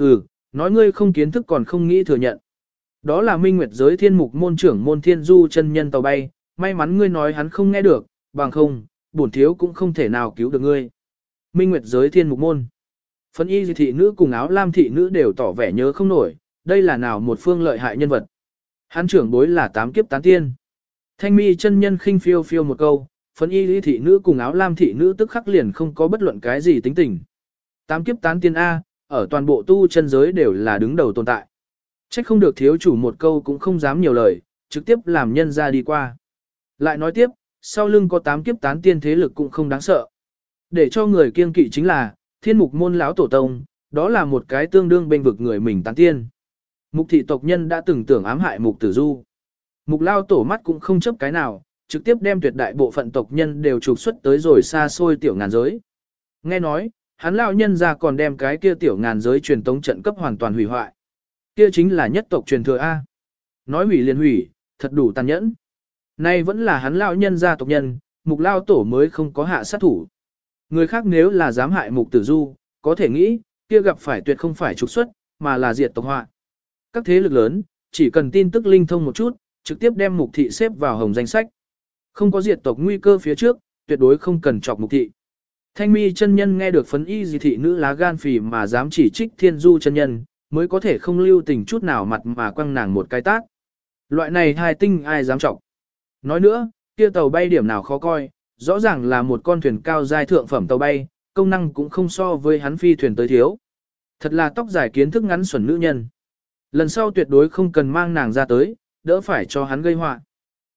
Ừ, nói ngươi không kiến thức còn không nghĩ thừa nhận. Đó là minh nguyệt giới thiên mục môn trưởng môn thiên du chân nhân tàu bay, may mắn ngươi nói hắn không nghe được, bằng không, bổn thiếu cũng không thể nào cứu được ngươi. Minh nguyệt giới thiên mục môn. Phân y thị nữ cùng áo lam thị nữ đều tỏ vẻ nhớ không nổi, đây là nào một phương lợi hại nhân vật. Hắn trưởng bối là tám kiếp tán tiên. Thanh mi chân nhân khinh phiêu phiêu một câu, phân y thị nữ cùng áo lam thị nữ tức khắc liền không có bất luận cái gì tính tình. Tám kiếp tán tiên A, ở toàn bộ tu chân giới đều là đứng đầu tồn tại. Trách không được thiếu chủ một câu cũng không dám nhiều lời, trực tiếp làm nhân ra đi qua. Lại nói tiếp, sau lưng có tám kiếp tán tiên thế lực cũng không đáng sợ. Để cho người kiên kỵ chính là, thiên mục môn lão tổ tông, đó là một cái tương đương bên vực người mình tán tiên. Mục thị tộc nhân đã từng tưởng ám hại mục tử du. Mục lao tổ mắt cũng không chấp cái nào, trực tiếp đem tuyệt đại bộ phận tộc nhân đều trục xuất tới rồi xa xôi tiểu ngàn giới. Nghe nói, hắn lão nhân ra còn đem cái kia tiểu ngàn giới truyền tống trận cấp hoàn toàn hủy hoại. Kia chính là nhất tộc truyền thừa A. Nói hủy liền hủy, thật đủ tàn nhẫn. Nay vẫn là hắn lão nhân gia tộc nhân, mục lao tổ mới không có hạ sát thủ. Người khác nếu là dám hại mục tử du, có thể nghĩ, kia gặp phải tuyệt không phải trục xuất, mà là diệt tộc họa. Các thế lực lớn, chỉ cần tin tức linh thông một chút, trực tiếp đem mục thị xếp vào hồng danh sách. Không có diệt tộc nguy cơ phía trước, tuyệt đối không cần chọc mục thị. Thanh mi chân nhân nghe được phấn y gì thị nữ lá gan phì mà dám chỉ trích thiên du chân nhân, mới có thể không lưu tình chút nào mặt mà quăng nàng một cái tác. Loại này hai tinh ai dám trọng. Nói nữa, kia tàu bay điểm nào khó coi, rõ ràng là một con thuyền cao giai thượng phẩm tàu bay, công năng cũng không so với hắn phi thuyền tới thiếu. Thật là tóc dài kiến thức ngắn xuẩn nữ nhân. Lần sau tuyệt đối không cần mang nàng ra tới, đỡ phải cho hắn gây họa.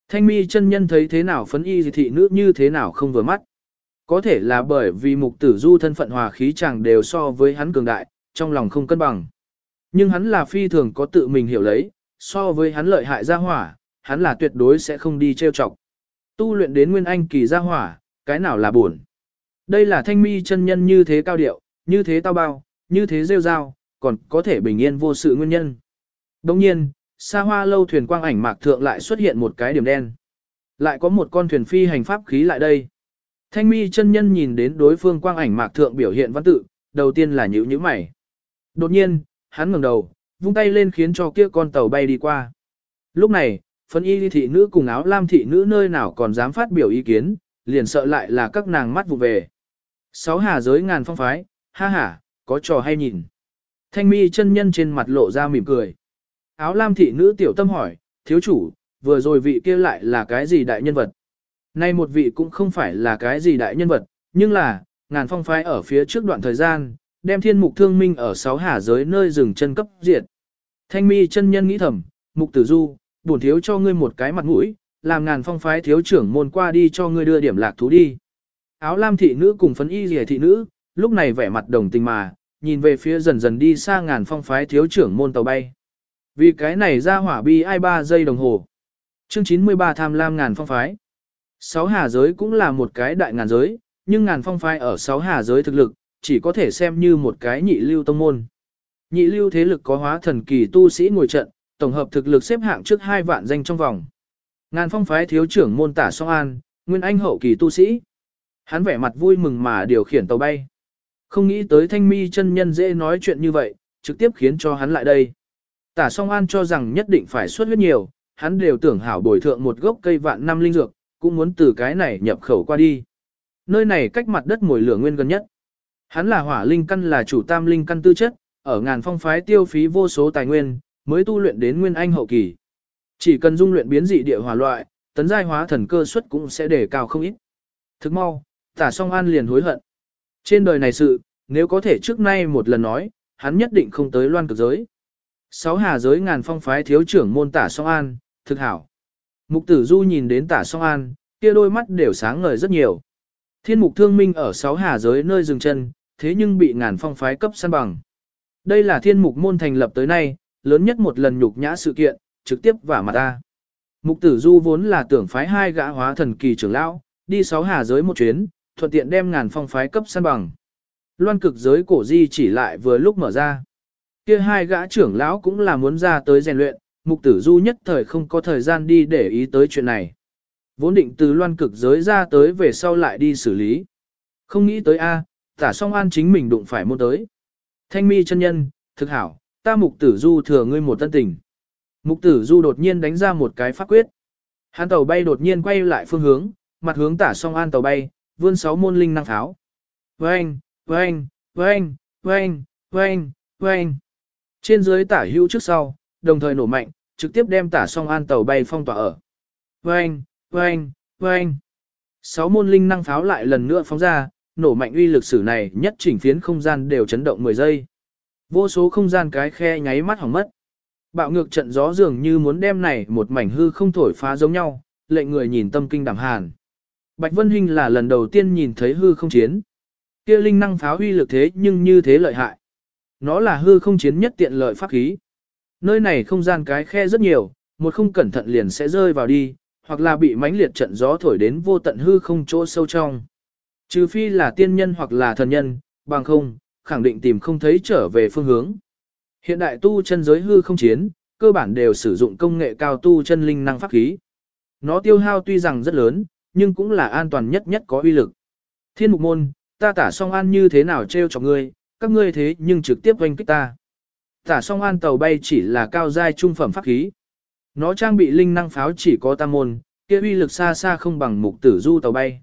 Thanh mi chân nhân thấy thế nào phấn y thị nữ như thế nào không vừa mắt. Có thể là bởi vì mục tử du thân phận hòa khí chẳng đều so với hắn cường đại, trong lòng không cân bằng. Nhưng hắn là phi thường có tự mình hiểu lấy, so với hắn lợi hại gia hỏa, hắn là tuyệt đối sẽ không đi trêu chọc. Tu luyện đến nguyên anh kỳ gia hỏa, cái nào là buồn. Đây là thanh mi chân nhân như thế cao điệu, như thế tao bao, như thế rêu rao, còn có thể bình yên vô sự nguyên nhân. Đồng nhiên, xa hoa lâu thuyền quang ảnh mạc thượng lại xuất hiện một cái điểm đen. Lại có một con thuyền phi hành pháp khí lại đây. Thanh mi chân nhân nhìn đến đối phương quang ảnh mạc thượng biểu hiện văn tự, đầu tiên là nhíu nhíu mày. Đột nhiên, hắn ngẩng đầu, vung tay lên khiến cho kia con tàu bay đi qua. Lúc này, phân y thị nữ cùng áo lam thị nữ nơi nào còn dám phát biểu ý kiến, liền sợ lại là các nàng mắt vụ về. Sáu hà giới ngàn phong phái, ha ha, có trò hay nhìn. Thanh mi chân nhân trên mặt lộ ra mỉm cười. Áo lam thị nữ tiểu tâm hỏi, thiếu chủ, vừa rồi vị kia lại là cái gì đại nhân vật? Nay một vị cũng không phải là cái gì đại nhân vật, nhưng là, ngàn phong phái ở phía trước đoạn thời gian, đem thiên mục thương minh ở sáu hà giới nơi rừng chân cấp diệt. Thanh mi chân nhân nghĩ thầm, mục tử du, bổn thiếu cho ngươi một cái mặt mũi, làm ngàn phong phái thiếu trưởng môn qua đi cho ngươi đưa điểm lạc thú đi. Áo lam thị nữ cùng phấn y rìa thị nữ, lúc này vẻ mặt đồng tình mà, nhìn về phía dần dần đi xa ngàn phong phái thiếu trưởng môn tàu bay. Vì cái này ra hỏa bi ai ba giây đồng hồ. Chương 93 tham lam ngàn phong phái. Sáu hà giới cũng là một cái đại ngàn giới, nhưng ngàn phong phái ở sáu hà giới thực lực, chỉ có thể xem như một cái nhị lưu tông môn. Nhị lưu thế lực có hóa thần kỳ tu sĩ ngồi trận, tổng hợp thực lực xếp hạng trước hai vạn danh trong vòng. Ngàn phong phái thiếu trưởng môn tả song an, nguyên anh hậu kỳ tu sĩ. Hắn vẻ mặt vui mừng mà điều khiển tàu bay. Không nghĩ tới thanh mi chân nhân dễ nói chuyện như vậy, trực tiếp khiến cho hắn lại đây. Tả song an cho rằng nhất định phải xuất huyết nhiều, hắn đều tưởng hảo bồi thượng một gốc cây vạn năm linh dược, cũng muốn từ cái này nhập khẩu qua đi. Nơi này cách mặt đất mồi lửa nguyên gần nhất. Hắn là hỏa linh căn là chủ tam linh căn tư chất, ở ngàn phong phái tiêu phí vô số tài nguyên, mới tu luyện đến nguyên anh hậu kỳ. Chỉ cần dung luyện biến dị địa hỏa loại, tấn giai hóa thần cơ suất cũng sẽ đề cao không ít. Thức mau, tả song an liền hối hận. Trên đời này sự, nếu có thể trước nay một lần nói, hắn nhất định không tới loan cực giới. Sáu hà giới ngàn phong phái thiếu trưởng môn tả song an, thực hảo. Mục tử du nhìn đến tả song an, kia đôi mắt đều sáng ngời rất nhiều. Thiên mục thương minh ở sáu hà giới nơi dừng chân, thế nhưng bị ngàn phong phái cấp săn bằng. Đây là thiên mục môn thành lập tới nay, lớn nhất một lần nhục nhã sự kiện, trực tiếp vả mặt ta. Mục tử du vốn là tưởng phái hai gã hóa thần kỳ trưởng lão, đi sáu hà giới một chuyến, thuận tiện đem ngàn phong phái cấp săn bằng. Loan cực giới cổ di chỉ lại vừa lúc mở ra. Kia hai gã trưởng lão cũng là muốn ra tới rèn luyện, mục tử du nhất thời không có thời gian đi để ý tới chuyện này. Vốn định từ loan cực giới ra tới về sau lại đi xử lý. Không nghĩ tới A, tả song an chính mình đụng phải môn tới. Thanh mi chân nhân, thực hảo, ta mục tử du thừa ngươi một tân tình. Mục tử du đột nhiên đánh ra một cái pháp quyết. Hán tàu bay đột nhiên quay lại phương hướng, mặt hướng tả song an tàu bay, vươn sáu môn linh năng pháo. Vâng, vâng, vâng, vâng, vâng, vâng. Trên dưới tả hữu trước sau, đồng thời nổ mạnh, trực tiếp đem tả song an tàu bay phong tỏa ở. Vâng, vâng, vâng. Sáu môn linh năng pháo lại lần nữa phóng ra, nổ mạnh uy lực sử này nhất chỉnh phiến không gian đều chấn động 10 giây. Vô số không gian cái khe nháy mắt hỏng mất. Bạo ngược trận gió dường như muốn đem này một mảnh hư không thổi phá giống nhau, lệnh người nhìn tâm kinh đảm hàn. Bạch Vân Hinh là lần đầu tiên nhìn thấy hư không chiến. Kia linh năng pháo uy lực thế nhưng như thế lợi hại. Nó là hư không chiến nhất tiện lợi pháp khí. Nơi này không gian cái khe rất nhiều, một không cẩn thận liền sẽ rơi vào đi, hoặc là bị mãnh liệt trận gió thổi đến vô tận hư không chỗ sâu trong. Trừ phi là tiên nhân hoặc là thần nhân, bằng không, khẳng định tìm không thấy trở về phương hướng. Hiện đại tu chân giới hư không chiến, cơ bản đều sử dụng công nghệ cao tu chân linh năng pháp khí. Nó tiêu hao tuy rằng rất lớn, nhưng cũng là an toàn nhất nhất có uy lực. Thiên mục môn, ta tả song an như thế nào treo cho ngươi, các ngươi thế nhưng trực tiếp hoanh kích ta. Tả song an tàu bay chỉ là cao giai trung phẩm pháp khí. Nó trang bị linh năng pháo chỉ có tam môn, kia uy lực xa xa không bằng mục tử du tàu bay.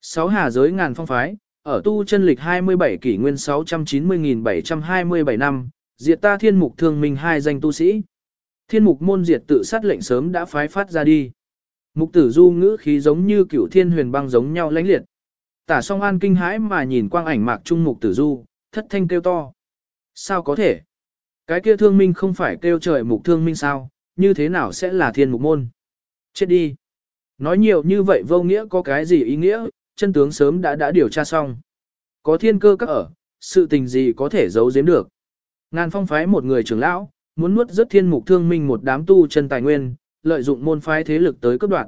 Sáu hà giới ngàn phong phái, ở tu chân lịch 27 kỷ nguyên 690.727 năm, diệt ta thiên mục thương minh hai danh tu sĩ. Thiên mục môn diệt tự sát lệnh sớm đã phái phát ra đi. Mục tử du ngữ khí giống như cửu thiên huyền băng giống nhau lãnh liệt. Tả song an kinh hãi mà nhìn quang ảnh mạc trung mục tử du, thất thanh kêu to. Sao có thể? Cái kia thương minh không phải kêu trời mục thương minh sao, như thế nào sẽ là thiên mục môn? Chết đi! Nói nhiều như vậy vô nghĩa có cái gì ý nghĩa, chân tướng sớm đã đã điều tra xong. Có thiên cơ các ở, sự tình gì có thể giấu giếm được. Ngàn phong phái một người trưởng lão, muốn nuốt rất thiên mục thương minh một đám tu chân tài nguyên, lợi dụng môn phái thế lực tới cấp đoạn.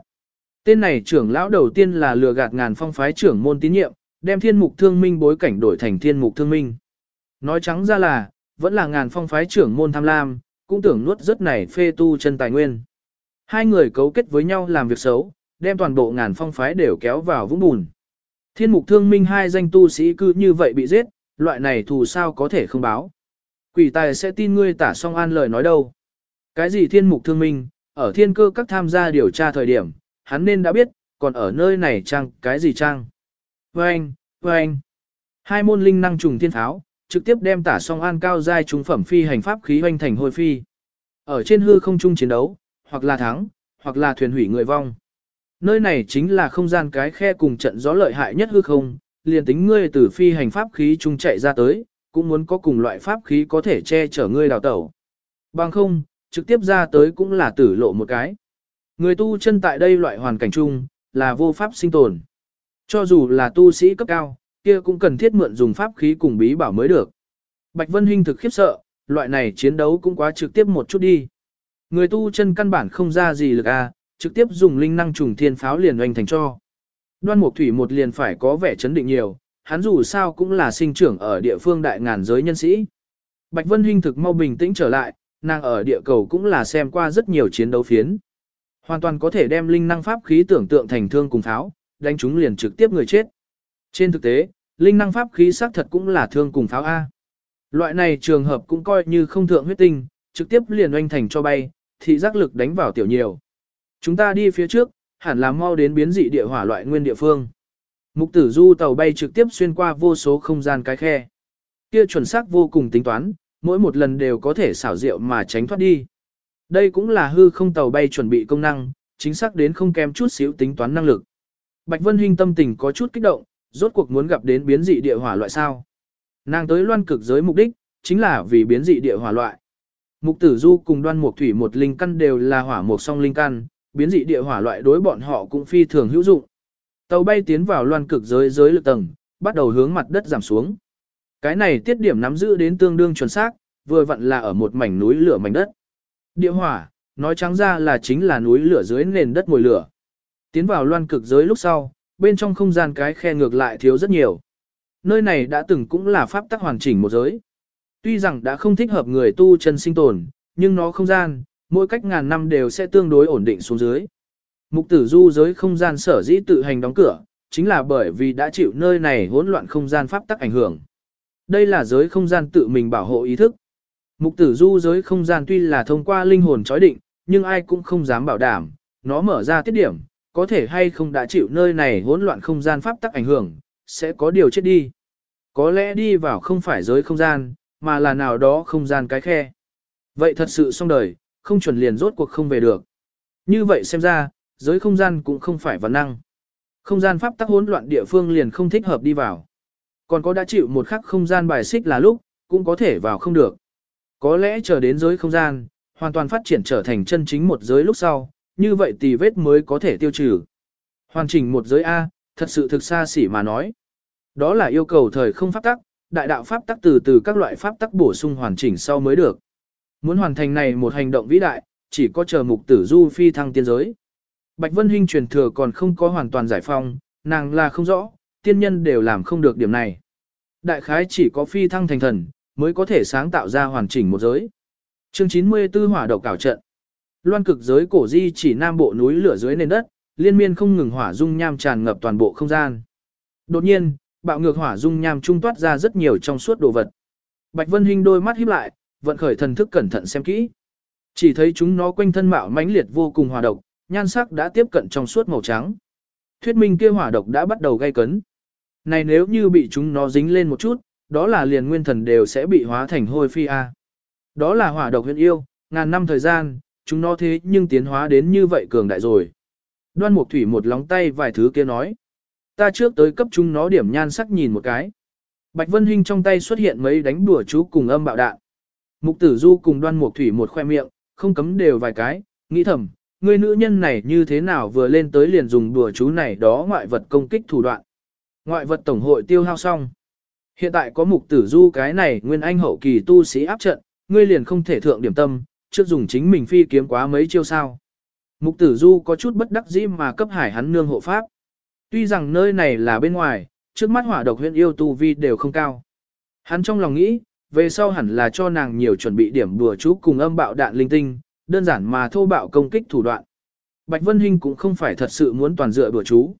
Tên này trưởng lão đầu tiên là lừa gạt ngàn phong phái trưởng môn tín nhiệm, đem thiên mục thương minh bối cảnh đổi thành thiên mục thương minh. Nói trắng ra là, vẫn là ngàn phong phái trưởng môn tham lam, cũng tưởng nuốt rất này phê tu chân tài nguyên. Hai người cấu kết với nhau làm việc xấu, đem toàn bộ ngàn phong phái đều kéo vào vũng bùn. Thiên mục thương minh hai danh tu sĩ cứ như vậy bị giết, loại này thù sao có thể không báo. Quỷ tài sẽ tin ngươi tả song an lời nói đâu. Cái gì thiên mục thương minh, ở thiên cơ các tham gia điều tra thời điểm, hắn nên đã biết, còn ở nơi này trang, cái gì trang. Vâng, vâng. Hai môn linh năng trùng thiên tháo, trực tiếp đem tả song an cao giai trung phẩm phi hành pháp khí hoành thành hôi phi. Ở trên hư không trung chiến đấu, hoặc là thắng, hoặc là thuyền hủy người vong. Nơi này chính là không gian cái khe cùng trận gió lợi hại nhất hư không, liền tính ngươi từ phi hành pháp khí trung chạy ra tới, cũng muốn có cùng loại pháp khí có thể che chở ngươi đào tẩu. Bằng không, trực tiếp ra tới cũng là tử lộ một cái. Người tu chân tại đây loại hoàn cảnh chung, là vô pháp sinh tồn. Cho dù là tu sĩ cấp cao, kia cũng cần thiết mượn dùng pháp khí cùng bí bảo mới được. Bạch Vân Hinh thực khiếp sợ, loại này chiến đấu cũng quá trực tiếp một chút đi. Người tu chân căn bản không ra gì lực a, à, trực tiếp dùng linh năng trùng thiên pháo liền oanh thành cho. Đoan Mục Thủy một liền phải có vẻ chấn định nhiều, hắn dù sao cũng là sinh trưởng ở địa phương đại ngàn giới nhân sĩ. Bạch Vân Hinh thực mau bình tĩnh trở lại, nàng ở địa cầu cũng là xem qua rất nhiều chiến đấu phiến. Hoàn toàn có thể đem linh năng pháp khí tưởng tượng thành thương cùng pháo, đánh chúng liền trực tiếp người chết. Trên thực tế, linh năng pháp khí xác thật cũng là thương cùng pháo A. Loại này trường hợp cũng coi như không thượng huyết tinh, trực tiếp liền oanh thành cho bay, thị giác lực đánh vào tiểu nhiều. Chúng ta đi phía trước, hẳn là mau đến biến dị địa hỏa loại nguyên địa phương. Mục tử du tàu bay trực tiếp xuyên qua vô số không gian cái khe. Kia chuẩn xác vô cùng tính toán, mỗi một lần đều có thể xảo diệu mà tránh thoát đi. Đây cũng là hư không tàu bay chuẩn bị công năng, chính xác đến không kém chút xíu tính toán năng lực. Bạch Vân Hinh tâm tình có chút kích động, rốt cuộc muốn gặp đến biến dị địa hỏa loại sao. Nàng tới loan cực giới mục đích, chính là vì biến dị địa hỏa loại. Mục tử du cùng đoan mục thủy một linh căn đều là hỏa mục song linh căn, biến dị địa hỏa loại đối bọn họ cũng phi thường hữu dụng. Tàu bay tiến vào loan cực giới giới lực tầng, bắt đầu hướng mặt đất giảm xuống. Cái này tiết điểm nắm giữ đến tương đương chuẩn xác, vừa vặn là ở một mảnh núi lửa mảnh đất. Địa hỏa, nói trắng ra là chính là núi lửa dưới nền đất mùi lửa. Tiến vào loan cực giới lúc sau, bên trong không gian cái khe ngược lại thiếu rất nhiều. Nơi này đã từng cũng là pháp tắc hoàn chỉnh một giới. Tuy rằng đã không thích hợp người tu chân sinh tồn, nhưng nó không gian, mỗi cách ngàn năm đều sẽ tương đối ổn định xuống dưới. Mục tử du giới không gian sở dĩ tự hành đóng cửa, chính là bởi vì đã chịu nơi này hỗn loạn không gian pháp tắc ảnh hưởng. Đây là giới không gian tự mình bảo hộ ý thức. Mục tử du giới không gian tuy là thông qua linh hồn chói định, nhưng ai cũng không dám bảo đảm, nó mở ra tiết điểm, có thể hay không đã chịu nơi này hỗn loạn không gian pháp tắc ảnh hưởng, sẽ có điều chết đi. Có lẽ đi vào không phải giới không gian, mà là nào đó không gian cái khe. Vậy thật sự xong đời, không chuẩn liền rốt cuộc không về được. Như vậy xem ra, giới không gian cũng không phải văn năng. Không gian pháp tắc hỗn loạn địa phương liền không thích hợp đi vào. Còn có đã chịu một khắc không gian bài xích là lúc, cũng có thể vào không được. Có lẽ chờ đến giới không gian, hoàn toàn phát triển trở thành chân chính một giới lúc sau, như vậy tì vết mới có thể tiêu trừ. Hoàn chỉnh một giới A, thật sự thực xa xỉ mà nói. Đó là yêu cầu thời không pháp tắc, đại đạo pháp tắc từ từ các loại pháp tắc bổ sung hoàn chỉnh sau mới được. Muốn hoàn thành này một hành động vĩ đại, chỉ có chờ mục tử du phi thăng tiên giới. Bạch Vân Hinh truyền thừa còn không có hoàn toàn giải phong, nàng là không rõ, tiên nhân đều làm không được điểm này. Đại khái chỉ có phi thăng thành thần, mới có thể sáng tạo ra hoàn chỉnh một giới. Chương 94 hỏa độc cảo trận. Loan cực giới cổ di chỉ nam bộ núi lửa dưới nền đất, liên miên không ngừng hỏa dung nham tràn ngập toàn bộ không gian. Đột nhiên, bạo ngược hỏa dung nham trung toát ra rất nhiều trong suốt đồ vật. Bạch Vân Hinh đôi mắt híp lại, vận khởi thần thức cẩn thận xem kỹ. Chỉ thấy chúng nó quanh thân mạo mãnh liệt vô cùng hỏa độc, nhan sắc đã tiếp cận trong suốt màu trắng. Thuyết minh kia hỏa độc đã bắt đầu gây cấn. Này nếu như bị chúng nó dính lên một chút, đó là liền nguyên thần đều sẽ bị hóa thành hôi phi a. Đó là hỏa độc huyền yêu, ngàn năm thời gian, chúng nó thế nhưng tiến hóa đến như vậy cường đại rồi. Đoan Mục Thủy một lóng tay vài thứ kia nói. Ta trước tới cấp chúng nó điểm nhan sắc nhìn một cái. Bạch Vân Hinh trong tay xuất hiện mấy đánh đùa chú cùng âm bạo đạn. Mục Tử Du cùng Đoan Mục Thủy một khoe miệng, không cấm đều vài cái, nghĩ thầm, người nữ nhân này như thế nào vừa lên tới liền dùng đùa chú này đó ngoại vật công kích thủ đoạn. Ngoại vật tổng hội tiêu hao xong. Hiện tại có Mục Tử Du cái này nguyên anh hậu kỳ tu sĩ áp trận, ngươi liền không thể thượng điểm tâm, trước dùng chính mình phi kiếm quá mấy chiêu sao. Mục tử du có chút bất đắc dĩ mà cấp hải hắn nương hộ pháp. Tuy rằng nơi này là bên ngoài, trước mắt hỏa độc huyện yêu tu vi đều không cao. Hắn trong lòng nghĩ, về sau hẳn là cho nàng nhiều chuẩn bị điểm đùa chú cùng âm bạo đạn linh tinh, đơn giản mà thô bạo công kích thủ đoạn. Bạch Vân Hinh cũng không phải thật sự muốn toàn dựa đùa chú.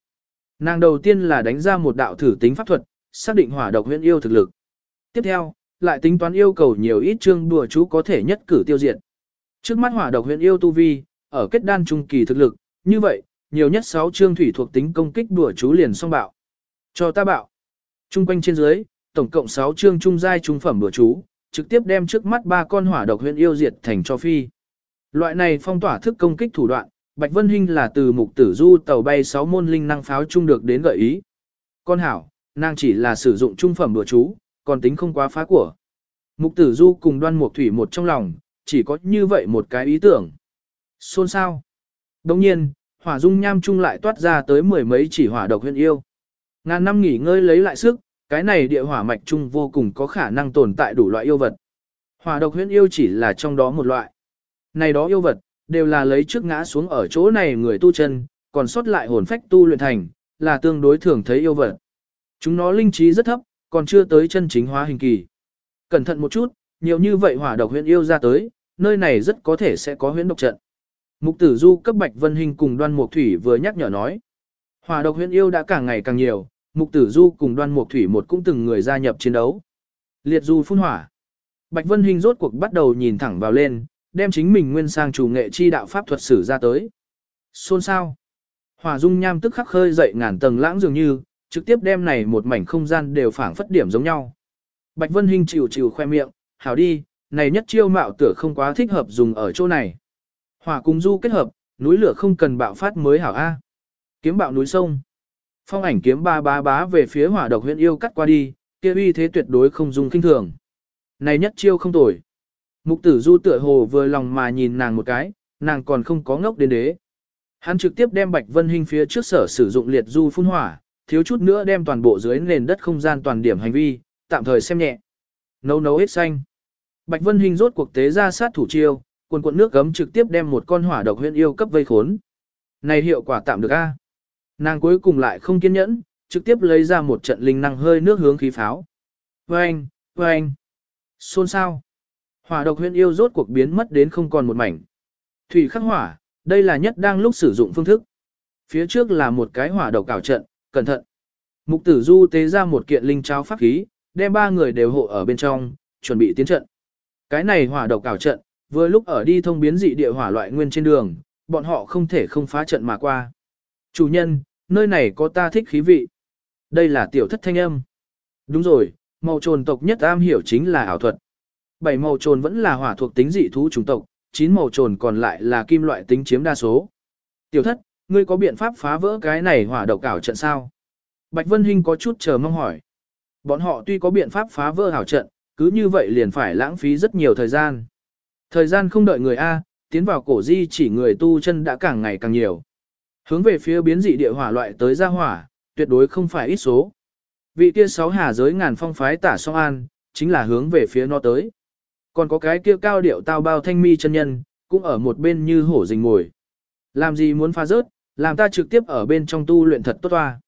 Nàng đầu tiên là đánh ra một đạo thử tính pháp thuật, xác định hỏa độc huyện yêu thực lực. Tiếp theo, lại tính toán yêu cầu nhiều ít chương đùa chú có thể nhất cử tiêu diệt. Trước mắt hỏa độc huyện yêu tu vi, ở kết đan trung kỳ thực lực, như vậy, nhiều nhất 6 chương thủy thuộc tính công kích đùa chú liền xong bạo. Cho ta bạo. Trung quanh trên dưới, tổng cộng 6 chương trung giai trung phẩm đùa chú, trực tiếp đem trước mắt ba con hỏa độc huyện yêu diệt thành cho phi. Loại này phong tỏa thức công kích thủ đoạn, Bạch Vân Hinh là từ mục tử du tàu bay 6 môn linh năng pháo trung được đến gợi ý. Con hảo, nàng chỉ là sử dụng trung phẩm đùa chú, còn tính không quá phá của. Mục tử du cùng đoan mục thủy một trong lòng, chỉ có như vậy một cái ý tưởng. Xôn sao? Đồng nhiên, hỏa dung nham chung lại toát ra tới mười mấy chỉ hỏa độc huyện yêu. Ngàn năm nghỉ ngơi lấy lại sức, cái này địa hỏa mạch chung vô cùng có khả năng tồn tại đủ loại yêu vật. Hỏa độc huyện yêu chỉ là trong đó một loại. Này đó yêu vật, đều là lấy trước ngã xuống ở chỗ này người tu chân, còn sót lại hồn phách tu luyện thành, là tương đối thường thấy yêu vật. Chúng nó linh trí rất thấp, còn chưa tới chân chính hóa hình kỳ. Cẩn thận một chút, nhiều như vậy hỏa độc huyện yêu ra tới, nơi này rất có thể sẽ có huyễn độc trận. Mục tử du cấp Bạch Vân Hình cùng đoan mục thủy vừa nhắc nhở nói. Hỏa độc huyễn yêu đã càng ngày càng nhiều, mục tử du cùng đoan mục thủy một cũng từng người gia nhập chiến đấu. Liệt du phun hỏa. Bạch Vân Hình rốt cuộc bắt đầu nhìn thẳng vào lên, đem chính mình nguyên sang chủ nghệ chi đạo pháp thuật sử ra tới. Xôn sao? Hỏa dung nham tức khắc khơi dậy ngàn tầng lãng dường như, trực tiếp đem này một mảnh không gian đều phảng phất điểm giống nhau. Bạch Vân Hinh chịu chịu khoe miệng, hảo đi, này nhất chiêu mạo tựa không quá thích hợp dùng ở chỗ này. Hỏa cùng du kết hợp, núi lửa không cần bạo phát mới hảo A. Kiếm bạo núi sông. Phong ảnh kiếm ba bá bá về phía hỏa độc huyện yêu cắt qua đi, kia uy thế tuyệt đối không dùng kinh thường. Này nhất chiêu không tồi. Mục tử du tựa hồ vừa lòng mà nhìn nàng một cái, nàng còn không có ngốc đến đế. Hắn trực tiếp đem Bạch Vân Hinh phía trước sở sử dụng liệt du phun hỏa, thiếu chút nữa đem toàn bộ dưới nền đất không gian toàn điểm hành vi, tạm thời xem nhẹ. Nấu nấu hết xanh. Bạch Vân Hình rốt cuộc tế ra sát thủ chiêu, cuồn cuộn nước gấm trực tiếp đem một con hỏa độc huyễn yêu cấp vây khốn. Này hiệu quả tạm được a. À? Nàng cuối cùng lại không kiên nhẫn, trực tiếp lấy ra một trận linh năng hơi nước hướng khí pháo. Vâng, vâng. Xôn sao. Hỏa độc huyễn yêu rốt cuộc biến mất đến không còn một mảnh. Thủy khắc hỏa, đây là nhất đang lúc sử dụng phương thức. Phía trước là một cái hỏa độc cảo trận, cẩn thận. Mục tử du tế ra một kiện linh cháo pháp khí, đem ba người đều hộ ở bên trong, chuẩn bị tiến trận. Cái này hỏa độc ảo trận, vừa lúc ở đi thông biến dị địa hỏa loại nguyên trên đường, bọn họ không thể không phá trận mà qua. Chủ nhân, nơi này có ta thích khí vị. Đây là tiểu thất thanh âm. Đúng rồi, màu trồn tộc nhất am hiểu chính là ảo thuật. Bảy màu trồn vẫn là hỏa thuộc tính dị thú chủng tộc, chín màu trồn còn lại là kim loại tính chiếm đa số. Tiểu thất, ngươi có biện pháp phá vỡ cái này hỏa độc ảo trận sao? Bạch Vân Hinh có chút chờ mong hỏi. Bọn họ tuy có biện pháp phá vỡ ảo trận, cứ như vậy liền phải lãng phí rất nhiều thời gian. Thời gian không đợi người A, tiến vào cổ di chỉ người tu chân đã càng ngày càng nhiều. Hướng về phía biến dị địa hỏa loại tới ra hỏa, tuyệt đối không phải ít số. Vị kia sáu hà giới ngàn phong phái tả song an, chính là hướng về phía nó tới. Còn có cái kia cao điệu tao bao thanh mi chân nhân, cũng ở một bên như hổ rình ngồi. Làm gì muốn phá rớt, làm ta trực tiếp ở bên trong tu luyện thật tốt toa.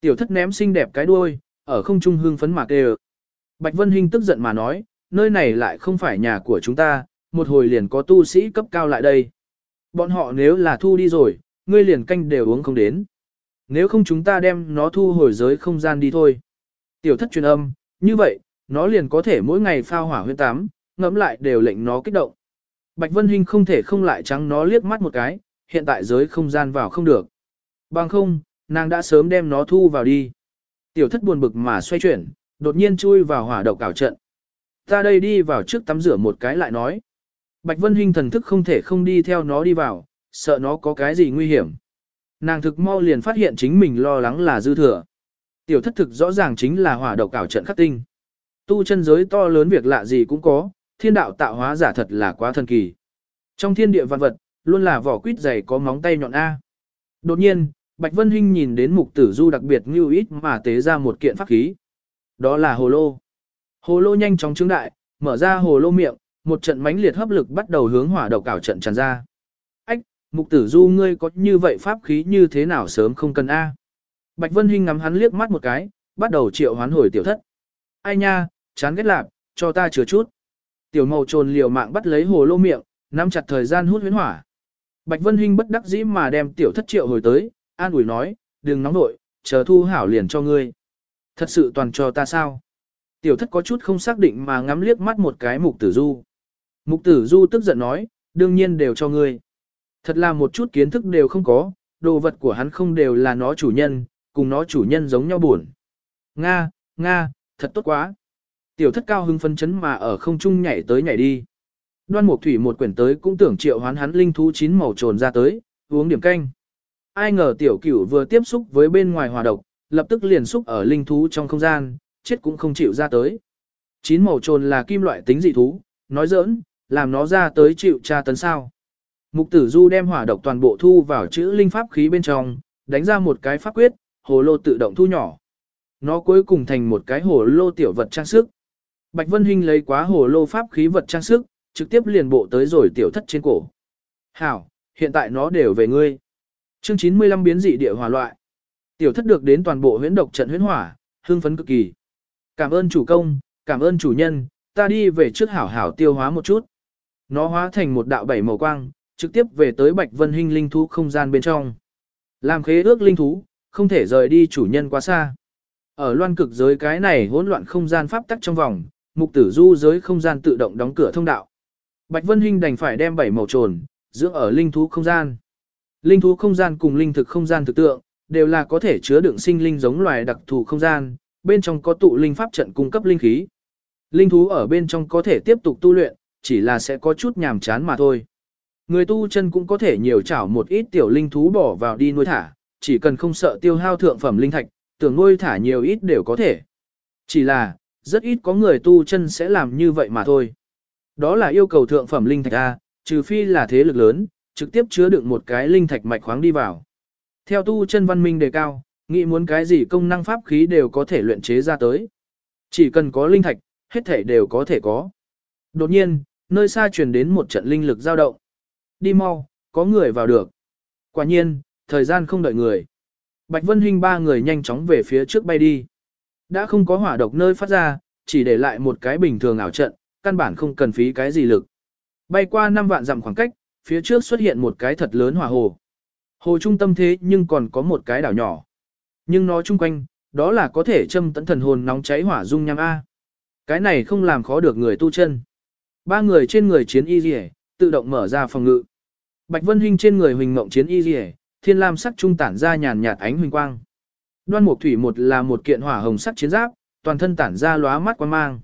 Tiểu thất ném xinh đẹp cái đuôi, ở không trung hương phấn mạc đều. Bạch Vân Hinh tức giận mà nói, nơi này lại không phải nhà của chúng ta, một hồi liền có tu sĩ cấp cao lại đây. Bọn họ nếu là thu đi rồi, ngươi liền canh đều uống không đến. Nếu không chúng ta đem nó thu hồi giới không gian đi thôi. Tiểu thất truyền âm, như vậy, nó liền có thể mỗi ngày phao hỏa huyên tám, ngẫm lại đều lệnh nó kích động. Bạch Vân Hinh không thể không lại trắng nó liếc mắt một cái, hiện tại giới không gian vào không được. Bằng không, nàng đã sớm đem nó thu vào đi. Tiểu thất buồn bực mà xoay chuyển, đột nhiên chui vào hỏa độc cảo trận. Ta đây đi vào trước tắm rửa một cái lại nói. Bạch Vân Hinh thần thức không thể không đi theo nó đi vào, sợ nó có cái gì nguy hiểm. Nàng thực mau liền phát hiện chính mình lo lắng là dư thừa. Tiểu thất thực rõ ràng chính là hỏa độc cảo trận khắc tinh. Tu chân giới to lớn việc lạ gì cũng có, thiên đạo tạo hóa giả thật là quá thần kỳ. Trong thiên địa văn vật, luôn là vỏ quýt dày có móng tay nhọn A. Đột nhiên, Bạch Vân Hinh nhìn đến mục tử du đặc biệt như ít mà tế ra một kiện pháp khí. Đó là hồ lô. Hồ lô nhanh chóng trứng đại, mở ra hồ lô miệng, một trận mãnh liệt hấp lực bắt đầu hướng hỏa độc cảo trận tràn ra. Ách, mục tử du ngươi có như vậy pháp khí như thế nào sớm không cần A. Bạch Vân Hinh ngắm hắn liếc mắt một cái, bắt đầu triệu hoán hồi tiểu thất. Ai nha, chán ghét lạc, cho ta chừa chút. Tiểu màu trồn liều mạng bắt lấy hồ lô miệng, nắm chặt thời gian hút huyến hỏa. Bạch Vân Hinh bất đắc dĩ mà đem tiểu thất triệu hồi tới, an ủi nói, đừng nóng nội, chờ thu hảo liền cho ngươi. Thật sự toàn cho ta sao? Tiểu thất có chút không xác định mà ngắm liếc mắt một cái mục tử du. Mục tử du tức giận nói, đương nhiên đều cho ngươi. Thật là một chút kiến thức đều không có, đồ vật của hắn không đều là nó chủ nhân, cùng nó chủ nhân giống nhau buồn. Nga, Nga, thật tốt quá. Tiểu thất cao hưng phân chấn mà ở không trung nhảy tới nhảy đi. Đoan Mục Thủy một quyển tới cũng tưởng triệu hoán hắn linh thú chín màu trồn ra tới, uống điểm canh. Ai ngờ tiểu cửu vừa tiếp xúc với bên ngoài hòa độc, lập tức liền xúc ở linh thú trong không gian, chết cũng không chịu ra tới. Chín màu trồn là kim loại tính dị thú, nói giỡn, làm nó ra tới chịu tra tấn sao. Mục tử du đem hỏa độc toàn bộ thu vào chữ linh pháp khí bên trong, đánh ra một cái pháp quyết, hồ lô tự động thu nhỏ. Nó cuối cùng thành một cái hồ lô tiểu vật trang sức. Bạch Vân Hinh lấy quá hồ lô pháp khí vật trang sức, trực tiếp liền bộ tới rồi tiểu thất trên cổ. Hảo, hiện tại nó đều về ngươi. Chương 95 biến dị địa hỏa loại. Tiểu thất được đến toàn bộ huyễn độc trận huyễn hỏa, hưng phấn cực kỳ. Cảm ơn chủ công, cảm ơn chủ nhân, ta đi về trước hảo hảo tiêu hóa một chút. Nó hóa thành một đạo bảy màu quang, trực tiếp về tới Bạch Vân Hinh linh thú không gian bên trong. Làm khế ước linh thú, không thể rời đi chủ nhân quá xa. Ở loan cực giới cái này hỗn loạn không gian pháp tắc trong vòng, mục tử du giới không gian tự động đóng cửa thông đạo. Bạch Vân Hinh đành phải đem bảy màu trồn, dưỡng ở linh thú không gian. Linh thú không gian cùng linh thực không gian thực tượng, đều là có thể chứa đựng sinh linh giống loài đặc thù không gian, bên trong có tụ linh pháp trận cung cấp linh khí. Linh thú ở bên trong có thể tiếp tục tu luyện, chỉ là sẽ có chút nhàm chán mà thôi. Người tu chân cũng có thể nhiều chảo một ít tiểu linh thú bỏ vào đi nuôi thả, chỉ cần không sợ tiêu hao thượng phẩm linh thạch, tưởng nuôi thả nhiều ít đều có thể. Chỉ là, rất ít có người tu chân sẽ làm như vậy mà thôi. Đó là yêu cầu thượng phẩm linh thạch A, trừ phi là thế lực lớn, trực tiếp chứa đựng một cái linh thạch mạch khoáng đi vào. Theo tu chân văn minh đề cao, nghĩ muốn cái gì công năng pháp khí đều có thể luyện chế ra tới. Chỉ cần có linh thạch, hết thể đều có thể có. Đột nhiên, nơi xa truyền đến một trận linh lực dao động. Đi mau, có người vào được. Quả nhiên, thời gian không đợi người. Bạch Vân Hinh ba người nhanh chóng về phía trước bay đi. Đã không có hỏa độc nơi phát ra, chỉ để lại một cái bình thường ảo trận, căn bản không cần phí cái gì lực. Bay qua 5 vạn dặm khoảng cách, phía trước xuất hiện một cái thật lớn hỏa hồ. Hồ trung tâm thế nhưng còn có một cái đảo nhỏ. Nhưng nó chung quanh, đó là có thể châm tận thần hồn nóng cháy hỏa dung nham A. Cái này không làm khó được người tu chân. Ba người trên người chiến y rỉ, tự động mở ra phòng ngự. Bạch Vân Hinh trên người huỳnh mộng chiến y rỉ, thiên lam sắc trung tản ra nhàn nhạt ánh huỳnh quang. Đoan Mục Thủy một là một kiện hỏa hồng sắc chiến giáp, toàn thân tản ra lóa mắt quan mang.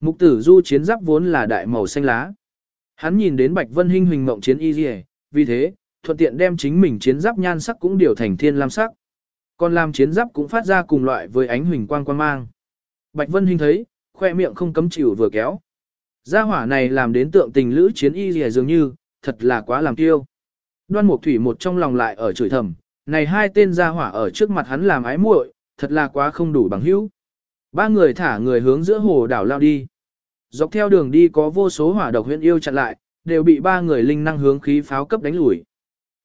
Mục Tử Du chiến giáp vốn là đại màu xanh lá. Hắn nhìn đến Bạch Vân Hinh huỳnh mộng chiến y rỉ, vì thế, thuận tiện đem chính mình chiến giáp nhan sắc cũng điều thành thiên lam sắc. Còn làm chiến giáp cũng phát ra cùng loại với ánh huỳnh quang quan mang. Bạch Vân Hinh thấy, khoe miệng không cấm chịu vừa kéo. Gia hỏa này làm đến tượng tình lữ chiến y lìa dường như, thật là quá làm tiêu. Đoan Mục Thủy một trong lòng lại ở chửi thầm, này hai tên gia hỏa ở trước mặt hắn làm ái muội, thật là quá không đủ bằng hữu. Ba người thả người hướng giữa hồ đảo lao đi. Dọc theo đường đi có vô số hỏa độc huyện yêu chặn lại, đều bị ba người linh năng hướng khí pháo cấp đánh lùi.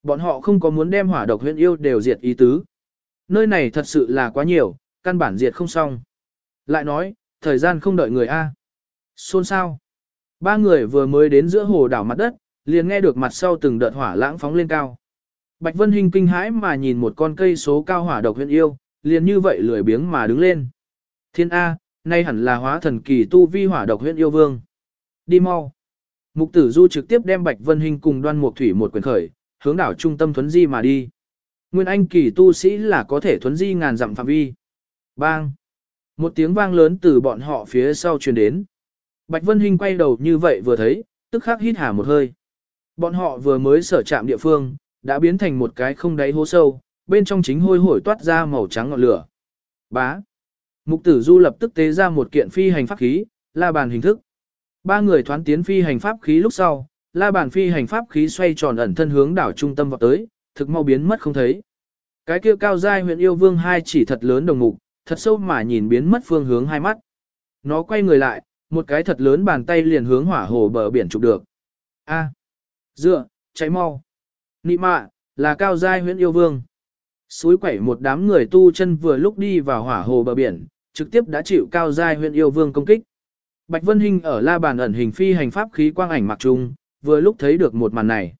Bọn họ không có muốn đem hỏa độc huyện yêu đều diệt ý tứ. Nơi này thật sự là quá nhiều, căn bản diệt không xong. Lại nói, thời gian không đợi người A. Xôn sao? Ba người vừa mới đến giữa hồ đảo mặt đất, liền nghe được mặt sau từng đợt hỏa lãng phóng lên cao. Bạch Vân Hinh kinh hãi mà nhìn một con cây số cao hỏa độc huyện yêu, liền như vậy lười biếng mà đứng lên. Thiên A, nay hẳn là hóa thần kỳ tu vi hỏa độc huyện yêu vương. Đi mau. Mục tử du trực tiếp đem Bạch Vân Hinh cùng đoan mục thủy một quyền khởi, hướng đảo trung tâm thuấn di mà đi. Nguyên anh kỳ tu sĩ là có thể thuấn di ngàn dặm phạm vi. Bang! Một tiếng vang lớn từ bọn họ phía sau truyền đến. Bạch Vân Hinh quay đầu như vậy vừa thấy, tức khắc hít hà một hơi. Bọn họ vừa mới sở chạm địa phương, đã biến thành một cái không đáy hố sâu, bên trong chính hôi hổi toát ra màu trắng ngọn lửa. Bá! Mục tử du lập tức tế ra một kiện phi hành pháp khí, la bàn hình thức. Ba người thoán tiến phi hành pháp khí lúc sau, la bàn phi hành pháp khí xoay tròn ẩn thân hướng đảo trung tâm vào tới, thực mau biến mất không thấy. Cái kia cao giai huyện yêu vương hai chỉ thật lớn đồng mục, thật sâu mà nhìn biến mất phương hướng hai mắt. Nó quay người lại, một cái thật lớn bàn tay liền hướng hỏa hồ bờ biển chụp được. A, dựa, cháy mau. Nị mạ, là cao giai huyện yêu vương. Suối quẩy một đám người tu chân vừa lúc đi vào hỏa hồ bờ biển, trực tiếp đã chịu cao giai huyện yêu vương công kích. Bạch Vân Hinh ở la bàn ẩn hình phi hành pháp khí quang ảnh mặc trung, vừa lúc thấy được một màn này.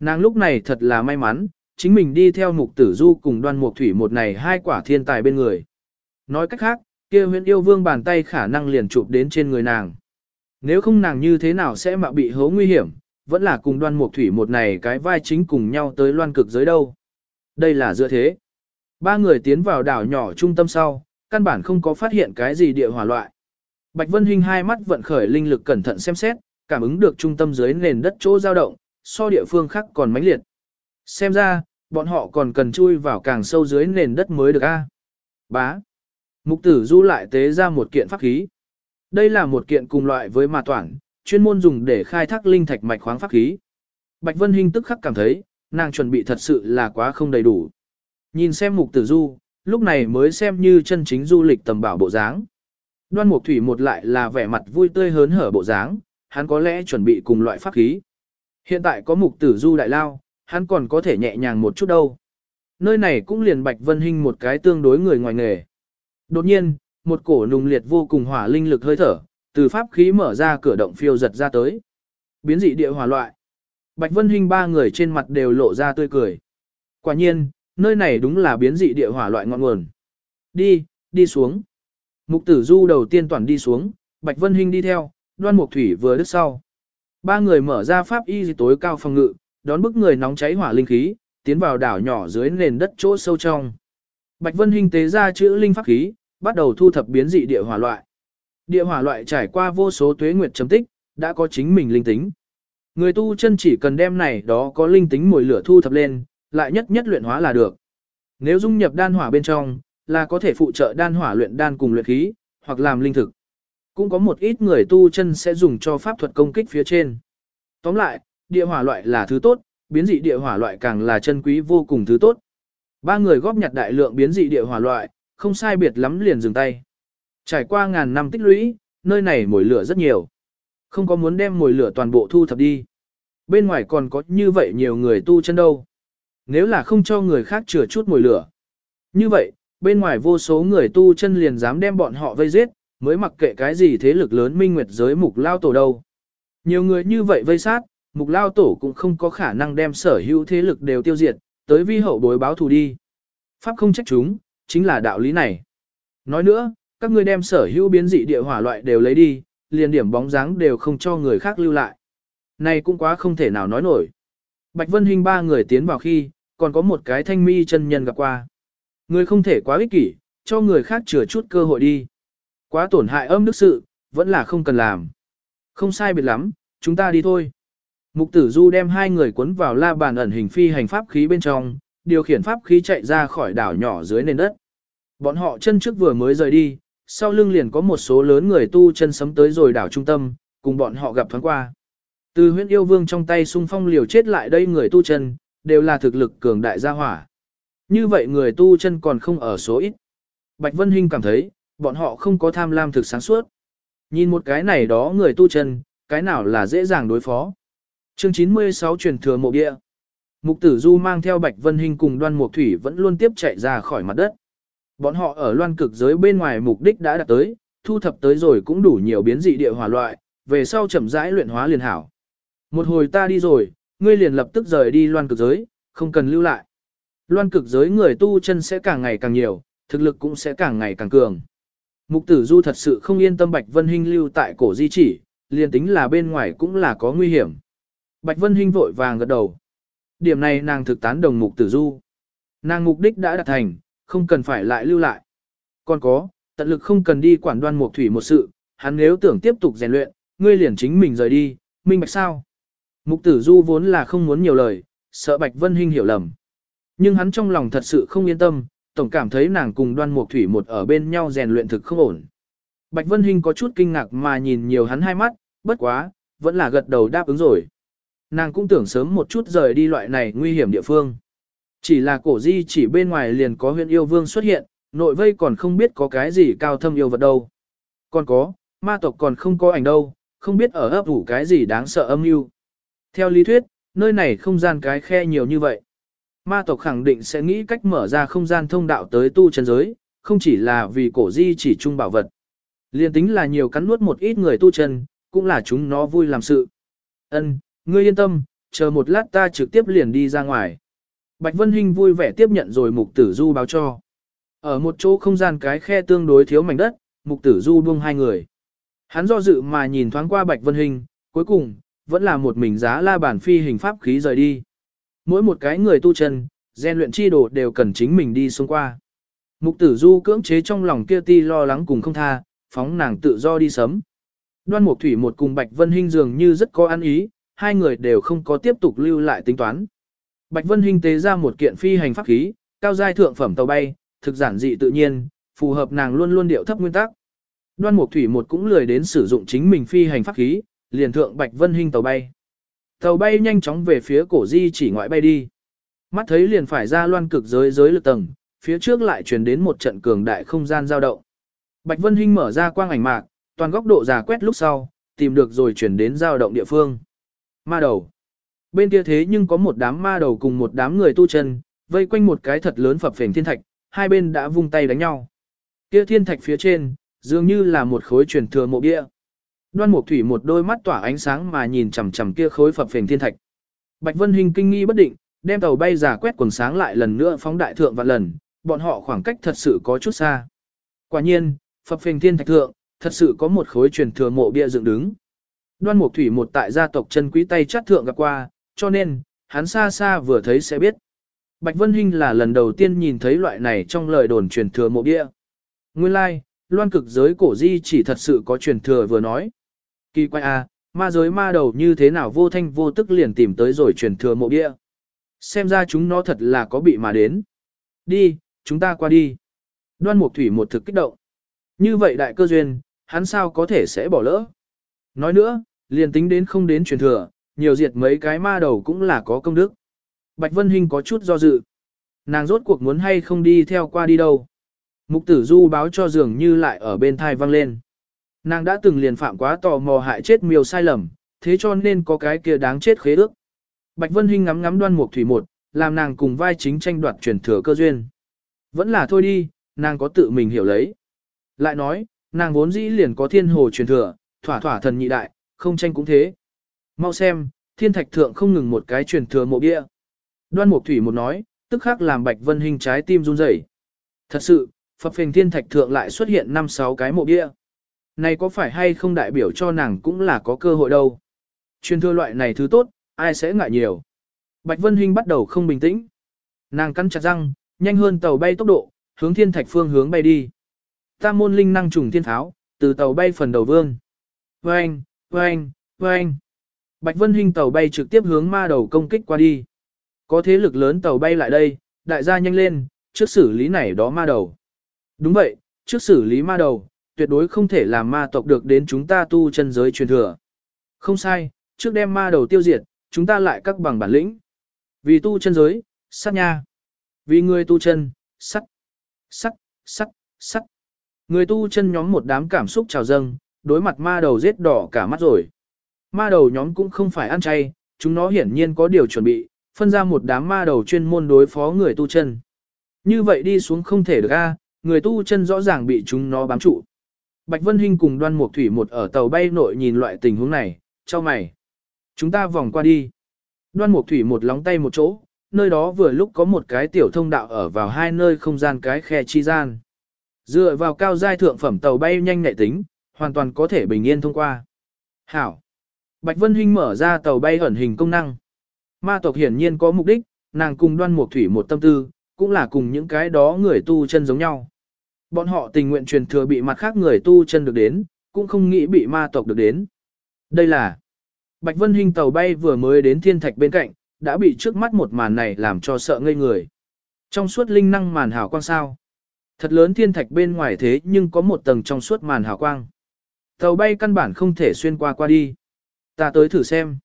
Nàng lúc này thật là may mắn, chính mình đi theo mục tử du cùng đoan mục thủy một này hai quả thiên tài bên người. Nói cách khác, kia huyện yêu vương bàn tay khả năng liền chụp đến trên người nàng. Nếu không nàng như thế nào sẽ mạo bị hố nguy hiểm, vẫn là cùng đoan mục thủy một này cái vai chính cùng nhau tới loan cực giới đâu. Đây là dựa thế. Ba người tiến vào đảo nhỏ trung tâm sau, căn bản không có phát hiện cái gì địa hỏa loại. Bạch Vân Hinh hai mắt vận khởi linh lực cẩn thận xem xét, cảm ứng được trung tâm dưới nền đất chỗ dao động, so địa phương khác còn mãnh liệt. Xem ra, bọn họ còn cần chui vào càng sâu dưới nền đất mới được a. Bá. Mục tử du lại tế ra một kiện pháp khí. Đây là một kiện cùng loại với ma toản, chuyên môn dùng để khai thác linh thạch mạch khoáng pháp khí. Bạch Vân Hinh tức khắc cảm thấy, nàng chuẩn bị thật sự là quá không đầy đủ. Nhìn xem mục tử du, lúc này mới xem như chân chính du lịch tầm bảo bộ dáng. Đoan Mục Thủy một lại là vẻ mặt vui tươi hớn hở bộ dáng, hắn có lẽ chuẩn bị cùng loại pháp khí. Hiện tại có mục tử du đại lao, hắn còn có thể nhẹ nhàng một chút đâu. Nơi này cũng liền Bạch Vân Hinh một cái tương đối người ngoài nghề. Đột nhiên, một cổ nùng liệt vô cùng hỏa linh lực hơi thở, từ pháp khí mở ra cửa động phiêu giật ra tới. Biến dị địa hỏa loại. Bạch Vân Hinh ba người trên mặt đều lộ ra tươi cười. Quả nhiên, nơi này đúng là biến dị địa hỏa loại ngọn nguồn. Đi, đi xuống. Mục tử du đầu tiên toàn đi xuống, Bạch Vân Hinh đi theo, đoan mục thủy vừa đứt sau. Ba người mở ra pháp y tối cao phòng ngự, đón bức người nóng cháy hỏa linh khí, tiến vào đảo nhỏ dưới nền đất chỗ sâu trong. Bạch Vân Hinh tế ra chữ linh pháp khí, bắt đầu thu thập biến dị địa hỏa loại. Địa hỏa loại trải qua vô số tuế nguyệt chấm tích, đã có chính mình linh tính. Người tu chân chỉ cần đem này đó có linh tính mùi lửa thu thập lên, lại nhất nhất luyện hóa là được. Nếu dung nhập đan hỏa bên trong, là có thể phụ trợ đan hỏa luyện đan cùng luyện khí, hoặc làm linh thực. Cũng có một ít người tu chân sẽ dùng cho pháp thuật công kích phía trên. Tóm lại, địa hỏa loại là thứ tốt, biến dị địa hỏa loại càng là chân quý vô cùng thứ tốt. Ba người góp nhặt đại lượng biến dị địa hỏa loại, không sai biệt lắm liền dừng tay. Trải qua ngàn năm tích lũy, nơi này mồi lửa rất nhiều. Không có muốn đem mồi lửa toàn bộ thu thập đi. Bên ngoài còn có như vậy nhiều người tu chân đâu. Nếu là không cho người khác chừa chút mồi lửa. Như vậy, bên ngoài vô số người tu chân liền dám đem bọn họ vây giết, mới mặc kệ cái gì thế lực lớn minh nguyệt giới mục lao tổ đâu. Nhiều người như vậy vây sát, mục lao tổ cũng không có khả năng đem sở hữu thế lực đều tiêu diệt, tới vi hậu bối báo thù đi. Pháp không trách chúng, chính là đạo lý này. Nói nữa, các ngươi đem sở hữu biến dị địa hỏa loại đều lấy đi, liền điểm bóng dáng đều không cho người khác lưu lại. Này cũng quá không thể nào nói nổi. Bạch Vân Hinh ba người tiến vào khi, còn có một cái thanh mi chân nhân gặp qua. Người không thể quá ích kỷ, cho người khác chừa chút cơ hội đi. Quá tổn hại âm đức sự, vẫn là không cần làm. Không sai biệt lắm, chúng ta đi thôi. Mục tử du đem hai người cuốn vào la bàn ẩn hình phi hành pháp khí bên trong, điều khiển pháp khí chạy ra khỏi đảo nhỏ dưới nền đất. Bọn họ chân trước vừa mới rời đi, sau lưng liền có một số lớn người tu chân sấm tới rồi đảo trung tâm, cùng bọn họ gặp thoáng qua. Từ huyện yêu vương trong tay xung phong liều chết lại đây người tu chân, đều là thực lực cường đại gia hỏa. Như vậy người tu chân còn không ở số ít. Bạch Vân Hinh cảm thấy, bọn họ không có tham lam thực sáng suốt. Nhìn một cái này đó người tu chân, cái nào là dễ dàng đối phó. Chương 96 truyền thừa mộ địa. Mục tử du mang theo Bạch Vân Hinh cùng đoan mục thủy vẫn luôn tiếp chạy ra khỏi mặt đất. Bọn họ ở loan cực giới bên ngoài mục đích đã đạt tới, thu thập tới rồi cũng đủ nhiều biến dị địa hỏa loại, về sau chậm rãi luyện hóa liền hảo. Một hồi ta đi rồi, ngươi liền lập tức rời đi loan cực giới, không cần lưu lại. Loan cực giới người tu chân sẽ càng ngày càng nhiều, thực lực cũng sẽ càng ngày càng cường. Mục tử du thật sự không yên tâm Bạch Vân Hinh lưu tại cổ di chỉ, liền tính là bên ngoài cũng là có nguy hiểm. Bạch Vân Hinh vội vàng gật đầu. Điểm này nàng thực tán đồng mục tử du. Nàng mục đích đã đạt thành, không cần phải lại lưu lại. Còn có, tận lực không cần đi quản đoan mục thủy một sự, hắn nếu tưởng tiếp tục rèn luyện, ngươi liền chính mình rời đi, minh bạch sao. Mục tử du vốn là không muốn nhiều lời, sợ Bạch Vân Hinh hiểu lầm. Nhưng hắn trong lòng thật sự không yên tâm, tổng cảm thấy nàng cùng đoan mục thủy một ở bên nhau rèn luyện thực không ổn. Bạch Vân Hinh có chút kinh ngạc mà nhìn nhiều hắn hai mắt, bất quá, vẫn là gật đầu đáp ứng rồi. Nàng cũng tưởng sớm một chút rời đi loại này nguy hiểm địa phương. Chỉ là cổ di chỉ bên ngoài liền có huyện yêu vương xuất hiện, nội vây còn không biết có cái gì cao thâm yêu vật đâu. Còn có, ma tộc còn không có ảnh đâu, không biết ở ấp ủ cái gì đáng sợ âm mưu. Theo lý thuyết, nơi này không gian cái khe nhiều như vậy. Ma tộc khẳng định sẽ nghĩ cách mở ra không gian thông đạo tới tu chân giới, không chỉ là vì cổ di chỉ chung bảo vật. Liên tính là nhiều cắn nuốt một ít người tu chân, cũng là chúng nó vui làm sự. Ân, ngươi yên tâm, chờ một lát ta trực tiếp liền đi ra ngoài. Bạch Vân Hinh vui vẻ tiếp nhận rồi mục tử du báo cho. Ở một chỗ không gian cái khe tương đối thiếu mảnh đất, mục tử du buông hai người. Hắn do dự mà nhìn thoáng qua Bạch Vân Hinh, cuối cùng, vẫn là một mình giá la bản phi hình pháp khí rời đi. Mỗi một cái người tu chân, gian luyện chi đồ đều cần chính mình đi xuống qua. Mục tử du cưỡng chế trong lòng kia ti lo lắng cùng không tha, phóng nàng tự do đi sấm. Đoan Mục Thủy một cùng Bạch Vân Hinh dường như rất có ăn ý, hai người đều không có tiếp tục lưu lại tính toán. Bạch Vân Hinh tế ra một kiện phi hành pháp khí, cao giai thượng phẩm tàu bay, thực giản dị tự nhiên, phù hợp nàng luôn luôn điệu thấp nguyên tắc. Đoan Mục Thủy một cũng lười đến sử dụng chính mình phi hành pháp khí, liền thượng Bạch Vân Hinh tàu bay. Tàu bay nhanh chóng về phía cổ di chỉ ngoại bay đi. Mắt thấy liền phải ra loan cực giới giới lực tầng, phía trước lại truyền đến một trận cường đại không gian dao động. Bạch Vân Hinh mở ra quang ảnh mạc, toàn góc độ giả quét lúc sau, tìm được rồi chuyển đến dao động địa phương. Ma đầu. Bên kia thế nhưng có một đám ma đầu cùng một đám người tu chân, vây quanh một cái thật lớn phập phình thiên thạch, hai bên đã vung tay đánh nhau. Kia thiên thạch phía trên, dường như là một khối truyền thừa mộ bia. Đoan Mục Thủy một đôi mắt tỏa ánh sáng mà nhìn chằm chằm kia khối phập phình thiên thạch. Bạch Vân Hinh kinh nghi bất định, đem tàu bay giả quét quần sáng lại lần nữa phóng đại thượng vạn lần, bọn họ khoảng cách thật sự có chút xa. Quả nhiên, phập phình thiên thạch thượng, thật sự có một khối truyền thừa mộ bia dựng đứng. Đoan Mục Thủy một tại gia tộc chân quý tay chát thượng gặp qua, cho nên, hắn xa xa vừa thấy sẽ biết. Bạch Vân Hinh là lần đầu tiên nhìn thấy loại này trong lời đồn truyền thừa mộ bia. Nguyên lai, like, loan cực giới cổ di chỉ thật sự có truyền thừa vừa nói. Kỳ quái a, à, ma giới ma đầu như thế nào vô thanh vô tức liền tìm tới rồi truyền thừa mộ bia. Xem ra chúng nó thật là có bị mà đến. Đi, chúng ta qua đi. Đoan Mục Thủy một thực kích động. Như vậy đại cơ duyên, hắn sao có thể sẽ bỏ lỡ. Nói nữa, liền tính đến không đến truyền thừa, nhiều diệt mấy cái ma đầu cũng là có công đức. Bạch Vân Hinh có chút do dự. Nàng rốt cuộc muốn hay không đi theo qua đi đâu. Mục tử du báo cho dường như lại ở bên thai vang lên. Nàng đã từng liền phạm quá tò mò hại chết miêu sai lầm, thế cho nên có cái kia đáng chết khế ước. Bạch Vân Hinh ngắm ngắm đoan mục thủy một, làm nàng cùng vai chính tranh đoạt truyền thừa cơ duyên. Vẫn là thôi đi, nàng có tự mình hiểu lấy. Lại nói, nàng vốn dĩ liền có thiên hồ truyền thừa, thỏa thỏa thần nhị đại, không tranh cũng thế. Mau xem, thiên thạch thượng không ngừng một cái truyền thừa mộ bia. Đoan mục thủy một nói, tức khắc làm Bạch Vân Hinh trái tim run rẩy. Thật sự, phập phình thiên thạch thượng lại xuất hiện năm sáu cái mộ bia này có phải hay không đại biểu cho nàng cũng là có cơ hội đâu. Truyền thừa loại này thứ tốt, ai sẽ ngại nhiều. Bạch Vân Hinh bắt đầu không bình tĩnh. Nàng cắn chặt răng, nhanh hơn tàu bay tốc độ, hướng thiên thạch phương hướng bay đi. Tam môn linh năng trùng thiên tháo, từ tàu bay phần đầu vương. Vâng, vâng, vâng. Bạch Vân Hinh tàu bay trực tiếp hướng ma đầu công kích qua đi. Có thế lực lớn tàu bay lại đây, đại gia nhanh lên, trước xử lý này đó ma đầu. Đúng vậy, trước xử lý ma đầu, tuyệt đối không thể làm ma tộc được đến chúng ta tu chân giới truyền thừa. Không sai, trước đem ma đầu tiêu diệt, chúng ta lại các bằng bản lĩnh. Vì tu chân giới, sắt nha. Vì người tu chân, sắt, sắt, sắt, sắt. Người tu chân nhóm một đám cảm xúc trào dâng, đối mặt ma đầu giết đỏ cả mắt rồi. Ma đầu nhóm cũng không phải ăn chay, chúng nó hiển nhiên có điều chuẩn bị, phân ra một đám ma đầu chuyên môn đối phó người tu chân. Như vậy đi xuống không thể được a, người tu chân rõ ràng bị chúng nó bám trụ. Bạch Vân Hinh cùng đoan mục thủy một ở tàu bay nội nhìn loại tình huống này, cho mày. Chúng ta vòng qua đi. Đoan mục thủy một lóng tay một chỗ, nơi đó vừa lúc có một cái tiểu thông đạo ở vào hai nơi không gian cái khe chi gian. Dựa vào cao giai thượng phẩm tàu bay nhanh nhạy tính, hoàn toàn có thể bình yên thông qua. Hảo. Bạch Vân Hinh mở ra tàu bay ẩn hình công năng. Ma tộc hiển nhiên có mục đích, nàng cùng đoan mục thủy một tâm tư, cũng là cùng những cái đó người tu chân giống nhau. Bọn họ tình nguyện truyền thừa bị mặt khác người tu chân được đến, cũng không nghĩ bị ma tộc được đến. Đây là Bạch Vân Hinh tàu bay vừa mới đến thiên thạch bên cạnh, đã bị trước mắt một màn này làm cho sợ ngây người. Trong suốt linh năng màn hào quang sao. Thật lớn thiên thạch bên ngoài thế nhưng có một tầng trong suốt màn hào quang. Tàu bay căn bản không thể xuyên qua qua đi. Ta tới thử xem.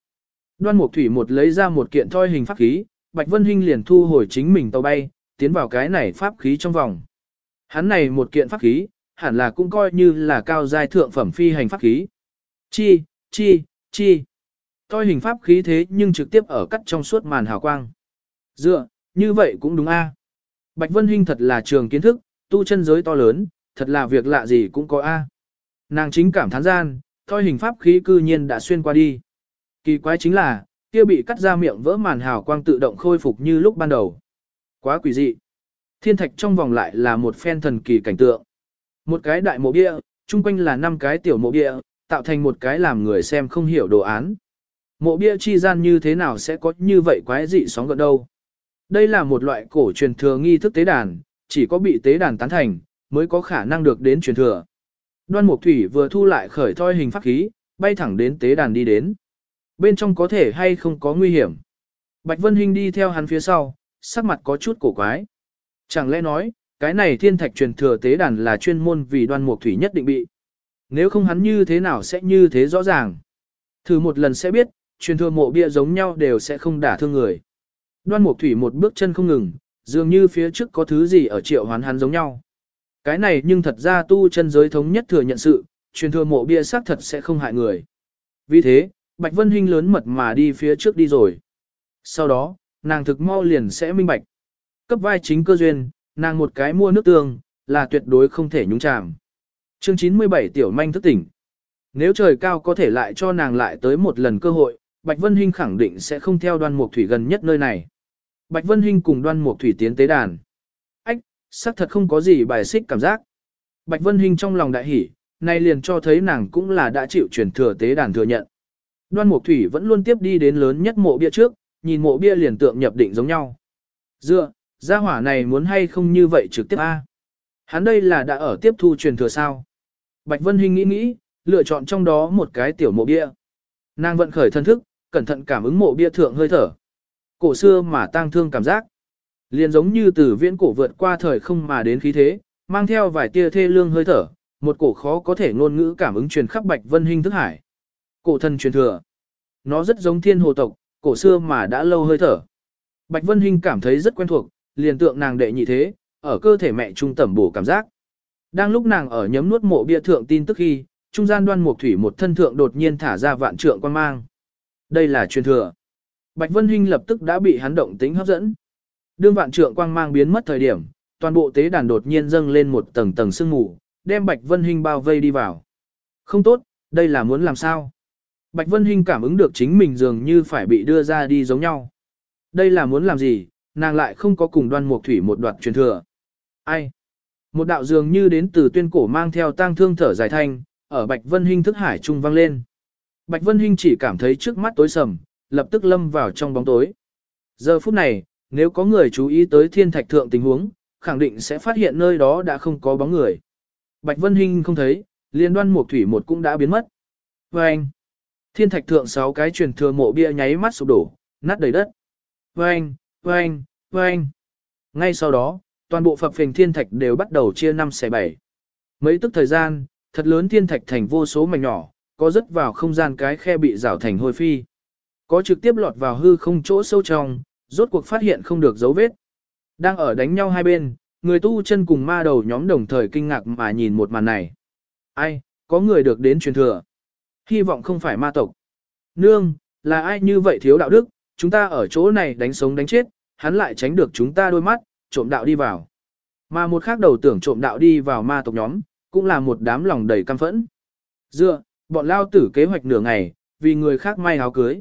Đoan Mục Thủy một lấy ra một kiện thoi hình pháp khí, Bạch Vân Hinh liền thu hồi chính mình tàu bay, tiến vào cái này pháp khí trong vòng. Hắn này một kiện pháp khí, hẳn là cũng coi như là cao giai thượng phẩm phi hành pháp khí. Chi, chi, chi. Toi hình pháp khí thế nhưng trực tiếp ở cắt trong suốt màn hào quang. Dựa, như vậy cũng đúng a. Bạch Vân Hinh thật là trường kiến thức, tu chân giới to lớn, thật là việc lạ gì cũng có a. Nàng chính cảm thán gian, toi hình pháp khí cư nhiên đã xuyên qua đi. Kỳ quái chính là, kia bị cắt ra miệng vỡ màn hào quang tự động khôi phục như lúc ban đầu. Quá quỷ dị. Thiên thạch trong vòng lại là một phen thần kỳ cảnh tượng. Một cái đại mộ bia, chung quanh là năm cái tiểu mộ bia, tạo thành một cái làm người xem không hiểu đồ án. Mộ bia chi gian như thế nào sẽ có như vậy quái dị sóng gần đâu. Đây là một loại cổ truyền thừa nghi thức tế đàn, chỉ có bị tế đàn tán thành, mới có khả năng được đến truyền thừa. Đoan Mục Thủy vừa thu lại khởi thoi hình pháp khí, bay thẳng đến tế đàn đi đến. Bên trong có thể hay không có nguy hiểm. Bạch Vân Hinh đi theo hắn phía sau, sắc mặt có chút cổ quái. Chẳng lẽ nói, cái này thiên thạch truyền thừa tế đàn là chuyên môn vì đoan mục thủy nhất định bị. Nếu không hắn như thế nào sẽ như thế rõ ràng. Thử một lần sẽ biết, truyền thừa mộ bia giống nhau đều sẽ không đả thương người. Đoan mục thủy một bước chân không ngừng, dường như phía trước có thứ gì ở triệu hoán hắn giống nhau. Cái này nhưng thật ra tu chân giới thống nhất thừa nhận sự, truyền thừa mộ bia xác thật sẽ không hại người. Vì thế, Bạch Vân Hinh lớn mật mà đi phía trước đi rồi. Sau đó, nàng thực mau liền sẽ minh bạch. Cấp vai chính cơ duyên, nàng một cái mua nước tương, là tuyệt đối không thể nhúng chàm. Chương 97 tiểu manh thức tỉnh. Nếu trời cao có thể lại cho nàng lại tới một lần cơ hội, Bạch Vân Hinh khẳng định sẽ không theo đoan mục thủy gần nhất nơi này. Bạch Vân Hinh cùng đoan mục thủy tiến tế đàn. Ách, xác thật không có gì bài xích cảm giác. Bạch Vân Hinh trong lòng đại hỉ, nay liền cho thấy nàng cũng là đã chịu truyền thừa tế đàn thừa nhận. Đoan mục thủy vẫn luôn tiếp đi đến lớn nhất mộ bia trước, nhìn mộ bia liền tượng nhập định giống nhau. Dựa, gia hỏa này muốn hay không như vậy trực tiếp A. Hắn đây là đã ở tiếp thu truyền thừa sao. Bạch Vân Hinh nghĩ nghĩ, lựa chọn trong đó một cái tiểu mộ bia. Nàng vận khởi thân thức, cẩn thận cảm ứng mộ bia thượng hơi thở. Cổ xưa mà tang thương cảm giác. Liền giống như từ viễn cổ vượt qua thời không mà đến khí thế, mang theo vài tia thê lương hơi thở, một cổ khó có thể ngôn ngữ cảm ứng truyền khắp Bạch Vân Hinh thức hải. Cổ thần truyền thừa. Nó rất giống thiên hồ tộc, cổ xưa mà đã lâu hơi thở. Bạch Vân Hinh cảm thấy rất quen thuộc, liền tượng nàng đệ nhị thế, ở cơ thể mẹ trung tẩm bổ cảm giác. Đang lúc nàng ở nhấm nuốt mộ bia thượng tin tức khi, trung gian đoan mục thủy một thân thượng đột nhiên thả ra vạn trượng quan mang. Đây là truyền thừa. Bạch Vân Hinh lập tức đã bị hắn động tính hấp dẫn. Đương vạn trượng quang mang biến mất thời điểm, toàn bộ tế đàn đột nhiên dâng lên một tầng tầng sương mù, đem Bạch Vân Hinh bao vây đi vào. Không tốt, đây là muốn làm sao? Bạch Vân Hinh cảm ứng được chính mình dường như phải bị đưa ra đi giống nhau. Đây là muốn làm gì, nàng lại không có cùng đoan mục thủy một đoạn truyền thừa. Ai? Một đạo dường như đến từ tuyên cổ mang theo tang thương thở dài thanh, ở Bạch Vân Hinh thức hải trung vang lên. Bạch Vân Hinh chỉ cảm thấy trước mắt tối sầm, lập tức lâm vào trong bóng tối. Giờ phút này, nếu có người chú ý tới thiên thạch thượng tình huống, khẳng định sẽ phát hiện nơi đó đã không có bóng người. Bạch Vân Hinh không thấy, liên đoan mục thủy một cũng đã biến mất. Và anh, thiên thạch thượng sáu cái truyền thừa mộ bia nháy mắt sụp đổ, nát đầy đất. Và anh, và anh, anh. Ngay sau đó, toàn bộ phập phình thiên thạch đều bắt đầu chia năm xẻ bảy. Mấy tức thời gian, thật lớn thiên thạch thành vô số mảnh nhỏ, có rất vào không gian cái khe bị rào thành hôi phi. Có trực tiếp lọt vào hư không chỗ sâu trong, rốt cuộc phát hiện không được dấu vết. Đang ở đánh nhau hai bên, người tu chân cùng ma đầu nhóm đồng thời kinh ngạc mà nhìn một màn này. Ai, có người được đến truyền thừa. Hy vọng không phải ma tộc. Nương, là ai như vậy thiếu đạo đức, chúng ta ở chỗ này đánh sống đánh chết, hắn lại tránh được chúng ta đôi mắt, trộm đạo đi vào. Mà một khác đầu tưởng trộm đạo đi vào ma tộc nhóm, cũng là một đám lòng đầy căm phẫn. Dựa, bọn lao tử kế hoạch nửa ngày, vì người khác may áo cưới.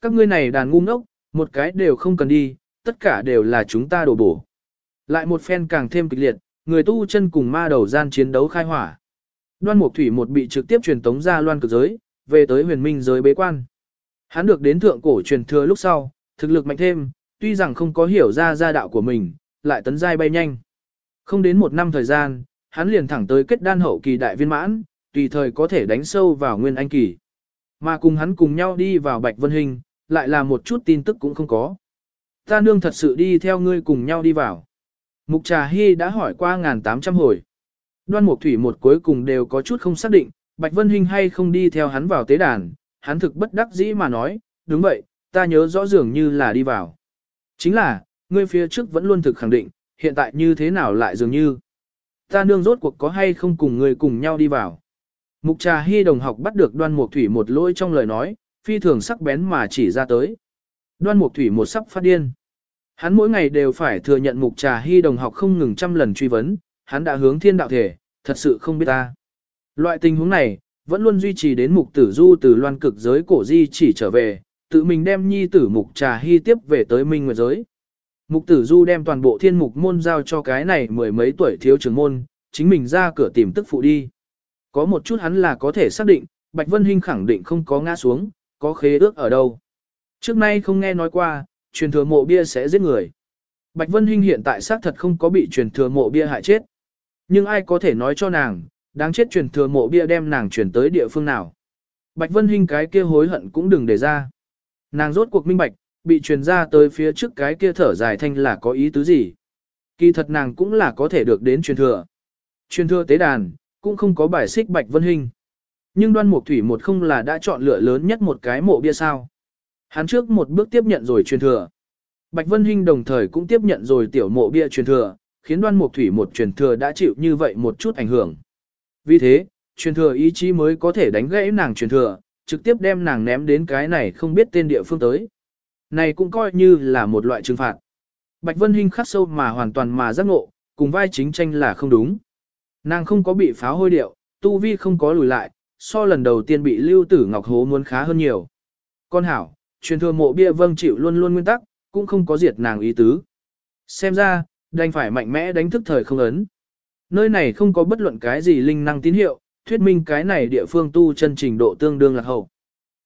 Các ngươi này đàn ngu ngốc, một cái đều không cần đi, tất cả đều là chúng ta đổ bổ. Lại một phen càng thêm kịch liệt, người tu chân cùng ma đầu gian chiến đấu khai hỏa. Đoan Mục Thủy một bị trực tiếp truyền tống ra loan cực giới, về tới huyền minh giới bế quan. Hắn được đến thượng cổ truyền thừa lúc sau, thực lực mạnh thêm, tuy rằng không có hiểu ra gia đạo của mình, lại tấn giai bay nhanh. Không đến một năm thời gian, hắn liền thẳng tới kết đan hậu kỳ đại viên mãn, tùy thời có thể đánh sâu vào nguyên anh kỳ. Mà cùng hắn cùng nhau đi vào Bạch Vân Hình, lại là một chút tin tức cũng không có. Ta nương thật sự đi theo ngươi cùng nhau đi vào. Mục Trà Hy đã hỏi qua ngàn tám trăm hồi. Đoan Mục Thủy một cuối cùng đều có chút không xác định, Bạch Vân Hình hay không đi theo hắn vào tế đàn, hắn thực bất đắc dĩ mà nói, đúng vậy, ta nhớ rõ dường như là đi vào. Chính là, ngươi phía trước vẫn luôn thực khẳng định, hiện tại như thế nào lại dường như. Ta nương rốt cuộc có hay không cùng ngươi cùng nhau đi vào. Mục trà hy đồng học bắt được đoan mục thủy một lỗi trong lời nói, phi thường sắc bén mà chỉ ra tới. Đoan mục thủy một sắp phát điên. Hắn mỗi ngày đều phải thừa nhận mục trà hy đồng học không ngừng trăm lần truy vấn, hắn đã hướng thiên đạo thể, thật sự không biết ta. Loại tình huống này, vẫn luôn duy trì đến mục tử du từ loan cực giới cổ di chỉ trở về, tự mình đem nhi tử mục trà hy tiếp về tới minh nguyệt giới. Mục tử du đem toàn bộ thiên mục môn giao cho cái này mười mấy tuổi thiếu trưởng môn, chính mình ra cửa tìm tức phụ đi. Có một chút hắn là có thể xác định, Bạch Vân Hinh khẳng định không có ngã xuống, có khế ước ở đâu. Trước nay không nghe nói qua, truyền thừa mộ bia sẽ giết người. Bạch Vân Hinh hiện tại xác thật không có bị truyền thừa mộ bia hại chết. Nhưng ai có thể nói cho nàng, đáng chết truyền thừa mộ bia đem nàng chuyển tới địa phương nào. Bạch Vân Hinh cái kia hối hận cũng đừng để ra. Nàng rốt cuộc minh bạch, bị truyền ra tới phía trước cái kia thở dài thanh là có ý tứ gì. Kỳ thật nàng cũng là có thể được đến truyền thừa. Truyền thừa tế đàn, cũng không có bài xích Bạch Vân Hinh. Nhưng đoan mục thủy một không là đã chọn lựa lớn nhất một cái mộ bia sao. Hắn trước một bước tiếp nhận rồi truyền thừa. Bạch Vân Hinh đồng thời cũng tiếp nhận rồi tiểu mộ bia truyền thừa, khiến đoan mục thủy một truyền thừa đã chịu như vậy một chút ảnh hưởng. Vì thế, truyền thừa ý chí mới có thể đánh gãy nàng truyền thừa, trực tiếp đem nàng ném đến cái này không biết tên địa phương tới. Này cũng coi như là một loại trừng phạt. Bạch Vân Hinh khắc sâu mà hoàn toàn mà giác ngộ, cùng vai chính tranh là không đúng. Nàng không có bị pháo hôi điệu, tu vi không có lùi lại, so lần đầu tiên bị lưu tử ngọc hố muốn khá hơn nhiều. Con hảo, truyền thừa mộ bia vâng chịu luôn luôn nguyên tắc, cũng không có diệt nàng ý tứ. Xem ra, đành phải mạnh mẽ đánh thức thời không ấn. Nơi này không có bất luận cái gì linh năng tín hiệu, thuyết minh cái này địa phương tu chân trình độ tương đương là hậu.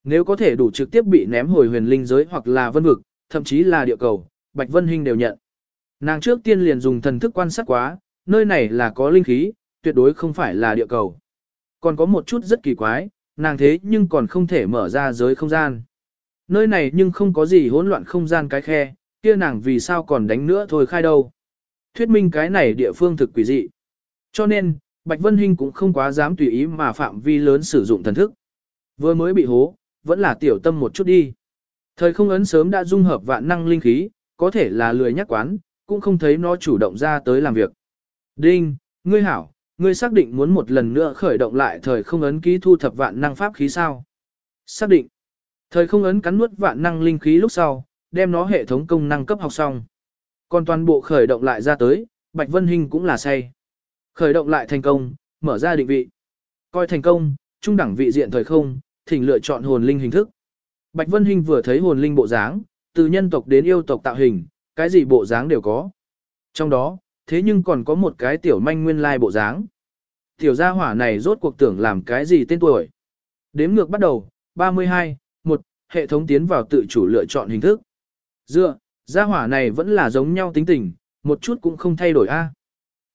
Nếu có thể đủ trực tiếp bị ném hồi huyền linh giới hoặc là vân vực, thậm chí là địa cầu, Bạch Vân Hinh đều nhận. Nàng trước tiên liền dùng thần thức quan sát quá, nơi này là có linh khí, tuyệt đối không phải là địa cầu. Còn có một chút rất kỳ quái, nàng thế nhưng còn không thể mở ra giới không gian. Nơi này nhưng không có gì hỗn loạn không gian cái khe, kia nàng vì sao còn đánh nữa thôi khai đâu. Thuyết minh cái này địa phương thực quỷ dị. Cho nên, Bạch Vân Hinh cũng không quá dám tùy ý mà phạm vi lớn sử dụng thần thức. Vừa mới bị hố, vẫn là tiểu tâm một chút đi. Thời không ấn sớm đã dung hợp vạn năng linh khí, có thể là lười nhắc quán, cũng không thấy nó chủ động ra tới làm việc. Đinh, ngươi hảo, ngươi xác định muốn một lần nữa khởi động lại thời không ấn ký thu thập vạn năng pháp khí sao? Xác định. Thời không ấn cắn nuốt vạn năng linh khí lúc sau, đem nó hệ thống công năng cấp học xong. Còn toàn bộ khởi động lại ra tới, Bạch Vân Hinh cũng là say. Khởi động lại thành công, mở ra định vị. Coi thành công, trung đẳng vị diện thời không, thỉnh lựa chọn hồn linh hình thức. Bạch Vân Hinh vừa thấy hồn linh bộ dáng, từ nhân tộc đến yêu tộc tạo hình, cái gì bộ dáng đều có. Trong đó, thế nhưng còn có một cái tiểu manh nguyên lai bộ dáng. Tiểu gia hỏa này rốt cuộc tưởng làm cái gì tên tuổi. Đếm ngược bắt đầu, 32, 1, hệ thống tiến vào tự chủ lựa chọn hình thức. Dựa, gia hỏa này vẫn là giống nhau tính tình, một chút cũng không thay đổi a.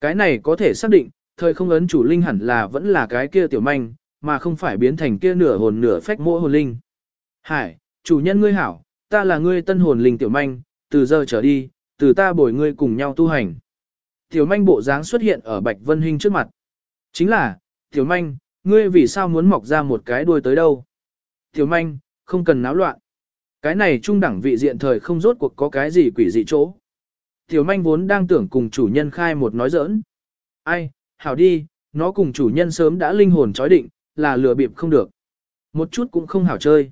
Cái này có thể xác định, thời không ấn chủ linh hẳn là vẫn là cái kia tiểu manh, mà không phải biến thành kia nửa hồn nửa phách mỗi hồn linh. Hải, chủ nhân ngươi hảo, ta là ngươi tân hồn linh tiểu manh, từ giờ trở đi, từ ta bồi ngươi cùng nhau tu hành. Tiểu manh bộ dáng xuất hiện ở Bạch Vân Hinh trước mặt. Chính là, tiểu manh, ngươi vì sao muốn mọc ra một cái đuôi tới đâu? Tiểu manh, không cần náo loạn. Cái này trung đẳng vị diện thời không rốt cuộc có cái gì quỷ dị chỗ. Tiểu manh vốn đang tưởng cùng chủ nhân khai một nói giỡn. Ai, hảo đi, nó cùng chủ nhân sớm đã linh hồn chói định, là lừa bịp không được. Một chút cũng không hảo chơi.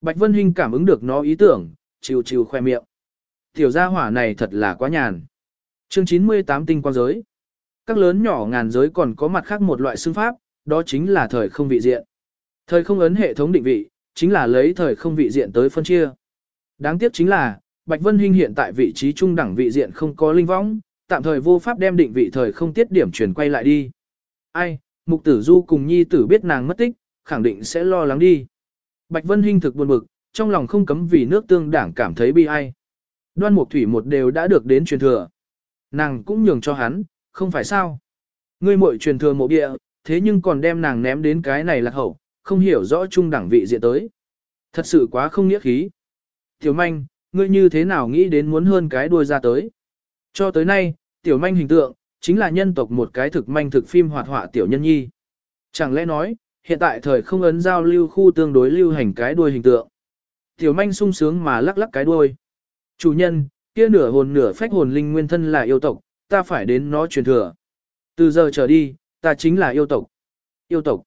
Bạch Vân Hinh cảm ứng được nó ý tưởng, chiều chiều khoe miệng. Tiểu gia hỏa này thật là quá nhàn. Chương 98 tinh quang giới. Các lớn nhỏ ngàn giới còn có mặt khác một loại xương pháp, đó chính là thời không vị diện. Thời không ấn hệ thống định vị, chính là lấy thời không vị diện tới phân chia. Đáng tiếc chính là, Bạch Vân Hinh hiện tại vị trí trung đẳng vị diện không có linh võng, tạm thời vô pháp đem định vị thời không tiết điểm chuyển quay lại đi. Ai, Mục Tử Du cùng Nhi Tử biết nàng mất tích, khẳng định sẽ lo lắng đi. Bạch Vân Hinh thực buồn bực, trong lòng không cấm vì nước tương đảng cảm thấy bi ai. Đoan Mục Thủy một đều đã được đến truyền thừa. Nàng cũng nhường cho hắn, không phải sao. Ngươi muội truyền thừa mộ địa, thế nhưng còn đem nàng ném đến cái này lạc hậu, không hiểu rõ trung đẳng vị diện tới. Thật sự quá không nghĩa khí. Tiểu manh, ngươi như thế nào nghĩ đến muốn hơn cái đuôi ra tới. Cho tới nay, tiểu manh hình tượng, chính là nhân tộc một cái thực manh thực phim hoạt họa tiểu nhân nhi. Chẳng lẽ nói, hiện tại thời không ấn giao lưu khu tương đối lưu hành cái đuôi hình tượng. Tiểu manh sung sướng mà lắc lắc cái đuôi. Chủ nhân, kia nửa hồn nửa phách hồn linh nguyên thân là yêu tộc, ta phải đến nó truyền thừa. Từ giờ trở đi, ta chính là yêu tộc. Yêu tộc.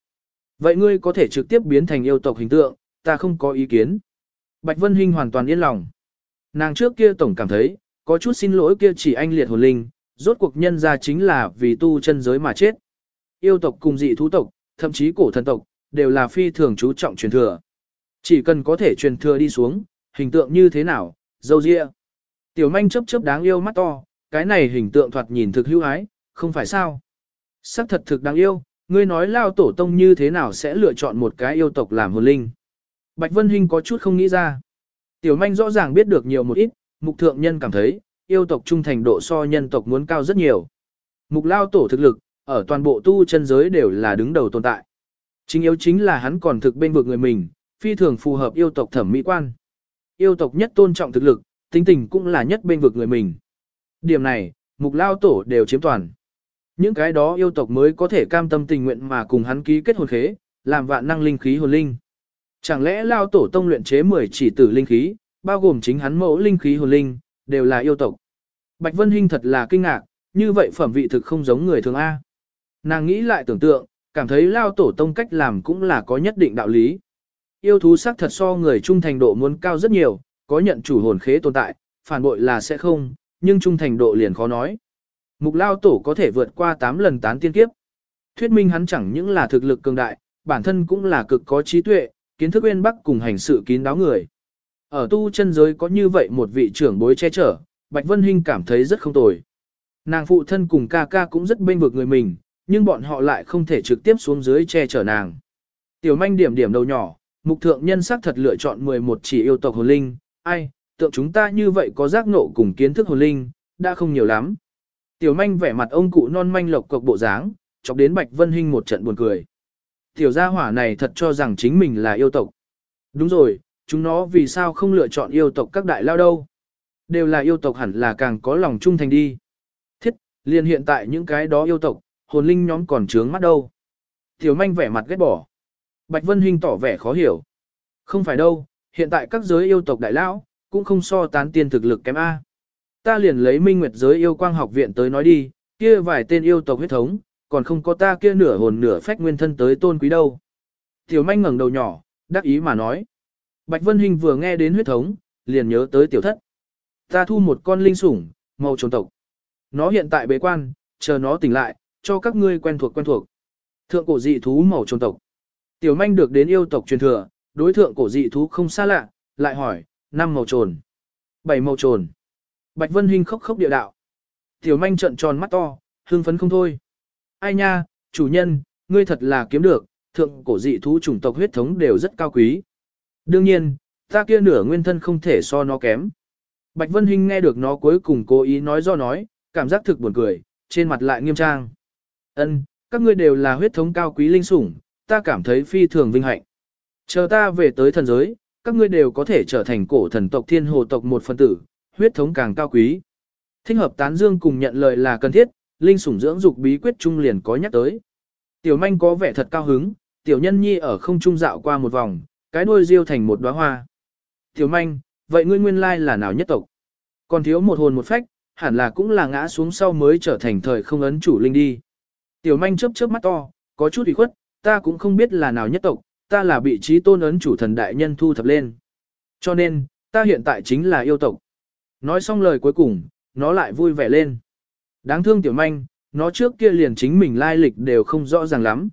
Vậy ngươi có thể trực tiếp biến thành yêu tộc hình tượng, ta không có ý kiến. Bạch Vân Hinh hoàn toàn yên lòng. Nàng trước kia tổng cảm thấy, có chút xin lỗi kia chỉ anh liệt hồn linh, rốt cuộc nhân ra chính là vì tu chân giới mà chết. Yêu tộc cùng dị thú tộc, thậm chí cổ thần tộc, đều là phi thường chú trọng truyền thừa. Chỉ cần có thể truyền thừa đi xuống, hình tượng như thế nào, dâu dịa. Tiểu manh chấp chấp đáng yêu mắt to, cái này hình tượng thoạt nhìn thực hữu ái, không phải sao. Sắc thật thực đáng yêu, ngươi nói lao tổ tông như thế nào sẽ lựa chọn một cái yêu tộc làm hồn linh. Bạch Vân Hinh có chút không nghĩ ra. Tiểu manh rõ ràng biết được nhiều một ít, mục thượng nhân cảm thấy, yêu tộc trung thành độ so nhân tộc muốn cao rất nhiều. Mục lao tổ thực lực, ở toàn bộ tu chân giới đều là đứng đầu tồn tại. Chính yếu chính là hắn còn thực bên vực người mình, phi thường phù hợp yêu tộc thẩm mỹ quan. Yêu tộc nhất tôn trọng thực lực, tính tình cũng là nhất bên vực người mình. Điểm này, mục lao tổ đều chiếm toàn. Những cái đó yêu tộc mới có thể cam tâm tình nguyện mà cùng hắn ký kết hồn khế, làm vạn năng linh khí hồn linh. Chẳng lẽ lao tổ tông luyện chế 10 chỉ tử linh khí, bao gồm chính hắn mẫu linh khí hồn linh, đều là yêu tộc. Bạch Vân Hinh thật là kinh ngạc, như vậy phẩm vị thực không giống người thường A. Nàng nghĩ lại tưởng tượng, cảm thấy lao tổ tông cách làm cũng là có nhất định đạo lý. Yêu thú sắc thật so người trung thành độ muốn cao rất nhiều, có nhận chủ hồn khế tồn tại, phản bội là sẽ không, nhưng trung thành độ liền khó nói. Mục lao tổ có thể vượt qua 8 lần tán tiên kiếp. Thuyết minh hắn chẳng những là thực lực cường đại, bản thân cũng là cực có trí tuệ, kiến thức uyên bắc cùng hành sự kín đáo người. Ở tu chân giới có như vậy một vị trưởng bối che chở, Bạch Vân Hinh cảm thấy rất không tồi. Nàng phụ thân cùng ca ca cũng rất bên vực người mình, nhưng bọn họ lại không thể trực tiếp xuống dưới che chở nàng. Tiểu manh điểm điểm đầu nhỏ, mục thượng nhân sắc thật lựa chọn 11 chỉ yêu tộc hồn linh, ai, tượng chúng ta như vậy có giác nộ cùng kiến thức hồn linh, đã không nhiều lắm. Tiểu manh vẻ mặt ông cụ non manh lộc cộc bộ dáng, chọc đến Bạch Vân Hinh một trận buồn cười. Tiểu gia hỏa này thật cho rằng chính mình là yêu tộc. Đúng rồi, chúng nó vì sao không lựa chọn yêu tộc các đại lao đâu. Đều là yêu tộc hẳn là càng có lòng trung thành đi. Thiết, liền hiện tại những cái đó yêu tộc, hồn linh nhóm còn trướng mắt đâu. Tiểu manh vẻ mặt ghét bỏ. Bạch Vân Hinh tỏ vẻ khó hiểu. Không phải đâu, hiện tại các giới yêu tộc đại lão cũng không so tán tiên thực lực kém A. Ta liền lấy minh nguyệt giới yêu quang học viện tới nói đi, kia vài tên yêu tộc huyết thống, còn không có ta kia nửa hồn nửa phách nguyên thân tới tôn quý đâu. Tiểu manh ngẩng đầu nhỏ, đắc ý mà nói. Bạch Vân Hinh vừa nghe đến huyết thống, liền nhớ tới tiểu thất. Ta thu một con linh sủng, màu trồn tộc. Nó hiện tại bế quan, chờ nó tỉnh lại, cho các ngươi quen thuộc quen thuộc. Thượng cổ dị thú màu trồn tộc. Tiểu manh được đến yêu tộc truyền thừa, đối thượng cổ dị thú không xa lạ, lại hỏi, năm màu trồn, bảy màu trồn. Bạch Vân Hinh khóc khóc địa đạo. Tiểu manh trận tròn mắt to, hưng phấn không thôi. Ai nha, Chủ nhân, ngươi thật là kiếm được, thượng cổ dị thú chủng tộc huyết thống đều rất cao quý. Đương nhiên, ta kia nửa nguyên thân không thể so nó kém. Bạch Vân Hinh nghe được nó cuối cùng cố ý nói do nói, cảm giác thực buồn cười, trên mặt lại nghiêm trang. Ân, các ngươi đều là huyết thống cao quý linh sủng, ta cảm thấy phi thường vinh hạnh. Chờ ta về tới thần giới, các ngươi đều có thể trở thành cổ thần tộc thiên hồ tộc một phân tử, huyết thống càng cao quý. Thích hợp tán dương cùng nhận lời là cần thiết, linh sủng dưỡng dục bí quyết trung liền có nhắc tới. Tiểu manh có vẻ thật cao hứng, tiểu nhân nhi ở không trung dạo qua một vòng, cái đuôi riêu thành một đóa hoa. Tiểu manh, vậy ngươi nguyên lai là nào nhất tộc? Còn thiếu một hồn một phách, hẳn là cũng là ngã xuống sau mới trở thành thời không ấn chủ linh đi. Tiểu manh chớp chớp mắt to, có chút ủy khuất, ta cũng không biết là nào nhất tộc, ta là bị trí tôn ấn chủ thần đại nhân thu thập lên. Cho nên, ta hiện tại chính là yêu tộc. Nói xong lời cuối cùng, nó lại vui vẻ lên. Đáng thương tiểu manh, nó trước kia liền chính mình lai lịch đều không rõ ràng lắm.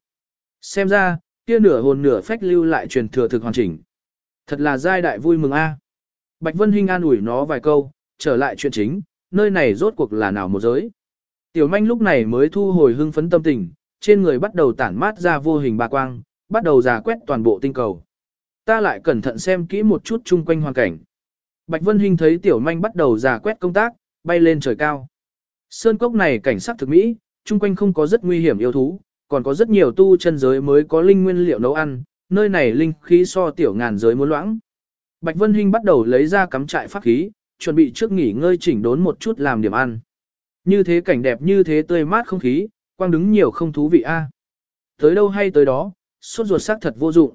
Xem ra, kia nửa hồn nửa phách lưu lại truyền thừa thực hoàn chỉnh. Thật là giai đại vui mừng a. À. Bạch Vân Hinh an ủi nó vài câu, trở lại chuyện chính, nơi này rốt cuộc là nào một giới. Tiểu manh lúc này mới thu hồi hưng phấn tâm tình, trên người bắt đầu tản mát ra vô hình ba quang, bắt đầu giả quét toàn bộ tinh cầu. Ta lại cẩn thận xem kỹ một chút chung quanh hoàn cảnh. Bạch Vân Hinh thấy tiểu manh bắt đầu giả quét công tác, bay lên trời cao. Sơn cốc này cảnh sắc thực mỹ, chung quanh không có rất nguy hiểm yêu thú, còn có rất nhiều tu chân giới mới có linh nguyên liệu nấu ăn, nơi này linh khí so tiểu ngàn giới muốn loãng. Bạch Vân Hinh bắt đầu lấy ra cắm trại pháp khí, chuẩn bị trước nghỉ ngơi chỉnh đốn một chút làm điểm ăn. Như thế cảnh đẹp như thế tươi mát không khí, quang đứng nhiều không thú vị a. À. Tới đâu hay tới đó, sốt ruột sắc thật vô dụng.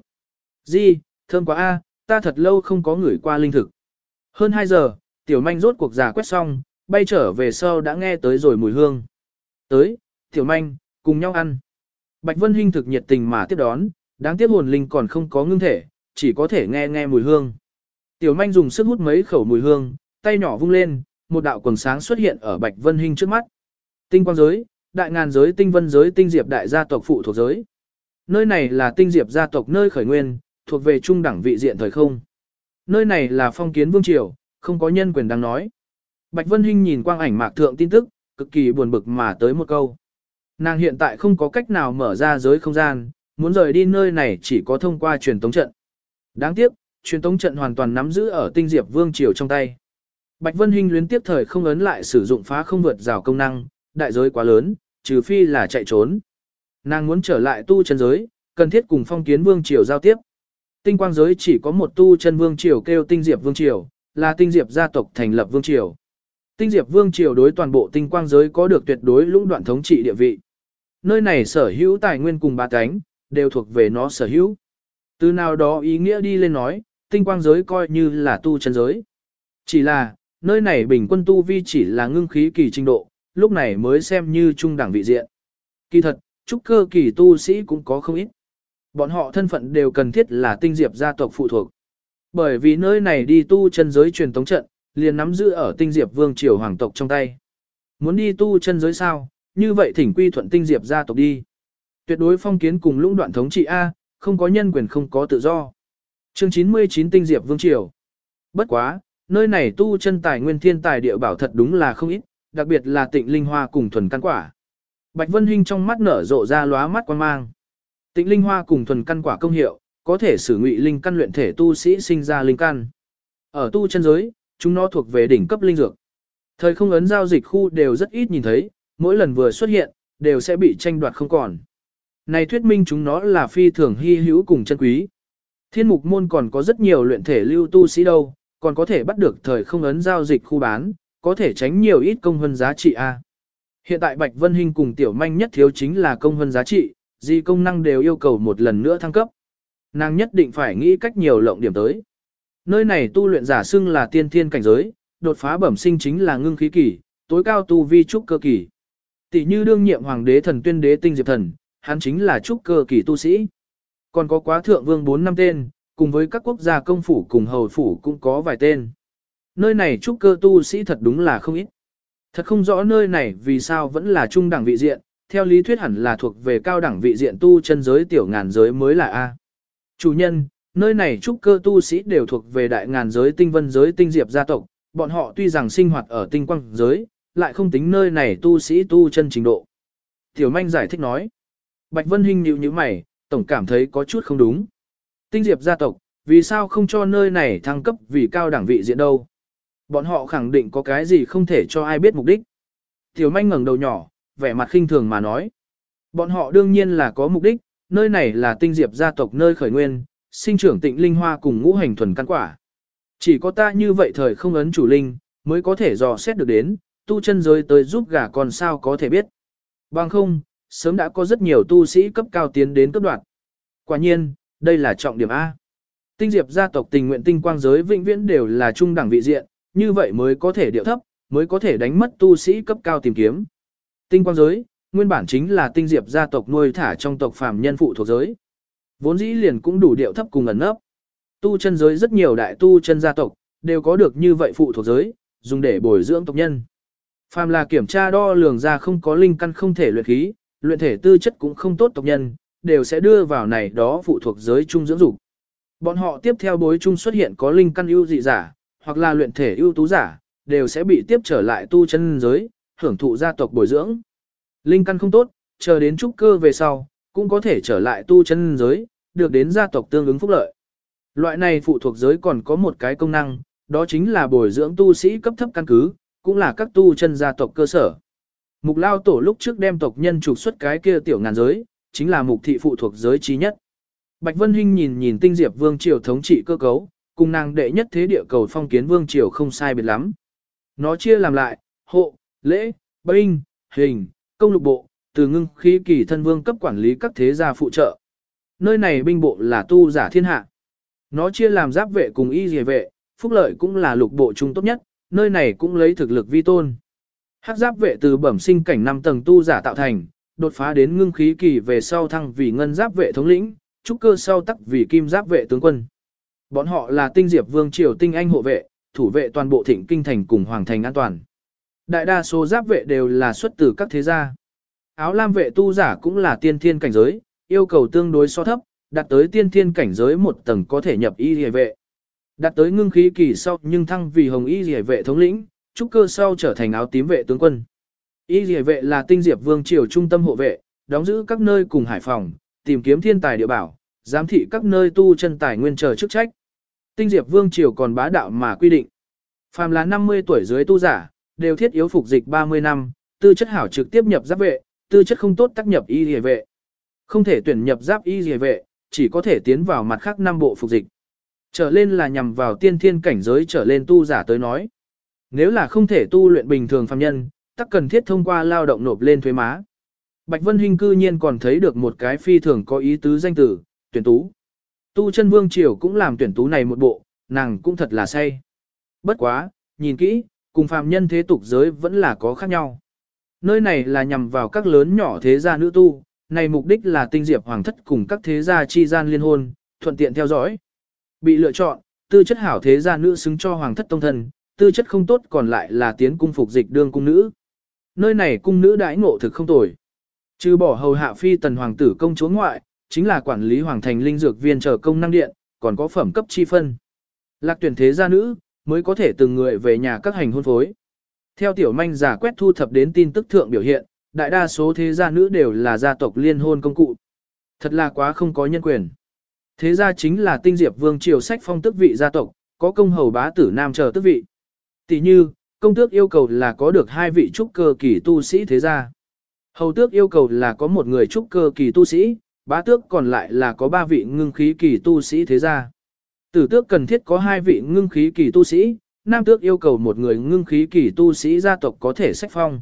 Di, thơm quá a, ta thật lâu không có ngửi qua linh thực. Hơn 2 giờ, tiểu manh rốt cuộc giả quét xong, bay trở về sau đã nghe tới rồi mùi hương. Tới, tiểu manh, cùng nhau ăn. Bạch Vân Hinh thực nhiệt tình mà tiếp đón, đáng tiếc hồn linh còn không có ngưng thể, chỉ có thể nghe nghe mùi hương. Tiểu manh dùng sức hút mấy khẩu mùi hương, tay nhỏ vung lên, một đạo quần sáng xuất hiện ở Bạch Vân Hinh trước mắt. Tinh quang giới, đại ngàn giới tinh vân giới tinh diệp đại gia tộc phụ thuộc giới. Nơi này là tinh diệp gia tộc nơi khởi nguyên, thuộc về trung đẳng vị diện thời không. Nơi này là phong kiến vương triều, không có nhân quyền đang nói. Bạch Vân Hinh nhìn quang ảnh mạc thượng tin tức, cực kỳ buồn bực mà tới một câu. Nàng hiện tại không có cách nào mở ra giới không gian, muốn rời đi nơi này chỉ có thông qua truyền tống trận. Đáng tiếc, truyền tống trận hoàn toàn nắm giữ ở tinh diệp vương triều trong tay. Bạch Vân Hinh luyến tiếp thời không ấn lại sử dụng phá không vượt rào công năng, đại giới quá lớn, trừ phi là chạy trốn. Nàng muốn trở lại tu chân giới, cần thiết cùng phong kiến vương triều giao tiếp. Tinh quang giới chỉ có một tu chân vương triều kêu tinh diệp vương triều, là tinh diệp gia tộc thành lập vương triều. Tinh diệp vương triều đối toàn bộ tinh quang giới có được tuyệt đối lũng đoạn thống trị địa vị. Nơi này sở hữu tài nguyên cùng ba cánh, đều thuộc về nó sở hữu. Từ nào đó ý nghĩa đi lên nói, tinh quang giới coi như là tu chân giới. Chỉ là, nơi này bình quân tu vi chỉ là ngưng khí kỳ trình độ, lúc này mới xem như trung đẳng vị diện. Kỳ thật, trúc cơ kỳ tu sĩ cũng có không ít. Bọn họ thân phận đều cần thiết là tinh diệp gia tộc phụ thuộc. Bởi vì nơi này đi tu chân giới truyền tống trận, liền nắm giữ ở tinh diệp vương triều hoàng tộc trong tay. Muốn đi tu chân giới sao, như vậy thỉnh quy thuận tinh diệp gia tộc đi. Tuyệt đối phong kiến cùng lũng đoạn thống trị A, không có nhân quyền không có tự do. Chương 99 tinh diệp vương triều. Bất quá, nơi này tu chân tài nguyên thiên tài địa bảo thật đúng là không ít, đặc biệt là tịnh linh hoa cùng thuần căn quả. Bạch Vân Hinh trong mắt nở rộ ra lóa mắt quan mang. Tịnh linh hoa cùng thuần căn quả công hiệu, có thể sử ngụy linh căn luyện thể tu sĩ sinh ra linh căn. Ở tu chân giới, chúng nó thuộc về đỉnh cấp linh dược. Thời không ấn giao dịch khu đều rất ít nhìn thấy, mỗi lần vừa xuất hiện, đều sẽ bị tranh đoạt không còn. Này thuyết minh chúng nó là phi thường hy hữu cùng chân quý. Thiên mục môn còn có rất nhiều luyện thể lưu tu sĩ đâu, còn có thể bắt được thời không ấn giao dịch khu bán, có thể tránh nhiều ít công hơn giá trị A. Hiện tại Bạch Vân Hinh cùng Tiểu Manh nhất thiếu chính là công hơn giá trị, gì công năng đều yêu cầu một lần nữa thăng cấp. Nàng nhất định phải nghĩ cách nhiều lộng điểm tới. Nơi này tu luyện giả xưng là tiên thiên cảnh giới, đột phá bẩm sinh chính là ngưng khí kỳ, tối cao tu vi trúc cơ kỳ. Tỷ như đương nhiệm hoàng đế thần tuyên đế tinh diệp thần, hắn chính là trúc cơ kỳ tu sĩ. Còn có quá thượng vương 4 năm tên, cùng với các quốc gia công phủ cùng hầu phủ cũng có vài tên. Nơi này trúc cơ tu sĩ thật đúng là không ít. Thật không rõ nơi này vì sao vẫn là trung đẳng vị diện, theo lý thuyết hẳn là thuộc về cao đẳng vị diện tu chân giới tiểu ngàn giới mới là A. Chủ nhân, nơi này trúc cơ tu sĩ đều thuộc về đại ngàn giới tinh vân giới tinh diệp gia tộc, bọn họ tuy rằng sinh hoạt ở tinh quang giới, lại không tính nơi này tu sĩ tu chân trình độ. Tiểu manh giải thích nói, Bạch Vân Hinh nhíu như mày, tổng cảm thấy có chút không đúng. Tinh diệp gia tộc, vì sao không cho nơi này thăng cấp vì cao đẳng vị diện đâu? Bọn họ khẳng định có cái gì không thể cho ai biết mục đích. Tiểu manh ngẩng đầu nhỏ, vẻ mặt khinh thường mà nói. Bọn họ đương nhiên là có mục đích, nơi này là tinh diệp gia tộc nơi khởi nguyên, sinh trưởng tịnh linh hoa cùng ngũ hành thuần căn quả. Chỉ có ta như vậy thời không ấn chủ linh, mới có thể dò xét được đến, tu chân giới tới giúp gà còn sao có thể biết. Bằng không, sớm đã có rất nhiều tu sĩ cấp cao tiến đến cấp đoạn. Quả nhiên, đây là trọng điểm A. Tinh diệp gia tộc tình nguyện tinh quang giới vĩnh viễn đều là trung đẳng vị diện, như vậy mới có thể điệu thấp, mới có thể đánh mất tu sĩ cấp cao tìm kiếm. Tinh quang giới, nguyên bản chính là tinh diệp gia tộc nuôi thả trong tộc phàm nhân phụ thuộc giới. Vốn dĩ liền cũng đủ điệu thấp cùng ẩn nấp. Tu chân giới rất nhiều đại tu chân gia tộc, đều có được như vậy phụ thuộc giới, dùng để bồi dưỡng tộc nhân. Phàm là kiểm tra đo lường ra không có linh căn không thể luyện khí, luyện thể tư chất cũng không tốt tộc nhân, đều sẽ đưa vào này đó phụ thuộc giới trung dưỡng dục. Bọn họ tiếp theo bối trung xuất hiện có linh căn ưu dị giả, hoặc là luyện thể ưu tú giả, đều sẽ bị tiếp trở lại tu chân giới, hưởng thụ gia tộc bồi dưỡng. Linh căn không tốt, chờ đến trúc cơ về sau, cũng có thể trở lại tu chân giới, được đến gia tộc tương ứng phúc lợi. Loại này phụ thuộc giới còn có một cái công năng, đó chính là bồi dưỡng tu sĩ cấp thấp căn cứ, cũng là các tu chân gia tộc cơ sở. Mục lao tổ lúc trước đem tộc nhân trục xuất cái kia tiểu ngàn giới, chính là mục thị phụ thuộc giới trí nhất. Bạch Vân Hinh nhìn nhìn tinh diệp vương triều thống trị cơ cấu, cùng nàng đệ nhất thế địa cầu phong kiến vương triều không sai biệt lắm. Nó chia làm lại, hộ, lễ, binh, hình, công lục bộ, từ ngưng khí kỳ thân vương cấp quản lý các thế gia phụ trợ. Nơi này binh bộ là tu giả thiên hạ. Nó chia làm giáp vệ cùng y dề vệ, phúc lợi cũng là lục bộ trung tốt nhất, nơi này cũng lấy thực lực vi tôn. Hắc giáp vệ từ bẩm sinh cảnh 5 tầng tu giả tạo thành, đột phá đến ngưng khí kỳ về sau thăng vì ngân giáp vệ thống lĩnh, trúc cơ sau tắc vì kim giáp vệ tướng quân. Bọn họ là tinh diệp vương triều tinh anh hộ vệ, thủ vệ toàn bộ thịnh kinh thành cùng hoàng thành an toàn. Đại đa số giáp vệ đều là xuất từ các thế gia. Áo lam vệ tu giả cũng là tiên thiên cảnh giới, yêu cầu tương đối so thấp, đạt tới tiên thiên cảnh giới một tầng có thể nhập y hề vệ. Đạt tới ngưng khí kỳ sau nhưng thăng vì hồng y hề vệ thống lĩnh, trúc cơ sau trở thành áo tím vệ tướng quân. Y hề vệ là tinh diệp vương triều trung tâm hộ vệ, đóng giữ các nơi cùng hải phòng, tìm kiếm thiên tài địa bảo, giám thị các nơi tu chân tài nguyên chờ chức trách. Tinh diệp vương triều còn bá đạo mà quy định. Phàm là 50 tuổi dưới tu giả, đều thiết yếu phục dịch 30 năm, tư chất hảo trực tiếp nhập giáp vệ, tư chất không tốt tác nhập y hề vệ. Không thể tuyển nhập giáp y hề vệ, chỉ có thể tiến vào mặt khác năm bộ phục dịch. Trở lên là nhằm vào tiên thiên cảnh giới trở lên tu giả tới nói. Nếu là không thể tu luyện bình thường phàm nhân, tắc cần thiết thông qua lao động nộp lên thuế má. Bạch Vân Hinh cư nhiên còn thấy được một cái phi thường có ý tứ danh tử, tuyển tú. Tu chân vương triều cũng làm tuyển tú này một bộ, nàng cũng thật là say. Bất quá, nhìn kỹ, cùng phàm nhân thế tục giới vẫn là có khác nhau. Nơi này là nhằm vào các lớn nhỏ thế gia nữ tu, này mục đích là tinh diệp hoàng thất cùng các thế gia chi gian liên hôn, thuận tiện theo dõi. Bị lựa chọn, tư chất hảo thế gia nữ xứng cho hoàng thất tông thân, tư chất không tốt còn lại là tiến cung phục dịch đương cung nữ. Nơi này cung nữ đãi ngộ thực không tồi. Trừ bỏ hầu hạ phi tần hoàng tử công chúa ngoại, chính là quản lý hoàng thành linh dược viên trở công năng điện, còn có phẩm cấp chi phân. Lạc tuyển thế gia nữ, mới có thể từng người về nhà các hành hôn phối. Theo tiểu manh giả quét thu thập đến tin tức thượng biểu hiện, đại đa số thế gia nữ đều là gia tộc liên hôn công cụ. Thật là quá không có nhân quyền. Thế gia chính là tinh diệp vương triều sách phong tước vị gia tộc, có công hầu bá tử nam chờ tước vị. Tỷ như, công tước yêu cầu là có được hai vị trúc cơ kỳ tu sĩ thế gia. Hầu tước yêu cầu là có một người trúc cơ kỳ tu sĩ, bá tước còn lại là có ba vị ngưng khí kỳ tu sĩ thế gia. Tử tước cần thiết có hai vị ngưng khí kỳ tu sĩ, nam tước yêu cầu một người ngưng khí kỳ tu sĩ gia tộc có thể sách phong.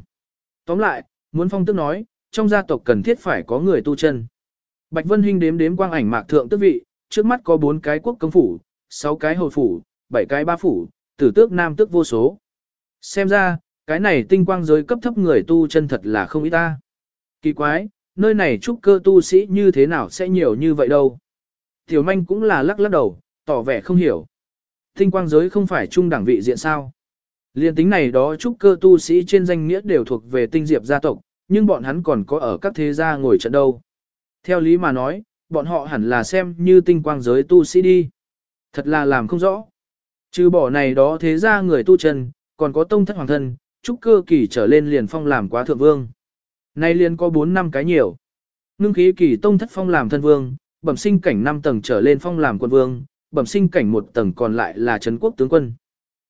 Tóm lại, muốn phong tước nói, trong gia tộc cần thiết phải có người tu chân. Bạch Vân Hinh đếm đếm quang ảnh mạc thượng tước vị, trước mắt có bốn cái quốc công phủ, sáu cái hồi phủ, bảy cái ba phủ, tử tước nam tước vô số. Xem ra, cái này tinh quang giới cấp thấp người tu chân thật là không ít ta. Kỳ quái, nơi này trúc cơ tu sĩ như thế nào sẽ nhiều như vậy đâu. Tiểu manh cũng là lắc lắc đầu, tỏ vẻ không hiểu. Tinh quang giới không phải trung đẳng vị diện sao. Liên tính này đó trúc cơ tu sĩ trên danh nghĩa đều thuộc về tinh diệp gia tộc, nhưng bọn hắn còn có ở các thế gia ngồi trận đâu. Theo lý mà nói, bọn họ hẳn là xem như tinh quang giới tu sĩ đi. Thật là làm không rõ. Trừ bỏ này đó thế gia người tu chân, còn có tông thất hoàng thân, trúc cơ kỳ trở lên liền phong làm quá thượng vương. Nay liền có 4 năm cái nhiều. Ngưng khí kỳ tông thất phong làm thân vương, bẩm sinh cảnh 5 tầng trở lên phong làm quân vương, bẩm sinh cảnh một tầng còn lại là trấn quốc tướng quân.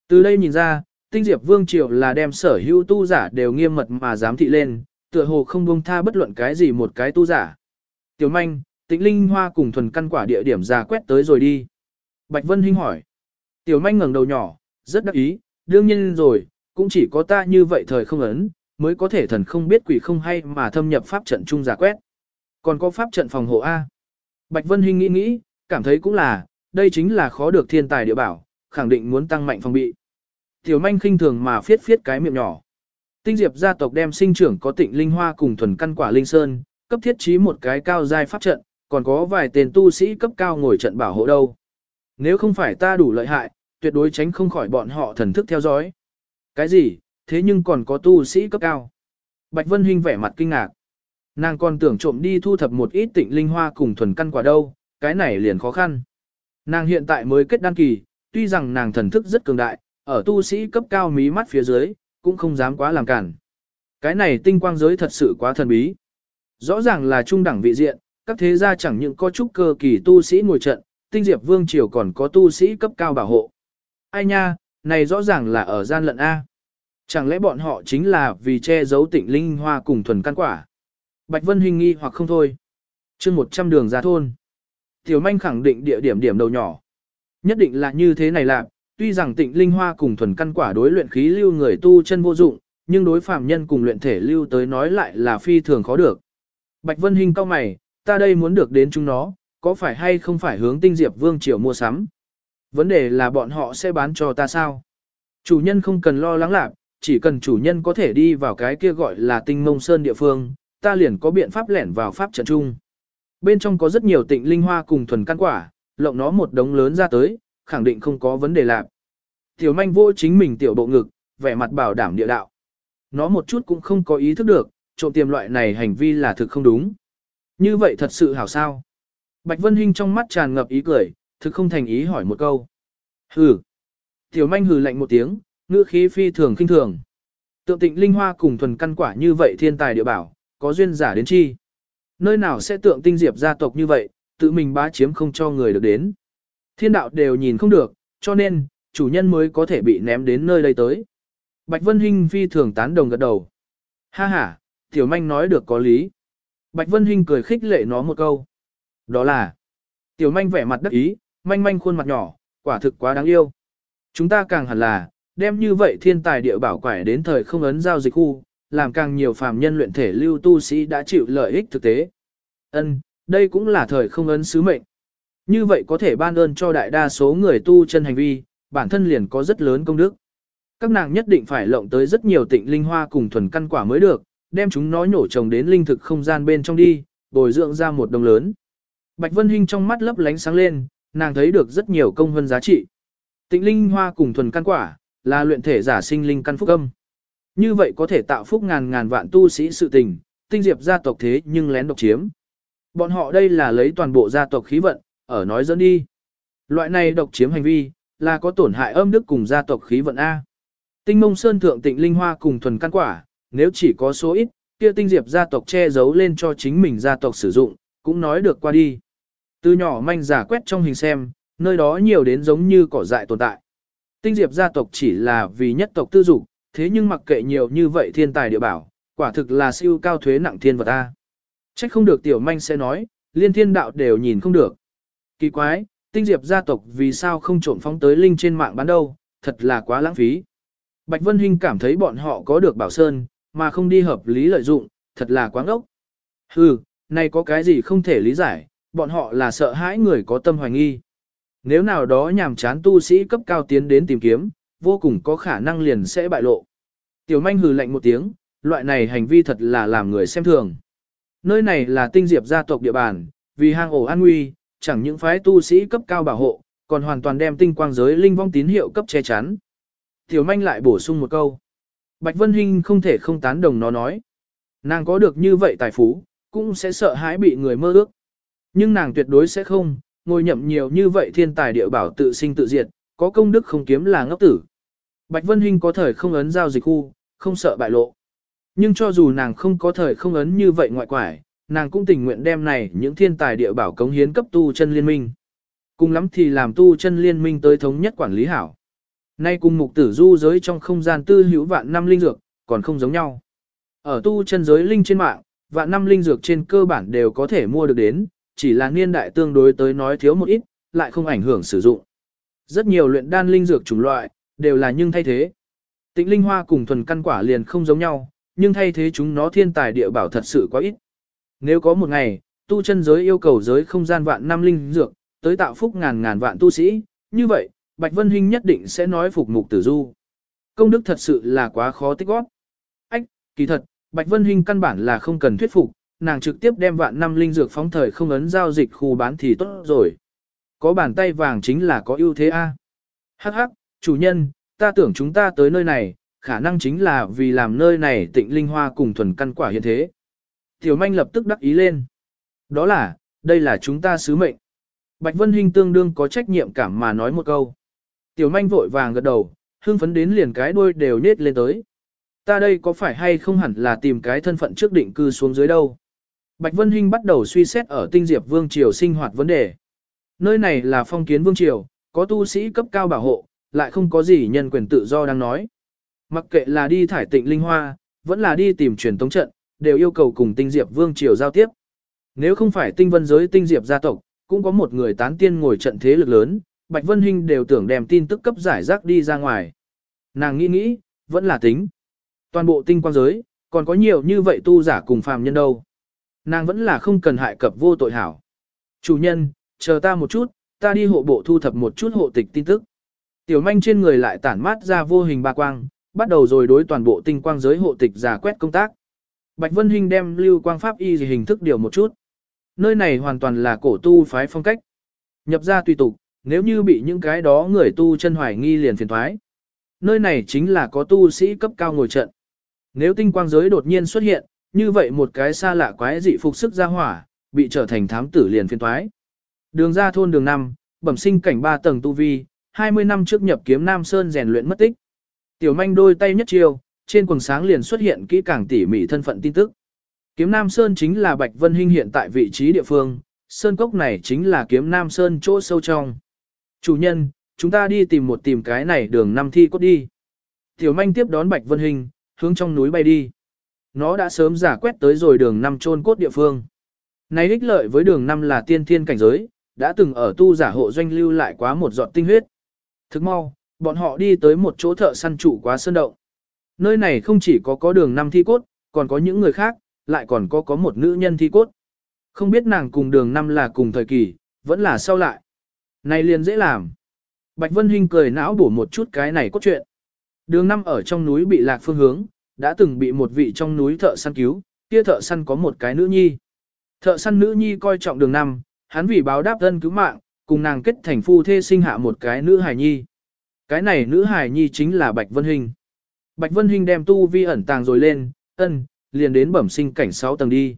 Từ đây nhìn ra, tinh diệp vương triều là đem sở hữu tu giả đều nghiêm mật mà giám thị lên, tựa hồ không buông tha bất luận cái gì một cái tu giả. Tiểu manh, tĩnh linh hoa cùng thuần căn quả địa điểm ra quét tới rồi đi. Bạch Vân Hinh hỏi. Tiểu manh ngẩng đầu nhỏ, rất đắc ý, đương nhiên rồi, cũng chỉ có ta như vậy thời không ấn, mới có thể thần không biết quỷ không hay mà thâm nhập pháp trận trung giả quét. Còn có pháp trận phòng hộ A. Bạch Vân Hinh nghĩ nghĩ, cảm thấy cũng là, đây chính là khó được thiên tài địa bảo, khẳng định muốn tăng mạnh phòng bị. Tiểu manh khinh thường mà phiết phiết cái miệng nhỏ. Tinh diệp gia tộc đem sinh trưởng có tịnh linh hoa cùng thuần căn quả linh sơn, cấp thiết trí một cái cao giai pháp trận, còn có vài tên tu sĩ cấp cao ngồi trận bảo hộ đâu. Nếu không phải ta đủ lợi hại, tuyệt đối tránh không khỏi bọn họ thần thức theo dõi. Cái gì, thế nhưng còn có tu sĩ cấp cao. Bạch Vân Hinh vẻ mặt kinh ngạc. Nàng còn tưởng trộm đi thu thập một ít tịnh linh hoa cùng thuần căn quả đâu, cái này liền khó khăn. Nàng hiện tại mới kết đăng kỳ, tuy rằng nàng thần thức rất cường đại, ở tu sĩ cấp cao mí mắt phía dưới, cũng không dám quá làm cản. Cái này tinh quang giới thật sự quá thần bí. Rõ ràng là trung đẳng vị diện, các thế gia chẳng những có chút cơ kỳ tu sĩ ngồi trận, tinh diệp vương triều còn có tu sĩ cấp cao bảo hộ. Ai nha, này rõ ràng là ở gian lận A. Chẳng lẽ bọn họ chính là vì che giấu tịnh linh hoa cùng thuần căn quả. Bạch Vân Hình nghi hoặc không thôi. chương 100 đường ra thôn. Tiểu manh khẳng định địa điểm điểm đầu nhỏ. Nhất định là như thế này làm. tuy rằng tịnh linh hoa cùng thuần căn quả đối luyện khí lưu người tu chân vô dụng, nhưng đối phạm nhân cùng luyện thể lưu tới nói lại là phi thường khó được. Bạch Vân Hinh cao mày, ta đây muốn được đến chúng nó, có phải hay không phải hướng tinh diệp vương triều mua sắm? Vấn đề là bọn họ sẽ bán cho ta sao? Chủ nhân không cần lo lắng lạc, chỉ cần chủ nhân có thể đi vào cái kia gọi là tinh mông sơn địa phương, ta liền có biện pháp lẻn vào pháp trận trung. Bên trong có rất nhiều tịnh linh hoa cùng thuần căn quả, lộng nó một đống lớn ra tới, khẳng định không có vấn đề lạc. Tiểu manh vô chính mình tiểu bộ ngực, vẻ mặt bảo đảm địa đạo. Nó một chút cũng không có ý thức được, trộm tiềm loại này hành vi là thực không đúng. Như vậy thật sự hảo sao? Bạch Vân Hinh trong mắt tràn ngập ý cười, thực không thành ý hỏi một câu. Hừ. Tiểu manh hừ lạnh một tiếng, ngữ khí phi thường kinh thường. Tượng tịnh linh hoa cùng thuần căn quả như vậy thiên tài địa bảo, có duyên giả đến chi. Nơi nào sẽ tượng tinh diệp gia tộc như vậy, tự mình bá chiếm không cho người được đến. Thiên đạo đều nhìn không được, cho nên, chủ nhân mới có thể bị ném đến nơi đây tới. Bạch Vân Hinh phi thường tán đồng gật đầu. Ha ha, tiểu manh nói được có lý. Bạch Vân Hinh cười khích lệ nó một câu. Đó là, tiểu manh vẻ mặt đắc ý, manh manh khuôn mặt nhỏ, quả thực quá đáng yêu. Chúng ta càng hẳn là, đem như vậy thiên tài địa bảo quải đến thời không ấn giao dịch khu, làm càng nhiều phàm nhân luyện thể lưu tu sĩ đã chịu lợi ích thực tế. Ân, đây cũng là thời không ấn sứ mệnh. Như vậy có thể ban ơn cho đại đa số người tu chân hành vi, bản thân liền có rất lớn công đức. Các nàng nhất định phải lộng tới rất nhiều tịnh linh hoa cùng thuần căn quả mới được, đem chúng nó nhổ trồng đến linh thực không gian bên trong đi, bồi dưỡng ra một đồng lớn. Bạch Vân Hinh trong mắt lấp lánh sáng lên, nàng thấy được rất nhiều công hơn giá trị. Tịnh linh hoa cùng thuần căn quả, là luyện thể giả sinh linh căn phúc âm. Như vậy có thể tạo phúc ngàn ngàn vạn tu sĩ sự tình, tinh diệp gia tộc thế nhưng lén độc chiếm. Bọn họ đây là lấy toàn bộ gia tộc khí vận, ở nói dẫn đi. Loại này độc chiếm hành vi, là có tổn hại âm đức cùng gia tộc khí vận A. Tinh mông sơn thượng tịnh linh hoa cùng thuần căn quả, nếu chỉ có số ít, kia tinh diệp gia tộc che giấu lên cho chính mình gia tộc sử dụng, cũng nói được qua đi. Từ nhỏ manh giả quét trong hình xem, nơi đó nhiều đến giống như cỏ dại tồn tại. Tinh diệp gia tộc chỉ là vì nhất tộc tư dục, thế nhưng mặc kệ nhiều như vậy thiên tài địa bảo, quả thực là siêu cao thuế nặng thiên vật ta Trách không được tiểu manh sẽ nói, liên thiên đạo đều nhìn không được. Kỳ quái, tinh diệp gia tộc vì sao không trộn phóng tới linh trên mạng bán đâu, thật là quá lãng phí. Bạch Vân Hinh cảm thấy bọn họ có được bảo sơn, mà không đi hợp lý lợi dụng, thật là quá ngốc. Hừ, này có cái gì không thể lý giải, bọn họ là sợ hãi người có tâm hoài nghi. Nếu nào đó nhàm chán tu sĩ cấp cao tiến đến tìm kiếm, vô cùng có khả năng liền sẽ bại lộ. Tiểu manh hừ lạnh một tiếng, loại này hành vi thật là làm người xem thường. Nơi này là tinh diệp gia tộc địa bàn, vì hang ổ an nguy, chẳng những phái tu sĩ cấp cao bảo hộ, còn hoàn toàn đem tinh quang giới linh vong tín hiệu cấp che chắn. Tiểu manh lại bổ sung một câu. Bạch Vân Hinh không thể không tán đồng nó nói. Nàng có được như vậy tài phú, cũng sẽ sợ hãi bị người mơ ước. Nhưng nàng tuyệt đối sẽ không, ngồi nhậm nhiều như vậy thiên tài địa bảo tự sinh tự diệt, có công đức không kiếm là ngốc tử. Bạch Vân Hinh có thời không ấn giao dịch khu, không sợ bại lộ. Nhưng cho dù nàng không có thời không ấn như vậy ngoại quải, nàng cũng tình nguyện đem này những thiên tài địa bảo cống hiến cấp tu chân liên minh. Cùng lắm thì làm tu chân liên minh tới thống nhất quản lý hảo. Nay cùng mục tử du giới trong không gian tư hữu vạn năm linh dược, còn không giống nhau. Ở tu chân giới linh trên mạng, vạn năm linh dược trên cơ bản đều có thể mua được đến, chỉ là niên đại tương đối tới nói thiếu một ít, lại không ảnh hưởng sử dụng. Rất nhiều luyện đan linh dược chủng loại, đều là nhưng thay thế. Tịnh linh hoa cùng thuần căn quả liền không giống nhau, nhưng thay thế chúng nó thiên tài địa bảo thật sự quá ít. Nếu có một ngày, tu chân giới yêu cầu giới không gian vạn năm linh dược, tới tạo phúc ngàn ngàn vạn tu sĩ, như vậy, Bạch Vân Hinh nhất định sẽ nói phục mục tử du. Công đức thật sự là quá khó tích góp. Ách, kỳ thật, Bạch Vân Hinh căn bản là không cần thuyết phục, nàng trực tiếp đem vạn năm linh dược phóng thời không ấn giao dịch khu bán thì tốt rồi. Có bàn tay vàng chính là có ưu thế A. Hắc hắc, chủ nhân, ta tưởng chúng ta tới nơi này, khả năng chính là vì làm nơi này tịnh linh hoa cùng thuần căn quả hiện thế. Tiểu manh lập tức đắc ý lên. Đó là, đây là chúng ta sứ mệnh. Bạch Vân Hinh tương đương có trách nhiệm cảm mà nói một câu. Tiểu manh vội vàng gật đầu, hương phấn đến liền cái đuôi đều nết lên tới. Ta đây có phải hay không hẳn là tìm cái thân phận trước định cư xuống dưới đâu. Bạch Vân Hinh bắt đầu suy xét ở tinh diệp vương triều sinh hoạt vấn đề. Nơi này là phong kiến vương triều, có tu sĩ cấp cao bảo hộ, lại không có gì nhân quyền tự do đang nói. Mặc kệ là đi thải tịnh linh hoa, vẫn là đi tìm truyền tống trận, đều yêu cầu cùng tinh diệp vương triều giao tiếp. Nếu không phải tinh vân giới tinh diệp gia tộc, cũng có một người tán tiên ngồi trận thế lực lớn, Bạch Vân Hinh đều tưởng đem tin tức cấp giải rác đi ra ngoài. Nàng nghĩ nghĩ, vẫn là tính. Toàn bộ tinh quang giới, còn có nhiều như vậy tu giả cùng phàm nhân đâu. Nàng vẫn là không cần hại cập vô tội hảo. Chủ nhân, chờ ta một chút, ta đi hộ bộ thu thập một chút hộ tịch tin tức. Tiểu manh trên người lại tản mát ra vô hình ba quang, bắt đầu rồi đối toàn bộ tinh quang giới hộ tịch giả quét công tác. Bạch Vân Hinh đem lưu quang pháp y hình thức điều một chút. Nơi này hoàn toàn là cổ tu phái phong cách. Nhập ra tùy tục, nếu như bị những cái đó người tu chân hoài nghi liền phiền thoái. Nơi này chính là có tu sĩ cấp cao ngồi trận. Nếu tinh quang giới đột nhiên xuất hiện, như vậy một cái xa lạ quái dị phục sức ra hỏa, bị trở thành thám tử liền phiền thoái. Đường ra thôn đường năm bẩm sinh cảnh 3 tầng tu vi, 20 năm trước nhập kiếm Nam Sơn rèn luyện mất tích. Tiểu manh đôi tay nhất chiêu, trên quần sáng liền xuất hiện kỹ càng tỉ mỉ thân phận tin tức. Kiếm Nam Sơn chính là Bạch Vân Hinh hiện tại vị trí địa phương, Sơn Cốc này chính là kiếm Nam Sơn chỗ sâu trong. Chủ nhân, chúng ta đi tìm một tìm cái này đường năm thi cốt đi. Tiểu manh tiếp đón Bạch Vân Hinh, hướng trong núi bay đi. Nó đã sớm giả quét tới rồi đường năm trôn cốt địa phương. Này ích lợi với đường năm là tiên thiên cảnh giới, đã từng ở tu giả hộ doanh lưu lại quá một giọt tinh huyết. Thức mau, bọn họ đi tới một chỗ thợ săn trụ quá sơn động. Nơi này không chỉ có có đường năm thi cốt, còn có những người khác, lại còn có có một nữ nhân thi cốt. Không biết nàng cùng đường năm là cùng thời kỳ, vẫn là sau lại. Này liền dễ làm. Bạch Vân Hinh cười não bổ một chút cái này cốt truyện. Đường năm ở trong núi bị lạc phương hướng, đã từng bị một vị trong núi thợ săn cứu, kia thợ săn có một cái nữ nhi. Thợ săn nữ nhi coi trọng đường năm, hắn vì báo đáp thân cứu mạng, cùng nàng kết thành phu thê sinh hạ một cái nữ hài nhi. Cái này nữ hài nhi chính là Bạch Vân Hinh. Bạch Vân Hinh đem tu vi ẩn tàng rồi lên, ân, liền đến bẩm sinh cảnh 6 tầng đi.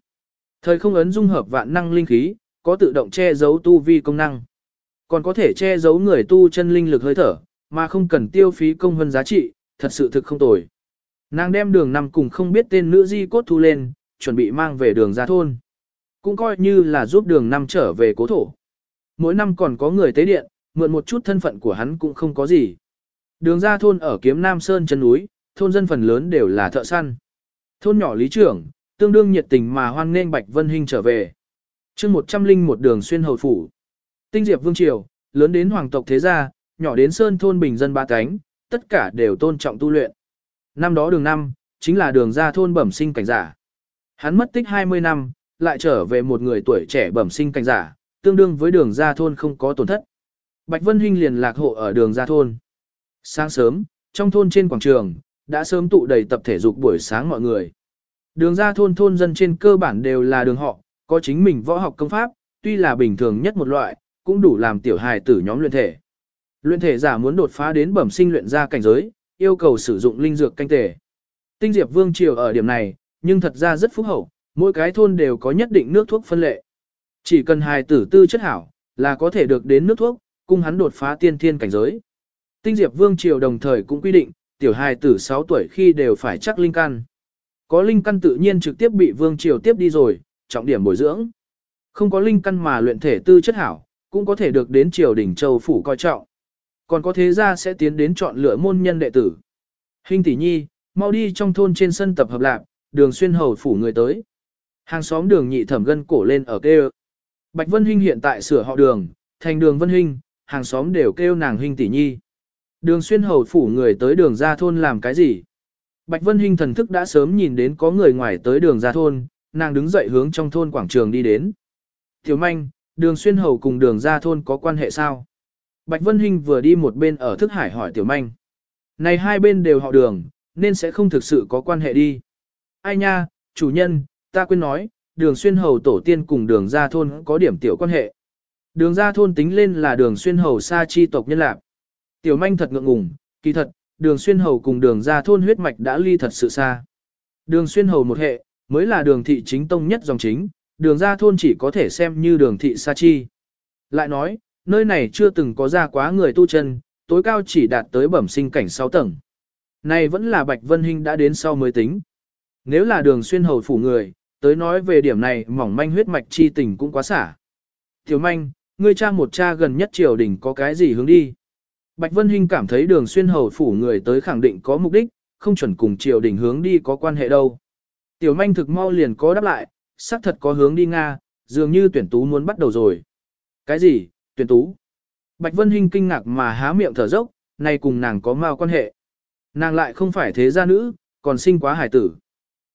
Thời không ấn dung hợp vạn năng linh khí, có tự động che giấu tu vi công năng. Còn có thể che giấu người tu chân linh lực hơi thở, mà không cần tiêu phí công hơn giá trị, thật sự thực không tồi. Nàng đem đường nằm cùng không biết tên nữ di cốt thu lên, chuẩn bị mang về đường ra thôn. Cũng coi như là giúp đường năm trở về cố thổ. Mỗi năm còn có người tế điện, mượn một chút thân phận của hắn cũng không có gì. Đường ra thôn ở kiếm Nam Sơn chân núi, thôn dân phần lớn đều là thợ săn. Thôn nhỏ lý trưởng, tương đương nhiệt tình mà hoan nghênh Bạch Vân Hinh trở về. chương một trăm linh một đường xuyên hầu phủ. Tinh diệp vương triều, lớn đến hoàng tộc thế gia, nhỏ đến sơn thôn bình dân ba cánh, tất cả đều tôn trọng tu luyện. Năm đó đường năm, chính là đường ra thôn bẩm sinh cảnh giả. Hắn mất tích 20 năm, lại trở về một người tuổi trẻ bẩm sinh cảnh giả, tương đương với đường ra thôn không có tổn thất. Bạch Vân Hinh liền lạc hộ ở đường ra thôn. Sáng sớm, trong thôn trên quảng trường, đã sớm tụ đầy tập thể dục buổi sáng mọi người. Đường ra thôn thôn dân trên cơ bản đều là đường họ, có chính mình võ học công pháp, tuy là bình thường nhất một loại, cũng đủ làm tiểu hài tử nhóm luyện thể. Luyện thể giả muốn đột phá đến bẩm sinh luyện ra cảnh giới, yêu cầu sử dụng linh dược canh thể Tinh Diệp Vương triều ở điểm này, nhưng thật ra rất phúc hậu, mỗi cái thôn đều có nhất định nước thuốc phân lệ. Chỉ cần hài tử tư chất hảo, là có thể được đến nước thuốc, cung hắn đột phá tiên thiên cảnh giới. Tinh Diệp Vương triều đồng thời cũng quy định, tiểu hài tử 6 tuổi khi đều phải chắc linh căn. Có linh căn tự nhiên trực tiếp bị Vương triều tiếp đi rồi, trọng điểm bồi dưỡng. Không có linh căn mà luyện thể tư chất hảo, cũng có thể được đến triều đỉnh châu phủ coi trọng. Còn có thế gia sẽ tiến đến chọn lựa môn nhân đệ tử. Hình tỷ nhi, mau đi trong thôn trên sân tập hợp lạc, đường xuyên hầu phủ người tới. Hàng xóm đường nhị thẩm gân cổ lên ở kêu. Bạch Vân Hinh hiện tại sửa họ đường, thành đường Vân Hinh, hàng xóm đều kêu nàng Hinh tỷ nhi. Đường xuyên hầu phủ người tới đường ra thôn làm cái gì? Bạch Vân Hinh thần thức đã sớm nhìn đến có người ngoài tới đường ra thôn, nàng đứng dậy hướng trong thôn quảng trường đi đến. Tiểu manh, đường xuyên hầu cùng đường ra thôn có quan hệ sao? Bạch Vân Hinh vừa đi một bên ở thức hải hỏi tiểu manh. Này hai bên đều họ đường, nên sẽ không thực sự có quan hệ đi. Ai nha, chủ nhân, ta quên nói, đường xuyên hầu tổ tiên cùng đường Gia thôn có điểm tiểu quan hệ. Đường Gia thôn tính lên là đường xuyên hầu sa chi tộc nhân lạc. Tiểu manh thật ngượng ngùng, kỳ thật, đường xuyên hầu cùng đường Gia thôn huyết mạch đã ly thật sự xa. Đường xuyên hầu một hệ, mới là đường thị chính tông nhất dòng chính, đường Gia thôn chỉ có thể xem như đường thị sa chi. Lại nói, nơi này chưa từng có ra quá người tu chân, tối cao chỉ đạt tới bẩm sinh cảnh 6 tầng. Này vẫn là Bạch Vân Hinh đã đến sau mới tính. Nếu là đường xuyên hầu phủ người, tới nói về điểm này mỏng manh huyết mạch chi tình cũng quá xả. Tiểu manh, ngươi cha một cha gần nhất triều đình có cái gì hướng đi. Bạch Vân Hinh cảm thấy đường xuyên hầu phủ người tới khẳng định có mục đích, không chuẩn cùng triều đình hướng đi có quan hệ đâu. Tiểu manh thực mau liền có đáp lại, xác thật có hướng đi Nga, dường như tuyển tú muốn bắt đầu rồi. Cái gì, tuyển tú? Bạch Vân Hinh kinh ngạc mà há miệng thở dốc, này cùng nàng có mao quan hệ. Nàng lại không phải thế gia nữ, còn sinh quá hải tử.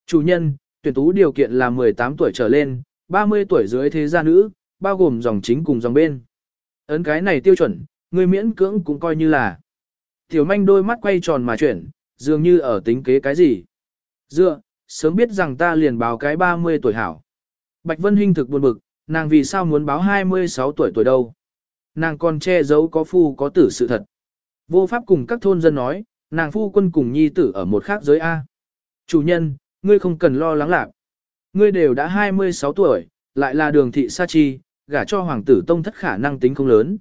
Chủ nhân, tuyển tú điều kiện là 18 tuổi trở lên, 30 tuổi dưới thế gia nữ, bao gồm dòng chính cùng dòng bên. Ấn cái này tiêu chuẩn, người miễn cưỡng cũng coi như là. Tiểu manh đôi mắt quay tròn mà chuyển, dường như ở tính kế cái gì. Dựa, sớm biết rằng ta liền báo cái 30 tuổi hảo. Bạch Vân Hinh thực buồn bực, nàng vì sao muốn báo 26 tuổi tuổi đâu. Nàng còn che giấu có phu có tử sự thật. Vô pháp cùng các thôn dân nói, nàng phu quân cùng nhi tử ở một khác giới A. Chủ nhân, ngươi không cần lo lắng lạc. Ngươi đều đã 26 tuổi, lại là đường thị sa chi, gả cho hoàng tử tông thất khả năng tính không lớn.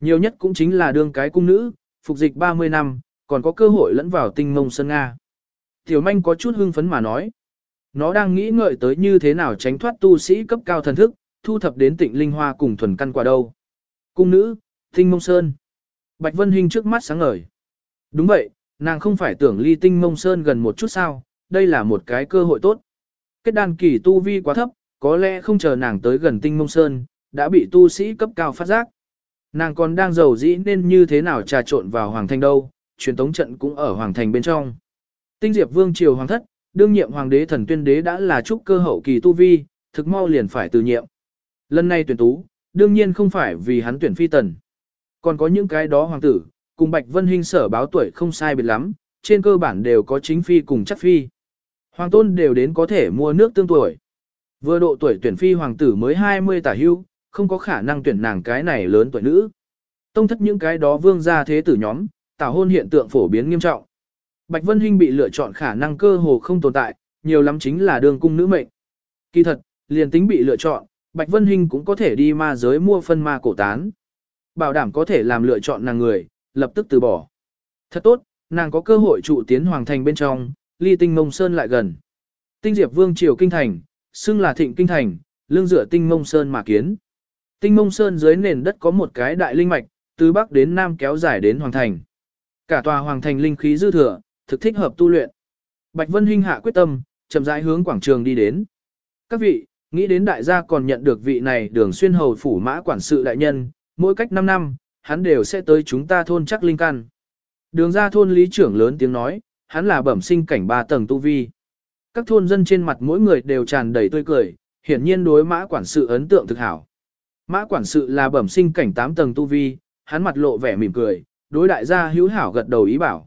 Nhiều nhất cũng chính là đương cái cung nữ, phục dịch 30 năm, còn có cơ hội lẫn vào tinh mông sân Nga. Tiểu manh có chút hưng phấn mà nói. Nó đang nghĩ ngợi tới như thế nào tránh thoát tu sĩ cấp cao thần thức, thu thập đến tịnh linh hoa cùng thuần căn quả đâu. Cung nữ, tinh mông sơn. Bạch Vân Hinh trước mắt sáng ngời. Đúng vậy, nàng không phải tưởng ly tinh mông sơn gần một chút sao, đây là một cái cơ hội tốt. Kết đan kỳ tu vi quá thấp, có lẽ không chờ nàng tới gần tinh mông sơn, đã bị tu sĩ cấp cao phát giác. Nàng còn đang giàu dĩ nên như thế nào trà trộn vào hoàng thành đâu, truyền tống trận cũng ở hoàng thành bên trong. Tinh diệp vương triều hoàng thất, đương nhiệm hoàng đế thần tuyên đế đã là trúc cơ hậu kỳ tu vi, thực mau liền phải từ nhiệm. Lần này tuyển tú, đương nhiên không phải vì hắn tuyển phi tần. Còn có những cái đó hoàng tử, cùng Bạch Vân Hinh sở báo tuổi không sai biệt lắm, trên cơ bản đều có chính phi cùng chắc phi. Hoàng tôn đều đến có thể mua nước tương tuổi. Vừa độ tuổi tuyển phi hoàng tử mới 20 tả hưu, không có khả năng tuyển nàng cái này lớn tuổi nữ. Tông thất những cái đó vương gia thế tử nhóm, tảo hôn hiện tượng phổ biến nghiêm trọng. Bạch Vân Hinh bị lựa chọn khả năng cơ hồ không tồn tại, nhiều lắm chính là đường cung nữ mệnh. Kỳ thật, liền tính bị lựa chọn, Bạch Vân Hinh cũng có thể đi ma giới mua phân ma cổ tán. Bảo đảm có thể làm lựa chọn nàng người, lập tức từ bỏ. Thật tốt, nàng có cơ hội trụ tiến hoàng thành bên trong, ly tinh mông sơn lại gần. Tinh diệp vương triều kinh thành, xưng là thịnh kinh thành, lương dựa tinh mông sơn mà kiến. Tinh mông sơn dưới nền đất có một cái đại linh mạch, từ bắc đến nam kéo dài đến hoàng thành. Cả tòa hoàng thành linh khí dư thừa, thực thích hợp tu luyện. Bạch Vân Hinh hạ quyết tâm, chậm rãi hướng quảng trường đi đến. Các vị, nghĩ đến đại gia còn nhận được vị này đường xuyên hầu phủ mã quản sự đại nhân, mỗi cách 5 năm, hắn đều sẽ tới chúng ta thôn chắc linh căn. Đường ra thôn lý trưởng lớn tiếng nói, hắn là bẩm sinh cảnh ba tầng tu vi. Các thôn dân trên mặt mỗi người đều tràn đầy tươi cười, hiển nhiên đối mã quản sự ấn tượng thực hảo. Mã quản sự là bẩm sinh cảnh 8 tầng tu vi, hắn mặt lộ vẻ mỉm cười, đối đại gia hữu hảo gật đầu ý bảo.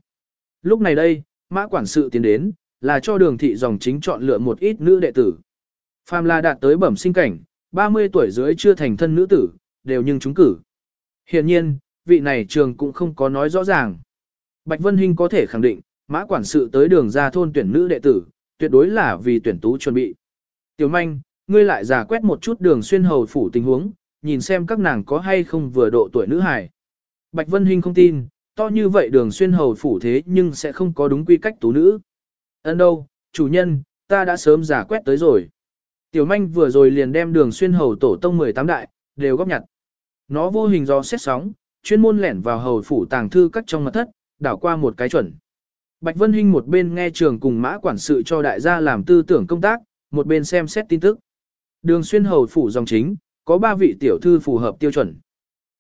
Lúc này đây, mã quản sự tiến đến, là cho đường thị dòng chính chọn lựa một ít nữ đệ tử. Phàm là đạt tới bẩm sinh cảnh, 30 tuổi dưới chưa thành thân nữ tử, đều nhưng chúng cử. Hiện nhiên, vị này trường cũng không có nói rõ ràng. Bạch Vân Hinh có thể khẳng định, mã quản sự tới đường ra thôn tuyển nữ đệ tử, tuyệt đối là vì tuyển tú chuẩn bị. Tiểu manh, ngươi lại giả quét một chút đường xuyên hầu phủ tình huống, nhìn xem các nàng có hay không vừa độ tuổi nữ hài. Bạch Vân Hinh không tin, to như vậy đường xuyên hầu phủ thế nhưng sẽ không có đúng quy cách tú nữ. Ấn đâu, chủ nhân, ta đã sớm giả quét tới rồi. Tiểu manh vừa rồi liền đem đường xuyên hầu tổ tông 18 đại, đều góp nhặt. Nó vô hình do xét sóng, chuyên môn lẻn vào hầu phủ tàng thư các trong mật thất, đảo qua một cái chuẩn. Bạch Vân Hinh một bên nghe trường cùng mã quản sự cho đại gia làm tư tưởng công tác, một bên xem xét tin tức. Đường xuyên hầu phủ dòng chính, có ba vị tiểu thư phù hợp tiêu chuẩn.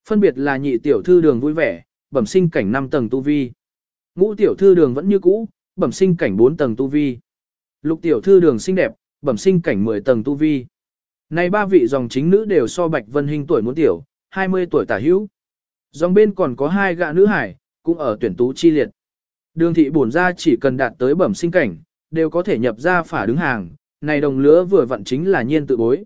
Phân biệt là nhị tiểu thư đường vui vẻ, bẩm sinh cảnh 5 tầng tu vi. Ngũ tiểu thư đường vẫn như cũ, bẩm sinh cảnh 4 tầng tu vi. Lục tiểu thư đường xinh đẹp, bẩm sinh cảnh 10 tầng tu vi. Này ba vị dòng chính nữ đều so Bạch Vân Hinh tuổi muốn tiểu, 20 tuổi tả hữu. Dòng bên còn có hai gạ nữ hải, cũng ở tuyển tú chi liệt. Đường thị bổn ra chỉ cần đạt tới bẩm sinh cảnh, đều có thể nhập ra phả đứng hàng, này đồng lứa vừa vặn chính là nhiên tự bối.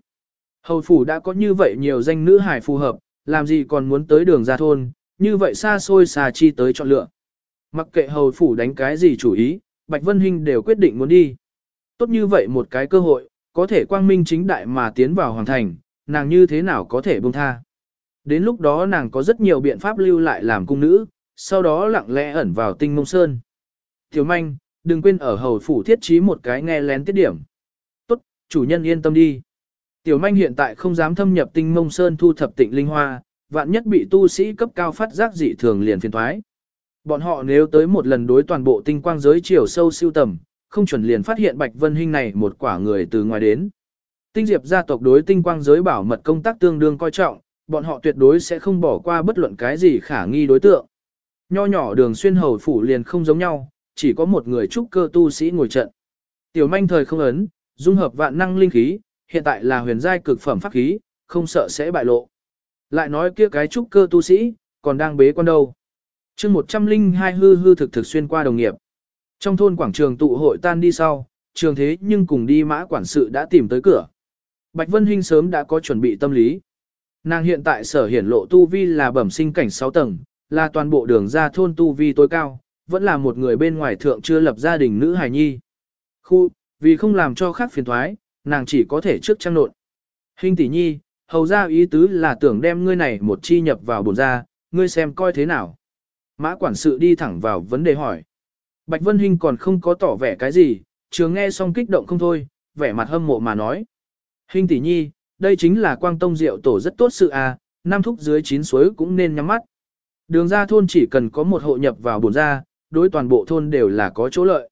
Hầu phủ đã có như vậy nhiều danh nữ hải phù hợp, làm gì còn muốn tới đường ra thôn, như vậy xa xôi xa chi tới chọn lựa. Mặc kệ hầu phủ đánh cái gì chủ ý, Bạch Vân Hinh đều quyết định muốn đi. Tốt như vậy một cái cơ hội, có thể quang minh chính đại mà tiến vào hoàn thành, nàng như thế nào có thể buông tha. Đến lúc đó nàng có rất nhiều biện pháp lưu lại làm cung nữ, sau đó lặng lẽ ẩn vào tinh mông sơn. Tiểu manh, đừng quên ở hầu phủ thiết trí một cái nghe lén tiết điểm. Tốt, chủ nhân yên tâm đi. Tiểu manh hiện tại không dám thâm nhập tinh mông sơn thu thập tịnh linh hoa, vạn nhất bị tu sĩ cấp cao phát giác dị thường liền phiền thoái. Bọn họ nếu tới một lần đối toàn bộ tinh quang giới chiều sâu siêu tầm, không chuẩn liền phát hiện Bạch Vân Hinh này một quả người từ ngoài đến. Tinh Diệp gia tộc đối tinh quang giới bảo mật công tác tương đương coi trọng, bọn họ tuyệt đối sẽ không bỏ qua bất luận cái gì khả nghi đối tượng. Nho nhỏ đường xuyên hầu phủ liền không giống nhau, chỉ có một người trúc cơ tu sĩ ngồi trận. Tiểu manh thời không ấn, dung hợp vạn năng linh khí, hiện tại là huyền giai cực phẩm pháp khí, không sợ sẽ bại lộ. Lại nói kia cái trúc cơ tu sĩ, còn đang bế quan đâu. chương 102 hư hư thực thực xuyên qua đồng nghiệp. Trong thôn quảng trường tụ hội tan đi sau, trường thế nhưng cùng đi mã quản sự đã tìm tới cửa. Bạch Vân Hinh sớm đã có chuẩn bị tâm lý. Nàng hiện tại sở hiển lộ tu vi là bẩm sinh cảnh 6 tầng, là toàn bộ đường ra thôn tu vi tối cao, vẫn là một người bên ngoài thượng chưa lập gia đình nữ hài nhi. Khu, vì không làm cho khác phiền thoái, nàng chỉ có thể trước trang nộn. Hình tỷ nhi, hầu ra ý tứ là tưởng đem ngươi này một chi nhập vào bồn ra, ngươi xem coi thế nào. Mã quản sự đi thẳng vào vấn đề hỏi. Bạch Vân Hinh còn không có tỏ vẻ cái gì, trường nghe xong kích động không thôi, vẻ mặt hâm mộ mà nói. Hinh tỷ nhi, đây chính là quang tông rượu tổ rất tốt sự à, nam thúc dưới chín suối cũng nên nhắm mắt. Đường ra thôn chỉ cần có một hộ nhập vào bổn ra, đối toàn bộ thôn đều là có chỗ lợi.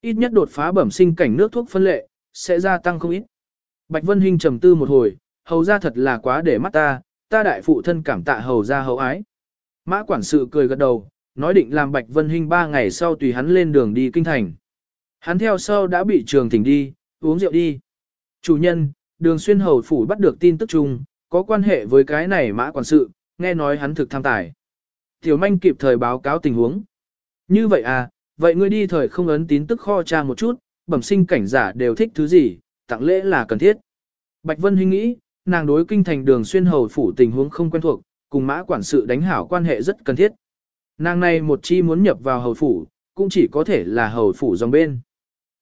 Ít nhất đột phá bẩm sinh cảnh nước thuốc phân lệ, sẽ gia tăng không ít. Bạch Vân Hinh trầm tư một hồi, hầu ra thật là quá để mắt ta, ta đại phụ thân cảm tạ hầu ra hầu ái. Mã quản sự cười gật đầu, nói định làm Bạch Vân Hinh ba ngày sau tùy hắn lên đường đi kinh thành. Hắn theo sau đã bị trường thỉnh đi, uống rượu đi. Chủ nhân, đường xuyên hầu phủ bắt được tin tức chung, có quan hệ với cái này mã quản sự, nghe nói hắn thực tham tài. Tiểu manh kịp thời báo cáo tình huống. Như vậy à, vậy ngươi đi thời không ấn tín tức kho tra một chút, bẩm sinh cảnh giả đều thích thứ gì, tặng lễ là cần thiết. Bạch Vân Hinh nghĩ, nàng đối kinh thành đường xuyên hầu phủ tình huống không quen thuộc, cùng mã quản sự đánh hảo quan hệ rất cần thiết. Nàng này một chi muốn nhập vào hầu phủ, cũng chỉ có thể là hầu phủ dòng bên.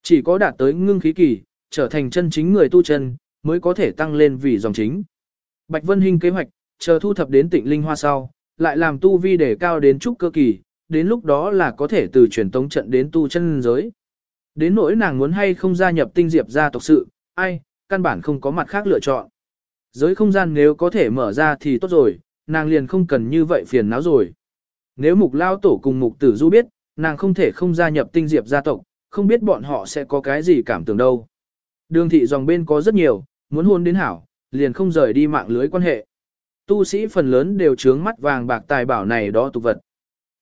Chỉ có đạt tới ngưng khí kỳ, trở thành chân chính người tu chân, mới có thể tăng lên vì dòng chính. Bạch Vân Hinh kế hoạch, chờ thu thập đến tịnh linh hoa sau, lại làm tu vi để cao đến trúc cơ kỳ, đến lúc đó là có thể từ truyền tống trận đến tu chân giới. Đến nỗi nàng muốn hay không gia nhập tinh diệp gia tộc sự, ai, căn bản không có mặt khác lựa chọn. Giới không gian nếu có thể mở ra thì tốt rồi, nàng liền không cần như vậy phiền não rồi. Nếu mục lao tổ cùng mục tử du biết, nàng không thể không gia nhập tinh diệp gia tộc, không biết bọn họ sẽ có cái gì cảm tưởng đâu. Đường thị dòng bên có rất nhiều, muốn hôn đến hảo, liền không rời đi mạng lưới quan hệ. Tu sĩ phần lớn đều trướng mắt vàng bạc tài bảo này đó tục vật.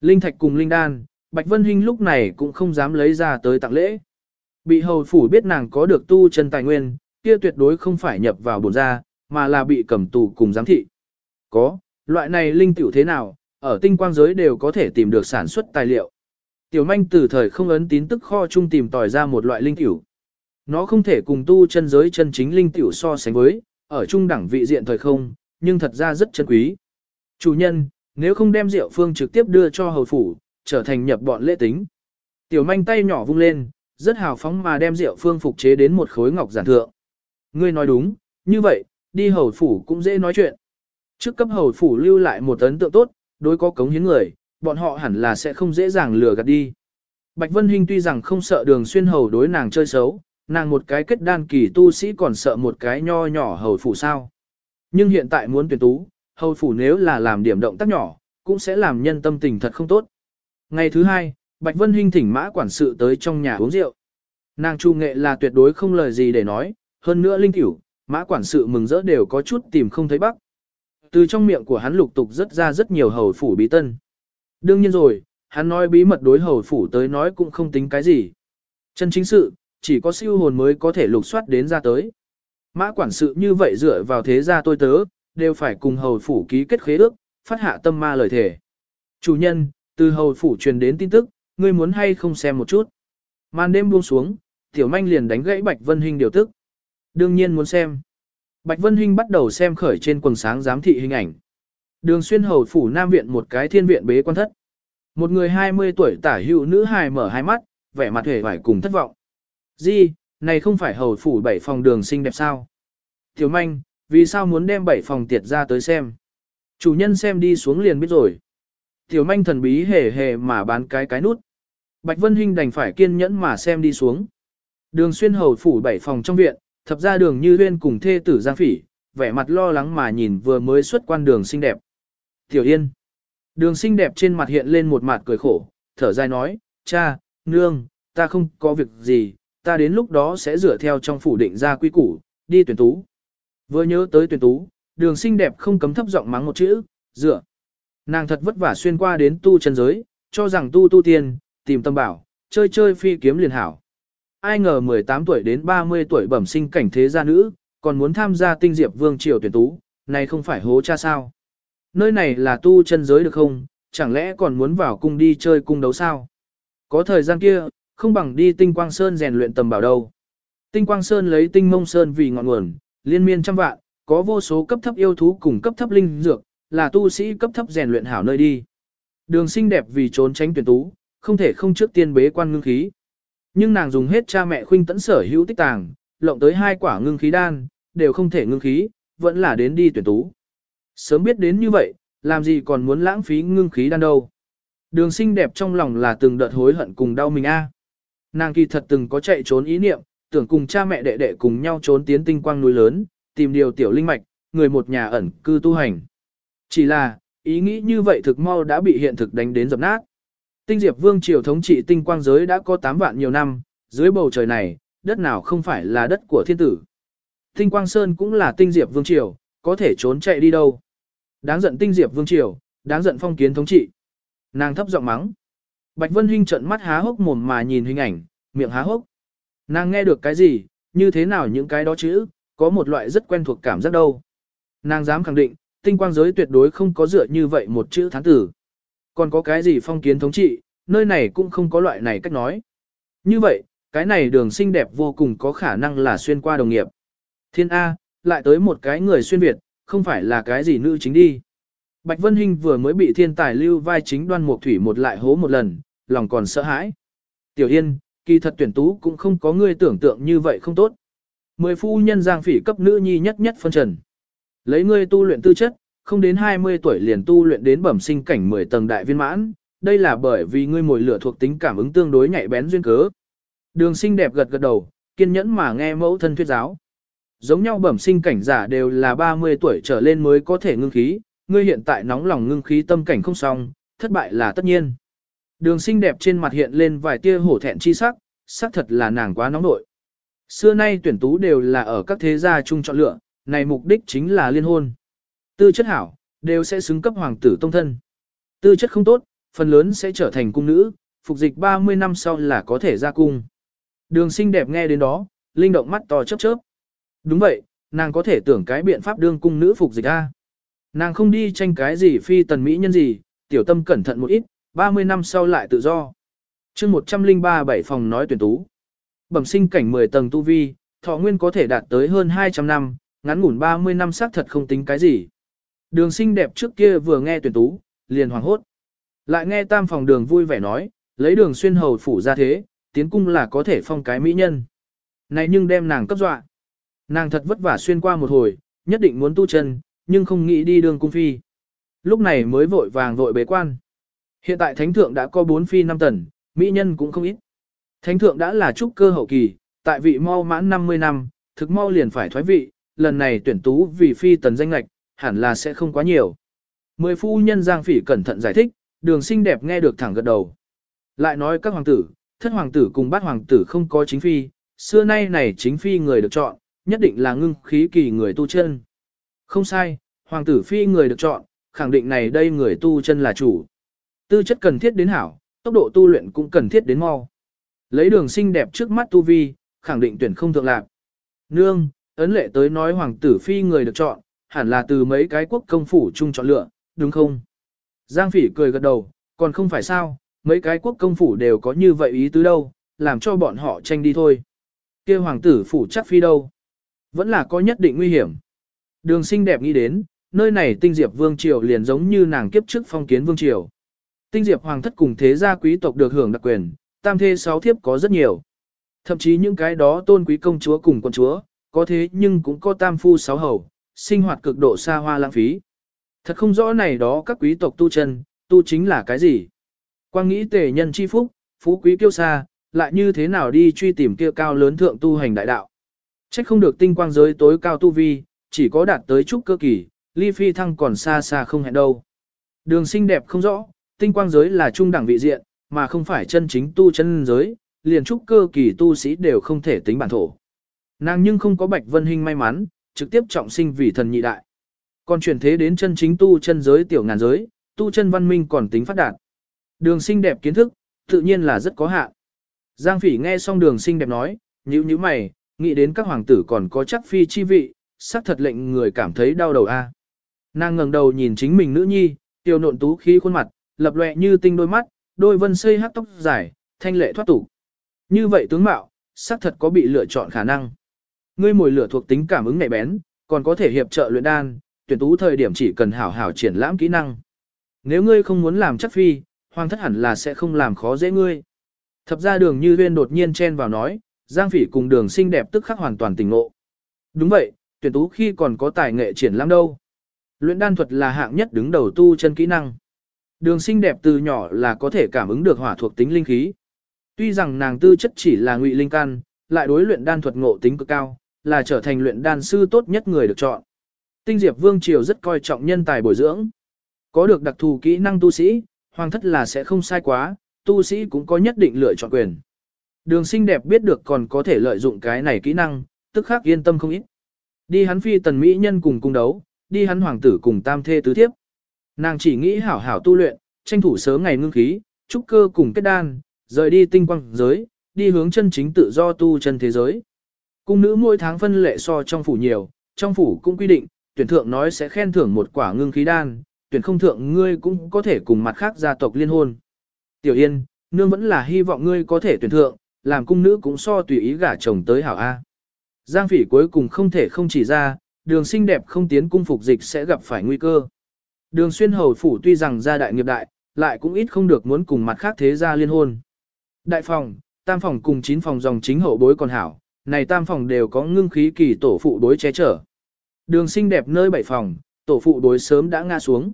Linh thạch cùng linh đan, Bạch Vân Hinh lúc này cũng không dám lấy ra tới tặng lễ. Bị hầu phủ biết nàng có được tu chân tài nguyên, kia tuyệt đối không phải nhập vào bổn ra, mà là bị cầm tù cùng giám thị. Có, loại này linh tiểu thế nào, ở tinh quang giới đều có thể tìm được sản xuất tài liệu. Tiểu manh từ thời không ấn tín tức kho chung tìm tòi ra một loại linh tiểu. Nó không thể cùng tu chân giới chân chính linh tiểu so sánh với, ở trung đẳng vị diện thời không, nhưng thật ra rất chân quý. Chủ nhân, nếu không đem rượu phương trực tiếp đưa cho hầu phủ, trở thành nhập bọn lễ tính. Tiểu manh tay nhỏ vung lên, rất hào phóng mà đem rượu phương phục chế đến một khối ngọc giản thượng. Ngươi nói đúng, như vậy, đi hầu phủ cũng dễ nói chuyện. Trước cấp hầu phủ lưu lại một ấn tượng tốt, đối có cống hiến người, bọn họ hẳn là sẽ không dễ dàng lừa gạt đi. Bạch Vân Hinh tuy rằng không sợ đường xuyên hầu đối nàng chơi xấu, Nàng một cái kết đan kỳ tu sĩ còn sợ một cái nho nhỏ hầu phủ sao. Nhưng hiện tại muốn tuyển tú, hầu phủ nếu là làm điểm động tác nhỏ, cũng sẽ làm nhân tâm tình thật không tốt. Ngày thứ hai, Bạch Vân Hinh thỉnh mã quản sự tới trong nhà uống rượu. Nàng chu nghệ là tuyệt đối không lời gì để nói, hơn nữa linh cửu, mã quản sự mừng rỡ đều có chút tìm không thấy bắc. Từ trong miệng của hắn lục tục rất ra rất nhiều hầu phủ bí tân. Đương nhiên rồi, hắn nói bí mật đối hầu phủ tới nói cũng không tính cái gì. Chân chính sự, chỉ có siêu hồn mới có thể lục soát đến ra tới. Mã quản sự như vậy dựa vào thế gia tôi tớ, đều phải cùng hầu phủ ký kết khế ước, phát hạ tâm ma lời thể. Chủ nhân, từ hầu phủ truyền đến tin tức, ngươi muốn hay không xem một chút. Màn đêm buông xuống, tiểu manh liền đánh gãy Bạch Vân Hinh điều tức. Đương nhiên muốn xem. Bạch Vân Hinh bắt đầu xem khởi trên quần sáng giám thị hình ảnh. Đường xuyên hầu phủ Nam Viện một cái thiên viện bế quan thất. Một người 20 tuổi tả hữu nữ hài mở hai mắt, vẻ mặt hề vải cùng thất vọng. Di, này không phải hầu phủ bảy phòng đường xinh đẹp sao? Tiểu manh, vì sao muốn đem bảy phòng tiệt ra tới xem? Chủ nhân xem đi xuống liền biết rồi. Tiểu manh thần bí hề hề mà bán cái cái nút. Bạch Vân Hinh đành phải kiên nhẫn mà xem đi xuống. Đường xuyên hầu phủ bảy phòng trong viện, thập ra đường như huyên cùng thê tử Giang Phỉ, vẻ mặt lo lắng mà nhìn vừa mới xuất quan đường xinh đẹp. Tiểu Yên. Đường xinh đẹp trên mặt hiện lên một mặt cười khổ, thở dài nói, cha, nương, ta không có việc gì, ta đến lúc đó sẽ dựa theo trong phủ định ra quy củ, đi tuyển tú. Vừa nhớ tới tuyển tú, đường xinh đẹp không cấm thấp giọng mắng một chữ, dựa. Nàng thật vất vả xuyên qua đến tu chân giới, cho rằng tu tu tiên, tìm tâm bảo, chơi chơi phi kiếm liền hảo. Ai ngờ 18 tuổi đến 30 tuổi bẩm sinh cảnh thế gia nữ, còn muốn tham gia tinh diệp vương triều tuyển tú, này không phải hố cha sao. Nơi này là tu chân giới được không, chẳng lẽ còn muốn vào cung đi chơi cung đấu sao? Có thời gian kia, không bằng đi tinh quang sơn rèn luyện tầm bảo đâu. Tinh quang sơn lấy tinh mông sơn vì ngọn nguồn, liên miên trăm vạn, có vô số cấp thấp yêu thú cùng cấp thấp linh dược, là tu sĩ cấp thấp rèn luyện hảo nơi đi. Đường xinh đẹp vì trốn tránh tuyển tú, không thể không trước tiên bế quan ngưng khí. Nhưng nàng dùng hết cha mẹ khuynh tẫn sở hữu tích tàng, lộng tới hai quả ngưng khí đan, đều không thể ngưng khí, vẫn là đến đi tuyển tú. Sớm biết đến như vậy, làm gì còn muốn lãng phí ngưng khí đan đâu. Đường xinh đẹp trong lòng là từng đợt hối hận cùng đau mình a. Nàng kỳ thật từng có chạy trốn ý niệm, tưởng cùng cha mẹ đệ đệ cùng nhau trốn tiến tinh quang núi lớn, tìm điều tiểu linh mạch, người một nhà ẩn cư tu hành. Chỉ là, ý nghĩ như vậy thực mau đã bị hiện thực đánh đến dập nát. Tinh Diệp Vương triều thống trị tinh quang giới đã có 8 vạn nhiều năm, dưới bầu trời này, đất nào không phải là đất của thiên tử. Tinh Quang Sơn cũng là Tinh Diệp Vương triều, có thể trốn chạy đi đâu. Đáng giận Tinh Diệp Vương triều, đáng giận phong kiến thống trị. Nàng thấp giọng mắng. Bạch Vân Hinh trợn mắt há hốc mồm mà nhìn hình ảnh, miệng há hốc. Nàng nghe được cái gì, như thế nào những cái đó chữ, có một loại rất quen thuộc cảm giác đâu. Nàng dám khẳng định, tinh quang giới tuyệt đối không có dựa như vậy một chữ thán tử. Còn có cái gì phong kiến thống trị, nơi này cũng không có loại này cách nói. Như vậy, cái này đường xinh đẹp vô cùng có khả năng là xuyên qua đồng nghiệp. Thiên A, lại tới một cái người xuyên Việt, không phải là cái gì nữ chính đi. Bạch Vân Hinh vừa mới bị thiên tài lưu vai chính đoan mục thủy một lại hố một lần, lòng còn sợ hãi. Tiểu Yên, kỳ thật tuyển tú cũng không có ngươi tưởng tượng như vậy không tốt. Mười phu nhân giang phỉ cấp nữ nhi nhất nhất phân trần. Lấy ngươi tu luyện tư chất, không đến 20 tuổi liền tu luyện đến bẩm sinh cảnh 10 tầng đại viên mãn, đây là bởi vì ngươi mồi lửa thuộc tính cảm ứng tương đối nhạy bén duyên cớ. Đường sinh đẹp gật gật đầu, kiên nhẫn mà nghe mẫu thân thuyết giáo. Giống nhau bẩm sinh cảnh giả đều là 30 tuổi trở lên mới có thể ngưng khí, ngươi hiện tại nóng lòng ngưng khí tâm cảnh không xong, thất bại là tất nhiên. Đường sinh đẹp trên mặt hiện lên vài tia hổ thẹn chi sắc, sắc thật là nàng quá nóng nội. Xưa nay tuyển tú đều là ở các thế gia chung chọn lựa, này mục đích chính là liên hôn. Tư chất hảo, đều sẽ xứng cấp hoàng tử tông thân. Tư chất không tốt, phần lớn sẽ trở thành cung nữ, phục dịch 30 năm sau là có thể ra cung. Đường sinh đẹp nghe đến đó, linh động mắt to chớp chớp. Đúng vậy, nàng có thể tưởng cái biện pháp đương cung nữ phục dịch A. Nàng không đi tranh cái gì phi tần mỹ nhân gì, tiểu tâm cẩn thận một ít, 30 năm sau lại tự do. chương 103 bảy phòng nói tuyển tú. Bẩm sinh cảnh 10 tầng tu vi, thọ nguyên có thể đạt tới hơn 200 năm, ngắn ngủn 30 năm xác thật không tính cái gì. Đường sinh đẹp trước kia vừa nghe tuyển tú, liền hoàng hốt. Lại nghe tam phòng đường vui vẻ nói, lấy đường xuyên hầu phủ ra thế, tiến cung là có thể phong cái mỹ nhân. Này nhưng đem nàng cấp dọa. Nàng thật vất vả xuyên qua một hồi, nhất định muốn tu chân, nhưng không nghĩ đi đường cung phi. Lúc này mới vội vàng vội bế quan. Hiện tại thánh thượng đã có bốn phi năm tần, mỹ nhân cũng không ít. Thánh thượng đã là trúc cơ hậu kỳ, tại vị mau mãn 50 năm, thực mau liền phải thoái vị, lần này tuyển tú vì phi tần danh lạch, hẳn là sẽ không quá nhiều. Mười phu nhân Giang Phỉ cẩn thận giải thích, đường xinh đẹp nghe được thẳng gật đầu. Lại nói các hoàng tử, thất hoàng tử cùng bát hoàng tử không có chính phi, xưa nay này chính phi người được chọn, nhất định là ngưng khí kỳ người tu chân. Không sai, hoàng tử phi người được chọn, khẳng định này đây người tu chân là chủ. Tư chất cần thiết đến hảo, tốc độ tu luyện cũng cần thiết đến mau. Lấy đường xinh đẹp trước mắt tu vi, khẳng định tuyển không thượng lạc. Nương, ấn lệ tới nói hoàng tử phi người được chọn, hẳn là từ mấy cái quốc công phủ chung chọn lựa, đúng không? Giang phỉ cười gật đầu, còn không phải sao, mấy cái quốc công phủ đều có như vậy ý tứ đâu, làm cho bọn họ tranh đi thôi. kia hoàng tử phủ chắc phi đâu? Vẫn là có nhất định nguy hiểm. Đường xinh đẹp nghĩ đến, nơi này tinh diệp vương triều liền giống như nàng kiếp trước phong kiến vương triều. Tinh diệp hoàng thất cùng thế gia quý tộc được hưởng đặc quyền, tam thê sáu thiếp có rất nhiều. Thậm chí những cái đó tôn quý công chúa cùng con chúa, có thế nhưng cũng có tam phu sáu hầu, sinh hoạt cực độ xa hoa lãng phí. Thật không rõ này đó các quý tộc tu chân, tu chính là cái gì. Quang nghĩ tề nhân chi phúc, phú quý kiêu xa, lại như thế nào đi truy tìm kia cao lớn thượng tu hành đại đạo. Trách không được tinh quang giới tối cao tu vi, chỉ có đạt tới trúc cơ kỳ, ly phi thăng còn xa xa không hẹn đâu. Đường xinh đẹp không rõ, tinh quang giới là trung đẳng vị diện, mà không phải chân chính tu chân giới, liền trúc cơ kỳ tu sĩ đều không thể tính bản thổ. Nàng nhưng không có bạch vân hinh may mắn, trực tiếp trọng sinh vì thần nhị đại. Còn chuyển thế đến chân chính tu chân giới tiểu ngàn giới, tu chân văn minh còn tính phát đạt. Đường sinh đẹp kiến thức, tự nhiên là rất có hạn. Giang phỉ nghe xong đường sinh đẹp nói, nhíu nhíu mày, nghĩ đến các hoàng tử còn có chắc phi chi vị, sắc thật lệnh người cảm thấy đau đầu a. Nàng ngẩng đầu nhìn chính mình nữ nhi, tiêu nộn tú khí khuôn mặt, lập lệ như tinh đôi mắt, đôi vân xây hát tóc dài, thanh lệ thoát tục. Như vậy tướng mạo, xác thật có bị lựa chọn khả năng. Ngươi mồi lửa thuộc tính cảm ứng nhạy bén, còn có thể hiệp trợ luyện đan, tuyển tú thời điểm chỉ cần hảo hảo triển lãm kỹ năng. Nếu ngươi không muốn làm chắc phi, hoàng thất hẳn là sẽ không làm khó dễ ngươi. Thập ra đường như huyên đột nhiên chen vào nói, Giang phỉ cùng đường xinh đẹp tức khắc hoàn toàn tỉnh ngộ. Đúng vậy, tuyển tú khi còn có tài nghệ triển lãm đâu. Luyện đan thuật là hạng nhất đứng đầu tu chân kỹ năng. Đường xinh đẹp từ nhỏ là có thể cảm ứng được hỏa thuộc tính linh khí. Tuy rằng nàng tư chất chỉ là ngụy linh căn, lại đối luyện đan thuật ngộ tính cực cao, là trở thành luyện đan sư tốt nhất người được chọn. Tinh Diệp Vương Triều rất coi trọng nhân tài bồi dưỡng. Có được đặc thù kỹ năng tu sĩ, hoàng thất là sẽ không sai quá, tu sĩ cũng có nhất định lựa chọn quyền. Đường xinh đẹp biết được còn có thể lợi dụng cái này kỹ năng, tức khắc yên tâm không ít. Đi hắn phi tần mỹ nhân cùng cung đấu, đi hắn hoàng tử cùng tam thê tứ thiếp. Nàng chỉ nghĩ hảo hảo tu luyện, tranh thủ sớm ngày ngưng khí, trúc cơ cùng kết đan, rời đi tinh quang giới, đi hướng chân chính tự do tu chân thế giới. Cung nữ mỗi tháng phân lệ so trong phủ nhiều, trong phủ cũng quy định, tuyển thượng nói sẽ khen thưởng một quả ngưng khí đan, tuyển không thượng ngươi cũng có thể cùng mặt khác gia tộc liên hôn. Tiểu Yên, nương vẫn là hy vọng ngươi có thể tuyển thượng, làm cung nữ cũng so tùy ý gả chồng tới hảo A. Giang phỉ cuối cùng không thể không chỉ ra, đường xinh đẹp không tiến cung phục dịch sẽ gặp phải nguy cơ. Đường xuyên hầu phủ tuy rằng gia đại nghiệp đại, lại cũng ít không được muốn cùng mặt khác thế gia liên hôn. Đại phòng, tam phòng cùng chín phòng dòng chính hậu bối còn hảo, này tam phòng đều có ngưng khí kỳ tổ phụ bối che chở. Đường xinh đẹp nơi bảy phòng, tổ phụ bối sớm đã ngã xuống.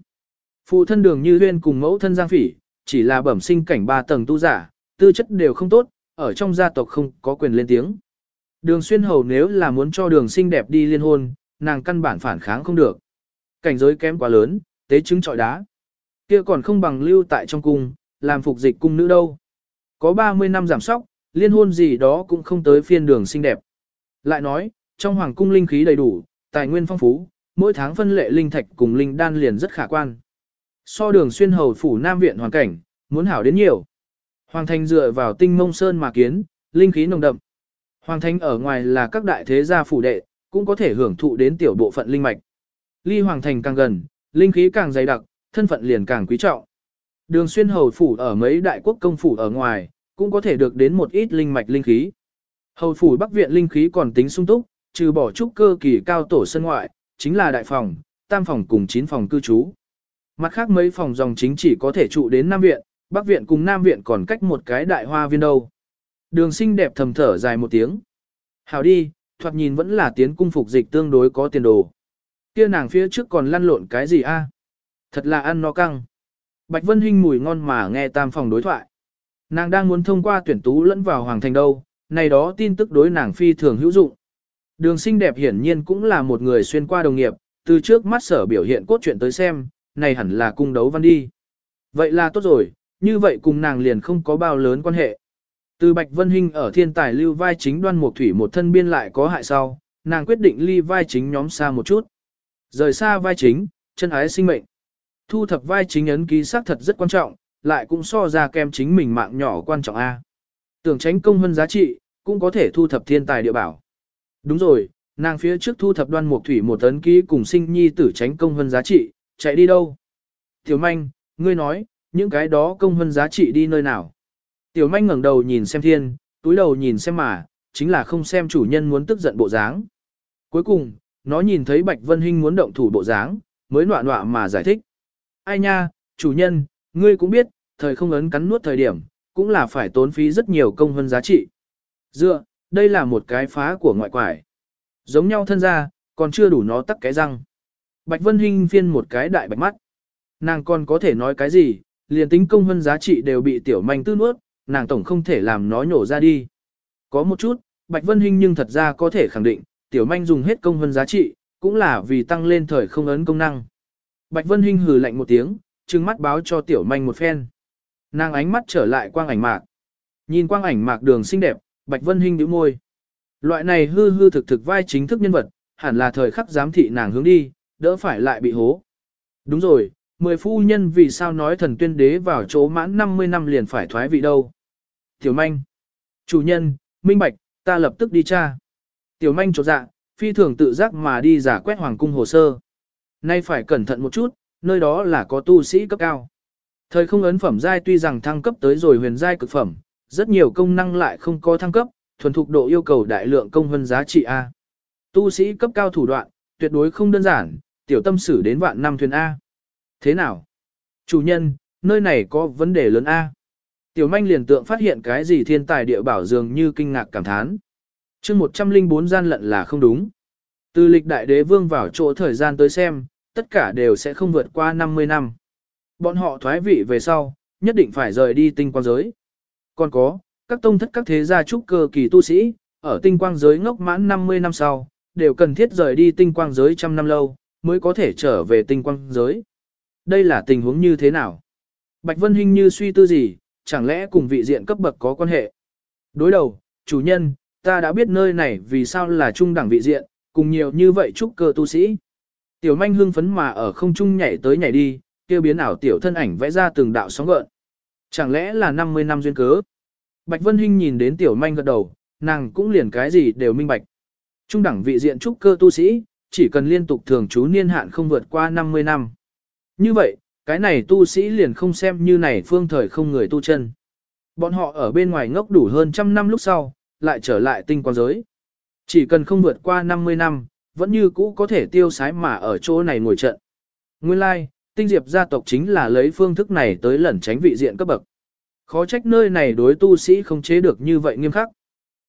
Phụ thân đường như huyên cùng mẫu thân giang phỉ, chỉ là bẩm sinh cảnh ba tầng tu giả, tư chất đều không tốt, ở trong gia tộc không có quyền lên tiếng. Đường xuyên hầu nếu là muốn cho đường xinh đẹp đi liên hôn, nàng căn bản phản kháng không được. Cảnh giới kém quá lớn, tế chứng trọi đá. kia còn không bằng lưu tại trong cung, làm phục dịch cung nữ đâu. Có 30 năm giảm sóc, liên hôn gì đó cũng không tới phiên đường xinh đẹp. Lại nói, trong hoàng cung linh khí đầy đủ, tài nguyên phong phú, mỗi tháng phân lệ linh thạch cùng linh đan liền rất khả quan. So đường xuyên hầu phủ Nam Viện hoàn cảnh, muốn hảo đến nhiều. Hoàng thành dựa vào tinh mông sơn mà kiến, linh khí nồng đậm. Hoàng thành ở ngoài là các đại thế gia phủ đệ, cũng có thể hưởng thụ đến tiểu bộ phận linh mạch. Ly hoàng thành càng gần, linh khí càng dày đặc, thân phận liền càng quý trọng. Đường xuyên hầu phủ ở mấy đại quốc công phủ ở ngoài, cũng có thể được đến một ít linh mạch linh khí. Hầu phủ Bắc viện linh khí còn tính sung túc, trừ bỏ trúc cơ kỳ cao tổ sân ngoại, chính là đại phòng, tam phòng cùng chín phòng cư trú. Mặt khác mấy phòng dòng chính chỉ có thể trụ đến Nam viện, Bắc viện cùng Nam viện còn cách một cái đại hoa viên đâu. Đường sinh đẹp thầm thở dài một tiếng. Hảo đi, thoạt nhìn vẫn là tiến cung phục dịch tương đối có tiền đồ. Kia nàng phía trước còn lăn lộn cái gì a? À? Thật là ăn no căng. Bạch Vân Hinh mùi ngon mà nghe tam phòng đối thoại. Nàng đang muốn thông qua tuyển tú lẫn vào hoàng thành đâu, này đó tin tức đối nàng phi thường hữu dụng. Đường Xinh đẹp hiển nhiên cũng là một người xuyên qua đồng nghiệp, từ trước mắt sở biểu hiện cốt truyện tới xem, này hẳn là cung đấu văn đi. Vậy là tốt rồi, như vậy cùng nàng liền không có bao lớn quan hệ. Từ Bạch Vân Hinh ở thiên tài lưu vai chính đoan một thủy một thân biên lại có hại sau, nàng quyết định ly vai chính nhóm xa một chút. Rời xa vai chính, chân ái sinh mệnh. Thu thập vai chính ấn ký xác thật rất quan trọng, lại cũng so ra kem chính mình mạng nhỏ quan trọng A. Tưởng tránh công hơn giá trị, cũng có thể thu thập thiên tài địa bảo. Đúng rồi, nàng phía trước thu thập đoan mục thủy một ấn ký cùng sinh nhi tử tránh công hơn giá trị, chạy đi đâu? Tiểu manh, ngươi nói, những cái đó công hơn giá trị đi nơi nào? Tiểu manh ngẩng đầu nhìn xem thiên, túi đầu nhìn xem mà, chính là không xem chủ nhân muốn tức giận bộ dáng. Cuối cùng, nó nhìn thấy Bạch Vân Hinh muốn động thủ bộ dáng, mới nọa nọa mà giải thích. Ai nha, chủ nhân, ngươi cũng biết, thời không ấn cắn nuốt thời điểm, cũng là phải tốn phí rất nhiều công hơn giá trị. Dựa, đây là một cái phá của ngoại quải. Giống nhau thân ra, còn chưa đủ nó tắc cái răng. Bạch Vân Hinh phiên một cái đại bạch mắt. Nàng còn có thể nói cái gì, liền tính công hơn giá trị đều bị tiểu manh tư nuốt, nàng tổng không thể làm nó nhổ ra đi. Có một chút, Bạch Vân Hinh nhưng thật ra có thể khẳng định, tiểu manh dùng hết công hơn giá trị, cũng là vì tăng lên thời không ấn công năng. Bạch Vân Hinh hừ lạnh một tiếng, trừng mắt báo cho tiểu manh một phen. Nàng ánh mắt trở lại quang ảnh mạc. Nhìn quang ảnh mạc đường xinh đẹp, Bạch Vân Hinh nhíu môi. Loại này hư hư thực thực vai chính thức nhân vật, hẳn là thời khắc giám thị nàng hướng đi, đỡ phải lại bị hố. Đúng rồi, mười phu nhân vì sao nói thần tuyên đế vào chỗ mãn 50 năm liền phải thoái vị đâu. Tiểu manh. Chủ nhân, minh bạch, ta lập tức đi tra. Tiểu manh trột dạ, phi thường tự giác mà đi giả quét hoàng cung hồ sơ. Nay phải cẩn thận một chút, nơi đó là có tu sĩ cấp cao. Thời không ấn phẩm giai tuy rằng thăng cấp tới rồi huyền giai cực phẩm, rất nhiều công năng lại không có thăng cấp, thuần thục độ yêu cầu đại lượng công hơn giá trị A. Tu sĩ cấp cao thủ đoạn, tuyệt đối không đơn giản, tiểu tâm sử đến vạn năm thuyền A. Thế nào? Chủ nhân, nơi này có vấn đề lớn A. Tiểu manh liền tượng phát hiện cái gì thiên tài địa bảo dường như kinh ngạc cảm thán chương 104 gian lận là không đúng. Từ lịch đại đế vương vào chỗ thời gian tới xem, tất cả đều sẽ không vượt qua 50 năm. Bọn họ thoái vị về sau, nhất định phải rời đi tinh quang giới. Còn có, các tông thất các thế gia trúc cơ kỳ tu sĩ, ở tinh quang giới ngốc mãn 50 năm sau, đều cần thiết rời đi tinh quang giới trăm năm lâu, mới có thể trở về tinh quang giới. Đây là tình huống như thế nào? Bạch Vân Hinh như suy tư gì, chẳng lẽ cùng vị diện cấp bậc có quan hệ? Đối đầu, chủ nhân, ta đã biết nơi này vì sao là trung đẳng vị diện, cùng nhiều như vậy trúc cơ tu sĩ. Tiểu manh hưng phấn mà ở không trung nhảy tới nhảy đi, kêu biến ảo tiểu thân ảnh vẽ ra từng đạo sóng gợn. Chẳng lẽ là 50 năm duyên cớ? Bạch Vân Hinh nhìn đến tiểu manh gật đầu, nàng cũng liền cái gì đều minh bạch. Trung đẳng vị diện trúc cơ tu sĩ, chỉ cần liên tục thường trú niên hạn không vượt qua 50 năm. Như vậy, cái này tu sĩ liền không xem như này phương thời không người tu chân. Bọn họ ở bên ngoài ngốc đủ hơn trăm năm lúc sau, lại trở lại tinh quang giới. Chỉ cần không vượt qua 50 năm, vẫn như cũ có thể tiêu sái mà ở chỗ này ngồi trận. Nguyên lai, like, tinh diệp gia tộc chính là lấy phương thức này tới lẩn tránh vị diện cấp bậc. Khó trách nơi này đối tu sĩ không chế được như vậy nghiêm khắc.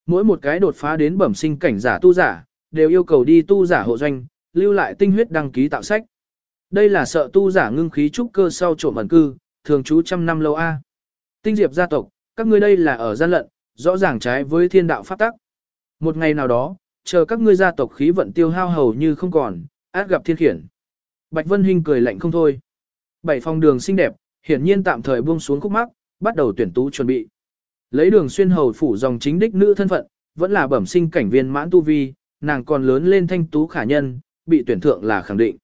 Mỗi một cái đột phá đến bẩm sinh cảnh giả tu giả, đều yêu cầu đi tu giả hộ doanh, lưu lại tinh huyết đăng ký tạo sách. Đây là sợ tu giả ngưng khí trúc cơ sau trộm ẩn cư, thường trú trăm năm lâu A. Tinh diệp gia tộc, các ngươi đây là ở gian lận, rõ ràng trái với thiên đạo pháp tắc. Một ngày nào đó, chờ các ngươi gia tộc khí vận tiêu hao hầu như không còn, át gặp thiên khiển. Bạch Vân Hinh cười lạnh không thôi. Bảy phong đường xinh đẹp, hiển nhiên tạm thời buông xuống khúc mắc, bắt đầu tuyển tú chuẩn bị. Lấy đường xuyên hầu phủ dòng chính đích nữ thân phận, vẫn là bẩm sinh cảnh viên mãn tu vi, nàng còn lớn lên thanh tú khả nhân, bị tuyển thượng là khẳng định.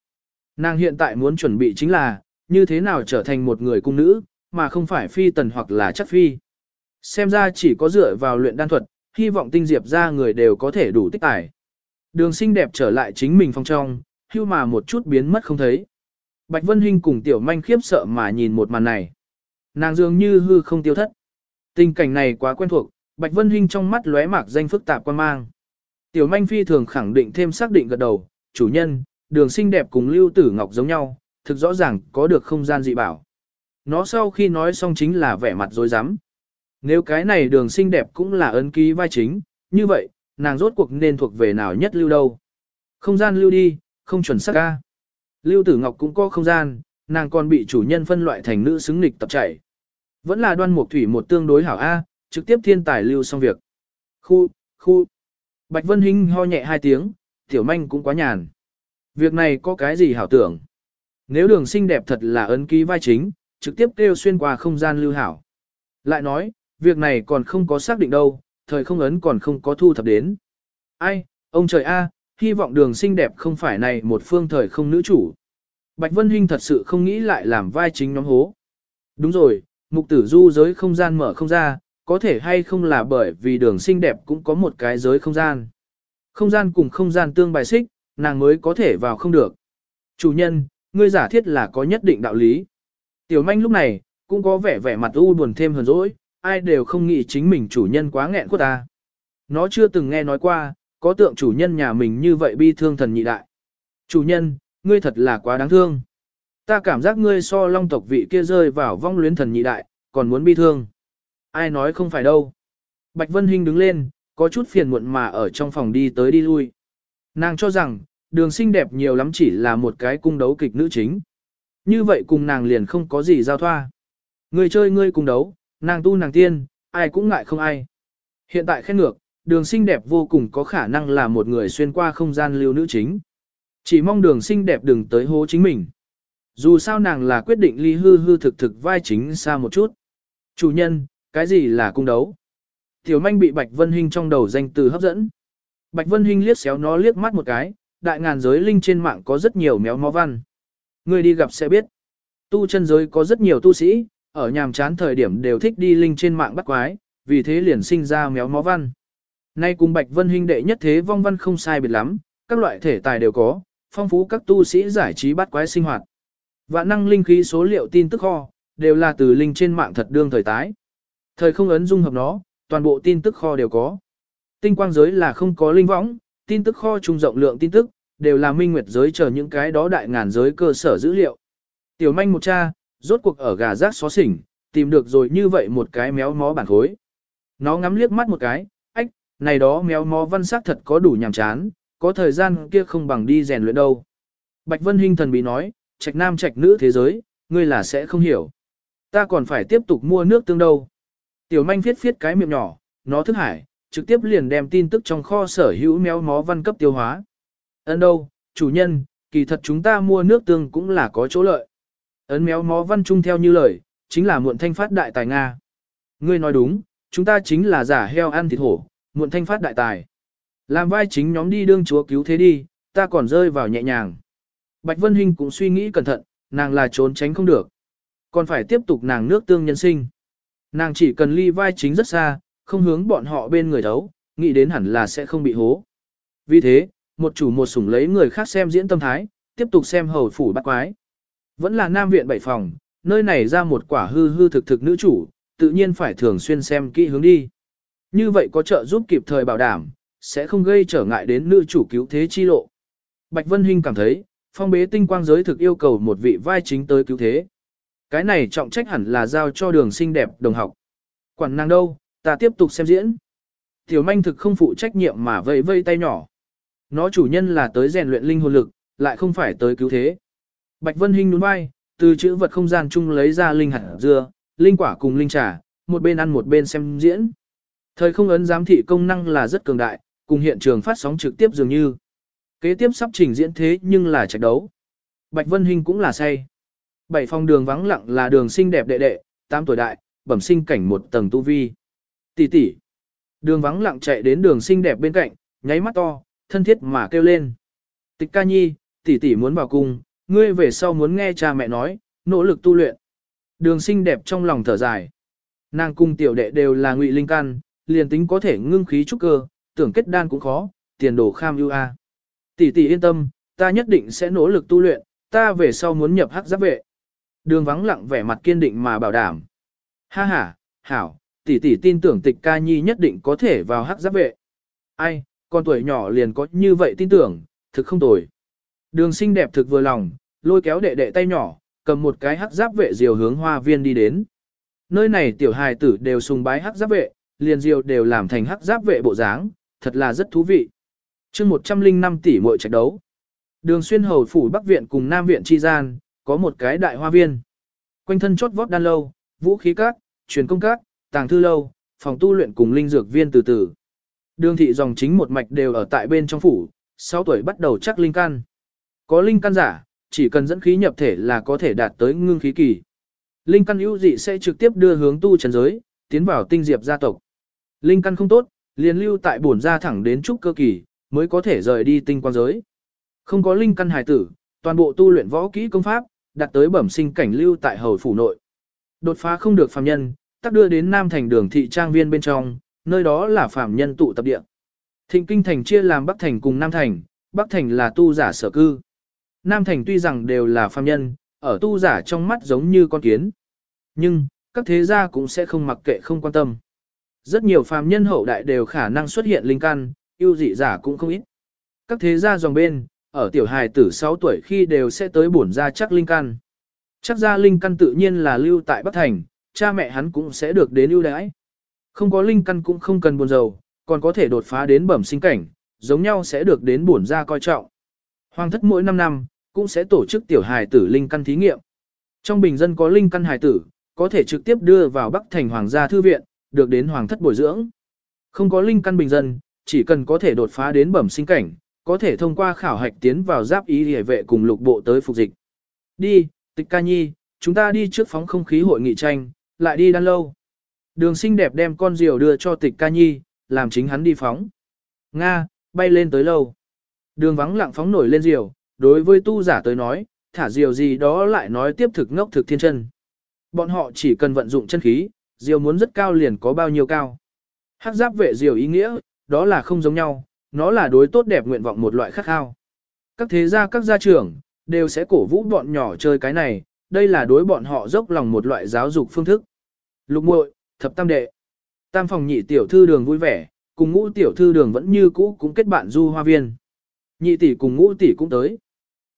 Nàng hiện tại muốn chuẩn bị chính là, như thế nào trở thành một người cung nữ, mà không phải phi tần hoặc là chắc phi. Xem ra chỉ có dựa vào luyện đan thuật, hy vọng tinh diệp ra người đều có thể đủ tích tải. Đường xinh đẹp trở lại chính mình phong trong, hưu mà một chút biến mất không thấy. Bạch Vân Hinh cùng tiểu manh khiếp sợ mà nhìn một màn này. Nàng dường như hư không tiêu thất. Tình cảnh này quá quen thuộc, Bạch Vân Hinh trong mắt lóe mạc danh phức tạp quan mang. Tiểu manh phi thường khẳng định thêm xác định gật đầu, chủ nhân, đường xinh đẹp cùng lưu tử ngọc giống nhau, thực rõ ràng có được không gian dị bảo. Nó sau khi nói xong chính là vẻ mặt dối rắm nếu cái này đường xinh đẹp cũng là ấn ký vai chính, như vậy, nàng rốt cuộc nên thuộc về nào nhất lưu đâu. Không gian lưu đi, không chuẩn xác ca. Lưu tử ngọc cũng có không gian, nàng còn bị chủ nhân phân loại thành nữ xứng nịch tập chảy Vẫn là đoan mục thủy một tương đối hảo A, trực tiếp thiên tài lưu xong việc. Khu, khu. Bạch Vân Hinh ho nhẹ hai tiếng, tiểu manh cũng quá nhàn. Việc này có cái gì hảo tưởng? Nếu đường xinh đẹp thật là ấn ký vai chính, trực tiếp kêu xuyên qua không gian lưu hảo. Lại nói, việc này còn không có xác định đâu, thời không ấn còn không có thu thập đến. Ai, ông trời a, hy vọng đường xinh đẹp không phải này một phương thời không nữ chủ. Bạch Vân Hinh thật sự không nghĩ lại làm vai chính nhóm hố. Đúng rồi, mục tử du giới không gian mở không ra, có thể hay không là bởi vì đường xinh đẹp cũng có một cái giới không gian. Không gian cùng không gian tương bài xích, nàng mới có thể vào không được. Chủ nhân, ngươi giả thiết là có nhất định đạo lý. Tiểu manh lúc này, cũng có vẻ vẻ mặt u buồn thêm hờn dỗi, ai đều không nghĩ chính mình chủ nhân quá nghẹn của ta. Nó chưa từng nghe nói qua, có tượng chủ nhân nhà mình như vậy bi thương thần nhị đại. Chủ nhân, ngươi thật là quá đáng thương. Ta cảm giác ngươi so long tộc vị kia rơi vào vong luyến thần nhị đại, còn muốn bi thương. Ai nói không phải đâu. Bạch Vân Hinh đứng lên, có chút phiền muộn mà ở trong phòng đi tới đi lui. Nàng cho rằng, đường xinh đẹp nhiều lắm chỉ là một cái cung đấu kịch nữ chính. Như vậy cùng nàng liền không có gì giao thoa. Người chơi ngươi cùng đấu, nàng tu nàng tiên, ai cũng ngại không ai. Hiện tại khen ngược, đường xinh đẹp vô cùng có khả năng là một người xuyên qua không gian lưu nữ chính. Chỉ mong đường xinh đẹp đừng tới hố chính mình. Dù sao nàng là quyết định ly hư hư thực thực vai chính xa một chút. Chủ nhân, cái gì là cung đấu? Tiểu manh bị Bạch Vân Hinh trong đầu danh từ hấp dẫn. Bạch Vân Hinh liếc xéo nó liếc mắt một cái, đại ngàn giới linh trên mạng có rất nhiều méo mó văn. Người đi gặp sẽ biết. Tu chân giới có rất nhiều tu sĩ, ở nhàm chán thời điểm đều thích đi linh trên mạng bắt quái, vì thế liền sinh ra méo mó văn. Nay cùng Bạch Vân huynh đệ nhất thế vong văn không sai biệt lắm, các loại thể tài đều có, phong phú các tu sĩ giải trí bắt quái sinh hoạt. Vạn năng linh khí số liệu tin tức kho, đều là từ linh trên mạng thật đương thời tái. Thời không ấn dung hợp nó, toàn bộ tin tức kho đều có. Tinh quang giới là không có linh võng, tin tức kho trung rộng lượng tin tức, đều là minh nguyệt giới chờ những cái đó đại ngàn giới cơ sở dữ liệu. Tiểu manh một cha, rốt cuộc ở gà rác xó xỉnh, tìm được rồi như vậy một cái méo mó bản khối. Nó ngắm liếc mắt một cái, ách, này đó méo mó văn sắc thật có đủ nhàm chán, có thời gian kia không bằng đi rèn luyện đâu. Bạch Vân Hinh thần bí nói, trạch nam trạch nữ thế giới, ngươi là sẽ không hiểu. Ta còn phải tiếp tục mua nước tương đâu. Tiểu manh viết viết cái miệng nhỏ, nó thức hải, trực tiếp liền đem tin tức trong kho sở hữu méo mó văn cấp tiêu hóa. Ấn đâu, chủ nhân, kỳ thật chúng ta mua nước tương cũng là có chỗ lợi. Ấn méo mó văn trung theo như lời, chính là muộn thanh phát đại tài Nga. Ngươi nói đúng, chúng ta chính là giả heo ăn thịt hổ, muộn thanh phát đại tài. Làm vai chính nhóm đi đương chúa cứu thế đi, ta còn rơi vào nhẹ nhàng. Bạch Vân Hinh cũng suy nghĩ cẩn thận, nàng là trốn tránh không được. Còn phải tiếp tục nàng nước tương nhân sinh. Nàng chỉ cần ly vai chính rất xa, không hướng bọn họ bên người thấu, nghĩ đến hẳn là sẽ không bị hố. Vì thế, một chủ một sủng lấy người khác xem diễn tâm thái, tiếp tục xem hầu phủ bắt quái. Vẫn là nam viện bảy phòng, nơi này ra một quả hư hư thực thực nữ chủ, tự nhiên phải thường xuyên xem kỹ hướng đi. Như vậy có trợ giúp kịp thời bảo đảm, sẽ không gây trở ngại đến nữ chủ cứu thế chi lộ. Bạch Vân Hinh cảm thấy, phong bế tinh quang giới thực yêu cầu một vị vai chính tới cứu thế. Cái này trọng trách hẳn là giao cho đường xinh đẹp đồng học. Quản năng đâu, ta tiếp tục xem diễn. Tiểu manh thực không phụ trách nhiệm mà vây vây tay nhỏ. Nó chủ nhân là tới rèn luyện linh hồn lực, lại không phải tới cứu thế. Bạch Vân Hinh nhún vai, từ chữ vật không gian chung lấy ra linh hạt dưa, linh quả cùng linh trà, một bên ăn một bên xem diễn. Thời không ấn giám thị công năng là rất cường đại, cùng hiện trường phát sóng trực tiếp dường như. Kế tiếp sắp trình diễn thế nhưng là trận đấu. Bạch Vân Hinh cũng là say. Bảy phòng đường vắng lặng là đường xinh đẹp đệ đệ, tám tuổi đại, bẩm sinh cảnh một tầng tu vi. Tỷ tỷ. Đường vắng lặng chạy đến đường xinh đẹp bên cạnh, nháy mắt to, thân thiết mà kêu lên. Tịch ca nhi, tỷ tỷ muốn vào cung, ngươi về sau muốn nghe cha mẹ nói, nỗ lực tu luyện. Đường sinh đẹp trong lòng thở dài. Nàng cung tiểu đệ đều là ngụy linh căn, liền tính có thể ngưng khí trúc cơ, tưởng kết đan cũng khó, tiền đồ kham ưu a. Tỷ tỷ yên tâm, ta nhất định sẽ nỗ lực tu luyện, ta về sau muốn nhập hắc giáp vệ. Đường vắng lặng vẻ mặt kiên định mà bảo đảm. Ha ha, hảo, tỷ tỷ tin tưởng tịch ca nhi nhất định có thể vào hắc giáp vệ. Ai, con tuổi nhỏ liền có như vậy tin tưởng, thực không tồi. Đường xinh đẹp thực vừa lòng, lôi kéo đệ đệ tay nhỏ, cầm một cái hắc giáp vệ diều hướng hoa viên đi đến. Nơi này tiểu hài tử đều sùng bái hắc giáp vệ, liền diều đều làm thành hắc giáp vệ bộ dáng, thật là rất thú vị. chương 105 tỷ muội trạch đấu. Đường xuyên hầu phủ Bắc Viện cùng Nam Viện chi gian, có một cái đại hoa viên. Quanh thân chốt vót đan lâu, vũ khí các, truyền công các, tàng thư lâu, phòng tu luyện cùng linh dược viên từ từ. Đường thị dòng chính một mạch đều ở tại bên trong phủ, 6 tuổi bắt đầu chắc linh căn. Có linh căn giả, chỉ cần dẫn khí nhập thể là có thể đạt tới ngưng khí kỳ. Linh căn ưu dị sẽ trực tiếp đưa hướng tu trần giới, tiến vào tinh diệp gia tộc. Linh căn không tốt, liền lưu tại bổn gia thẳng đến trúc cơ kỳ, mới có thể rời đi tinh quan giới. Không có linh căn hài tử, toàn bộ tu luyện võ kỹ công pháp, đạt tới bẩm sinh cảnh lưu tại hầu phủ nội. Đột phá không được phàm nhân, tác đưa đến Nam thành đường thị trang viên bên trong, nơi đó là phàm nhân tụ tập địa. Thịnh kinh thành chia làm Bắc thành cùng Nam thành, Bắc thành là tu giả sở cư. Nam thành tuy rằng đều là phàm nhân, ở tu giả trong mắt giống như con kiến. Nhưng, các thế gia cũng sẽ không mặc kệ không quan tâm. Rất nhiều phàm nhân hậu đại đều khả năng xuất hiện linh căn, yêu dị giả cũng không ít. Các thế gia dòng bên, ở tiểu hài tử 6 tuổi khi đều sẽ tới bổn gia chắc linh căn. Chắc gia linh căn tự nhiên là lưu tại Bắc Thành, cha mẹ hắn cũng sẽ được đến ưu đãi. Không có linh căn cũng không cần buồn rầu, còn có thể đột phá đến bẩm sinh cảnh, giống nhau sẽ được đến bổn gia coi trọng. Hoàng thất mỗi 5 năm, cũng sẽ tổ chức tiểu hài tử linh căn thí nghiệm. Trong bình dân có linh căn hài tử, có thể trực tiếp đưa vào Bắc Thành Hoàng gia thư viện, được đến hoàng thất bồi dưỡng. Không có linh căn bình dân, chỉ cần có thể đột phá đến bẩm sinh cảnh, có thể thông qua khảo hạch tiến vào giáp ý hề vệ cùng lục bộ tới phục dịch. Đi, tịch ca nhi, chúng ta đi trước phóng không khí hội nghị tranh, lại đi đan lâu. Đường xinh đẹp đem con diều đưa cho tịch ca nhi, làm chính hắn đi phóng. Nga, bay lên tới lâu. Đường vắng lặng phóng nổi lên diều, đối với tu giả tới nói, thả diều gì đó lại nói tiếp thực ngốc thực thiên chân. Bọn họ chỉ cần vận dụng chân khí, diều muốn rất cao liền có bao nhiêu cao. Hắc giáp vệ diều ý nghĩa, đó là không giống nhau, nó là đối tốt đẹp nguyện vọng một loại khắc khao. Các thế gia các gia trưởng, đều sẽ cổ vũ bọn nhỏ chơi cái này, đây là đối bọn họ dốc lòng một loại giáo dục phương thức. Lục muội, thập tam đệ. Tam phòng nhị tiểu thư đường vui vẻ, cùng ngũ tiểu thư đường vẫn như cũ cũng kết bạn du hoa viên. Nhị tỷ cùng ngũ tỷ cũng tới.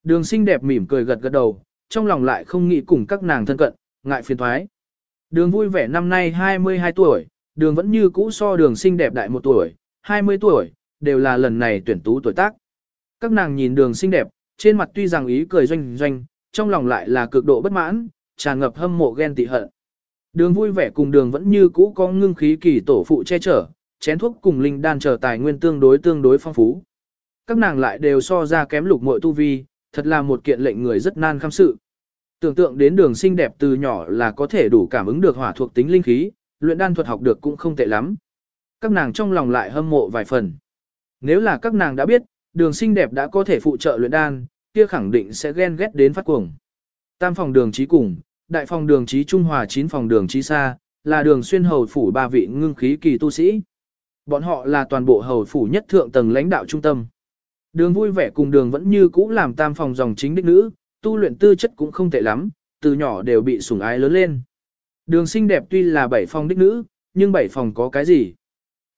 Đường xinh đẹp mỉm cười gật gật đầu, trong lòng lại không nghĩ cùng các nàng thân cận, ngại phiền thoái. Đường vui vẻ năm nay 22 tuổi, đường vẫn như cũ so đường xinh đẹp đại một tuổi, 20 tuổi, đều là lần này tuyển tú tuổi tác. Các nàng nhìn đường xinh đẹp, trên mặt tuy rằng ý cười doanh doanh, trong lòng lại là cực độ bất mãn, tràn ngập hâm mộ ghen tị hận. Đường vui vẻ cùng đường vẫn như cũ có ngưng khí kỳ tổ phụ che chở, chén thuốc cùng linh đan chờ tài nguyên tương đối tương đối phong phú. Các nàng lại đều so ra kém lục muội tu vi, thật là một kiện lệnh người rất nan kham sự. Tưởng tượng đến đường xinh đẹp từ nhỏ là có thể đủ cảm ứng được hỏa thuộc tính linh khí, luyện đan thuật học được cũng không tệ lắm. Các nàng trong lòng lại hâm mộ vài phần. Nếu là các nàng đã biết, đường xinh đẹp đã có thể phụ trợ luyện đan, kia khẳng định sẽ ghen ghét đến phát cuồng. Tam phòng đường trí cùng, đại phòng đường trí trung hòa chín phòng đường trí xa, là đường xuyên hầu phủ ba vị ngưng khí kỳ tu sĩ. Bọn họ là toàn bộ hầu phủ nhất thượng tầng lãnh đạo trung tâm. Đường vui vẻ cùng đường vẫn như cũ làm tam phòng dòng chính đích nữ, tu luyện tư chất cũng không tệ lắm, từ nhỏ đều bị sủng ái lớn lên. Đường xinh đẹp tuy là bảy phòng đích nữ, nhưng bảy phòng có cái gì?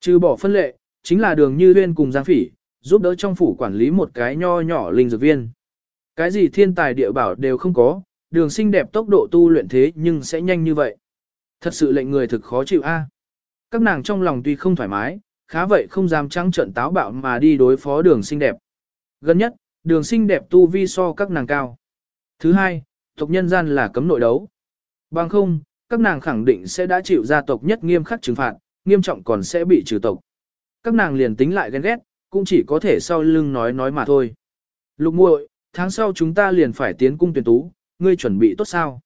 Trừ bỏ phân lệ, chính là đường như huyên cùng giang phỉ, giúp đỡ trong phủ quản lý một cái nho nhỏ linh dược viên. Cái gì thiên tài địa bảo đều không có, đường xinh đẹp tốc độ tu luyện thế nhưng sẽ nhanh như vậy. Thật sự lệnh người thực khó chịu a. Các nàng trong lòng tuy không thoải mái, khá vậy không dám trắng trận táo bạo mà đi đối phó đường xinh đẹp. Gần nhất, đường sinh đẹp tu vi so các nàng cao. Thứ hai, tộc nhân gian là cấm nội đấu. Bằng không, các nàng khẳng định sẽ đã chịu gia tộc nhất nghiêm khắc trừng phạt, nghiêm trọng còn sẽ bị trừ tộc. Các nàng liền tính lại ghen ghét, cũng chỉ có thể sau lưng nói nói mà thôi. Lục muội, tháng sau chúng ta liền phải tiến cung tuyển tú, ngươi chuẩn bị tốt sao?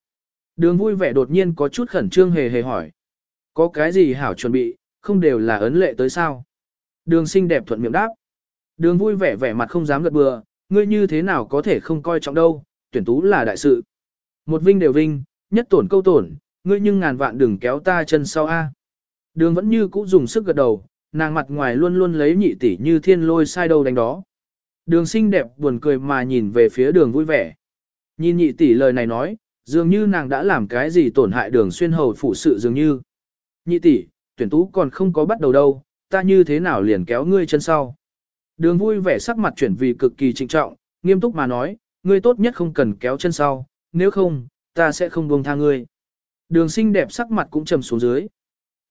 Đường vui vẻ đột nhiên có chút khẩn trương hề hề hỏi. Có cái gì hảo chuẩn bị, không đều là ấn lệ tới sao? Đường xinh đẹp thuận miệng đáp. Đường vui vẻ vẻ mặt không dám gật bừa, ngươi như thế nào có thể không coi trọng đâu, tuyển tú là đại sự. Một vinh đều vinh, nhất tổn câu tổn, ngươi nhưng ngàn vạn đừng kéo ta chân sau a. Đường vẫn như cũ dùng sức gật đầu, nàng mặt ngoài luôn luôn lấy nhị tỷ như thiên lôi sai đâu đánh đó. Đường xinh đẹp buồn cười mà nhìn về phía đường vui vẻ. Nhìn nhị tỷ lời này nói, dường như nàng đã làm cái gì tổn hại đường xuyên hầu phụ sự dường như. Nhị tỷ, tuyển tú còn không có bắt đầu đâu, ta như thế nào liền kéo ngươi chân sau. Đường vui vẻ sắc mặt chuyển vì cực kỳ trịnh trọng, nghiêm túc mà nói, ngươi tốt nhất không cần kéo chân sau, nếu không, ta sẽ không buông tha ngươi. Đường xinh đẹp sắc mặt cũng trầm xuống dưới.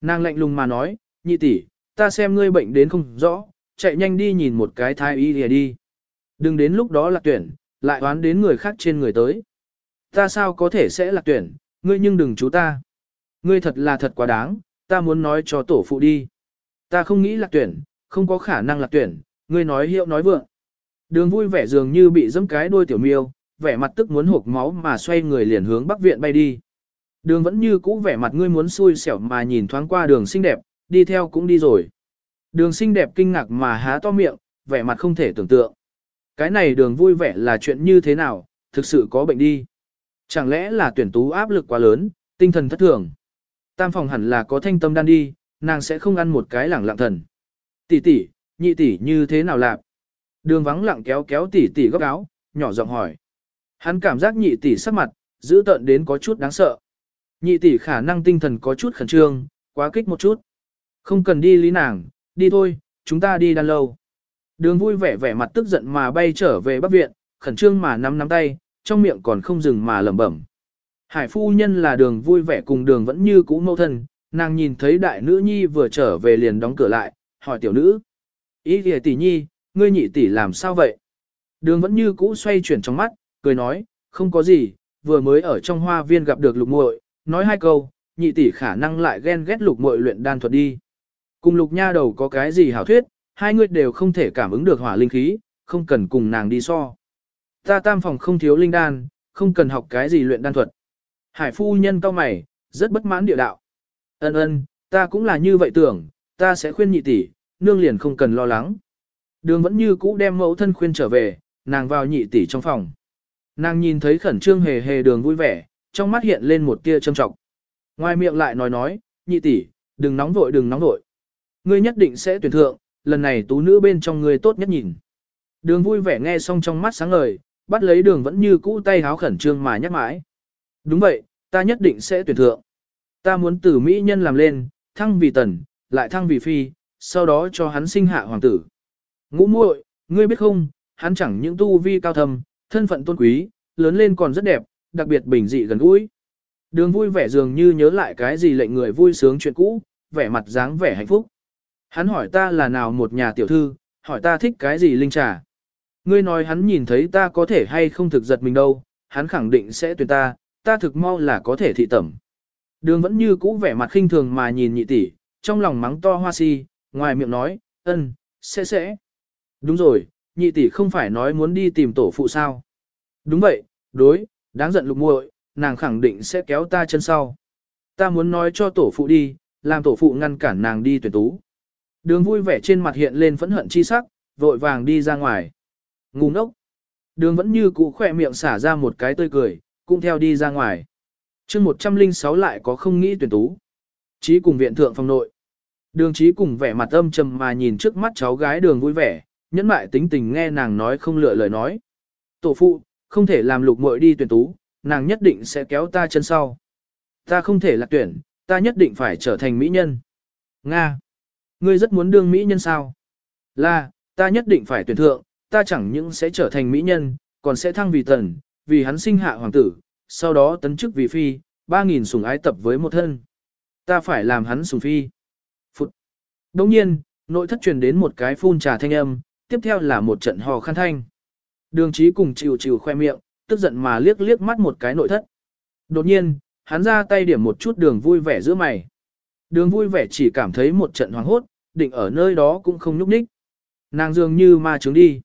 Nàng lạnh lùng mà nói, nhị tỷ, ta xem ngươi bệnh đến không rõ, chạy nhanh đi nhìn một cái thái y lìa đi. Đừng đến lúc đó lạc tuyển, lại oán đến người khác trên người tới. Ta sao có thể sẽ lạc tuyển, ngươi nhưng đừng chú ta. Ngươi thật là thật quá đáng, ta muốn nói cho tổ phụ đi. Ta không nghĩ lạc tuyển, không có khả năng là tuyển, ngươi nói hiệu nói vượng. Đường vui vẻ dường như bị dẫm cái đôi tiểu miêu, vẻ mặt tức muốn hộp máu mà xoay người liền hướng bắc viện bay đi. Đường vẫn như cũ vẻ mặt ngươi muốn xui xẻo mà nhìn thoáng qua đường xinh đẹp, đi theo cũng đi rồi. Đường xinh đẹp kinh ngạc mà há to miệng, vẻ mặt không thể tưởng tượng. Cái này đường vui vẻ là chuyện như thế nào, thực sự có bệnh đi. Chẳng lẽ là tuyển tú áp lực quá lớn, tinh thần thất thường. Tam phòng hẳn là có thanh tâm đan đi, nàng sẽ không ăn một cái lẳng lặng thần. Tỷ tỷ, nhị tỷ như thế nào lạp? Đường vắng lặng kéo kéo tỷ tỷ góc áo, nhỏ giọng hỏi. Hắn cảm giác nhị tỷ sắc mặt, giữ tợn đến có chút đáng sợ. Nhị tỷ khả năng tinh thần có chút khẩn trương, quá kích một chút. Không cần đi lý nàng, đi thôi, chúng ta đi đan lâu. Đường vui vẻ vẻ mặt tức giận mà bay trở về bắc viện, khẩn trương mà nắm nắm tay, trong miệng còn không dừng mà lẩm bẩm. Hải phu nhân là đường vui vẻ cùng đường vẫn như cũ mâu thân, nàng nhìn thấy đại nữ nhi vừa trở về liền đóng cửa lại, hỏi tiểu nữ. Ý kìa tỷ nhi, ngươi nhị tỷ làm sao vậy? Đường vẫn như cũ xoay chuyển trong mắt, cười nói, không có gì, vừa mới ở trong hoa viên gặp được lục muội, nói hai câu, nhị tỷ khả năng lại ghen ghét lục muội luyện đan thuật đi. Cùng lục nha đầu có cái gì hảo thuyết, hai người đều không thể cảm ứng được hỏa linh khí, không cần cùng nàng đi so. Ta tam phòng không thiếu linh đan, không cần học cái gì luyện đan thuật. Hải phu nhân cao mày, rất bất mãn địa đạo. Ân ân, ta cũng là như vậy tưởng, ta sẽ khuyên nhị tỷ, nương liền không cần lo lắng. Đường vẫn như cũ đem mẫu thân khuyên trở về, nàng vào nhị tỷ trong phòng. Nàng nhìn thấy khẩn trương hề hề đường vui vẻ, trong mắt hiện lên một tia châm trọng. Ngoài miệng lại nói nói, nhị tỷ, đừng nóng vội đừng nóng vội. Ngươi nhất định sẽ tuyển thượng, lần này tú nữ bên trong ngươi tốt nhất nhìn. Đường vui vẻ nghe xong trong mắt sáng ngời, bắt lấy đường vẫn như cũ tay háo khẩn trương mà nhắc mãi. Đúng vậy, ta nhất định sẽ tuyển thượng. Ta muốn từ Mỹ nhân làm lên, thăng vì tần, lại thăng vì phi, sau đó cho hắn sinh hạ hoàng tử. Ngũ muội, ngươi biết không, hắn chẳng những tu vi cao thâm, thân phận tôn quý, lớn lên còn rất đẹp, đặc biệt bình dị gần gũi. Đường vui vẻ dường như nhớ lại cái gì lệnh người vui sướng chuyện cũ, vẻ mặt dáng vẻ hạnh phúc. Hắn hỏi ta là nào một nhà tiểu thư, hỏi ta thích cái gì linh trà. Ngươi nói hắn nhìn thấy ta có thể hay không thực giật mình đâu, hắn khẳng định sẽ tuyển ta, ta thực mau là có thể thị tẩm. Đường vẫn như cũ vẻ mặt khinh thường mà nhìn nhị tỷ, trong lòng mắng to hoa si, ngoài miệng nói, ân, sẽ sẽ. Đúng rồi, nhị tỷ không phải nói muốn đi tìm tổ phụ sao. Đúng vậy, đối, đáng giận lục muội, nàng khẳng định sẽ kéo ta chân sau. Ta muốn nói cho tổ phụ đi, làm tổ phụ ngăn cản nàng đi tuyển tú. Đường vui vẻ trên mặt hiện lên phẫn hận chi sắc, vội vàng đi ra ngoài. Ngu ngốc. Đường vẫn như cũ khỏe miệng xả ra một cái tươi cười, cũng theo đi ra ngoài. chương 106 lại có không nghĩ tuyển tú. Chí cùng viện thượng phòng nội. Đường chí cùng vẻ mặt âm trầm mà nhìn trước mắt cháu gái đường vui vẻ, nhẫn mại tính tình nghe nàng nói không lựa lời nói. Tổ phụ, không thể làm lục muội đi tuyển tú, nàng nhất định sẽ kéo ta chân sau. Ta không thể lạc tuyển, ta nhất định phải trở thành mỹ nhân. Nga. Ngươi rất muốn đương mỹ nhân sao? Là, ta nhất định phải tuyển thượng, ta chẳng những sẽ trở thành mỹ nhân, còn sẽ thăng vì tần, vì hắn sinh hạ hoàng tử, sau đó tấn chức vì phi, ba nghìn sủng ái tập với một thân. Ta phải làm hắn sủng phi. Đồng nhiên, nội thất truyền đến một cái phun trà thanh âm, tiếp theo là một trận hò khăn thanh. Đường trí cùng chịu chịu khoe miệng, tức giận mà liếc liếc mắt một cái nội thất. Đột nhiên, hắn ra tay điểm một chút đường vui vẻ giữa mày. Đường vui vẻ chỉ cảm thấy một trận hoảng hốt, định ở nơi đó cũng không nhúc ních. Nàng dường như ma trứng đi.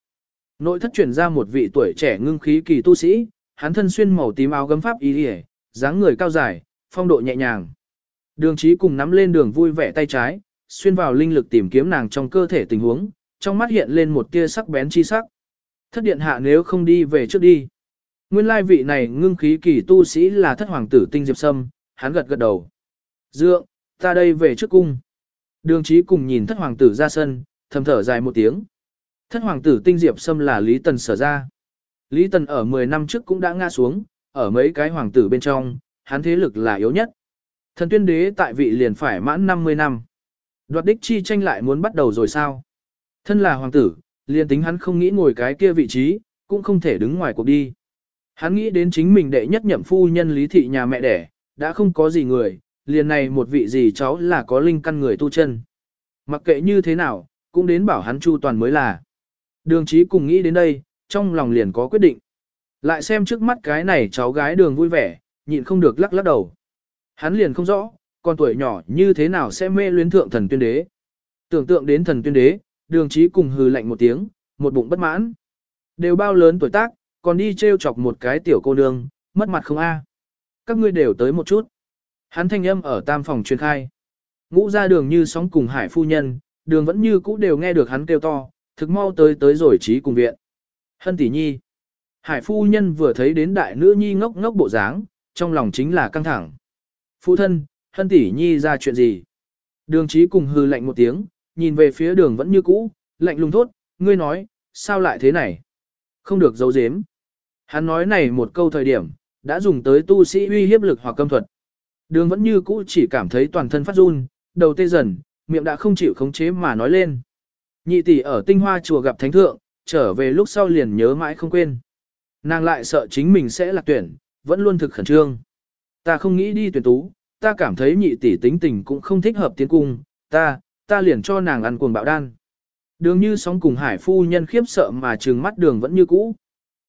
Nội thất chuyển ra một vị tuổi trẻ ngưng khí kỳ tu sĩ, hắn thân xuyên màu tím áo gấm pháp y yề, dáng người cao dài, phong độ nhẹ nhàng. Đường trí cùng nắm lên đường vui vẻ tay trái, xuyên vào linh lực tìm kiếm nàng trong cơ thể tình huống, trong mắt hiện lên một tia sắc bén chi sắc. Thất điện hạ nếu không đi về trước đi. Nguyên lai vị này ngưng khí kỳ tu sĩ là thất hoàng tử tinh diệp sâm, hắn gật gật đầu. Dượng, ta đây về trước cung. Đường trí cùng nhìn thất hoàng tử ra sân, thầm thở dài một tiếng. Thất hoàng tử tinh diệp sâm là Lý Tần sở ra. Lý Tần ở 10 năm trước cũng đã ngã xuống, ở mấy cái hoàng tử bên trong, hắn thế lực là yếu nhất. Thần tuyên đế tại vị liền phải mãn 50 năm. Đoạt đích chi tranh lại muốn bắt đầu rồi sao? Thân là hoàng tử, liền tính hắn không nghĩ ngồi cái kia vị trí, cũng không thể đứng ngoài cuộc đi. Hắn nghĩ đến chính mình đệ nhất nhậm phu nhân lý thị nhà mẹ đẻ, đã không có gì người, liền này một vị gì cháu là có linh căn người tu chân. Mặc kệ như thế nào, cũng đến bảo hắn chu toàn mới là. Đường trí cùng nghĩ đến đây, trong lòng liền có quyết định. Lại xem trước mắt cái này cháu gái đường vui vẻ, nhịn không được lắc lắc đầu. Hắn liền không rõ, con tuổi nhỏ như thế nào sẽ mê luyến thượng thần tuyên đế. Tưởng tượng đến thần tuyên đế, đường trí cùng hừ lạnh một tiếng, một bụng bất mãn. Đều bao lớn tuổi tác, còn đi trêu chọc một cái tiểu cô nương, mất mặt không a? Các ngươi đều tới một chút. Hắn thanh âm ở tam phòng truyền khai. Ngũ ra đường như sóng cùng hải phu nhân, đường vẫn như cũ đều nghe được hắn kêu to, thực mau tới tới rồi trí cùng viện. Hân tỷ nhi. Hải phu nhân vừa thấy đến đại nữ nhi ngốc ngốc bộ dáng, trong lòng chính là căng thẳng. Phụ thân, hân tỷ nhi ra chuyện gì? Đường trí cùng hư lạnh một tiếng, nhìn về phía đường vẫn như cũ, lạnh lùng thốt, ngươi nói, sao lại thế này? Không được giấu giếm. Hắn nói này một câu thời điểm, đã dùng tới tu sĩ uy hiếp lực hoặc câm thuật. Đường vẫn như cũ chỉ cảm thấy toàn thân phát run, đầu tê dần, miệng đã không chịu khống chế mà nói lên. Nhị tỷ ở tinh hoa chùa gặp thánh thượng, trở về lúc sau liền nhớ mãi không quên. Nàng lại sợ chính mình sẽ lạc tuyển, vẫn luôn thực khẩn trương. Ta không nghĩ đi tuyển tú, ta cảm thấy nhị tỷ tính tình cũng không thích hợp tiến cung, ta, ta liền cho nàng ăn cuồng bạo đan. Đường như sóng cùng hải phu nhân khiếp sợ mà trừng mắt đường vẫn như cũ.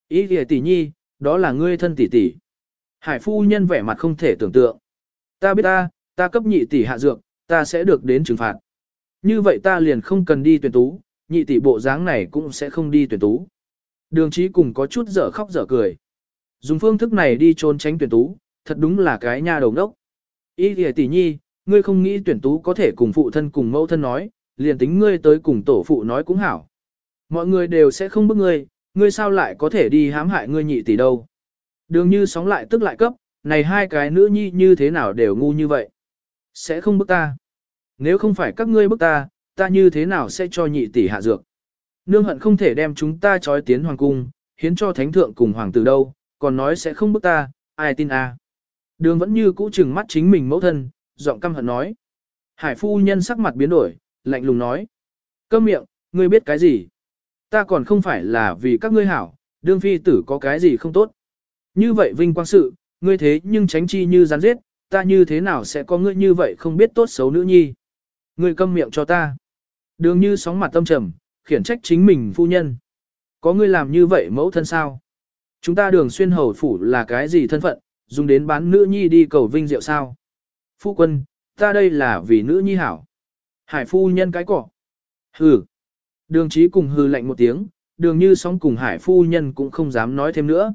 Ý kìa tỷ nhi, đó là ngươi thân tỷ tỷ. Hải phu nhân vẻ mặt không thể tưởng tượng. Ta biết ta, ta cấp nhị tỷ hạ dược, ta sẽ được đến trừng phạt. Như vậy ta liền không cần đi tuyển tú, nhị tỷ bộ dáng này cũng sẽ không đi tuyển tú. Đường trí cùng có chút dở khóc dở cười. Dùng phương thức này đi trốn tránh tuyển tú, thật đúng là cái nha đầu đốc. Ý thì tỷ nhi, ngươi không nghĩ tuyển tú có thể cùng phụ thân cùng mẫu thân nói, liền tính ngươi tới cùng tổ phụ nói cũng hảo. Mọi người đều sẽ không bức ngươi, ngươi sao lại có thể đi hãm hại ngươi nhị tỷ đâu. Đường như sóng lại tức lại cấp, này hai cái nữ nhi như thế nào đều ngu như vậy. Sẽ không bức ta. Nếu không phải các ngươi bức ta, ta như thế nào sẽ cho nhị tỷ hạ dược. Nương hận không thể đem chúng ta trói tiến hoàng cung, hiến cho thánh thượng cùng hoàng tử đâu, còn nói sẽ không bức ta, ai tin a? Đường vẫn như cũ chừng mắt chính mình mẫu thân, giọng căm hận nói. Hải phu nhân sắc mặt biến đổi, lạnh lùng nói. Câm miệng, ngươi biết cái gì? Ta còn không phải là vì các ngươi hảo, đương phi tử có cái gì không tốt. Như vậy vinh quang sự, ngươi thế nhưng tránh chi như rắn giết, ta như thế nào sẽ có ngươi như vậy không biết tốt xấu nữ nhi. Ngươi câm miệng cho ta. Đường như sóng mặt tâm trầm, khiển trách chính mình phu nhân. Có ngươi làm như vậy mẫu thân sao? Chúng ta đường xuyên hầu phủ là cái gì thân phận, dùng đến bán nữ nhi đi cầu vinh diệu sao? Phu quân, ta đây là vì nữ nhi hảo. Hải phu nhân cái cỏ. Hừ. Đường trí cùng hừ lạnh một tiếng, đường như sóng cùng hải phu nhân cũng không dám nói thêm nữa.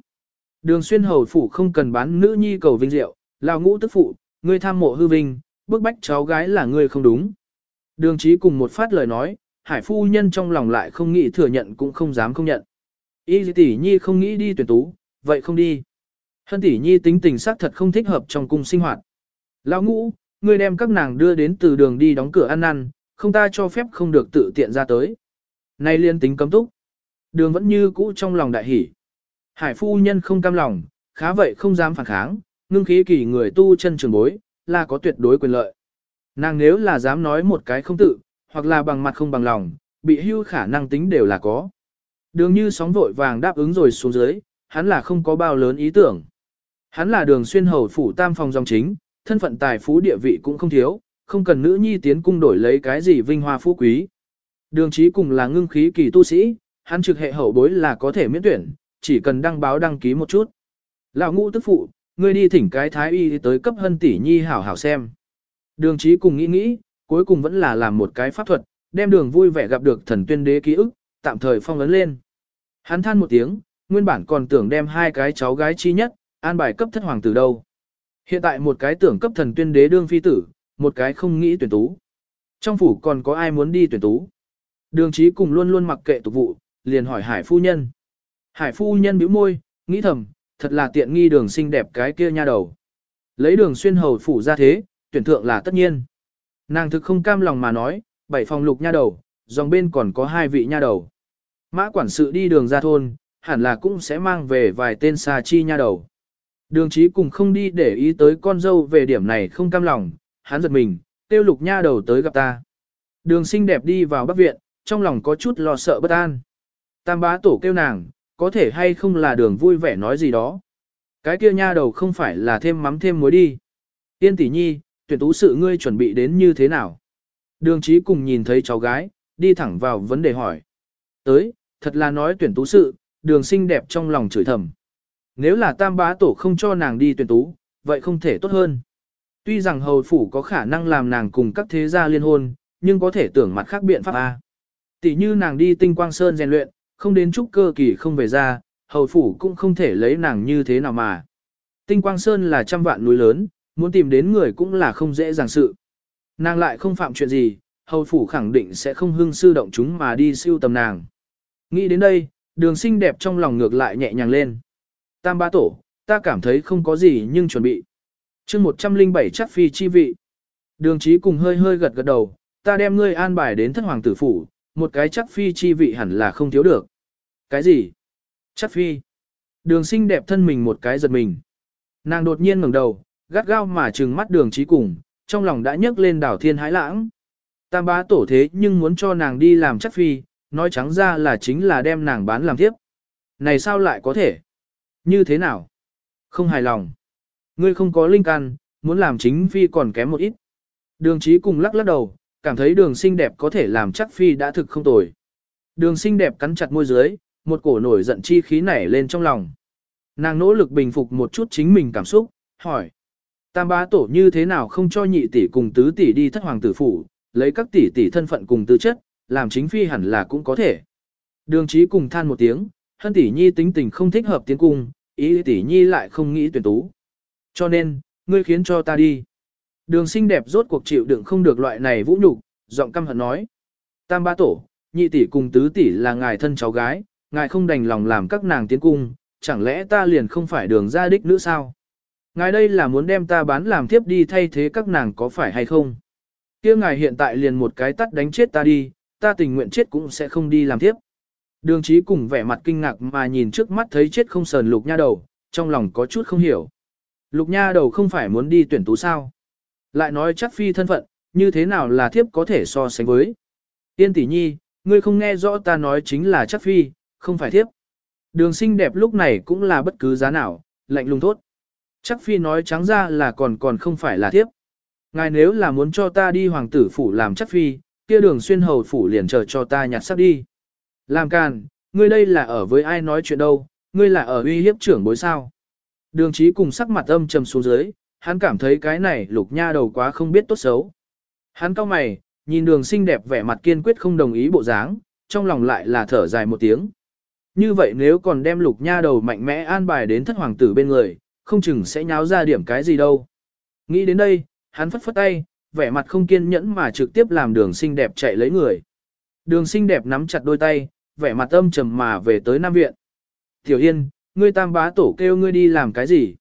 Đường xuyên hầu phủ không cần bán nữ nhi cầu vinh diệu, lao ngũ tức phụ, ngươi tham mộ hư vinh, bức bách cháu gái là ngươi không đúng. Đường trí cùng một phát lời nói, hải phu nhân trong lòng lại không nghĩ thừa nhận cũng không dám không nhận. Y tỷ nhi không nghĩ đi tuyển tú, vậy không đi. Hân tỷ nhi tính tình xác thật không thích hợp trong cung sinh hoạt. Lão ngũ, ngươi đem các nàng đưa đến từ đường đi đóng cửa ăn năn, không ta cho phép không được tự tiện ra tới. Nay liên tính cấm túc. Đường vẫn như cũ trong lòng đại hỉ. Hải phu nhân không cam lòng, khá vậy không dám phản kháng, ngưng khí kỳ người tu chân trường bối, là có tuyệt đối quyền lợi. Nàng nếu là dám nói một cái không tự, hoặc là bằng mặt không bằng lòng, bị hưu khả năng tính đều là có. Đường như sóng vội vàng đáp ứng rồi xuống dưới, hắn là không có bao lớn ý tưởng. Hắn là đường xuyên hầu phủ tam phòng dòng chính, thân phận tài phú địa vị cũng không thiếu, không cần nữ nhi tiến cung đổi lấy cái gì vinh hoa phú quý. Đường trí cùng là ngưng khí kỳ tu sĩ, hắn trực hệ hậu bối là có thể miễn tuyển, chỉ cần đăng báo đăng ký một chút. Lão ngũ tức phụ, ngươi đi thỉnh cái thái y tới cấp hân tỷ nhi hảo hảo xem. Đường trí cùng nghĩ nghĩ, cuối cùng vẫn là làm một cái pháp thuật, đem đường vui vẻ gặp được thần tuyên đế ký ức, tạm thời phong ấn lên. Hắn than một tiếng, nguyên bản còn tưởng đem hai cái cháu gái chi nhất, an bài cấp thất hoàng tử đâu. Hiện tại một cái tưởng cấp thần tuyên đế đương phi tử, một cái không nghĩ tuyển tú. Trong phủ còn có ai muốn đi tuyển tú. Đường trí cùng luôn luôn mặc kệ tục vụ, liền hỏi hải phu nhân. Hải phu nhân bĩu môi, nghĩ thầm, thật là tiện nghi đường xinh đẹp cái kia nha đầu. Lấy đường xuyên hầu phủ ra thế, tuyển thượng là tất nhiên. Nàng thực không cam lòng mà nói, bảy phòng lục nha đầu, dòng bên còn có hai vị nha đầu. Mã quản sự đi đường ra thôn, hẳn là cũng sẽ mang về vài tên xa chi nha đầu. Đường trí cùng không đi để ý tới con dâu về điểm này không cam lòng, hắn giật mình, tiêu lục nha đầu tới gặp ta. Đường xinh đẹp đi vào bắc viện, trong lòng có chút lo sợ bất an. Tam bá tổ kêu nàng, có thể hay không là đường vui vẻ nói gì đó. Cái kia nha đầu không phải là thêm mắm thêm muối đi. Tiên tỷ nhi, tuyển tú sự ngươi chuẩn bị đến như thế nào? Đường trí cùng nhìn thấy cháu gái, đi thẳng vào vấn đề hỏi. Tới, thật là nói tuyển tú sự, đường xinh đẹp trong lòng chửi thầm. Nếu là tam bá tổ không cho nàng đi tuyển tú, vậy không thể tốt hơn. Tuy rằng hầu phủ có khả năng làm nàng cùng các thế gia liên hôn, nhưng có thể tưởng mặt khác biện pháp A. Tỷ như nàng đi tinh quang sơn rèn luyện, không đến chút cơ kỳ không về ra, hầu phủ cũng không thể lấy nàng như thế nào mà. Tinh quang sơn là trăm vạn núi lớn, muốn tìm đến người cũng là không dễ dàng sự. Nàng lại không phạm chuyện gì, hầu phủ khẳng định sẽ không hưng sư động chúng mà đi siêu tầm nàng. Nghĩ đến đây, đường xinh đẹp trong lòng ngược lại nhẹ nhàng lên. Tam ba tổ, ta cảm thấy không có gì nhưng chuẩn bị. chương 107 chắc phi chi vị. Đường trí cùng hơi hơi gật gật đầu, ta đem ngươi an bài đến thất hoàng tử phủ, một cái chắc phi chi vị hẳn là không thiếu được. Cái gì? Chắc phi. Đường sinh đẹp thân mình một cái giật mình. Nàng đột nhiên ngẩng đầu, gắt gao mà trừng mắt đường trí cùng, trong lòng đã nhấc lên đảo thiên hái lãng. Tam bá tổ thế nhưng muốn cho nàng đi làm chắc phi, nói trắng ra là chính là đem nàng bán làm tiếp. Này sao lại có thể? Như thế nào? Không hài lòng. Ngươi không có linh căn, muốn làm chính phi còn kém một ít. Đường trí cùng lắc lắc đầu, cảm thấy đường xinh đẹp có thể làm chắc phi đã thực không tồi. Đường xinh đẹp cắn chặt môi dưới, một cổ nổi giận chi khí nảy lên trong lòng. Nàng nỗ lực bình phục một chút chính mình cảm xúc, hỏi. Tam bá tổ như thế nào không cho nhị tỷ cùng tứ tỷ đi thất hoàng tử phủ, lấy các tỷ tỷ thân phận cùng tư chất, làm chính phi hẳn là cũng có thể. Đường trí cùng than một tiếng, hân tỷ nhi tính tình không thích hợp tiến cung, ý tỷ nhi lại không nghĩ tuyển tú. Cho nên, ngươi khiến cho ta đi. Đường xinh đẹp rốt cuộc chịu đựng không được loại này vũ nhục, giọng căm hận nói. Tam ba tổ, nhị tỷ cùng tứ tỷ là ngài thân cháu gái, ngài không đành lòng làm các nàng tiến cung, chẳng lẽ ta liền không phải đường gia đích nữa sao? Ngài đây là muốn đem ta bán làm tiếp đi thay thế các nàng có phải hay không? kia ngài hiện tại liền một cái tắt đánh chết ta đi, ta tình nguyện chết cũng sẽ không đi làm tiếp. Đường trí cùng vẻ mặt kinh ngạc mà nhìn trước mắt thấy chết không sờn lục nha đầu, trong lòng có chút không hiểu. Lục nha đầu không phải muốn đi tuyển tú sao? Lại nói chắc phi thân phận, như thế nào là thiếp có thể so sánh với. Tiên tỷ nhi, ngươi không nghe rõ ta nói chính là chắc phi, không phải thiếp. Đường xinh đẹp lúc này cũng là bất cứ giá nào, lạnh lùng thốt. Chắc phi nói trắng ra là còn còn không phải là thiếp. Ngài nếu là muốn cho ta đi hoàng tử phủ làm chắc phi, kia đường xuyên hầu phủ liền chờ cho ta nhặt sắc đi. Làm càn, ngươi đây là ở với ai nói chuyện đâu, ngươi là ở uy hiếp trưởng bối sao. Đường trí cùng sắc mặt âm trầm xuống dưới, hắn cảm thấy cái này lục nha đầu quá không biết tốt xấu. Hắn cao mày, nhìn đường xinh đẹp vẻ mặt kiên quyết không đồng ý bộ dáng, trong lòng lại là thở dài một tiếng. Như vậy nếu còn đem lục nha đầu mạnh mẽ an bài đến thất hoàng tử bên người, không chừng sẽ nháo ra điểm cái gì đâu. Nghĩ đến đây, hắn phất phất tay, vẻ mặt không kiên nhẫn mà trực tiếp làm đường xinh đẹp chạy lấy người. Đường xinh đẹp nắm chặt đôi tay, vẻ mặt âm trầm mà về tới Nam Viện. Tiểu Yên, ngươi tam bá tổ kêu ngươi đi làm cái gì?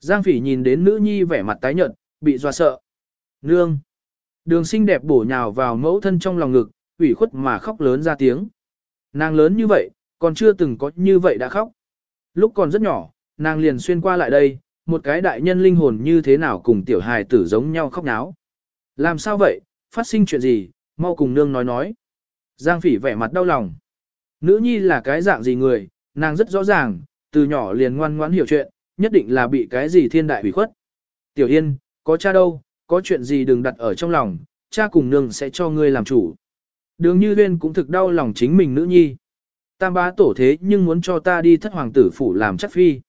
Giang phỉ nhìn đến nữ nhi vẻ mặt tái nhợt, bị dọa sợ. Nương! Đường xinh đẹp bổ nhào vào mẫu thân trong lòng ngực, ủy khuất mà khóc lớn ra tiếng. Nàng lớn như vậy, còn chưa từng có như vậy đã khóc. Lúc còn rất nhỏ, nàng liền xuyên qua lại đây, một cái đại nhân linh hồn như thế nào cùng tiểu hài tử giống nhau khóc náo. Làm sao vậy, phát sinh chuyện gì, mau cùng nương nói nói. Giang phỉ vẻ mặt đau lòng. Nữ nhi là cái dạng gì người, nàng rất rõ ràng, từ nhỏ liền ngoan ngoãn hiểu chuyện, nhất định là bị cái gì thiên đại hủy khuất. Tiểu Yên, có cha đâu, có chuyện gì đừng đặt ở trong lòng, cha cùng nương sẽ cho ngươi làm chủ. Đường Như Uyên cũng thực đau lòng chính mình nữ nhi. Tam bá tổ thế nhưng muốn cho ta đi thất hoàng tử phủ làm chắc phi.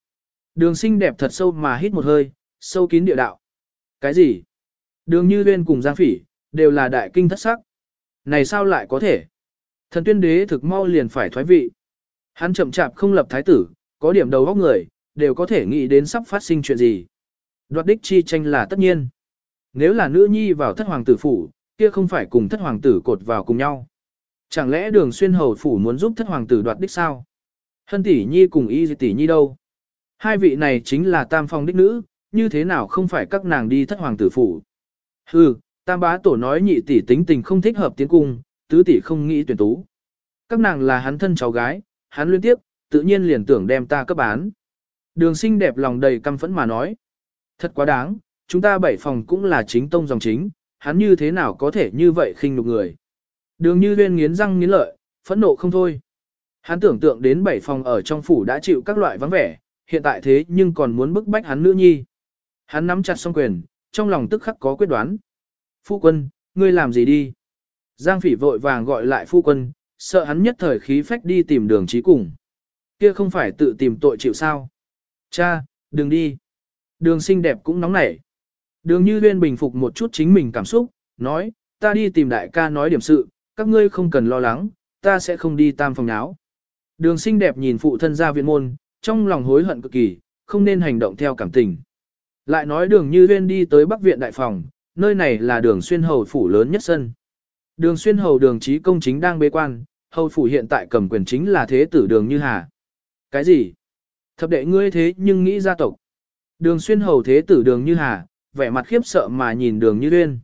Đường xinh đẹp thật sâu mà hít một hơi, sâu kín địa đạo. Cái gì? Đường Như Uyên cùng Giang Phỉ, đều là đại kinh thất sắc. Này sao lại có thể? Thần tuyên đế thực mau liền phải thoái vị. Hắn chậm chạp không lập thái tử, có điểm đầu góc người, đều có thể nghĩ đến sắp phát sinh chuyện gì. Đoạt đích chi tranh là tất nhiên. Nếu là nữ nhi vào thất hoàng tử phủ, kia không phải cùng thất hoàng tử cột vào cùng nhau. Chẳng lẽ đường xuyên hầu phủ muốn giúp thất hoàng tử đoạt đích sao? Hân tỷ nhi cùng y tỷ nhi đâu? Hai vị này chính là tam phong đích nữ, như thế nào không phải các nàng đi thất hoàng tử phủ? Hừ, tam bá tổ nói nhị tỷ tính tình không thích hợp tiến cung, tứ tỷ không nghĩ tuyển tú. Các nàng là hắn thân cháu gái, hắn liên tiếp, tự nhiên liền tưởng đem ta cấp bán. Đường sinh đẹp lòng đầy căm phẫn mà nói. Thật quá đáng, chúng ta bảy phòng cũng là chính tông dòng chính, hắn như thế nào có thể như vậy khinh nhục người. Đường như viên nghiến răng nghiến lợi, phẫn nộ không thôi. Hắn tưởng tượng đến bảy phòng ở trong phủ đã chịu các loại vắng vẻ, hiện tại thế nhưng còn muốn bức bách hắn nữ nhi. Hắn nắm chặt song quyền, trong lòng tức khắc có quyết đoán. Phu quân, ngươi làm gì đi? Giang phỉ vội vàng gọi lại phu quân, sợ hắn nhất thời khí phách đi tìm đường trí cùng. Kia không phải tự tìm tội chịu sao? Cha, đừng đi. Đường xinh đẹp cũng nóng nảy. Đường như huyên bình phục một chút chính mình cảm xúc, nói, ta đi tìm đại ca nói điểm sự, các ngươi không cần lo lắng, ta sẽ không đi tam phòng náo. Đường xinh đẹp nhìn phụ thân ra viện môn, trong lòng hối hận cực kỳ, không nên hành động theo cảm tình. Lại nói đường như huyên đi tới Bắc Viện Đại Phòng, nơi này là đường xuyên hầu phủ lớn nhất sân. Đường xuyên hầu đường trí công chính đang bế quan, hầu phủ hiện tại cầm quyền chính là thế tử đường như hà. Cái gì? Thập đệ ngươi thế nhưng nghĩ gia tộc. Đường xuyên hầu thế tử đường như hà, vẻ mặt khiếp sợ mà nhìn đường như Uyên.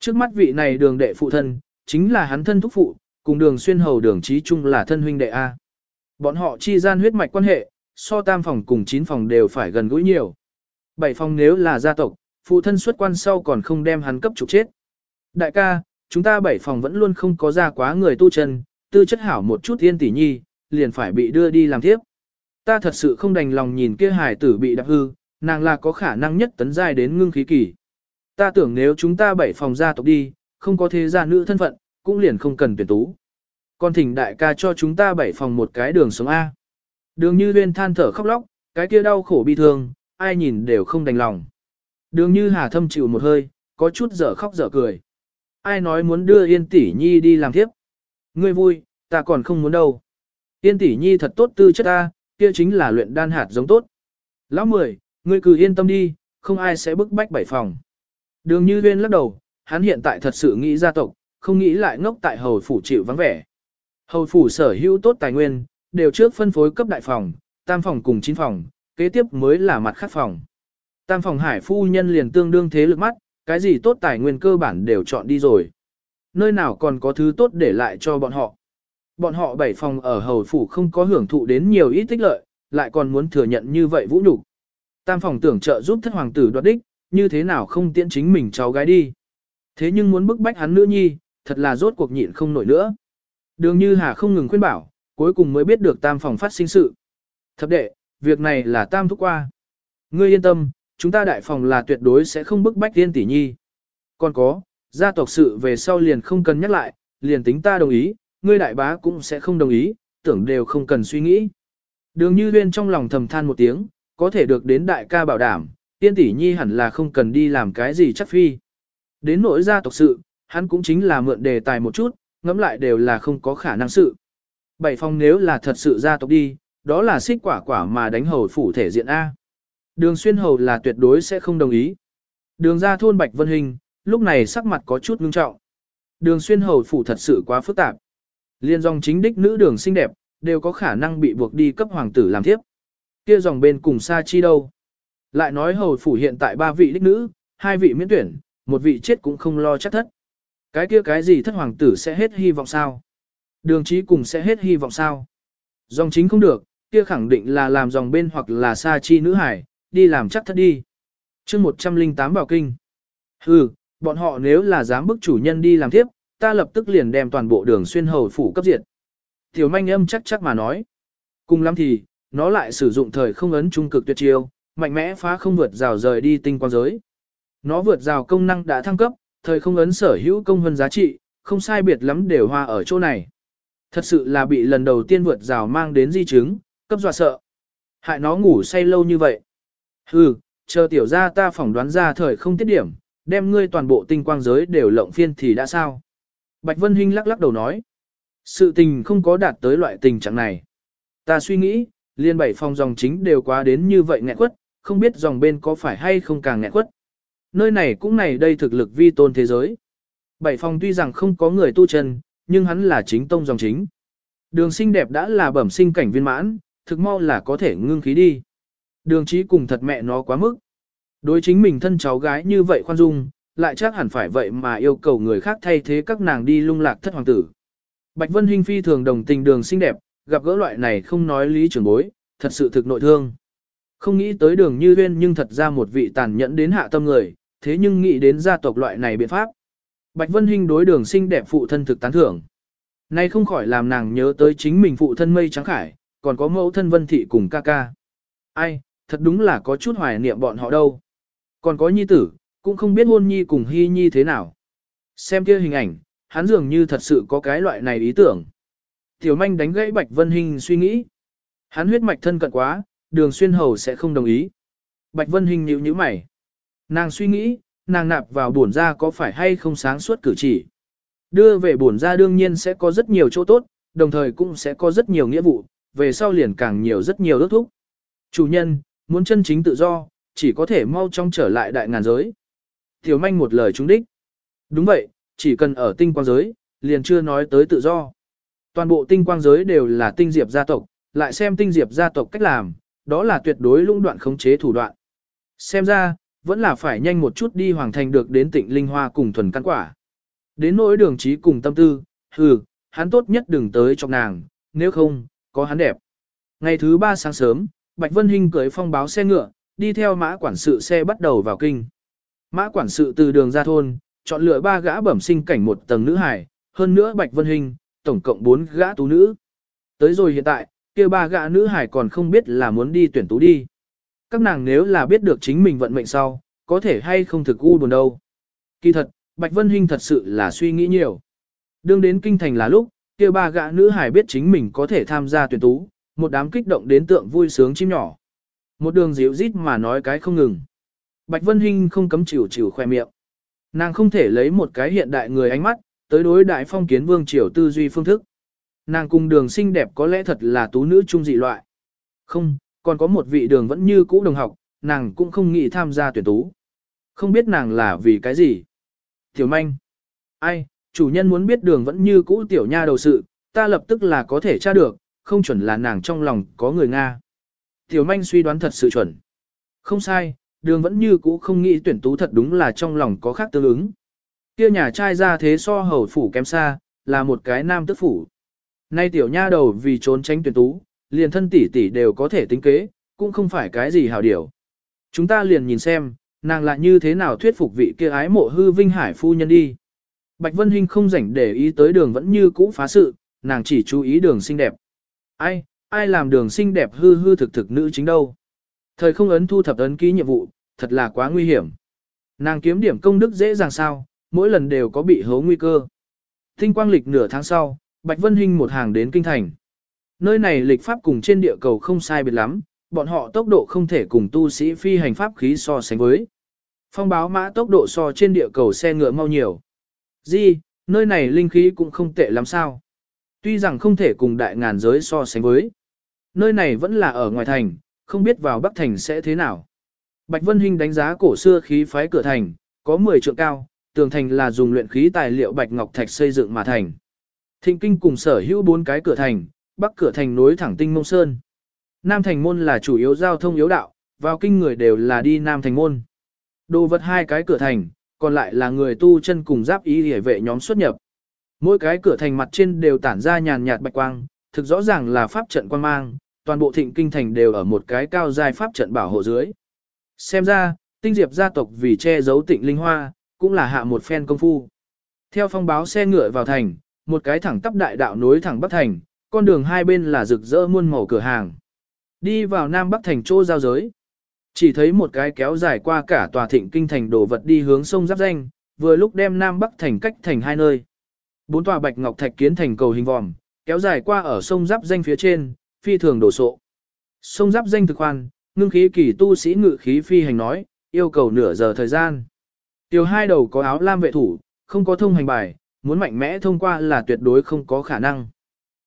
Trước mắt vị này đường đệ phụ thân, chính là hắn thân thúc phụ, cùng đường xuyên hầu đường trí Chung là thân huynh đệ A. Bọn họ chi gian huyết mạch quan hệ, so tam phòng cùng chín phòng đều phải gần gũi nhiều. Bảy phòng nếu là gia tộc, phụ thân xuất quan sau còn không đem hắn cấp trục chết. Đại ca, chúng ta bảy phòng vẫn luôn không có ra quá người tu chân, tư chất hảo một chút yên tỷ nhi, liền phải bị đưa đi làm tiếp. Ta thật sự không đành lòng nhìn kia hải tử bị đạp hư, nàng là có khả năng nhất tấn giai đến ngưng khí kỳ. Ta tưởng nếu chúng ta bảy phòng gia tộc đi, không có thế gia nữ thân phận, cũng liền không cần tuyển tú. Còn thỉnh đại ca cho chúng ta bảy phòng một cái đường sống A. Đường như huyên than thở khóc lóc, cái kia đau khổ bi thương, ai nhìn đều không đành lòng. Đường như hà thâm chịu một hơi, có chút dở khóc dở cười. Ai nói muốn đưa Yên Tỷ Nhi đi làm tiếp? Ngươi vui, ta còn không muốn đâu. Yên Tỷ Nhi thật tốt tư chất ta, kia chính là luyện đan hạt giống tốt. Lão mười, ngươi cứ yên tâm đi, không ai sẽ bức bách bảy phòng. Đường như huyên lắc đầu, hắn hiện tại thật sự nghĩ gia tộc, không nghĩ lại ngốc tại hầu phủ chịu vắng vẻ. Hầu phủ sở hữu tốt tài nguyên, đều trước phân phối cấp đại phòng, tam phòng cùng chín phòng, kế tiếp mới là mặt khác phòng. Tam phòng hải phu nhân liền tương đương thế lực mắt, cái gì tốt tài nguyên cơ bản đều chọn đi rồi. Nơi nào còn có thứ tốt để lại cho bọn họ. Bọn họ bảy phòng ở hầu phủ không có hưởng thụ đến nhiều ít tích lợi, lại còn muốn thừa nhận như vậy vũ nhục. Tam phòng tưởng trợ giúp thất hoàng tử đoạt đích, như thế nào không tiễn chính mình cháu gái đi. Thế nhưng muốn bức bách hắn nữ nhi, thật là rốt cuộc nhịn không nổi nữa. Đường như Hà không ngừng khuyên bảo, cuối cùng mới biết được tam phòng phát sinh sự. Thập đệ, việc này là tam thúc qua. Ngươi yên tâm, chúng ta đại phòng là tuyệt đối sẽ không bức bách tiên tỷ nhi. Còn có, gia tộc sự về sau liền không cần nhắc lại, liền tính ta đồng ý, ngươi đại bá cũng sẽ không đồng ý, tưởng đều không cần suy nghĩ. Đường như uyên trong lòng thầm than một tiếng, có thể được đến đại ca bảo đảm, tiên tỷ nhi hẳn là không cần đi làm cái gì chắc phi. Đến nỗi gia tộc sự, hắn cũng chính là mượn đề tài một chút, ngẫm lại đều là không có khả năng sự. Bảy phong nếu là thật sự gia tộc đi, đó là xích quả quả mà đánh hầu phủ thể diện A. Đường xuyên hầu là tuyệt đối sẽ không đồng ý. Đường ra thôn Bạch Vân Hình, lúc này sắc mặt có chút ngưng trọng. Đường xuyên hầu phủ thật sự quá phức tạp. Liên dòng chính đích nữ đường xinh đẹp, đều có khả năng bị buộc đi cấp hoàng tử làm tiếp. Kia dòng bên cùng xa chi đâu. Lại nói hầu phủ hiện tại ba vị đích nữ, hai vị miễn tuyển, một vị chết cũng không lo chắc thất. Cái kia cái gì thất hoàng tử sẽ hết hy vọng sao? Đường trí cùng sẽ hết hy vọng sao? Dòng chính không được, kia khẳng định là làm dòng bên hoặc là xa chi nữ hải, đi làm chắc thất đi. chương 108 bảo kinh. Hừ, bọn họ nếu là dám bức chủ nhân đi làm tiếp, ta lập tức liền đem toàn bộ đường xuyên hầu phủ cấp diệt. Tiểu manh âm chắc chắc mà nói. Cùng lắm thì, nó lại sử dụng thời không ấn trung cực tuyệt chiêu, mạnh mẽ phá không vượt rào rời đi tinh quang giới. Nó vượt rào công năng đã thăng cấp, thời không ấn sở hữu công hơn giá trị, không sai biệt lắm đều hoa ở chỗ này. Thật sự là bị lần đầu tiên vượt rào mang đến di chứng, cấp dọa sợ. Hại nó ngủ say lâu như vậy. Hừ, chờ tiểu ra ta phỏng đoán ra thời không tiết điểm, đem ngươi toàn bộ tinh quang giới đều lộng phiên thì đã sao. Bạch Vân Hinh lắc lắc đầu nói. Sự tình không có đạt tới loại tình trạng này. Ta suy nghĩ, liên bảy phòng dòng chính đều quá đến như vậy nghẹn quất, không biết dòng bên có phải hay không càng nghẹn quất. Nơi này cũng này đây thực lực vi tôn thế giới. Bảy phòng tuy rằng không có người tu chân, nhưng hắn là chính tông dòng chính. Đường sinh đẹp đã là bẩm sinh cảnh viên mãn, thực mau là có thể ngưng khí đi. Đường trí cùng thật mẹ nó quá mức. Đối chính mình thân cháu gái như vậy khoan dung, lại chắc hẳn phải vậy mà yêu cầu người khác thay thế các nàng đi lung lạc thất hoàng tử. Bạch Vân Hinh phi thường đồng tình đường xinh đẹp, gặp gỡ loại này không nói lý trưởng bối, thật sự thực nội thương. Không nghĩ tới đường như huyên nhưng thật ra một vị tàn nhẫn đến hạ tâm người, thế nhưng nghĩ đến gia tộc loại này biện pháp. Bạch Vân Hinh đối đường xinh đẹp phụ thân thực tán thưởng. Nay không khỏi làm nàng nhớ tới chính mình phụ thân mây trắng khải, còn có mẫu thân Vân Thị cùng ca ca. Ai, thật đúng là có chút hoài niệm bọn họ đâu. Còn có nhi tử, cũng không biết hôn nhi cùng hy nhi thế nào. Xem kia hình ảnh, hắn dường như thật sự có cái loại này ý tưởng. Tiểu manh đánh gãy Bạch Vân Hinh suy nghĩ. Hắn huyết mạch thân cận quá, đường xuyên hầu sẽ không đồng ý. Bạch Vân Hinh nhíu nhíu mày. Nàng suy nghĩ, nàng nạp vào bổn ra có phải hay không sáng suốt cử chỉ. Đưa về bổn ra đương nhiên sẽ có rất nhiều chỗ tốt, đồng thời cũng sẽ có rất nhiều nghĩa vụ, về sau liền càng nhiều rất nhiều ước thúc. Chủ nhân, muốn chân chính tự do, chỉ có thể mau chóng trở lại đại ngàn giới. Tiểu manh một lời trúng đích. Đúng vậy, chỉ cần ở tinh quang giới, liền chưa nói tới tự do. Toàn bộ tinh quang giới đều là tinh diệp gia tộc, lại xem tinh diệp gia tộc cách làm, đó là tuyệt đối lũng đoạn khống chế thủ đoạn. Xem ra, vẫn là phải nhanh một chút đi hoàng thành được đến tịnh linh hoa cùng thuần căn quả. Đến nỗi đường trí cùng tâm tư, hừ, hắn tốt nhất đừng tới trong nàng, nếu không, có hắn đẹp. Ngày thứ ba sáng sớm, Bạch Vân Hinh cưới phong báo xe ngựa, đi theo mã quản sự xe bắt đầu vào kinh. Mã quản sự từ đường ra thôn, chọn lựa ba gã bẩm sinh cảnh một tầng nữ hải, hơn nữa Bạch Vân Hinh, tổng cộng bốn gã tú nữ. Tới rồi hiện tại, kia ba gã nữ hải còn không biết là muốn đi tuyển tú đi. Các nàng nếu là biết được chính mình vận mệnh sau, có thể hay không thực u buồn đâu. Kỳ thật, Bạch Vân Hinh thật sự là suy nghĩ nhiều. Đương đến kinh thành là lúc, kia ba gã nữ hải biết chính mình có thể tham gia tuyển tú, một đám kích động đến tượng vui sướng chim nhỏ. Một đường dịu rít mà nói cái không ngừng. Bạch Vân Hinh không cấm chịu chịu khoe miệng. Nàng không thể lấy một cái hiện đại người ánh mắt, tới đối đại phong kiến vương triều tư duy phương thức. Nàng cùng đường xinh đẹp có lẽ thật là tú nữ trung dị loại. Không, còn có một vị đường vẫn như cũ đồng học, nàng cũng không nghĩ tham gia tuyển tú. Không biết nàng là vì cái gì. Tiểu manh. Ai, chủ nhân muốn biết đường vẫn như cũ tiểu nha đầu sự, ta lập tức là có thể tra được, không chuẩn là nàng trong lòng có người Nga. Tiểu manh suy đoán thật sự chuẩn. Không sai, đường vẫn như cũ không nghĩ tuyển tú thật đúng là trong lòng có khác tương ứng. Kia nhà trai ra thế so hầu phủ kém xa, là một cái nam tức phủ. Nay tiểu nha đầu vì trốn tránh tuyển tú, liền thân tỷ tỷ đều có thể tính kế, cũng không phải cái gì hảo điều. Chúng ta liền nhìn xem, nàng lại như thế nào thuyết phục vị kia ái mộ hư vinh hải phu nhân đi. Bạch Vân Hinh không rảnh để ý tới đường vẫn như cũ phá sự, nàng chỉ chú ý đường xinh đẹp. Ai, ai làm đường xinh đẹp hư hư thực thực nữ chính đâu. Thời không ấn thu thập ấn ký nhiệm vụ, thật là quá nguy hiểm. Nàng kiếm điểm công đức dễ dàng sao, mỗi lần đều có bị hố nguy cơ. Tinh quang lịch nửa tháng sau, Bạch Vân Hinh một hàng đến kinh thành. Nơi này lịch pháp cùng trên địa cầu không sai biệt lắm, bọn họ tốc độ không thể cùng tu sĩ phi hành pháp khí so sánh với. Phong báo mã tốc độ so trên địa cầu xe ngựa mau nhiều. Di, nơi này linh khí cũng không tệ lắm sao. Tuy rằng không thể cùng đại ngàn giới so sánh với. Nơi này vẫn là ở ngoài thành, không biết vào Bắc Thành sẽ thế nào. Bạch Vân Hinh đánh giá cổ xưa khí phái cửa thành, có 10 trượng cao, tường thành là dùng luyện khí tài liệu bạch ngọc thạch xây dựng mà thành. Thịnh kinh cùng sở hữu bốn cái cửa thành, bắc cửa thành nối thẳng tinh mông sơn. Nam thành môn là chủ yếu giao thông yếu đạo, vào kinh người đều là đi nam thành môn. Đồ vật hai cái cửa thành, còn lại là người tu chân cùng giáp ý hề vệ nhóm xuất nhập. Mỗi cái cửa thành mặt trên đều tản ra nhàn nhạt bạch quang, thực rõ ràng là pháp trận quan mang, toàn bộ thịnh kinh thành đều ở một cái cao dài pháp trận bảo hộ dưới. Xem ra, tinh diệp gia tộc vì che giấu tịnh linh hoa, cũng là hạ một phen công phu. Theo phong báo xe ngựa vào thành, một cái thẳng tắp đại đạo nối thẳng Bắc Thành, con đường hai bên là rực rỡ muôn màu cửa hàng. Đi vào Nam Bắc Thành chỗ giao giới. Chỉ thấy một cái kéo dài qua cả tòa thịnh kinh thành đổ vật đi hướng sông Giáp Danh, vừa lúc đem Nam Bắc Thành cách thành hai nơi. Bốn tòa bạch ngọc thạch kiến thành cầu hình vòm, kéo dài qua ở sông Giáp Danh phía trên, phi thường đổ sộ. Sông Giáp Danh thực khoan, ngưng khí kỳ tu sĩ ngự khí phi hành nói, yêu cầu nửa giờ thời gian. Tiểu hai đầu có áo lam vệ thủ, không có thông hành bài, muốn mạnh mẽ thông qua là tuyệt đối không có khả năng.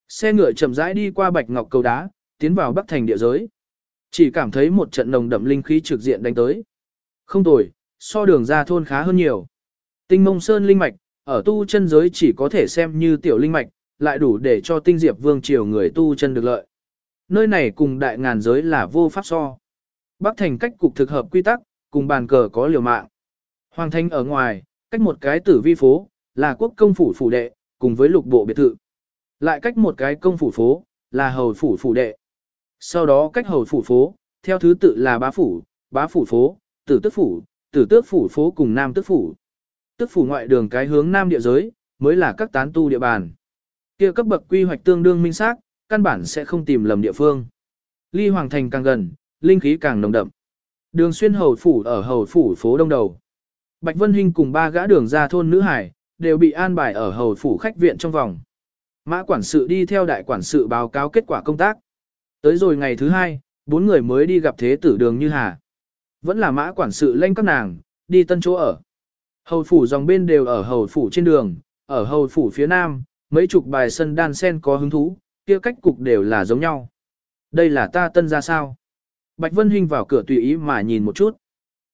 Xe ngựa chậm rãi đi qua bạch ngọc cầu đá, tiến vào bắc thành địa giới. Chỉ cảm thấy một trận nồng đậm linh khí trực diện đánh tới. Không tồi, so đường ra thôn khá hơn nhiều. Tinh mông sơn linh mạch, ở tu chân giới chỉ có thể xem như tiểu linh mạch, lại đủ để cho tinh diệp vương triều người tu chân được lợi. Nơi này cùng đại ngàn giới là vô pháp so. Bắc thành cách cục thực hợp quy tắc, cùng bàn cờ có liều mạng. Hoàng thành ở ngoài, cách một cái tử vi phố, là quốc công phủ phủ đệ, cùng với lục bộ biệt thự. Lại cách một cái công phủ phố, là hầu phủ phủ đệ. Sau đó cách hầu phủ phố, theo thứ tự là bá phủ, bá phủ phố, tử tước phủ, tử tước phủ phố cùng nam tước phủ tức phủ ngoại đường cái hướng nam địa giới, mới là các tán tu địa bàn. Kia cấp bậc quy hoạch tương đương minh xác, căn bản sẽ không tìm lầm địa phương. Ly hoàng thành càng gần, linh khí càng nồng đậm. Đường xuyên hầu phủ ở hầu phủ phố đông đầu. Bạch Vân Hinh cùng ba gã đường ra thôn nữ hải, đều bị an bài ở hầu phủ khách viện trong vòng. Mã quản sự đi theo đại quản sự báo cáo kết quả công tác. Tới rồi ngày thứ hai, bốn người mới đi gặp thế tử đường như hà. Vẫn là mã quản sự lên các nàng, đi tân chỗ ở. Hầu phủ dòng bên đều ở hầu phủ trên đường, ở hầu phủ phía nam, mấy chục bài sân đan sen có hứng thú, kia cách cục đều là giống nhau. Đây là ta tân ra sao? Bạch Vân Hinh vào cửa tùy ý mà nhìn một chút.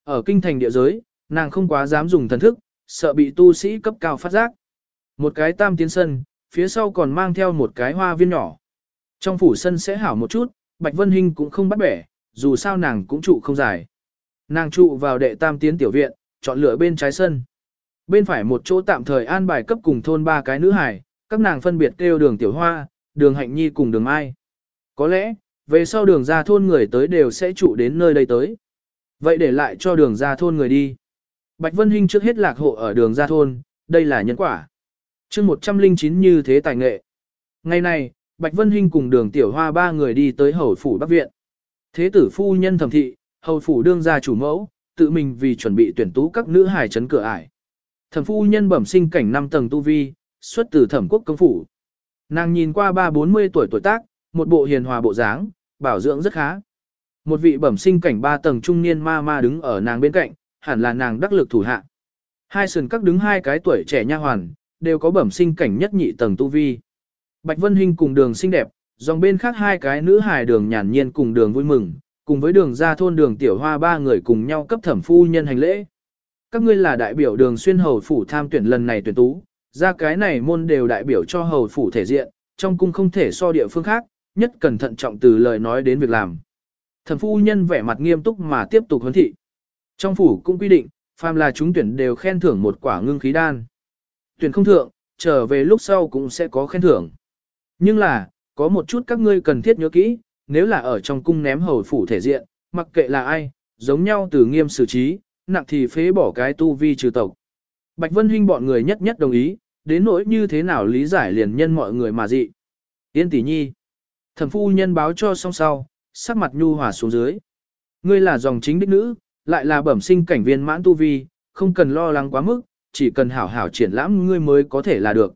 Ở kinh thành địa giới, nàng không quá dám dùng thần thức, sợ bị tu sĩ cấp cao phát giác. Một cái tam tiến sân, phía sau còn mang theo một cái hoa viên nhỏ. Trong phủ sân sẽ hảo một chút, Bạch Vân Hinh cũng không bắt bẻ, dù sao nàng cũng trụ không dài. Nàng trụ vào đệ tam tiến tiểu viện, chọn lựa bên trái sân. Bên phải một chỗ tạm thời an bài cấp cùng thôn ba cái nữ hải, các nàng phân biệt kêu đường tiểu hoa, đường hạnh nhi cùng đường mai. Có lẽ, về sau đường ra thôn người tới đều sẽ trụ đến nơi đây tới. Vậy để lại cho đường ra thôn người đi. Bạch Vân Hinh trước hết lạc hộ ở đường ra thôn, đây là nhân quả. chương 109 như thế tài nghệ. Ngày này, Bạch Vân Hinh cùng đường tiểu hoa ba người đi tới hầu phủ Bắc Viện. Thế tử phu nhân thẩm thị, hầu phủ đương gia chủ mẫu, tự mình vì chuẩn bị tuyển tú các nữ hài trấn cửa ải. Thẩm phu nhân bẩm sinh cảnh 5 tầng tu vi, xuất từ thẩm quốc công phủ. Nàng nhìn qua ba bốn mươi tuổi tuổi tác, một bộ hiền hòa bộ dáng, bảo dưỡng rất khá. Một vị bẩm sinh cảnh ba tầng trung niên ma ma đứng ở nàng bên cạnh, hẳn là nàng đắc lực thủ hạ. Hai sườn các đứng hai cái tuổi trẻ nha hoàn, đều có bẩm sinh cảnh nhất nhị tầng tu vi. Bạch Vân Hinh cùng đường xinh đẹp, dòng bên khác hai cái nữ hài đường nhàn nhiên cùng đường vui mừng, cùng với đường ra thôn đường tiểu hoa ba người cùng nhau cấp thẩm phu nhân hành lễ. Các ngươi là đại biểu đường xuyên hầu phủ tham tuyển lần này tuyển tú, ra cái này môn đều đại biểu cho hầu phủ thể diện, trong cung không thể so địa phương khác, nhất cần thận trọng từ lời nói đến việc làm. Thẩm phu nhân vẻ mặt nghiêm túc mà tiếp tục huấn thị. Trong phủ cũng quy định, phàm là chúng tuyển đều khen thưởng một quả ngưng khí đan. Tuyển không thượng, trở về lúc sau cũng sẽ có khen thưởng. Nhưng là, có một chút các ngươi cần thiết nhớ kỹ, nếu là ở trong cung ném hầu phủ thể diện, mặc kệ là ai, giống nhau từ nghiêm xử trí, nặng thì phế bỏ cái tu vi trừ tộc. Bạch Vân Hinh bọn người nhất nhất đồng ý, đến nỗi như thế nào lý giải liền nhân mọi người mà dị. Yên tỷ nhi. Thẩm phu nhân báo cho xong sau, sắc mặt nhu hòa xuống dưới. Ngươi là dòng chính đích nữ, lại là bẩm sinh cảnh viên mãn tu vi, không cần lo lắng quá mức, chỉ cần hảo hảo triển lãm ngươi mới có thể là được.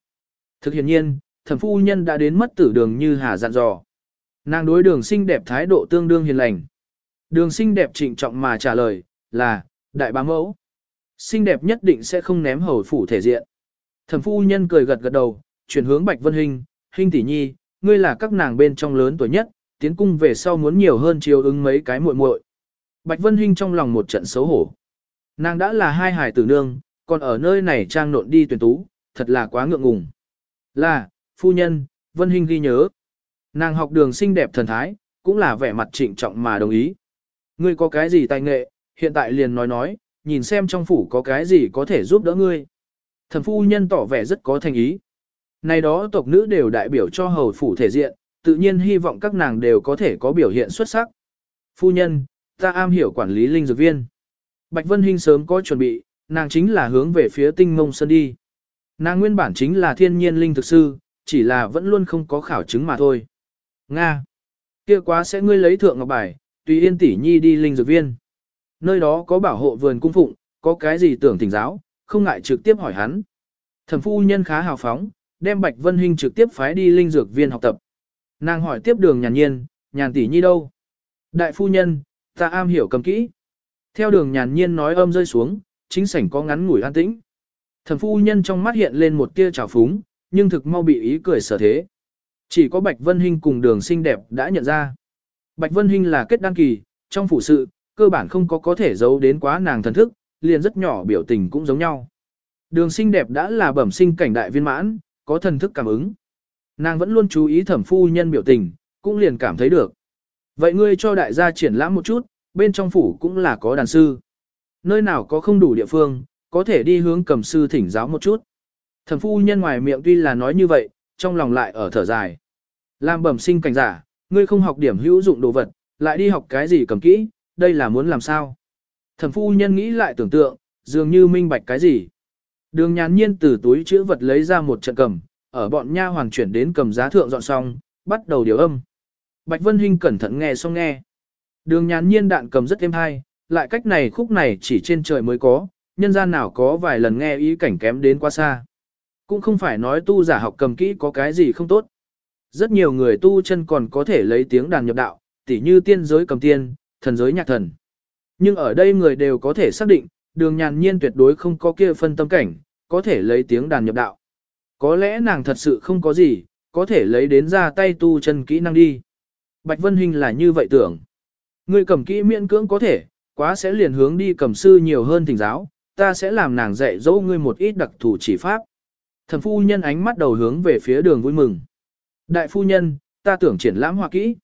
Thực hiện nhiên, thẩm phu nhân đã đến mất tử đường như hà dặn dò. Nàng đối đường sinh đẹp thái độ tương đương hiền lành. Đường sinh đẹp trịnh trọng mà trả lời, là, đại bá mẫu. Xinh đẹp nhất định sẽ không ném hầu phủ thể diện. Thẩm phu nhân cười gật gật đầu, chuyển hướng Bạch Vân Hinh, Hinh tỷ nhi, ngươi là các nàng bên trong lớn tuổi nhất, tiến cung về sau muốn nhiều hơn chiều ứng mấy cái muội muội. Bạch Vân Hinh trong lòng một trận xấu hổ. Nàng đã là hai hài tử nương, còn ở nơi này trang nộn đi tuyển tú, thật là quá ngượng ngùng. Là, phu nhân, Vân Hinh ghi nhớ. Nàng học đường xinh đẹp thần thái, cũng là vẻ mặt trịnh trọng mà đồng ý. Ngươi có cái gì tài nghệ, hiện tại liền nói nói, nhìn xem trong phủ có cái gì có thể giúp đỡ ngươi. Thần phu nhân tỏ vẻ rất có thành ý. Này đó tộc nữ đều đại biểu cho hầu phủ thể diện, tự nhiên hy vọng các nàng đều có thể có biểu hiện xuất sắc. Phu nhân, ta am hiểu quản lý linh dược viên. Bạch Vân Hinh sớm có chuẩn bị, nàng chính là hướng về phía tinh mông sơn đi. Nàng nguyên bản chính là thiên nhiên linh thực sư, chỉ là vẫn luôn không có khảo chứng mà thôi. Nga. kia quá sẽ ngươi lấy thượng ngọc bài, tùy yên tỷ nhi đi linh dược viên. Nơi đó có bảo hộ vườn cung phụng, có cái gì tưởng thỉnh giáo, không ngại trực tiếp hỏi hắn. Thẩm phu nhân khá hào phóng, đem Bạch Vân Hinh trực tiếp phái đi linh dược viên học tập. Nàng hỏi tiếp đường nhàn nhiên, nhàn tỷ nhi đâu? Đại phu nhân, ta am hiểu cầm kỹ. Theo đường nhàn nhiên nói âm rơi xuống, chính sảnh có ngắn ngủi an tĩnh. Thẩm phu nhân trong mắt hiện lên một tia trào phúng, nhưng thực mau bị ý cười sở thế. Chỉ có Bạch Vân Hinh cùng đường xinh đẹp đã nhận ra. Bạch Vân Hinh là kết đăng kỳ, trong phủ sự, cơ bản không có có thể giấu đến quá nàng thần thức, liền rất nhỏ biểu tình cũng giống nhau. Đường xinh đẹp đã là bẩm sinh cảnh đại viên mãn, có thần thức cảm ứng. Nàng vẫn luôn chú ý thẩm phu nhân biểu tình, cũng liền cảm thấy được. Vậy ngươi cho đại gia triển lãm một chút, bên trong phủ cũng là có đàn sư. Nơi nào có không đủ địa phương, có thể đi hướng cầm sư thỉnh giáo một chút. Thẩm phu nhân ngoài miệng tuy là nói như vậy, trong lòng lại ở thở dài. Làm bẩm sinh cảnh giả, ngươi không học điểm hữu dụng đồ vật, lại đi học cái gì cầm kỹ, đây là muốn làm sao? Thẩm phu nhân nghĩ lại tưởng tượng, dường như minh bạch cái gì. Đường nhàn nhiên từ túi chữ vật lấy ra một trận cầm, ở bọn nha hoàn chuyển đến cầm giá thượng dọn xong, bắt đầu điều âm. Bạch Vân Hinh cẩn thận nghe xong nghe. Đường nhàn nhiên đạn cầm rất êm hay, lại cách này khúc này chỉ trên trời mới có, nhân gian nào có vài lần nghe ý cảnh kém đến quá xa. Cũng không phải nói tu giả học cầm kỹ có cái gì không tốt. Rất nhiều người tu chân còn có thể lấy tiếng đàn nhập đạo, tỉ như tiên giới cầm tiên, thần giới nhạc thần. Nhưng ở đây người đều có thể xác định, đường nhàn nhiên tuyệt đối không có kia phân tâm cảnh, có thể lấy tiếng đàn nhập đạo. Có lẽ nàng thật sự không có gì, có thể lấy đến ra tay tu chân kỹ năng đi. Bạch Vân Hinh là như vậy tưởng. Ngươi cầm kỹ miễn cưỡng có thể, quá sẽ liền hướng đi cầm sư nhiều hơn thỉnh giáo, ta sẽ làm nàng dạy dỗ ngươi một ít đặc thù chỉ pháp. Thẩm phu nhân ánh mắt đầu hướng về phía đường vui mừng. Đại phu nhân, ta tưởng triển lãm hoa kỹ.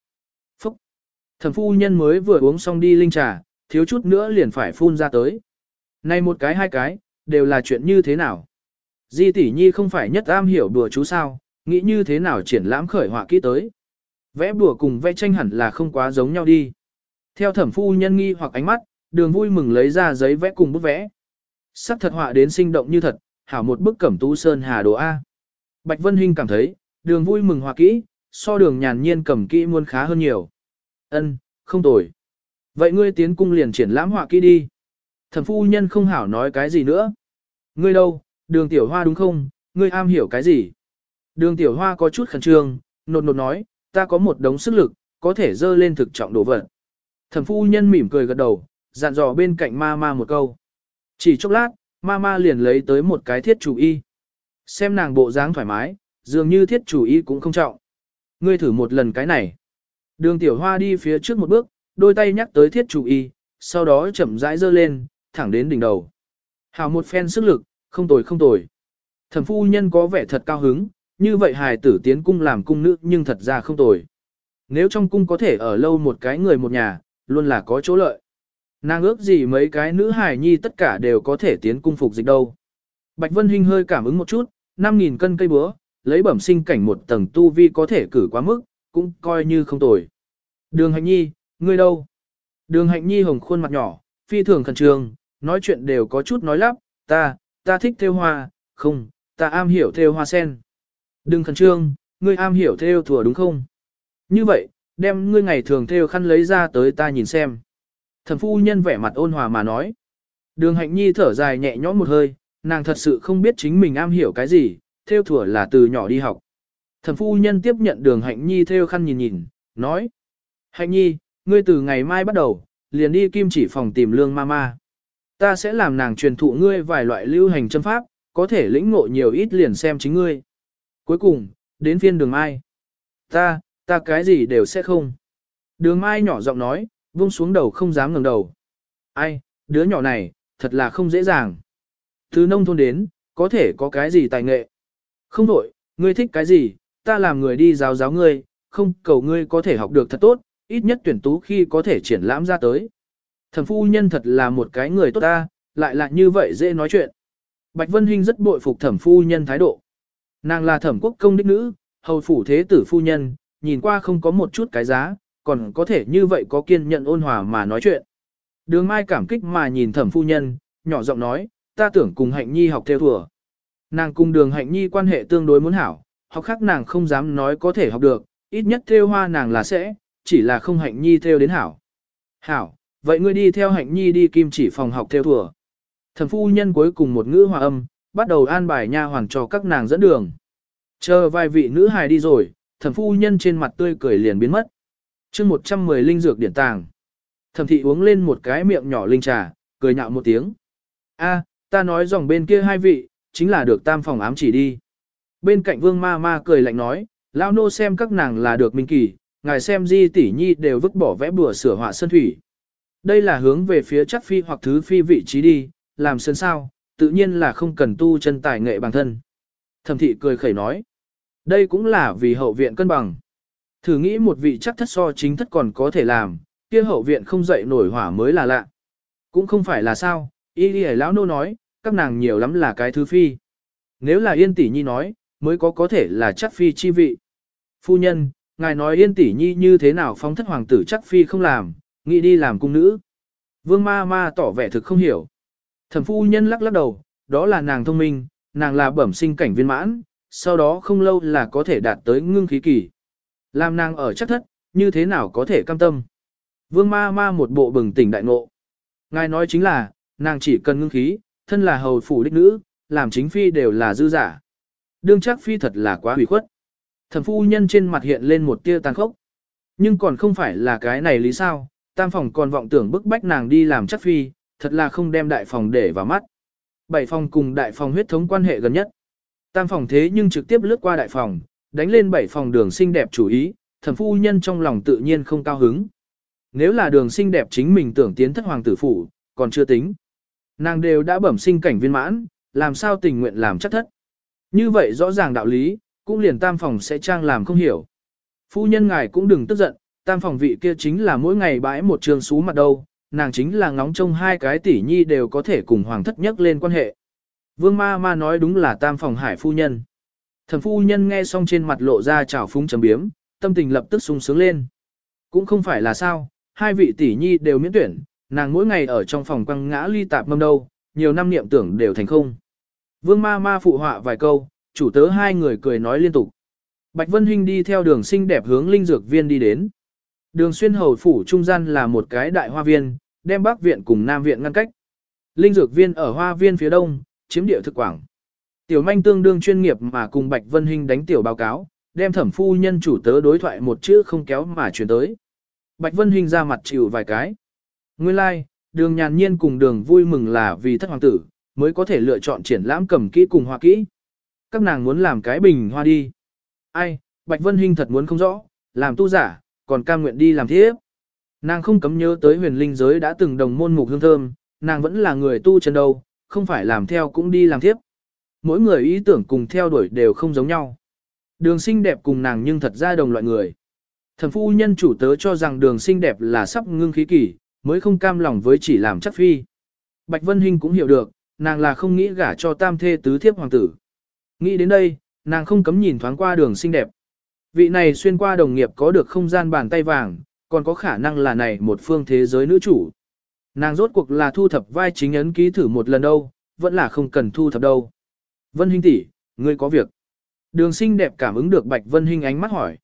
Phúc. Thẩm phu nhân mới vừa uống xong đi linh trà, thiếu chút nữa liền phải phun ra tới. Này một cái hai cái, đều là chuyện như thế nào? Di tỷ nhi không phải nhất am hiểu đùa chú sao, nghĩ như thế nào triển lãm khởi họa kỹ tới. Vẽ đùa cùng vẽ tranh hẳn là không quá giống nhau đi. Theo thẩm phu nhân nghi hoặc ánh mắt, đường vui mừng lấy ra giấy vẽ cùng bút vẽ. Sắc thật họa đến sinh động như thật, hảo một bức cẩm tú sơn hà đồ A. Bạch Vân Hinh cảm thấy, đường vui mừng hòa kỹ, so đường nhàn nhiên cầm kỹ muôn khá hơn nhiều. Ân, không tồi. Vậy ngươi tiến cung liền triển lãm họa kỹ đi. Thẩm phu nhân không hảo nói cái gì nữa. Ngươi đâu, đường tiểu hoa đúng không, ngươi am hiểu cái gì? Đường tiểu hoa có chút khẩn trương, nột nột nói, ta có một đống sức lực, có thể dơ lên thực trọng đồ vật. Thẩm phu nhân mỉm cười gật đầu, dặn dò bên cạnh ma ma một câu. Chỉ chốc lát, ma ma liền lấy tới một cái thiết chủ y. Xem nàng bộ dáng thoải mái, dường như thiết chủ y cũng không trọng. Ngươi thử một lần cái này. Đường tiểu hoa đi phía trước một bước, đôi tay nhắc tới thiết chủ y, sau đó chậm rãi dơ lên, thẳng đến đỉnh đầu. Hào một phen sức lực, không tồi không tồi. Thẩm phu nhân có vẻ thật cao hứng, như vậy hài tử tiến cung làm cung nữ nhưng thật ra không tồi. Nếu trong cung có thể ở lâu một cái người một nhà, luôn là có chỗ lợi. Nàng ước gì mấy cái nữ hài nhi tất cả đều có thể tiến cung phục dịch đâu. Bạch Vân Hinh hơi cảm ứng một chút, 5.000 cân cây búa, lấy bẩm sinh cảnh một tầng tu vi có thể cử quá mức, cũng coi như không tồi. Đường hạnh nhi, ngươi đâu? Đường hạnh nhi hồng khuôn mặt nhỏ, phi thường khẩn trương, nói chuyện đều có chút nói lắp, ta, ta thích theo hoa, không, ta am hiểu theo hoa sen. Đừng khẩn trương, ngươi am hiểu theo thùa đúng không? Như vậy, đem ngươi ngày thường theo khăn lấy ra tới ta nhìn xem. Thẩm phu nhân vẻ mặt ôn hòa mà nói. Đường hạnh nhi thở dài nhẹ nhõm một hơi, nàng thật sự không biết chính mình am hiểu cái gì, theo thủa là từ nhỏ đi học. Thẩm phu nhân tiếp nhận đường hạnh nhi theo khăn nhìn nhìn, nói. Hạnh nhi, ngươi từ ngày mai bắt đầu, liền đi kim chỉ phòng tìm lương mama. Ta sẽ làm nàng truyền thụ ngươi vài loại lưu hành châm pháp, có thể lĩnh ngộ nhiều ít liền xem chính ngươi. Cuối cùng, đến phiên đường mai. Ta, ta cái gì đều sẽ không. Đường mai nhỏ giọng nói, vung xuống đầu không dám ngẩng đầu. Ai, đứa nhỏ này, thật là không dễ dàng. Từ nông thôn đến, có thể có cái gì tài nghệ. Không đổi, ngươi thích cái gì, ta làm người đi giáo giáo ngươi, không cầu ngươi có thể học được thật tốt, ít nhất tuyển tú khi có thể triển lãm ra tới. Thẩm phu nhân thật là một cái người tốt ta, lại là như vậy dễ nói chuyện. Bạch Vân Hinh rất bội phục thẩm phu nhân thái độ. Nàng là thẩm quốc công đích nữ, hầu phủ thế tử phu nhân, nhìn qua không có một chút cái giá, còn có thể như vậy có kiên nhận ôn hòa mà nói chuyện. Đường Mai cảm kích mà nhìn thẩm phu nhân, nhỏ giọng nói, ta tưởng cùng hạnh nhi học theo thừa. Nàng cùng đường hạnh nhi quan hệ tương đối muốn hảo, học khác nàng không dám nói có thể học được, ít nhất theo hoa nàng là sẽ, chỉ là không hạnh nhi theo đến hảo. Hảo, vậy ngươi đi theo hạnh nhi đi kim chỉ phòng học theo thừa. Thẩm phu nhân cuối cùng một ngữ hòa âm, bắt đầu an bài nha hoàng cho các nàng dẫn đường. Chờ vài vị nữ hài đi rồi, thẩm phu nhân trên mặt tươi cười liền biến mất chương 110 linh dược điển tàng. Thẩm thị uống lên một cái miệng nhỏ linh trà, cười nhạo một tiếng. a ta nói dòng bên kia hai vị, chính là được tam phòng ám chỉ đi. Bên cạnh vương ma ma cười lạnh nói, lao nô xem các nàng là được minh kỳ, ngài xem di tỷ nhi đều vứt bỏ vẽ bùa sửa họa sơn thủy. Đây là hướng về phía chắc phi hoặc thứ phi vị trí đi, làm sơn sao, tự nhiên là không cần tu chân tài nghệ bản thân. Thẩm thị cười khẩy nói, đây cũng là vì hậu viện cân bằng. Thử nghĩ một vị chắc thất so chính thất còn có thể làm, kia hậu viện không dậy nổi hỏa mới là lạ. Cũng không phải là sao, y đi lão nô nói, các nàng nhiều lắm là cái thứ phi. Nếu là yên tỷ nhi nói, mới có có thể là chắc phi chi vị. Phu nhân, ngài nói yên tỷ nhi như thế nào phóng thất hoàng tử chắc phi không làm, nghĩ đi làm cung nữ. Vương ma ma tỏ vẻ thực không hiểu. Thẩm phu nhân lắc lắc đầu, đó là nàng thông minh, nàng là bẩm sinh cảnh viên mãn, sau đó không lâu là có thể đạt tới ngưng khí kỳ. Làm nàng ở chắc thất, như thế nào có thể cam tâm. Vương ma ma một bộ bừng tỉnh đại ngộ. Ngài nói chính là, nàng chỉ cần ngưng khí, thân là hầu phủ đích nữ, làm chính phi đều là dư giả. Đương chắc phi thật là quá hủy khuất. Thẩm phu nhân trên mặt hiện lên một tia tàn khốc. Nhưng còn không phải là cái này lý sao, tam phòng còn vọng tưởng bức bách nàng đi làm chắc phi, thật là không đem đại phòng để vào mắt. Bảy phòng cùng đại phòng huyết thống quan hệ gần nhất. Tam phòng thế nhưng trực tiếp lướt qua đại phòng, đánh lên bảy phòng đường xinh đẹp chủ ý, thẩm phu nhân trong lòng tự nhiên không cao hứng. Nếu là đường xinh đẹp chính mình tưởng tiến thất hoàng tử phủ, còn chưa tính. Nàng đều đã bẩm sinh cảnh viên mãn, làm sao tình nguyện làm chắc thất. Như vậy rõ ràng đạo lý, cũng liền tam phòng sẽ trang làm không hiểu. Phu nhân ngài cũng đừng tức giận, tam phòng vị kia chính là mỗi ngày bãi một trường xú mặt đâu, nàng chính là ngóng trông hai cái tỷ nhi đều có thể cùng hoàng thất nhất lên quan hệ. Vương ma ma nói đúng là tam phòng hải phu nhân. Thẩm phu nhân nghe xong trên mặt lộ ra trào phúng chấm biếm, tâm tình lập tức sung sướng lên. Cũng không phải là sao, hai vị tỷ nhi đều miễn tuyển, nàng mỗi ngày ở trong phòng quăng ngã ly tạp mâm đâu, nhiều năm niệm tưởng đều thành không. Vương ma ma phụ họa vài câu, chủ tớ hai người cười nói liên tục. Bạch Vân Hinh đi theo đường xinh đẹp hướng linh dược viên đi đến. Đường xuyên hầu phủ trung gian là một cái đại hoa viên, đem bắc viện cùng nam viện ngăn cách. Linh dược viên ở hoa viên phía đông, chiếm địa thực quảng. Tiểu manh tương đương chuyên nghiệp mà cùng Bạch Vân Hinh đánh tiểu báo cáo, đem thẩm phu nhân chủ tớ đối thoại một chữ không kéo mà chuyển tới. Bạch Vân Hinh ra mặt chịu vài cái. Nguyên lai, like, đường nhàn nhiên cùng đường vui mừng là vì thất hoàng tử, mới có thể lựa chọn triển lãm cầm kỹ cùng hoa kỹ. Các nàng muốn làm cái bình hoa đi. Ai, Bạch Vân Hinh thật muốn không rõ, làm tu giả, còn cam nguyện đi làm thiếp. Nàng không cấm nhớ tới huyền linh giới đã từng đồng môn mục hương thơm, nàng vẫn là người tu chân đâu, không phải làm theo cũng đi làm thiếp. Mỗi người ý tưởng cùng theo đuổi đều không giống nhau. Đường xinh đẹp cùng nàng nhưng thật ra đồng loại người. Thần phu nhân chủ tớ cho rằng đường xinh đẹp là sắp ngưng khí kỷ, mới không cam lòng với chỉ làm chắc phi. Bạch Vân Hinh cũng hiểu được, nàng là không nghĩ gả cho tam thê tứ thiếp hoàng tử. Nghĩ đến đây, nàng không cấm nhìn thoáng qua đường xinh đẹp. Vị này xuyên qua đồng nghiệp có được không gian bàn tay vàng, còn có khả năng là này một phương thế giới nữ chủ. Nàng rốt cuộc là thu thập vai chính ấn ký thử một lần đâu, vẫn là không cần thu thập đâu. Vân Hinh tỷ, ngươi có việc. Đường xinh đẹp cảm ứng được Bạch Vân Hinh ánh mắt hỏi.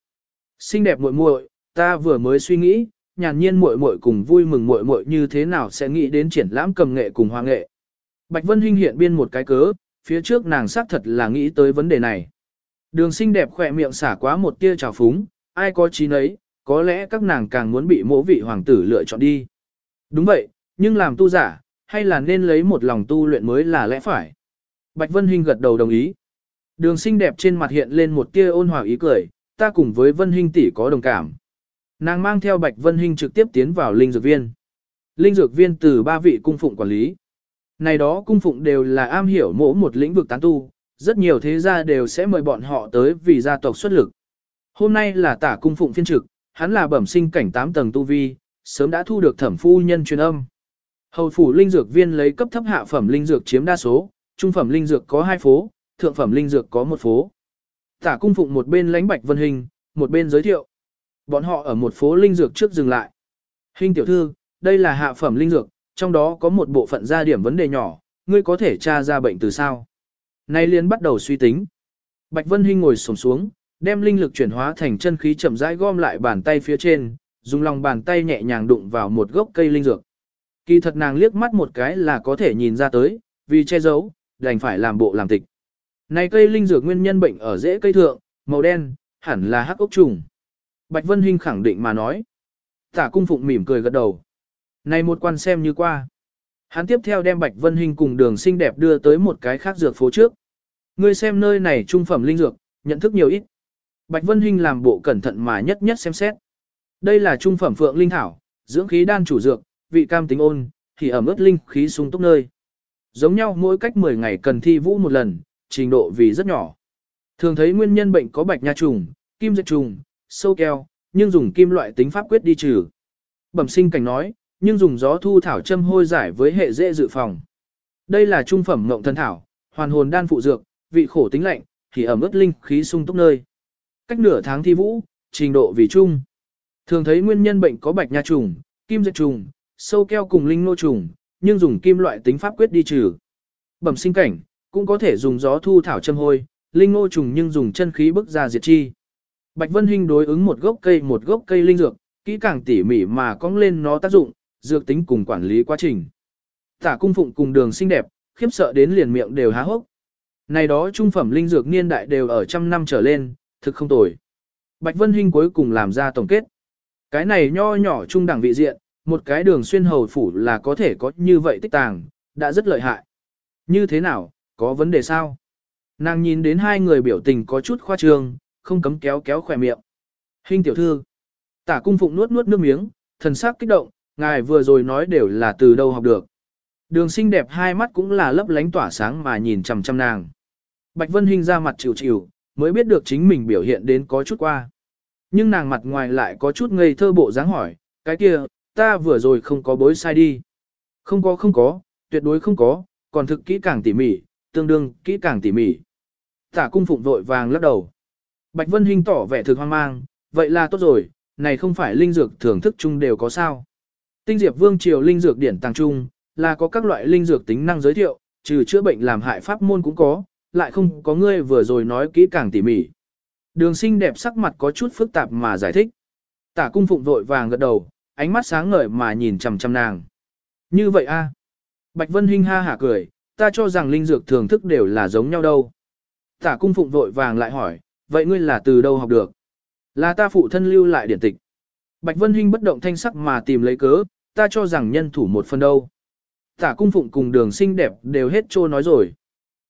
Xinh đẹp muội muội, ta vừa mới suy nghĩ, nhàn nhiên muội muội cùng vui mừng muội muội như thế nào sẽ nghĩ đến triển lãm cầm nghệ cùng hoa nghệ. Bạch Vân Hinh hiện biên một cái cớ, phía trước nàng xác thật là nghĩ tới vấn đề này. Đường xinh đẹp khỏe miệng xả quá một tia trào phúng, ai có trí nấy, có lẽ các nàng càng muốn bị mỗ vị hoàng tử lựa chọn đi. Đúng vậy, nhưng làm tu giả, hay là nên lấy một lòng tu luyện mới là lẽ phải. Bạch Vân Hinh gật đầu đồng ý. Đường xinh đẹp trên mặt hiện lên một tia ôn hòa ý cười, ta cùng với Vân Hinh tỷ có đồng cảm. Nàng mang theo Bạch Vân Hinh trực tiếp tiến vào linh dược viên. Linh dược viên từ ba vị cung phụng quản lý. Này đó cung phụng đều là am hiểu mỗi một lĩnh vực tán tu, rất nhiều thế gia đều sẽ mời bọn họ tới vì gia tộc xuất lực. Hôm nay là tả cung phụng phiên trực, hắn là bẩm sinh cảnh 8 tầng tu vi, sớm đã thu được thẩm phu nhân truyền âm. Hầu phủ linh dược viên lấy cấp thấp hạ phẩm linh dược chiếm đa số, trung phẩm linh dược có hai phố, thượng phẩm linh dược có một phố. Tả cung phụng một bên lãnh bạch vân hình, một bên giới thiệu. Bọn họ ở một phố linh dược trước dừng lại. Hình tiểu thư, đây là hạ phẩm linh dược, trong đó có một bộ phận ra điểm vấn đề nhỏ, ngươi có thể tra ra bệnh từ sao. Nay liên bắt đầu suy tính. Bạch Vân Hinh ngồi xổm xuống, đem linh lực chuyển hóa thành chân khí chậm rãi gom lại bàn tay phía trên, dùng lòng bàn tay nhẹ nhàng đụng vào một gốc cây linh dược. Kỳ thật nàng liếc mắt một cái là có thể nhìn ra tới, vì che giấu, đành phải làm bộ làm tịch. Này cây linh dược nguyên nhân bệnh ở rễ cây thượng, màu đen, hẳn là hắc ốc trùng. Bạch Vân Hinh khẳng định mà nói. Tả cung phụng mỉm cười gật đầu. Này một quan xem như qua. Hắn tiếp theo đem Bạch Vân Hinh cùng đường xinh đẹp đưa tới một cái khác dược phố trước. Ngươi xem nơi này trung phẩm linh dược, nhận thức nhiều ít. Bạch Vân Hinh làm bộ cẩn thận mà nhất nhất xem xét. Đây là trung phẩm phượng linh thảo, dưỡng khí đan chủ dược, vị cam tính ôn, thì ẩm ướt linh khí sung túc nơi. Giống nhau mỗi cách 10 ngày cần thi vũ một lần, trình độ vì rất nhỏ. Thường thấy nguyên nhân bệnh có bạch nha trùng, kim dệt trùng, sâu keo, nhưng dùng kim loại tính pháp quyết đi trừ. Bẩm sinh cảnh nói, nhưng dùng gió thu thảo châm hôi giải với hệ dễ dự phòng. Đây là trung phẩm ngộng thần thảo, hoàn hồn đan phụ dược, vị khổ tính lạnh, thì ẩm ướt linh khí sung túc nơi. Cách nửa tháng thi vũ, trình độ vì trung. Thường thấy nguyên nhân bệnh có bạch nha trùng, kim dệt trùng, sâu keo cùng linh nô trùng, nhưng dùng kim loại tính pháp quyết đi trừ. Bẩm sinh cảnh, cũng có thể dùng gió thu thảo châm hôi, linh ngô trùng nhưng dùng chân khí bức ra diệt chi. Bạch Vân Hinh đối ứng một gốc cây một gốc cây linh dược, kỹ càng tỉ mỉ mà cong lên nó tác dụng, dược tính cùng quản lý quá trình. Tả cung phụng cùng đường xinh đẹp, khiếp sợ đến liền miệng đều há hốc. Này đó trung phẩm linh dược niên đại đều ở trăm năm trở lên, thực không tồi. Bạch Vân Hinh cuối cùng làm ra tổng kết. Cái này nho nhỏ trung đẳng vị diện, một cái đường xuyên hầu phủ là có thể có như vậy tích tàng, đã rất lợi hại. Như thế nào, có vấn đề sao? Nàng nhìn đến hai người biểu tình có chút khoa trương, không cấm kéo kéo khỏe miệng. Hình tiểu thư. Tả cung phụng nuốt nuốt nước miếng, thần sắc kích động, ngài vừa rồi nói đều là từ đâu học được. Đường xinh đẹp hai mắt cũng là lấp lánh tỏa sáng mà nhìn chằm chằm nàng. Bạch Vân Hinh ra mặt chịu chịu, mới biết được chính mình biểu hiện đến có chút qua. Nhưng nàng mặt ngoài lại có chút ngây thơ bộ dáng hỏi, cái kia, ta vừa rồi không có bối sai đi. Không có không có, tuyệt đối không có, còn thực kỹ càng tỉ mỉ, tương đương kỹ càng tỉ mỉ. Tả cung phụng vội vàng lắc đầu. Bạch Vân Hinh tỏ vẻ thực hoang mang, vậy là tốt rồi, này không phải linh dược thưởng thức chung đều có sao. Tinh Diệp Vương Triều linh dược điển tàng trung là có các loại linh dược tính năng giới thiệu, trừ chữa bệnh làm hại pháp môn cũng có, lại không có ngươi vừa rồi nói kỹ càng tỉ mỉ. Đường sinh đẹp sắc mặt có chút phức tạp mà giải thích. Tả cung phụng vội vàng gật đầu, ánh mắt sáng ngời mà nhìn chằm chằm nàng. Như vậy a Bạch Vân Hinh ha hả cười, ta cho rằng linh dược thưởng thức đều là giống nhau đâu. Tả cung phụng vội vàng lại hỏi, vậy ngươi là từ đâu học được? Là ta phụ thân lưu lại điển tịch. Bạch Vân Hinh bất động thanh sắc mà tìm lấy cớ, ta cho rằng nhân thủ một phần đâu. Tả cung phụng cùng đường sinh đẹp đều hết trô nói rồi.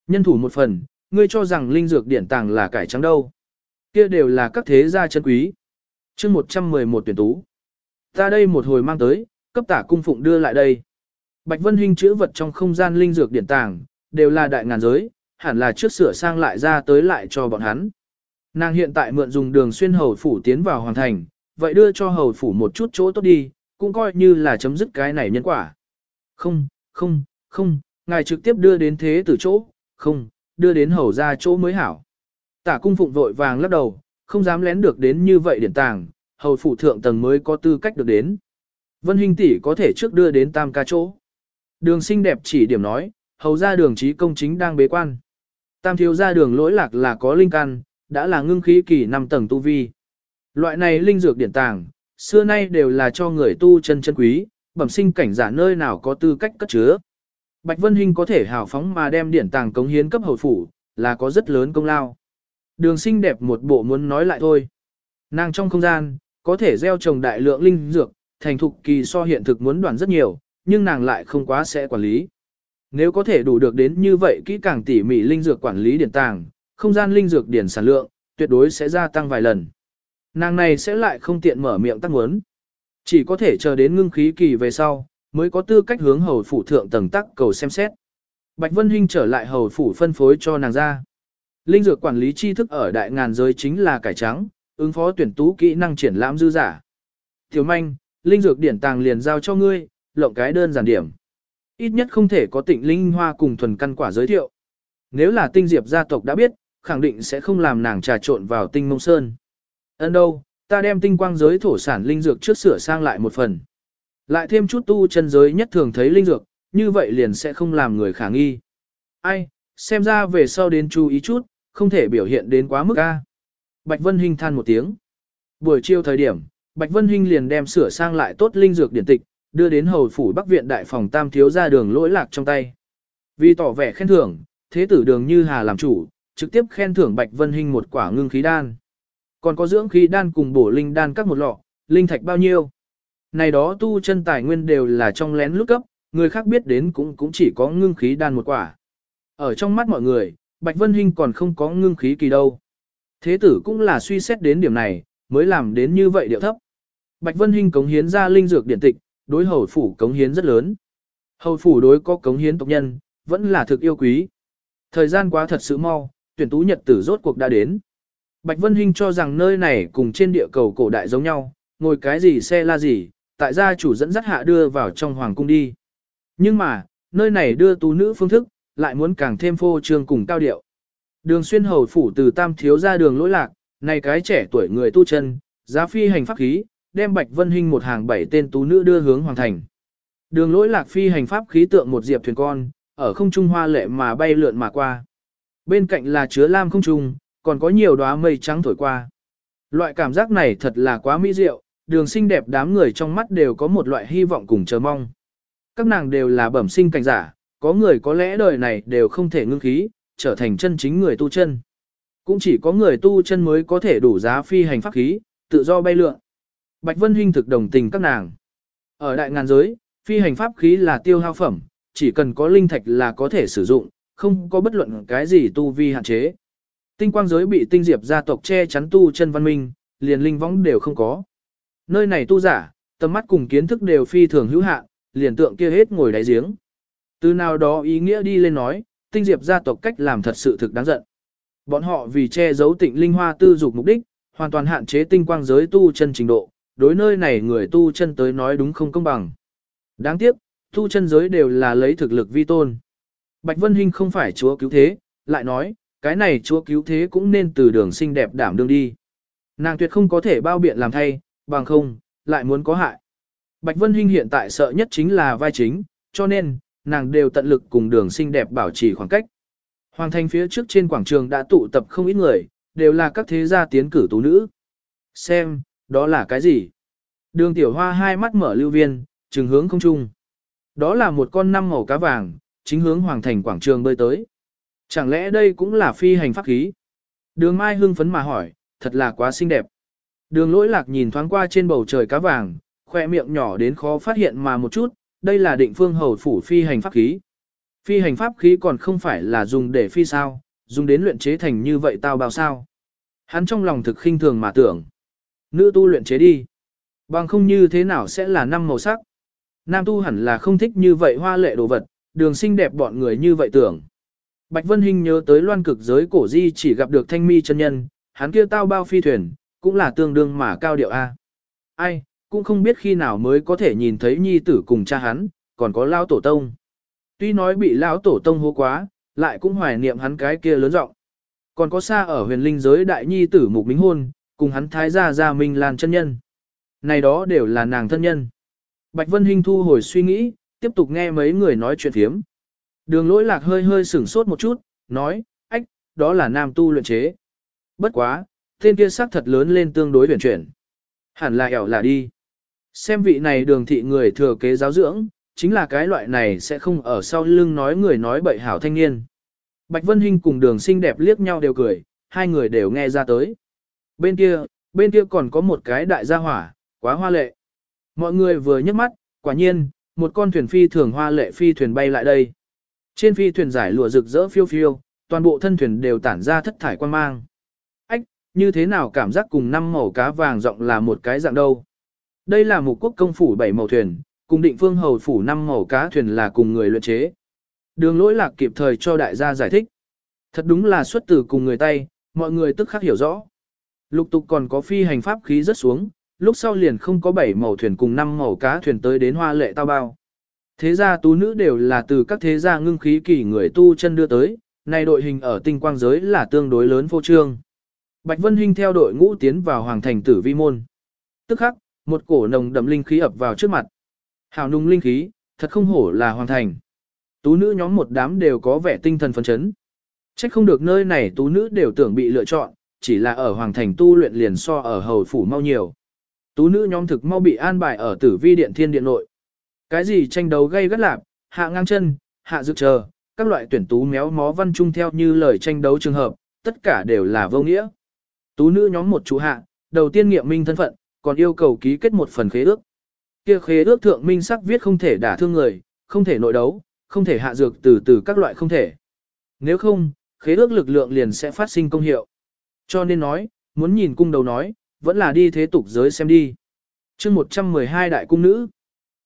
Nhân thủ một phần, ngươi cho rằng linh dược điển tàng là cải trắng đâu. Kia đều là các thế gia chân quý. chương 111 tuyển tú. Ta đây một hồi mang tới, cấp tả cung phụng đưa lại đây. Bạch Vân Hinh chữ vật trong không gian linh dược điển tàng, đều là đại ngàn giới, hẳn là trước sửa sang lại ra tới lại cho bọn hắn. Nàng hiện tại mượn dùng đường xuyên hầu phủ tiến vào hoàn thành, vậy đưa cho hầu phủ một chút chỗ tốt đi, cũng coi như là chấm dứt cái này nhân quả. Không, không, không, ngài trực tiếp đưa đến thế tử chỗ, không, đưa đến hầu ra chỗ mới hảo. Tả cung phụng vội vàng lắc đầu, không dám lén được đến như vậy điển tàng, hầu phủ thượng tầng mới có tư cách được đến. Vân Hinh tỷ có thể trước đưa đến tam ca chỗ. Đường xinh đẹp chỉ điểm nói, hầu ra đường trí công chính đang bế quan. Tam thiếu ra đường lỗi lạc là có linh căn, đã là ngưng khí kỳ năm tầng tu vi. Loại này linh dược điển tàng, xưa nay đều là cho người tu chân chân quý, bẩm sinh cảnh giả nơi nào có tư cách cất chứa. Bạch Vân Hinh có thể hào phóng mà đem điển tàng cống hiến cấp hầu phủ, là có rất lớn công lao. Đường sinh đẹp một bộ muốn nói lại thôi. Nàng trong không gian, có thể gieo trồng đại lượng linh dược, thành thục kỳ so hiện thực muốn đoàn rất nhiều, nhưng nàng lại không quá sẽ quản lý. Nếu có thể đủ được đến như vậy kỹ càng tỉ mỉ linh dược quản lý điển tàng, không gian linh dược điển sản lượng, tuyệt đối sẽ gia tăng vài lần. Nàng này sẽ lại không tiện mở miệng tăng muốn. Chỉ có thể chờ đến ngưng khí kỳ về sau, mới có tư cách hướng hầu phủ thượng tầng tắc cầu xem xét. Bạch Vân Hinh trở lại hầu phủ phân phối cho nàng ra. Linh dược quản lý tri thức ở đại ngàn giới chính là cải trắng, ứng phó tuyển tú kỹ năng triển lãm dư giả. Tiểu manh, linh dược điển tàng liền giao cho ngươi, lộng cái đơn giản điểm. Ít nhất không thể có tịnh linh hoa cùng thuần căn quả giới thiệu. Nếu là tinh diệp gia tộc đã biết, khẳng định sẽ không làm nàng trà trộn vào tinh mông sơn. Ấn đâu, ta đem tinh quang giới thổ sản linh dược trước sửa sang lại một phần. Lại thêm chút tu chân giới nhất thường thấy linh dược, như vậy liền sẽ không làm người khả nghi. Ai, xem ra về sau đến chú ý chút, không thể biểu hiện đến quá mức a. Bạch Vân Hinh than một tiếng. Buổi chiều thời điểm, Bạch Vân Hinh liền đem sửa sang lại tốt linh dược điển tịch, đưa đến hầu phủ Bắc viện đại phòng Tam thiếu gia đường lỗi lạc trong tay. Vì tỏ vẻ khen thưởng, thế tử đường như Hà làm chủ, trực tiếp khen thưởng Bạch Vân Hinh một quả ngưng khí đan. Còn có dưỡng khí đan cùng bổ linh đan các một lọ, linh thạch bao nhiêu. Này đó tu chân tài nguyên đều là trong lén lúc cấp, người khác biết đến cũng cũng chỉ có ngưng khí đan một quả. Ở trong mắt mọi người, Bạch Vân Hinh còn không có ngưng khí kỳ đâu. Thế tử cũng là suy xét đến điểm này, mới làm đến như vậy điệu thấp. Bạch Vân Hinh cống hiến ra linh dược điển tịch, đối hầu phủ cống hiến rất lớn. Hầu phủ đối có cống hiến tộc nhân, vẫn là thực yêu quý. Thời gian quá thật sự mau, tuyển tú nhật tử rốt cuộc đã đến. Bạch Vân Hinh cho rằng nơi này cùng trên địa cầu cổ đại giống nhau, ngồi cái gì xe la gì, tại gia chủ dẫn dắt hạ đưa vào trong hoàng cung đi. Nhưng mà, nơi này đưa tú nữ phương thức, lại muốn càng thêm phô trương cùng cao điệu. Đường xuyên hầu phủ từ tam thiếu ra đường lỗi lạc, này cái trẻ tuổi người tu chân, giá phi hành pháp khí, đem Bạch Vân Hinh một hàng bảy tên tú nữ đưa hướng hoàng thành. Đường lỗi lạc phi hành pháp khí tượng một diệp thuyền con, ở không trung hoa lệ mà bay lượn mà qua. Bên cạnh là chứa lam không trung, còn có nhiều đóa mây trắng thổi qua. Loại cảm giác này thật là quá mỹ diệu, đường xinh đẹp đám người trong mắt đều có một loại hy vọng cùng chờ mong. Các nàng đều là bẩm sinh cảnh giả, có người có lẽ đời này đều không thể ngưng khí, trở thành chân chính người tu chân. Cũng chỉ có người tu chân mới có thể đủ giá phi hành pháp khí, tự do bay lượn. Bạch Vân Hinh thực đồng tình các nàng. Ở đại ngàn giới, phi hành pháp khí là tiêu hao phẩm, chỉ cần có linh thạch là có thể sử dụng, không có bất luận cái gì tu vi hạn chế. Tinh quang giới bị tinh diệp gia tộc che chắn tu chân văn minh, liền linh võng đều không có. Nơi này tu giả, tầm mắt cùng kiến thức đều phi thường hữu hạn, liền tượng kia hết ngồi đáy giếng. Từ nào đó ý nghĩa đi lên nói, tinh diệp gia tộc cách làm thật sự thực đáng giận. Bọn họ vì che giấu tịnh linh hoa tư dục mục đích, hoàn toàn hạn chế tinh quang giới tu chân trình độ, đối nơi này người tu chân tới nói đúng không công bằng. Đáng tiếc, tu chân giới đều là lấy thực lực vi tôn. Bạch Vân Hinh không phải chúa cứu thế, lại nói, cái này chúa cứu thế cũng nên từ đường xinh đẹp đảm đương đi. Nàng tuyệt không có thể bao biện làm thay, bằng không, lại muốn có hại. Bạch Vân Hinh hiện tại sợ nhất chính là vai chính, cho nên, nàng đều tận lực cùng đường xinh đẹp bảo trì khoảng cách. Hoàng thành phía trước trên quảng trường đã tụ tập không ít người, đều là các thế gia tiến cử tú nữ. Xem, đó là cái gì? Đường tiểu hoa hai mắt mở lưu viên, trừng hướng không trung. Đó là một con năm màu cá vàng, chính hướng hoàng thành quảng trường bơi tới. Chẳng lẽ đây cũng là phi hành pháp khí? Đường Mai hưng phấn mà hỏi, thật là quá xinh đẹp. Đường lỗi lạc nhìn thoáng qua trên bầu trời cá vàng, khoe miệng nhỏ đến khó phát hiện mà một chút, đây là định phương hầu phủ phi hành pháp khí. Phi hành pháp khí còn không phải là dùng để phi sao, dùng đến luyện chế thành như vậy tao bao sao. Hắn trong lòng thực khinh thường mà tưởng. Nữ tu luyện chế đi. Bằng không như thế nào sẽ là năm màu sắc. Nam tu hẳn là không thích như vậy hoa lệ đồ vật, đường xinh đẹp bọn người như vậy tưởng. Bạch Vân Hinh nhớ tới loan cực giới cổ di chỉ gặp được thanh mi chân nhân, hắn kia tao bao phi thuyền, cũng là tương đương mà cao điệu A. Ai, cũng không biết khi nào mới có thể nhìn thấy nhi tử cùng cha hắn, còn có lao tổ tông. Tuy nói bị lão tổ tông hô quá, lại cũng hoài niệm hắn cái kia lớn rộng. Còn có xa ở huyền linh giới đại nhi tử mục minh hôn, cùng hắn thái gia gia minh lan chân nhân. Này đó đều là nàng thân nhân. Bạch Vân Hinh thu hồi suy nghĩ, tiếp tục nghe mấy người nói chuyện phiếm. Đường lỗi lạc hơi hơi sửng sốt một chút, nói, ách, đó là nam tu luyện chế. Bất quá, tên kia sắc thật lớn lên tương đối huyền chuyển. Hẳn là ẻo là đi. Xem vị này đường thị người thừa kế giáo dưỡng, chính là cái loại này sẽ không ở sau lưng nói người nói bậy hảo thanh niên. Bạch Vân Hinh cùng đường xinh đẹp liếc nhau đều cười, hai người đều nghe ra tới. Bên kia, bên kia còn có một cái đại gia hỏa, quá hoa lệ. Mọi người vừa nhấc mắt, quả nhiên, một con thuyền phi thường hoa lệ phi thuyền bay lại đây. Trên phi thuyền giải lụa rực rỡ phiêu phiêu, toàn bộ thân thuyền đều tản ra thất thải quan mang. Ách, như thế nào cảm giác cùng năm màu cá vàng rộng là một cái dạng đâu. Đây là một quốc công phủ bảy màu thuyền, cùng định phương hầu phủ năm màu cá thuyền là cùng người luyện chế. Đường lỗi lạc kịp thời cho đại gia giải thích. Thật đúng là xuất từ cùng người tay, mọi người tức khắc hiểu rõ. Lục tục còn có phi hành pháp khí rất xuống, lúc sau liền không có bảy màu thuyền cùng năm màu cá thuyền tới đến hoa lệ tao bao. Thế gia tú nữ đều là từ các thế gia ngưng khí kỳ người tu chân đưa tới, này đội hình ở tinh quang giới là tương đối lớn phô trương. Bạch Vân Hinh theo đội ngũ tiến vào hoàng thành tử vi môn. Tức khắc, một cổ nồng đậm linh khí ập vào trước mặt. Hào nung linh khí, thật không hổ là hoàn thành. Tú nữ nhóm một đám đều có vẻ tinh thần phấn chấn. Trách không được nơi này tú nữ đều tưởng bị lựa chọn, chỉ là ở hoàng thành tu luyện liền so ở hầu phủ mau nhiều. Tú nữ nhóm thực mau bị an bài ở tử vi điện thiên điện nội. Cái gì tranh đấu gây gắt lạp, hạ ngang chân, hạ dược chờ, các loại tuyển tú méo mó văn chung theo như lời tranh đấu trường hợp, tất cả đều là vô nghĩa. Tú nữ nhóm một chú hạ, đầu tiên nghiệm minh thân phận, còn yêu cầu ký kết một phần khế ước. Kia khế ước thượng minh sắc viết không thể đả thương người, không thể nội đấu, không thể hạ dược từ từ các loại không thể. Nếu không, khế ước lực lượng liền sẽ phát sinh công hiệu. Cho nên nói, muốn nhìn cung đầu nói, vẫn là đi thế tục giới xem đi. chương 112 đại cung nữ.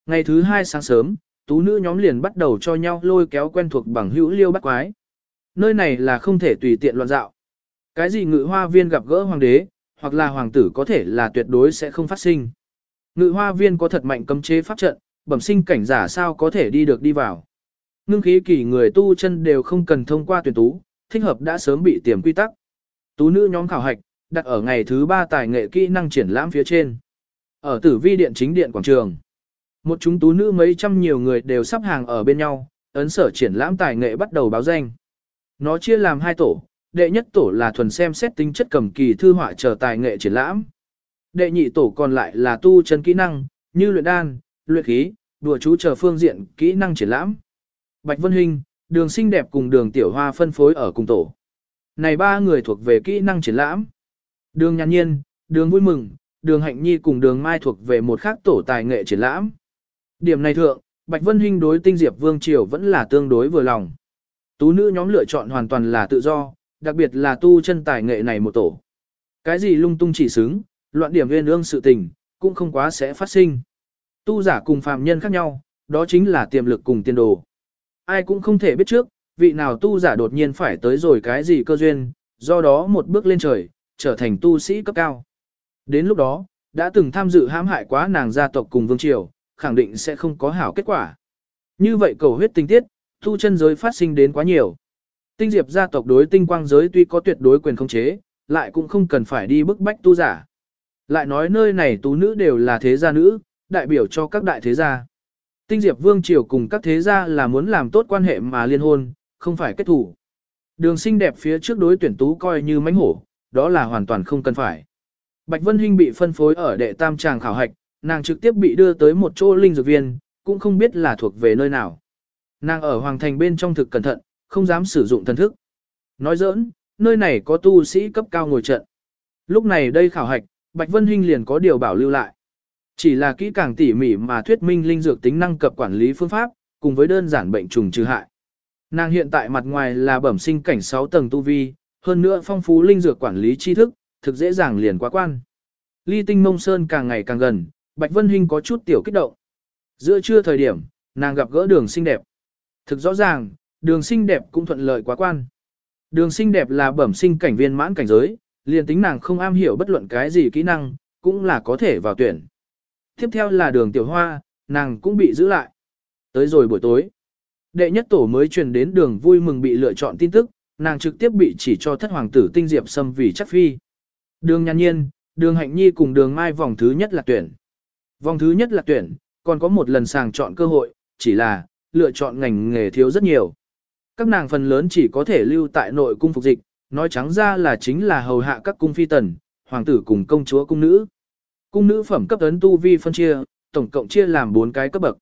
Ngày thứ hai sáng sớm, tú nữ nhóm liền bắt đầu cho nhau lôi kéo quen thuộc bằng hữu liêu bắt quái. Nơi này là không thể tùy tiện loạn dạo. Cái gì ngự hoa viên gặp gỡ hoàng đế, hoặc là hoàng tử có thể là tuyệt đối sẽ không phát sinh. Ngự hoa viên có thật mạnh cấm chế pháp trận, bẩm sinh cảnh giả sao có thể đi được đi vào. Ngưng khí kỳ người tu chân đều không cần thông qua tuyển tú, thích hợp đã sớm bị tiềm quy tắc. Tú nữ nhóm khảo hạch, đặt ở ngày thứ ba tài nghệ kỹ năng triển lãm phía trên. Ở tử vi điện chính điện quảng trường. Một chúng tú nữ mấy trăm nhiều người đều sắp hàng ở bên nhau, ấn sở triển lãm tài nghệ bắt đầu báo danh. Nó chia làm hai tổ, đệ nhất tổ là thuần xem xét tính chất cầm kỳ thư họa trở tài nghệ triển lãm. Đệ nhị tổ còn lại là tu chân kỹ năng, như luyện đan, luyện khí, đùa chú chờ phương diện kỹ năng triển lãm. Bạch Vân Hinh, đường xinh đẹp cùng đường tiểu hoa phân phối ở cùng tổ. Này ba người thuộc về kỹ năng triển lãm. Đường nhàn nhiên, đường vui mừng, đường hạnh nhi cùng đường mai thuộc về một khác tổ tài nghệ triển lãm. Điểm này thượng, Bạch Vân Hinh đối tinh diệp vương triều vẫn là tương đối vừa lòng. Tú nữ nhóm lựa chọn hoàn toàn là tự do, đặc biệt là tu chân tài nghệ này một tổ. Cái gì lung tung chỉ xứng, loạn điểm viên ương sự tình, cũng không quá sẽ phát sinh. Tu giả cùng phàm nhân khác nhau, đó chính là tiềm lực cùng tiền đồ. Ai cũng không thể biết trước, vị nào tu giả đột nhiên phải tới rồi cái gì cơ duyên, do đó một bước lên trời, trở thành tu sĩ cấp cao. Đến lúc đó, đã từng tham dự hãm hại quá nàng gia tộc cùng vương triều, khẳng định sẽ không có hảo kết quả. Như vậy cầu huyết tinh tiết, tu chân giới phát sinh đến quá nhiều. Tinh diệp gia tộc đối tinh quang giới tuy có tuyệt đối quyền khống chế, lại cũng không cần phải đi bức bách tu giả. Lại nói nơi này tú nữ đều là thế gia nữ, đại biểu cho các đại thế gia. Tinh diệp vương triều cùng các thế gia là muốn làm tốt quan hệ mà liên hôn, không phải kết thủ. Đường sinh đẹp phía trước đối tuyển tú coi như mánh hổ, đó là hoàn toàn không cần phải. Bạch Vân Hinh bị phân phối ở đệ tam tràng khảo hạch, nàng trực tiếp bị đưa tới một chỗ linh dược viên, cũng không biết là thuộc về nơi nào. Nàng ở hoàng thành bên trong thực cẩn thận, không dám sử dụng thần thức. Nói giỡn, nơi này có tu sĩ cấp cao ngồi trận. Lúc này đây khảo hạch, Bạch Vân Hinh liền có điều bảo lưu lại. Chỉ là kỹ càng tỉ mỉ mà thuyết minh linh dược tính năng cập quản lý phương pháp, cùng với đơn giản bệnh trùng trừ hại. Nàng hiện tại mặt ngoài là bẩm sinh cảnh 6 tầng tu vi, hơn nữa phong phú linh dược quản lý tri thức, thực dễ dàng liền quá quan. Ly tinh mông sơn càng ngày càng gần, Bạch Vân Hinh có chút tiểu kích động. Giữa trưa thời điểm, nàng gặp gỡ đường xinh đẹp. Thực rõ ràng, đường xinh đẹp cũng thuận lợi quá quan. Đường xinh đẹp là bẩm sinh cảnh viên mãn cảnh giới, liền tính nàng không am hiểu bất luận cái gì kỹ năng, cũng là có thể vào tuyển. Tiếp theo là đường tiểu hoa, nàng cũng bị giữ lại. Tới rồi buổi tối, đệ nhất tổ mới truyền đến đường vui mừng bị lựa chọn tin tức, nàng trực tiếp bị chỉ cho thất hoàng tử tinh diệp xâm vì chắc phi. Đường nhàn nhiên, đường hạnh nhi cùng đường mai vòng thứ nhất là tuyển. Vòng thứ nhất là tuyển, còn có một lần sàng chọn cơ hội, chỉ là, lựa chọn ngành nghề thiếu rất nhiều. Các nàng phần lớn chỉ có thể lưu tại nội cung phục dịch, nói trắng ra là chính là hầu hạ các cung phi tần, hoàng tử cùng công chúa cung nữ. Cung nữ phẩm cấp ấn tu vi phân chia, tổng cộng chia làm 4 cái cấp bậc.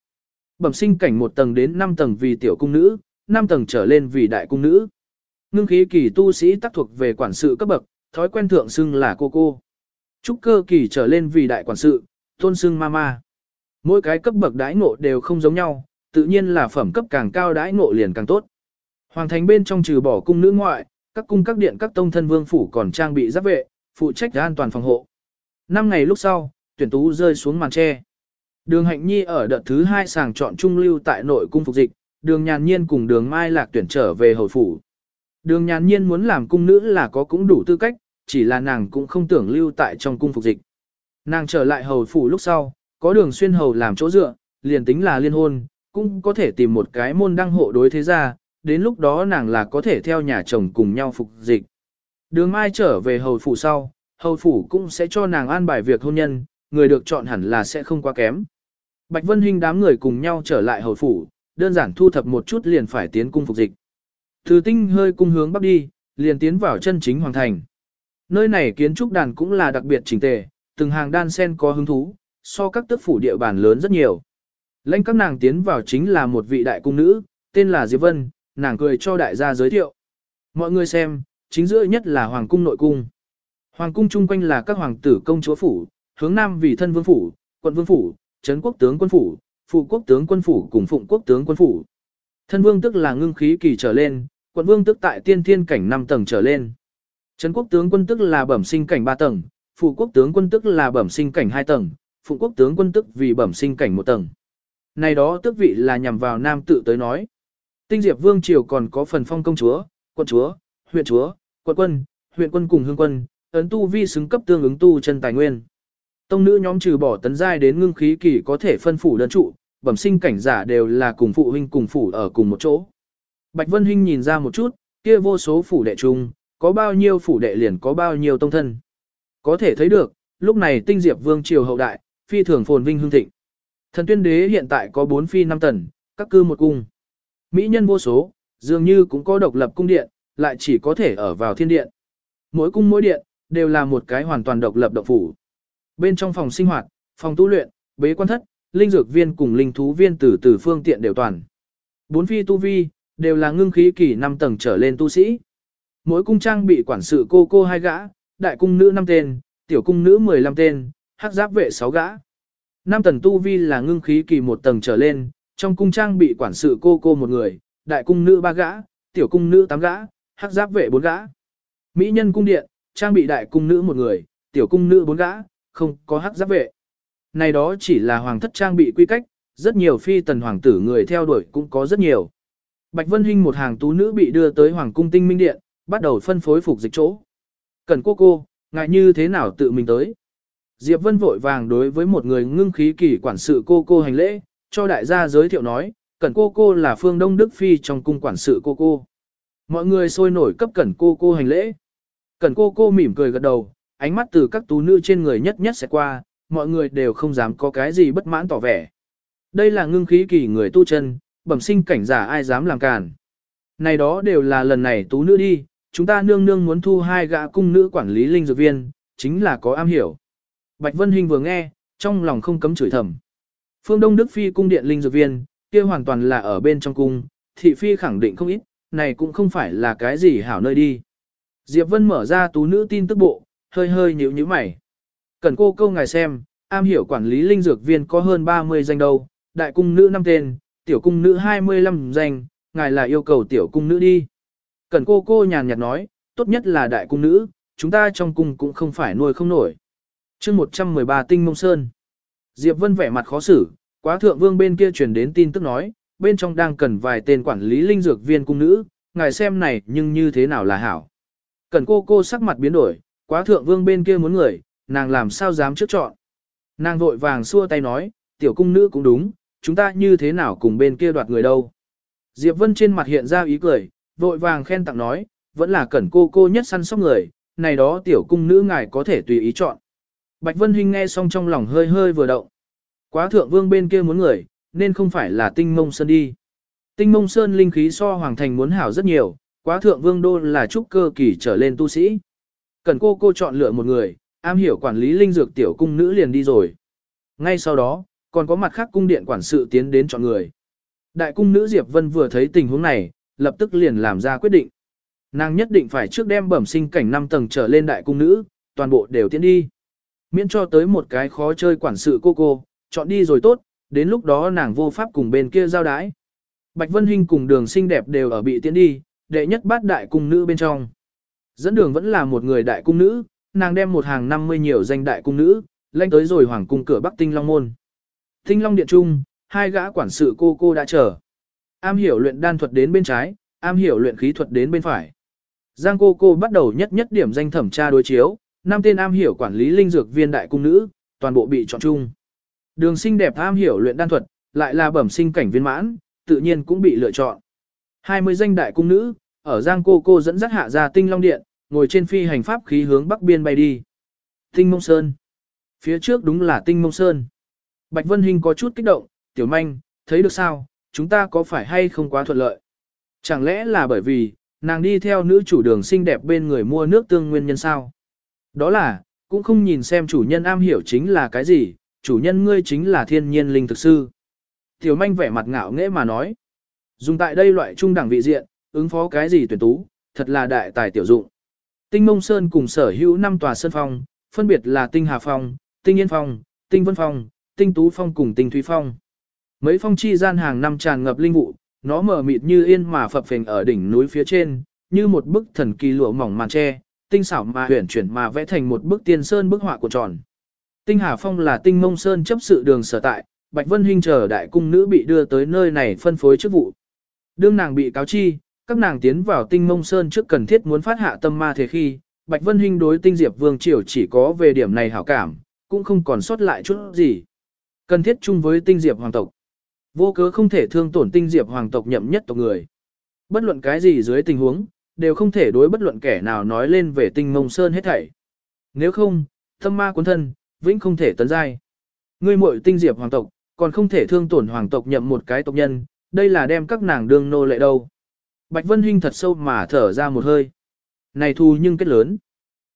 Bẩm sinh cảnh 1 tầng đến 5 tầng vì tiểu cung nữ, 5 tầng trở lên vì đại cung nữ. Ngưng khí kỳ tu sĩ tác thuộc về quản sự cấp bậc, thói quen thượng xưng là cô cô. Trúc cơ kỳ trở lên vì đại quản sự, tôn xưng mama. Mỗi cái cấp bậc đãi ngộ đều không giống nhau, tự nhiên là phẩm cấp càng cao đãi ngộ liền càng tốt. Hoàng thành bên trong trừ bỏ cung nữ ngoại, các cung các điện các tông thân vương phủ còn trang bị giáp vệ, phụ trách an toàn phòng hộ. Năm ngày lúc sau, tuyển tú rơi xuống màn tre. Đường Hạnh Nhi ở đợt thứ hai sàng chọn trung lưu tại nội cung phục dịch, đường nhàn nhiên cùng đường Mai Lạc tuyển trở về hồi phủ. Đường nhàn nhiên muốn làm cung nữ là có cũng đủ tư cách, chỉ là nàng cũng không tưởng lưu tại trong cung phục dịch. Nàng trở lại hầu phủ lúc sau, có đường xuyên hầu làm chỗ dựa, liền tính là liên hôn, cũng có thể tìm một cái môn đăng hộ đối thế gia đến lúc đó nàng là có thể theo nhà chồng cùng nhau phục dịch. Đường Mai trở về hầu phủ sau, hầu phủ cũng sẽ cho nàng an bài việc hôn nhân, người được chọn hẳn là sẽ không quá kém. Bạch Vân Hinh đám người cùng nhau trở lại hầu phủ, đơn giản thu thập một chút liền phải tiến cung phục dịch. Từ tinh hơi cung hướng bắc đi, liền tiến vào chân chính hoàng thành. Nơi này kiến trúc đàn cũng là đặc biệt chỉnh tề, từng hàng đan sen có hứng thú, so các tước phủ địa bàn lớn rất nhiều. Lãnh các nàng tiến vào chính là một vị đại cung nữ, tên là Diệp Vân, nàng cười cho đại gia giới thiệu. Mọi người xem, chính giữa nhất là hoàng cung nội cung. Hoàng cung chung quanh là các hoàng tử công chúa phủ, hướng nam vì thân vương phủ, quận vương phủ, trấn quốc tướng quân phủ, phụ quốc tướng quân phủ cùng phụng quốc tướng quân phủ. Thân vương tức là ngưng khí kỳ trở lên, quận vương tức tại tiên thiên cảnh 5 tầng trở lên. Trấn quốc tướng quân tức là bẩm sinh cảnh 3 tầng, phụ quốc tướng quân tức là bẩm sinh cảnh 2 tầng, phụ quốc tướng quân tức vì bẩm sinh cảnh 1 tầng. Này đó tước vị là nhằm vào nam tự tới nói. Tinh Diệp Vương Triều còn có phần phong công chúa, quận chúa, huyện chúa, quận quân, huyện quân cùng hương quân, ấn tu vi xứng cấp tương ứng tu chân tài nguyên. Tông nữ nhóm trừ bỏ tấn giai đến ngưng khí kỳ có thể phân phủ đơn trụ, bẩm sinh cảnh giả đều là cùng phụ huynh cùng phủ ở cùng một chỗ. Bạch Vân Hinh nhìn ra một chút, kia vô số phủ đệ chung, có bao nhiêu phủ đệ liền có bao nhiêu tông thân. Có thể thấy được, lúc này tinh diệp vương triều hậu đại, phi thường phồn vinh hương thịnh. Thần tuyên đế hiện tại có bốn phi năm tần, các cư một cung. Mỹ nhân vô số, dường như cũng có độc lập cung điện, lại chỉ có thể ở vào thiên điện. Mỗi cung mỗi điện, đều là một cái hoàn toàn độc lập động phủ. Bên trong phòng sinh hoạt, phòng tu luyện, bế quan thất, linh dược viên cùng linh thú viên từ từ phương tiện đều toàn. Bốn phi tu vi, đều là ngưng khí kỳ 5 tầng trở lên tu sĩ. Mỗi cung trang bị quản sự cô cô hai gã, đại cung nữ 5 tên, tiểu cung nữ 15 tên, hắc giáp vệ 6 gã. Năm tầng tu vi là ngưng khí kỳ một tầng trở lên, trong cung trang bị quản sự cô cô một người, đại cung nữ ba gã, tiểu cung nữ tám gã, hắc giáp vệ bốn gã. Mỹ nhân cung điện, trang bị đại cung nữ một người, tiểu cung nữ bốn gã, không có hắc giáp vệ. Này đó chỉ là hoàng thất trang bị quy cách, rất nhiều phi tần hoàng tử người theo đuổi cũng có rất nhiều. Bạch Vân Hinh một hàng tú nữ bị đưa tới Hoàng cung Tinh Minh Điện, bắt đầu phân phối phục dịch chỗ. Cần cô cô, ngại như thế nào tự mình tới. Diệp Vân vội vàng đối với một người ngưng khí kỳ quản sự cô cô hành lễ, cho đại gia giới thiệu nói, Cẩn cô cô là phương Đông Đức Phi trong cung quản sự cô cô. Mọi người sôi nổi cấp Cẩn cô cô hành lễ. Cẩn cô cô mỉm cười gật đầu, ánh mắt từ các tú nữ trên người nhất nhất sẽ qua, mọi người đều không dám có cái gì bất mãn tỏ vẻ. Đây là ngưng khí kỳ người tu chân, bẩm sinh cảnh giả ai dám làm càn. Này đó đều là lần này tú nữ đi, chúng ta nương nương muốn thu hai gã cung nữ quản lý linh dược viên, chính là có am hiểu. Bạch Vân Hình vừa nghe, trong lòng không cấm chửi thầm. Phương Đông Đức Phi cung điện linh dược viên, kia hoàn toàn là ở bên trong cung, thị phi khẳng định không ít, này cũng không phải là cái gì hảo nơi đi. Diệp Vân mở ra tú nữ tin tức bộ, hơi hơi nhíu nhíu mày. Cần cô câu ngài xem, am hiểu quản lý linh dược viên có hơn 30 danh đâu, đại cung nữ 5 tên, tiểu cung nữ 25 danh, ngài là yêu cầu tiểu cung nữ đi. Cần cô cô nhàn nhạt nói, tốt nhất là đại cung nữ, chúng ta trong cung cũng không phải nuôi không nổi. chương 113 tinh mông sơn. Diệp Vân vẻ mặt khó xử, quá thượng vương bên kia truyền đến tin tức nói, bên trong đang cần vài tên quản lý linh dược viên cung nữ, ngài xem này nhưng như thế nào là hảo. Cần cô cô sắc mặt biến đổi, quá thượng vương bên kia muốn người, nàng làm sao dám trước chọn. Nàng vội vàng xua tay nói, tiểu cung nữ cũng đúng, chúng ta như thế nào cùng bên kia đoạt người đâu. Diệp Vân trên mặt hiện ra ý cười, vội vàng khen tặng nói, vẫn là cẩn cô cô nhất săn sóc người, này đó tiểu cung nữ ngài có thể tùy ý chọn. Bạch Vân Hinh nghe xong trong lòng hơi hơi vừa động. Quá thượng vương bên kia muốn người, nên không phải là tinh mông sơn đi. Tinh mông sơn linh khí so hoàng thành muốn hảo rất nhiều, quá thượng vương đô là trúc cơ kỳ trở lên tu sĩ. Cần cô cô chọn lựa một người, am hiểu quản lý linh dược tiểu cung nữ liền đi rồi. Ngay sau đó, còn có mặt khác cung điện quản sự tiến đến chọn người. Đại cung nữ Diệp Vân vừa thấy tình huống này, lập tức liền làm ra quyết định. Nàng nhất định phải trước đem bẩm sinh cảnh 5 tầng trở lên đại cung nữ, toàn bộ đều tiến đi. Miễn cho tới một cái khó chơi quản sự cô cô, chọn đi rồi tốt, đến lúc đó nàng vô pháp cùng bên kia giao đái. Bạch Vân Hinh cùng đường xinh đẹp đều ở bị tiến đi, đệ nhất bát đại cung nữ bên trong. Dẫn đường vẫn là một người đại cung nữ, nàng đem một hàng 50 nhiều danh đại cung nữ, lên tới rồi hoàng cung cửa Bắc Tinh Long Môn. Tinh Long Điện Trung, hai gã quản sự cô cô đã chờ. Am hiểu luyện đan thuật đến bên trái, am hiểu luyện khí thuật đến bên phải. Giang cô cô bắt đầu nhất nhất điểm danh thẩm tra đối chiếu, năm tên am hiểu quản lý linh dược viên đại cung nữ, toàn bộ bị chọn chung. Đường sinh đẹp am hiểu luyện đan thuật, lại là bẩm sinh cảnh viên mãn, tự nhiên cũng bị lựa chọn. 20 danh đại cung nữ, ở Giang cô cô dẫn dắt hạ ra tinh long điện, ngồi trên phi hành pháp khí hướng bắc biên bay đi. Tinh mông sơn. Phía trước đúng là tinh mông sơn. Bạch Vân Hinh có chút kích động, tiểu manh, thấy được sao, chúng ta có phải hay không quá thuận lợi? Chẳng lẽ là bởi vì, nàng đi theo nữ chủ đường xinh đẹp bên người mua nước tương nguyên nhân sao? Đó là, cũng không nhìn xem chủ nhân am hiểu chính là cái gì, chủ nhân ngươi chính là thiên nhiên linh thực sư. Tiểu manh vẻ mặt ngạo nghễ mà nói. Dùng tại đây loại trung đẳng vị diện, ứng phó cái gì tuyển tú, thật là đại tài tiểu dụng. Tinh Mông Sơn cùng sở hữu năm tòa sơn phong, phân biệt là Tinh Hà Phong, Tinh Yên Phong, Tinh Vân Phong, Tinh Tú Phong cùng Tinh Thúy Phong. Mấy phong chi gian hàng năm tràn ngập linh vụ, nó mở mịt như yên mà phập phình ở đỉnh núi phía trên, như một bức thần kỳ lụa mỏng màn tre, tinh xảo mà huyển chuyển mà vẽ thành một bức tiên sơn bức họa của tròn. Tinh Hà Phong là tinh mông sơn chấp sự đường sở tại, Bạch Vân Hinh chờ đại cung nữ bị đưa tới nơi này phân phối chức vụ. Đương nàng bị cáo chi, các nàng tiến vào tinh mông sơn trước cần thiết muốn phát hạ tâm ma thế khi, Bạch Vân Hinh đối tinh diệp vương triều chỉ có về điểm này hảo cảm, cũng không còn sót lại chút gì. Cần thiết chung với tinh diệp hoàng tộc. Vô cớ không thể thương tổn tinh diệp hoàng tộc nhậm nhất tộc người. Bất luận cái gì dưới tình huống, đều không thể đối bất luận kẻ nào nói lên về tinh mông sơn hết thảy. Nếu không, tâm ma cuốn thân, vĩnh không thể tấn giai. Ngươi muội tinh diệp hoàng tộc, còn không thể thương tổn hoàng tộc nhậm một cái tộc nhân, đây là đem các nàng đương nô lệ đâu. Bạch Vân Hinh thật sâu mà thở ra một hơi. Này thu nhưng kết lớn.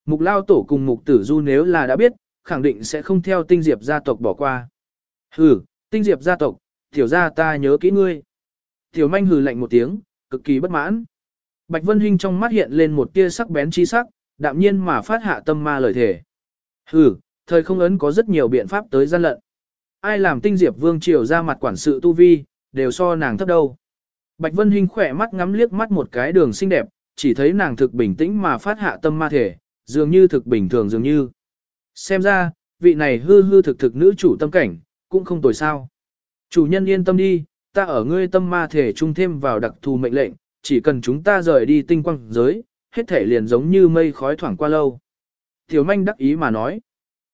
Mục lao tổ cùng mục tử du nếu là đã biết, khẳng định sẽ không theo tinh diệp gia tộc bỏ qua. Hừ, tinh diệp gia tộc, tiểu gia ta nhớ kỹ ngươi. Tiểu manh hừ lạnh một tiếng, cực kỳ bất mãn. Bạch Vân Hinh trong mắt hiện lên một tia sắc bén chi sắc, đạm nhiên mà phát hạ tâm ma lời thể. Hừ, thời không ấn có rất nhiều biện pháp tới gian lận. Ai làm tinh diệp vương triều ra mặt quản sự tu vi, đều so nàng thấp đâu. Bạch Vân Hinh khỏe mắt ngắm liếc mắt một cái đường xinh đẹp, chỉ thấy nàng thực bình tĩnh mà phát hạ tâm ma thể, dường như thực bình thường dường như. Xem ra, vị này hư hư thực thực nữ chủ tâm cảnh, cũng không tồi sao. Chủ nhân yên tâm đi, ta ở ngươi tâm ma thể trung thêm vào đặc thù mệnh lệnh, chỉ cần chúng ta rời đi tinh quang giới, hết thể liền giống như mây khói thoảng qua lâu. Tiểu manh đắc ý mà nói,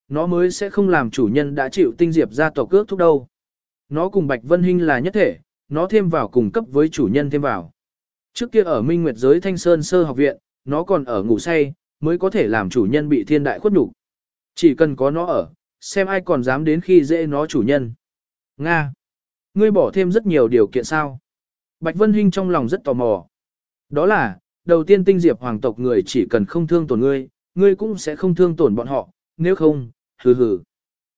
nó mới sẽ không làm chủ nhân đã chịu tinh diệp ra tộc cước thúc đâu. Nó cùng Bạch Vân Hinh là nhất thể, nó thêm vào cùng cấp với chủ nhân thêm vào. Trước kia ở Minh Nguyệt giới Thanh Sơn Sơ học viện, nó còn ở ngủ say, mới có thể làm chủ nhân bị thiên đại khuất nhục. Chỉ cần có nó ở, xem ai còn dám đến khi dễ nó chủ nhân. Nga. Ngươi bỏ thêm rất nhiều điều kiện sao? Bạch Vân Hinh trong lòng rất tò mò. Đó là, đầu tiên tinh diệp hoàng tộc người chỉ cần không thương tổn ngươi, ngươi cũng sẽ không thương tổn bọn họ, nếu không, hừ hừ.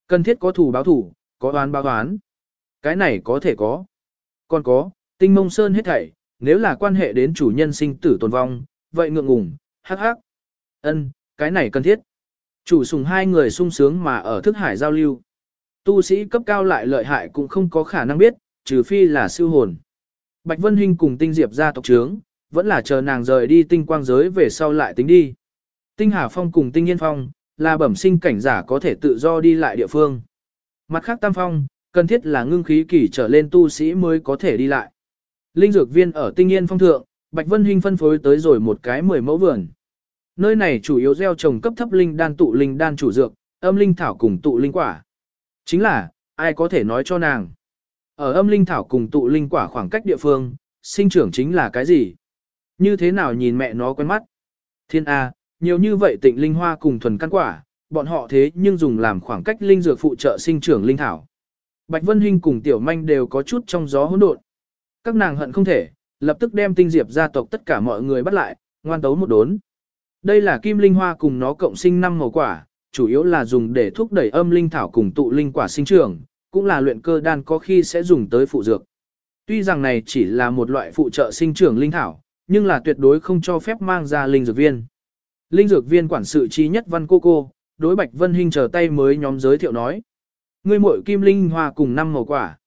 Cần thiết có thủ báo thủ, có oán báo oán. Cái này có thể có. Còn có, tinh mông sơn hết thảy, nếu là quan hệ đến chủ nhân sinh tử tồn vong, vậy ngượng ngùng, hắc hắc. Ân, cái này cần thiết. Chủ sùng hai người sung sướng mà ở thức hải giao lưu. Tu sĩ cấp cao lại lợi hại cũng không có khả năng biết, trừ phi là siêu hồn. Bạch Vân Hinh cùng tinh diệp ra tộc trướng, vẫn là chờ nàng rời đi tinh quang giới về sau lại tính đi. Tinh Hà Phong cùng Tinh Yên Phong, là bẩm sinh cảnh giả có thể tự do đi lại địa phương. Mặt khác Tam Phong, cần thiết là ngưng khí kỳ trở lên tu sĩ mới có thể đi lại. Linh dược viên ở Tinh Yên Phong thượng, Bạch Vân Hinh phân phối tới rồi một cái mười mẫu vườn. Nơi này chủ yếu gieo trồng cấp thấp linh đan tụ linh đan chủ dược, âm linh thảo cùng tụ linh quả. Chính là, ai có thể nói cho nàng. Ở âm linh thảo cùng tụ linh quả khoảng cách địa phương, sinh trưởng chính là cái gì? Như thế nào nhìn mẹ nó quen mắt? Thiên A, nhiều như vậy tịnh linh hoa cùng thuần căn quả, bọn họ thế nhưng dùng làm khoảng cách linh dược phụ trợ sinh trưởng linh thảo. Bạch Vân Hinh cùng Tiểu Manh đều có chút trong gió hỗn độn. Các nàng hận không thể, lập tức đem tinh diệp gia tộc tất cả mọi người bắt lại, ngoan tấu một đốn. Đây là kim linh hoa cùng nó cộng sinh năm màu quả, chủ yếu là dùng để thúc đẩy âm linh thảo cùng tụ linh quả sinh trưởng, cũng là luyện cơ đan có khi sẽ dùng tới phụ dược. Tuy rằng này chỉ là một loại phụ trợ sinh trưởng linh thảo, nhưng là tuyệt đối không cho phép mang ra linh dược viên. Linh dược viên quản sự chi nhất văn cô cô, đối Bạch Vân Hinh chờ tay mới nhóm giới thiệu nói. Ngươi muội kim linh hoa cùng năm màu quả.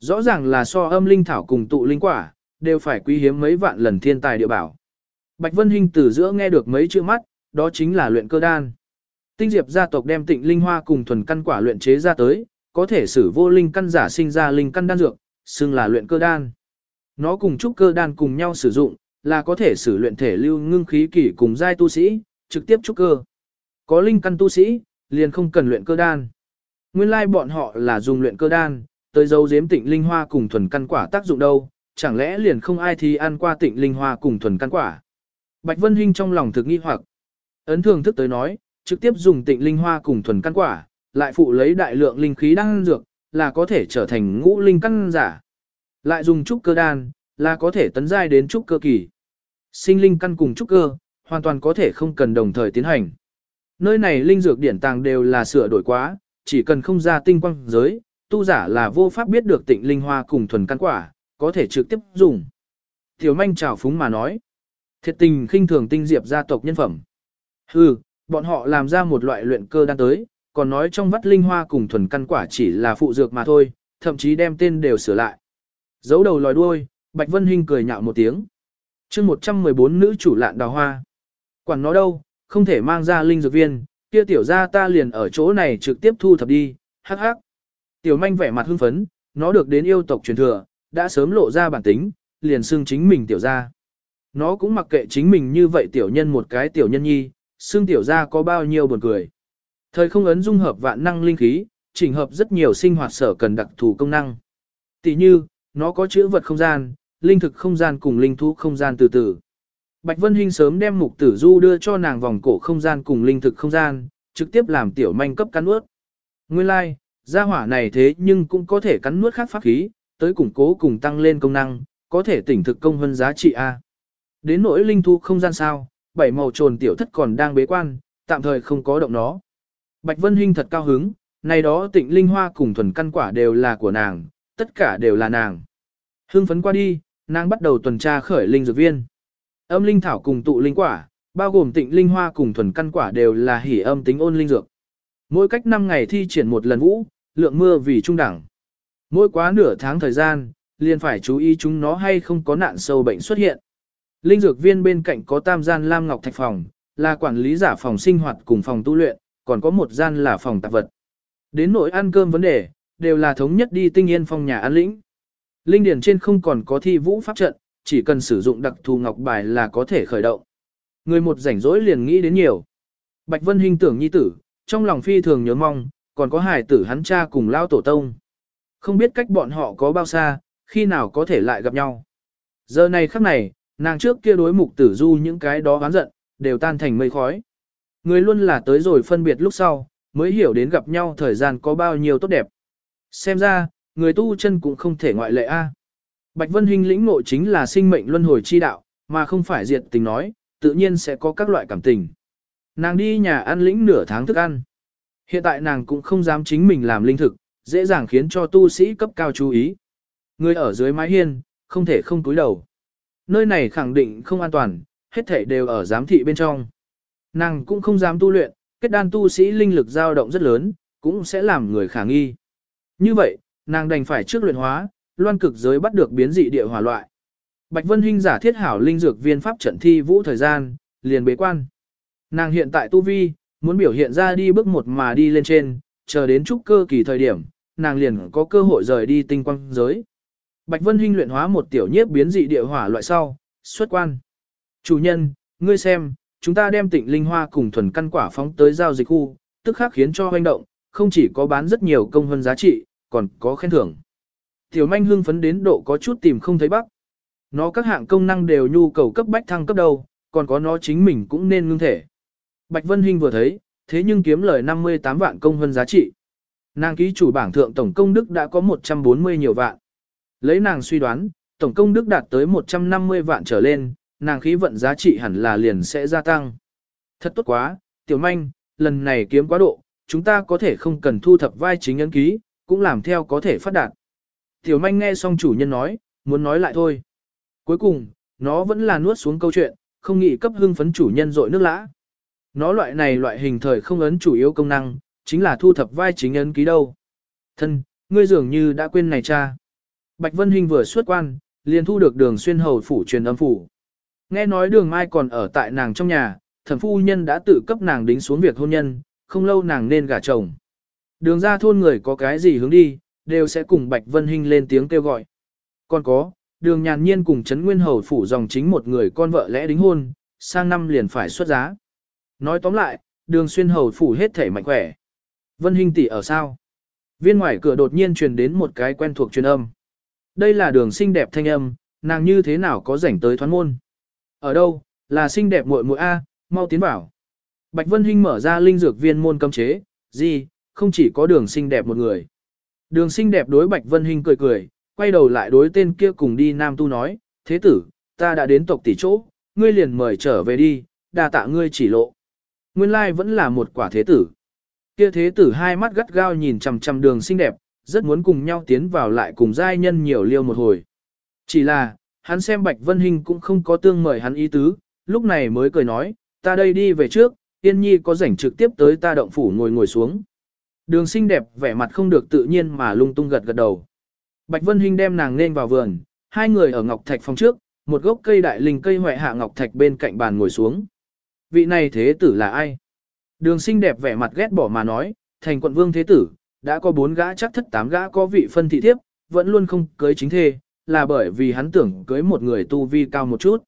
Rõ ràng là so âm linh thảo cùng tụ linh quả, đều phải quý hiếm mấy vạn lần thiên tài địa bảo. Bạch Vân Hinh từ giữa nghe được mấy chữ mắt, đó chính là luyện cơ đan. Tinh diệp gia tộc đem tịnh linh hoa cùng thuần căn quả luyện chế ra tới, có thể sử vô linh căn giả sinh ra linh căn đan dược, xưng là luyện cơ đan. Nó cùng trúc cơ đan cùng nhau sử dụng, là có thể sử luyện thể lưu ngưng khí kỷ cùng giai tu sĩ, trực tiếp trúc cơ. Có linh căn tu sĩ, liền không cần luyện cơ đan. Nguyên lai bọn họ là dùng luyện cơ đan, tới dấu giếm tịnh linh hoa cùng thuần căn quả tác dụng đâu, chẳng lẽ liền không ai thì ăn qua tịnh linh hoa cùng thuần căn quả. Bạch Vân Hinh trong lòng thực nghi hoặc. Ấn thường thức tới nói, trực tiếp dùng tịnh linh hoa cùng thuần căn quả, lại phụ lấy đại lượng linh khí đang dược, là có thể trở thành ngũ linh căn giả. Lại dùng trúc cơ đan, là có thể tấn giai đến trúc cơ kỳ. Sinh linh căn cùng trúc cơ, hoàn toàn có thể không cần đồng thời tiến hành. Nơi này linh dược điển tàng đều là sửa đổi quá, chỉ cần không ra tinh quang giới, tu giả là vô pháp biết được tịnh linh hoa cùng thuần căn quả, có thể trực tiếp dùng. Tiểu manh trào phúng mà nói. Thiệt tình khinh thường tinh diệp gia tộc nhân phẩm. Hừ, bọn họ làm ra một loại luyện cơ đan tới, còn nói trong vắt linh hoa cùng thuần căn quả chỉ là phụ dược mà thôi, thậm chí đem tên đều sửa lại. Giấu đầu lòi đuôi, Bạch Vân Hinh cười nhạo một tiếng. chương 114 nữ chủ lạn đào hoa. Quản nó đâu, không thể mang ra linh dược viên, kia tiểu gia ta liền ở chỗ này trực tiếp thu thập đi, hắc hắc. Tiểu manh vẻ mặt hưng phấn, nó được đến yêu tộc truyền thừa, đã sớm lộ ra bản tính, liền xưng chính mình tiểu gia. Nó cũng mặc kệ chính mình như vậy tiểu nhân một cái tiểu nhân nhi, xưng tiểu gia có bao nhiêu buồn cười. Thời không ấn dung hợp vạn năng linh khí, chỉnh hợp rất nhiều sinh hoạt sở cần đặc thù công năng. Tỷ như, nó có chữ vật không gian, linh thực không gian cùng linh thú không gian từ từ. Bạch Vân Hinh sớm đem mục tử du đưa cho nàng vòng cổ không gian cùng linh thực không gian, trực tiếp làm tiểu manh cấp cắn nuốt. Nguyên lai, like, gia hỏa này thế nhưng cũng có thể cắn nuốt khác pháp khí, tới củng cố cùng tăng lên công năng, có thể tỉnh thực công hơn giá trị A. Đến nỗi linh thu không gian sao, bảy màu trồn tiểu thất còn đang bế quan, tạm thời không có động nó. Bạch Vân Hinh thật cao hứng, này đó tịnh linh hoa cùng thuần căn quả đều là của nàng, tất cả đều là nàng. Hưng phấn qua đi, nàng bắt đầu tuần tra khởi linh dược viên. Âm linh thảo cùng tụ linh quả, bao gồm tịnh linh hoa cùng thuần căn quả đều là hỉ âm tính ôn linh dược. Mỗi cách 5 ngày thi triển một lần vũ, lượng mưa vì trung đẳng. Mỗi quá nửa tháng thời gian, liền phải chú ý chúng nó hay không có nạn sâu bệnh xuất hiện. Linh dược viên bên cạnh có tam gian lam ngọc thạch phòng, là quản lý giả phòng sinh hoạt cùng phòng tu luyện, còn có một gian là phòng tạp vật. Đến nỗi ăn cơm vấn đề, đều là thống nhất đi tinh yên phong nhà ăn lĩnh. Linh điển trên không còn có thi vũ pháp trận, chỉ cần sử dụng đặc thù ngọc bài là có thể khởi động. Người một rảnh rỗi liền nghĩ đến nhiều. Bạch Vân Hinh tưởng nhi tử, trong lòng phi thường nhớ mong, còn có hài tử hắn cha cùng lao tổ tông. Không biết cách bọn họ có bao xa, khi nào có thể lại gặp nhau. Giờ này khắc này, nàng trước kia đối mục tử du những cái đó oán giận, đều tan thành mây khói. Người luôn là tới rồi phân biệt lúc sau, mới hiểu đến gặp nhau thời gian có bao nhiêu tốt đẹp. Xem ra, người tu chân cũng không thể ngoại lệ a. Bạch Vân Hinh lĩnh ngộ chính là sinh mệnh luân hồi chi đạo, mà không phải diệt tình nói, tự nhiên sẽ có các loại cảm tình. Nàng đi nhà ăn lĩnh nửa tháng thức ăn. Hiện tại nàng cũng không dám chính mình làm linh thực, dễ dàng khiến cho tu sĩ cấp cao chú ý. Người ở dưới mái hiên, không thể không túi đầu. Nơi này khẳng định không an toàn, hết thảy đều ở giám thị bên trong. Nàng cũng không dám tu luyện, kết đan tu sĩ linh lực dao động rất lớn, cũng sẽ làm người khả nghi. Như vậy, nàng đành phải trước luyện hóa, loan cực giới bắt được biến dị địa hỏa loại. Bạch Vân Hinh giả thiết hảo linh dược viên pháp trận thi vũ thời gian, liền bế quan. Nàng hiện tại tu vi, muốn biểu hiện ra đi bước một mà đi lên trên, chờ đến trúc cơ kỳ thời điểm, nàng liền có cơ hội rời đi tinh quang giới. Bạch Vân Hinh luyện hóa một tiểu nhiếp biến dị địa hỏa loại sau, xuất quan. Chủ nhân, ngươi xem, chúng ta đem tịnh linh hoa cùng thuần căn quả phóng tới giao dịch khu, tức khắc khiến cho hoành động, không chỉ có bán rất nhiều công hơn giá trị, còn có khen thưởng. Tiểu manh hưng phấn đến độ có chút tìm không thấy bắc. Nó các hạng công năng đều nhu cầu cấp bách thăng cấp đầu, còn có nó chính mình cũng nên ngưng thể. Bạch Vân Hinh vừa thấy, thế nhưng kiếm lời 58 vạn công hơn giá trị. Nàng ký chủ bảng thượng tổng công đức đã có 140 nhiều vạn. Lấy nàng suy đoán, tổng công đức đạt tới 150 vạn trở lên, nàng khí vận giá trị hẳn là liền sẽ gia tăng. Thật tốt quá, tiểu manh, lần này kiếm quá độ, chúng ta có thể không cần thu thập vai chính ấn ký, cũng làm theo có thể phát đạt. Tiểu manh nghe xong chủ nhân nói, muốn nói lại thôi. Cuối cùng, nó vẫn là nuốt xuống câu chuyện, không nghĩ cấp hưng phấn chủ nhân dội nước lã. Nó loại này loại hình thời không ấn chủ yếu công năng, chính là thu thập vai chính ấn ký đâu. Thân, ngươi dường như đã quên này cha. Bạch Vân Hinh vừa xuất quan, liền thu được đường xuyên hầu phủ truyền âm phủ. Nghe nói đường mai còn ở tại nàng trong nhà, thẩm phu nhân đã tự cấp nàng đính xuống việc hôn nhân, không lâu nàng nên gả chồng. Đường ra thôn người có cái gì hướng đi, đều sẽ cùng Bạch Vân Hinh lên tiếng kêu gọi. Còn có, đường nhàn nhiên cùng Trấn Nguyên Hầu phủ dòng chính một người con vợ lẽ đính hôn, sang năm liền phải xuất giá. Nói tóm lại, đường xuyên hầu phủ hết thể mạnh khỏe. Vân Hinh tỷ ở sao? Viên ngoài cửa đột nhiên truyền đến một cái quen thuộc truyền âm. Đây là đường xinh đẹp thanh âm, nàng như thế nào có rảnh tới thoán môn. Ở đâu, là xinh đẹp muội muội A, mau tiến vào. Bạch Vân Hinh mở ra linh dược viên môn cấm chế, gì, không chỉ có đường xinh đẹp một người. Đường xinh đẹp đối Bạch Vân Hinh cười cười, quay đầu lại đối tên kia cùng đi Nam Tu nói, thế tử, ta đã đến tộc tỷ chỗ, ngươi liền mời trở về đi, đà tạ ngươi chỉ lộ. Nguyên lai vẫn là một quả thế tử. Kia thế tử hai mắt gắt gao nhìn chằm chằm đường xinh đẹp, rất muốn cùng nhau tiến vào lại cùng giai nhân nhiều liêu một hồi. Chỉ là, hắn xem Bạch Vân Hinh cũng không có tương mời hắn ý tứ, lúc này mới cười nói, ta đây đi về trước, Yên Nhi có rảnh trực tiếp tới ta động phủ ngồi ngồi xuống. Đường xinh đẹp vẻ mặt không được tự nhiên mà lung tung gật gật đầu. Bạch Vân Hinh đem nàng nên vào vườn, hai người ở ngọc thạch phòng trước, một gốc cây đại linh cây hoại hạ ngọc thạch bên cạnh bàn ngồi xuống. Vị này thế tử là ai? Đường xinh đẹp vẻ mặt ghét bỏ mà nói, thành quận vương thế tử, đã có bốn gã chắc thất tám gã có vị phân thị thiếp, vẫn luôn không cưới chính thê, là bởi vì hắn tưởng cưới một người tu vi cao một chút.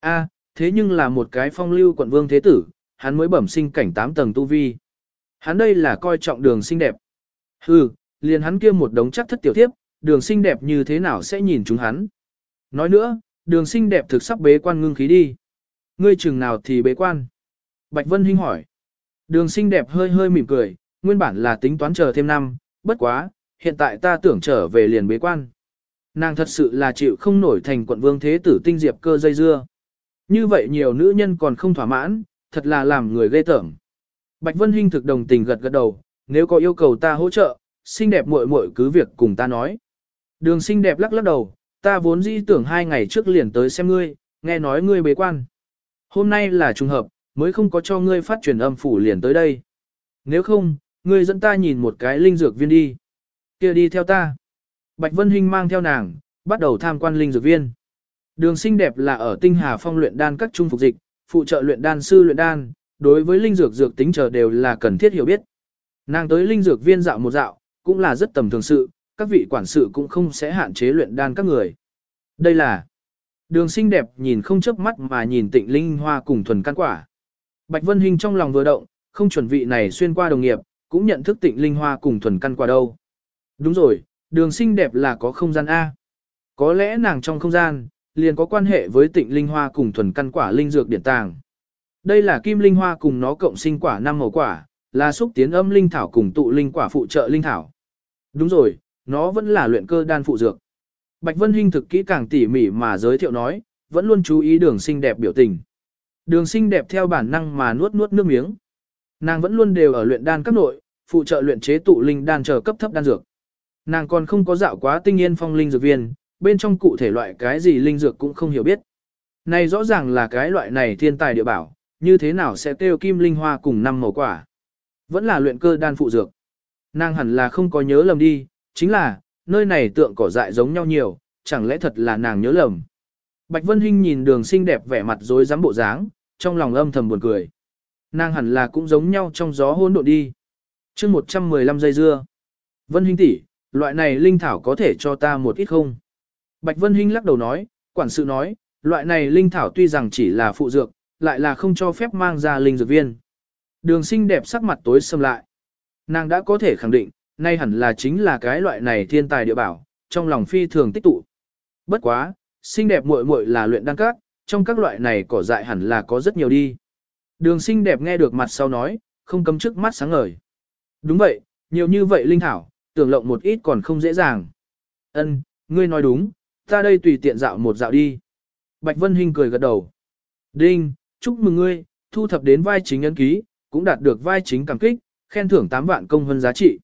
A, thế nhưng là một cái phong lưu quận vương thế tử, hắn mới bẩm sinh cảnh tám tầng tu vi. Hắn đây là coi trọng đường xinh đẹp. Hừ, liền hắn kia một đống chắc thất tiểu thiếp, đường xinh đẹp như thế nào sẽ nhìn chúng hắn. Nói nữa, đường xinh đẹp thực sắp bế quan ngưng khí đi. Ngươi chừng nào thì bế quan? Bạch Vân Hinh hỏi. Đường xinh đẹp hơi hơi mỉm cười, nguyên bản là tính toán chờ thêm năm, bất quá, hiện tại ta tưởng trở về liền bế quan. Nàng thật sự là chịu không nổi thành quận vương thế tử tinh diệp cơ dây dưa. Như vậy nhiều nữ nhân còn không thỏa mãn, thật là làm người ghê tởm. Bạch Vân Hinh thực đồng tình gật gật đầu, nếu có yêu cầu ta hỗ trợ, xinh đẹp muội muội cứ việc cùng ta nói. Đường xinh đẹp lắc lắc đầu, ta vốn dĩ tưởng hai ngày trước liền tới xem ngươi, nghe nói ngươi bế quan. Hôm nay là trùng hợp, mới không có cho ngươi phát truyền âm phủ liền tới đây. Nếu không, ngươi dẫn ta nhìn một cái linh dược viên đi. kia đi theo ta. Bạch Vân Hinh mang theo nàng, bắt đầu tham quan linh dược viên. Đường xinh đẹp là ở tinh hà phong luyện đan các trung phục dịch, phụ trợ luyện đan sư luyện đan, đối với linh dược dược tính chờ đều là cần thiết hiểu biết. Nàng tới linh dược viên dạo một dạo, cũng là rất tầm thường sự, các vị quản sự cũng không sẽ hạn chế luyện đan các người. Đây là đường xinh đẹp nhìn không chớp mắt mà nhìn tịnh linh hoa cùng thuần căn quả. Bạch Vân Hinh trong lòng vừa động, không chuẩn vị này xuyên qua đồng nghiệp, cũng nhận thức tịnh linh hoa cùng thuần căn quả đâu. Đúng rồi, đường xinh đẹp là có không gian A. Có lẽ nàng trong không gian, liền có quan hệ với tịnh linh hoa cùng thuần căn quả linh dược điện tàng. Đây là kim linh hoa cùng nó cộng sinh quả năm màu quả, là xúc tiến âm linh thảo cùng tụ linh quả phụ trợ linh thảo. Đúng rồi, nó vẫn là luyện cơ đan phụ dược. Bạch Vân Hinh thực kỹ càng tỉ mỉ mà giới thiệu nói, vẫn luôn chú ý đường xinh đẹp biểu tình. Đường xinh đẹp theo bản năng mà nuốt nuốt nước miếng. Nàng vẫn luôn đều ở luyện đan các nội, phụ trợ luyện chế tụ linh đan chờ cấp thấp đan dược. Nàng còn không có dạo quá tinh yên phong linh dược viên, bên trong cụ thể loại cái gì linh dược cũng không hiểu biết. Này rõ ràng là cái loại này thiên tài địa bảo, như thế nào sẽ tiêu kim linh hoa cùng năm màu quả. Vẫn là luyện cơ đan phụ dược. Nàng hẳn là không có nhớ lầm đi, chính là, nơi này tượng cỏ dại giống nhau nhiều, chẳng lẽ thật là nàng nhớ lầm. Bạch Vân Hinh nhìn đường xinh đẹp vẻ mặt rối rắm bộ dáng, trong lòng âm thầm buồn cười. Nàng hẳn là cũng giống nhau trong gió hôn độ đi. chương 115 giây dưa. Vân Hinh tỷ, loại này linh thảo có thể cho ta một ít không? Bạch Vân Hinh lắc đầu nói, quản sự nói, loại này linh thảo tuy rằng chỉ là phụ dược, lại là không cho phép mang ra linh dược viên. Đường Sinh đẹp sắc mặt tối sầm lại. Nàng đã có thể khẳng định, nay hẳn là chính là cái loại này thiên tài địa bảo, trong lòng phi thường tích tụ. Bất quá, xinh đẹp muội muội là luyện đan các, trong các loại này cỏ dại hẳn là có rất nhiều đi. Đường xinh đẹp nghe được mặt sau nói, không cấm trước mắt sáng ngời. Đúng vậy, nhiều như vậy linh thảo, tưởng lộng một ít còn không dễ dàng. Ân, ngươi nói đúng, ta đây tùy tiện dạo một dạo đi. Bạch Vân Hinh cười gật đầu. Đinh, chúc mừng ngươi, thu thập đến vai chính ấn ký, cũng đạt được vai chính cảm kích, khen thưởng 8 vạn công hơn giá trị.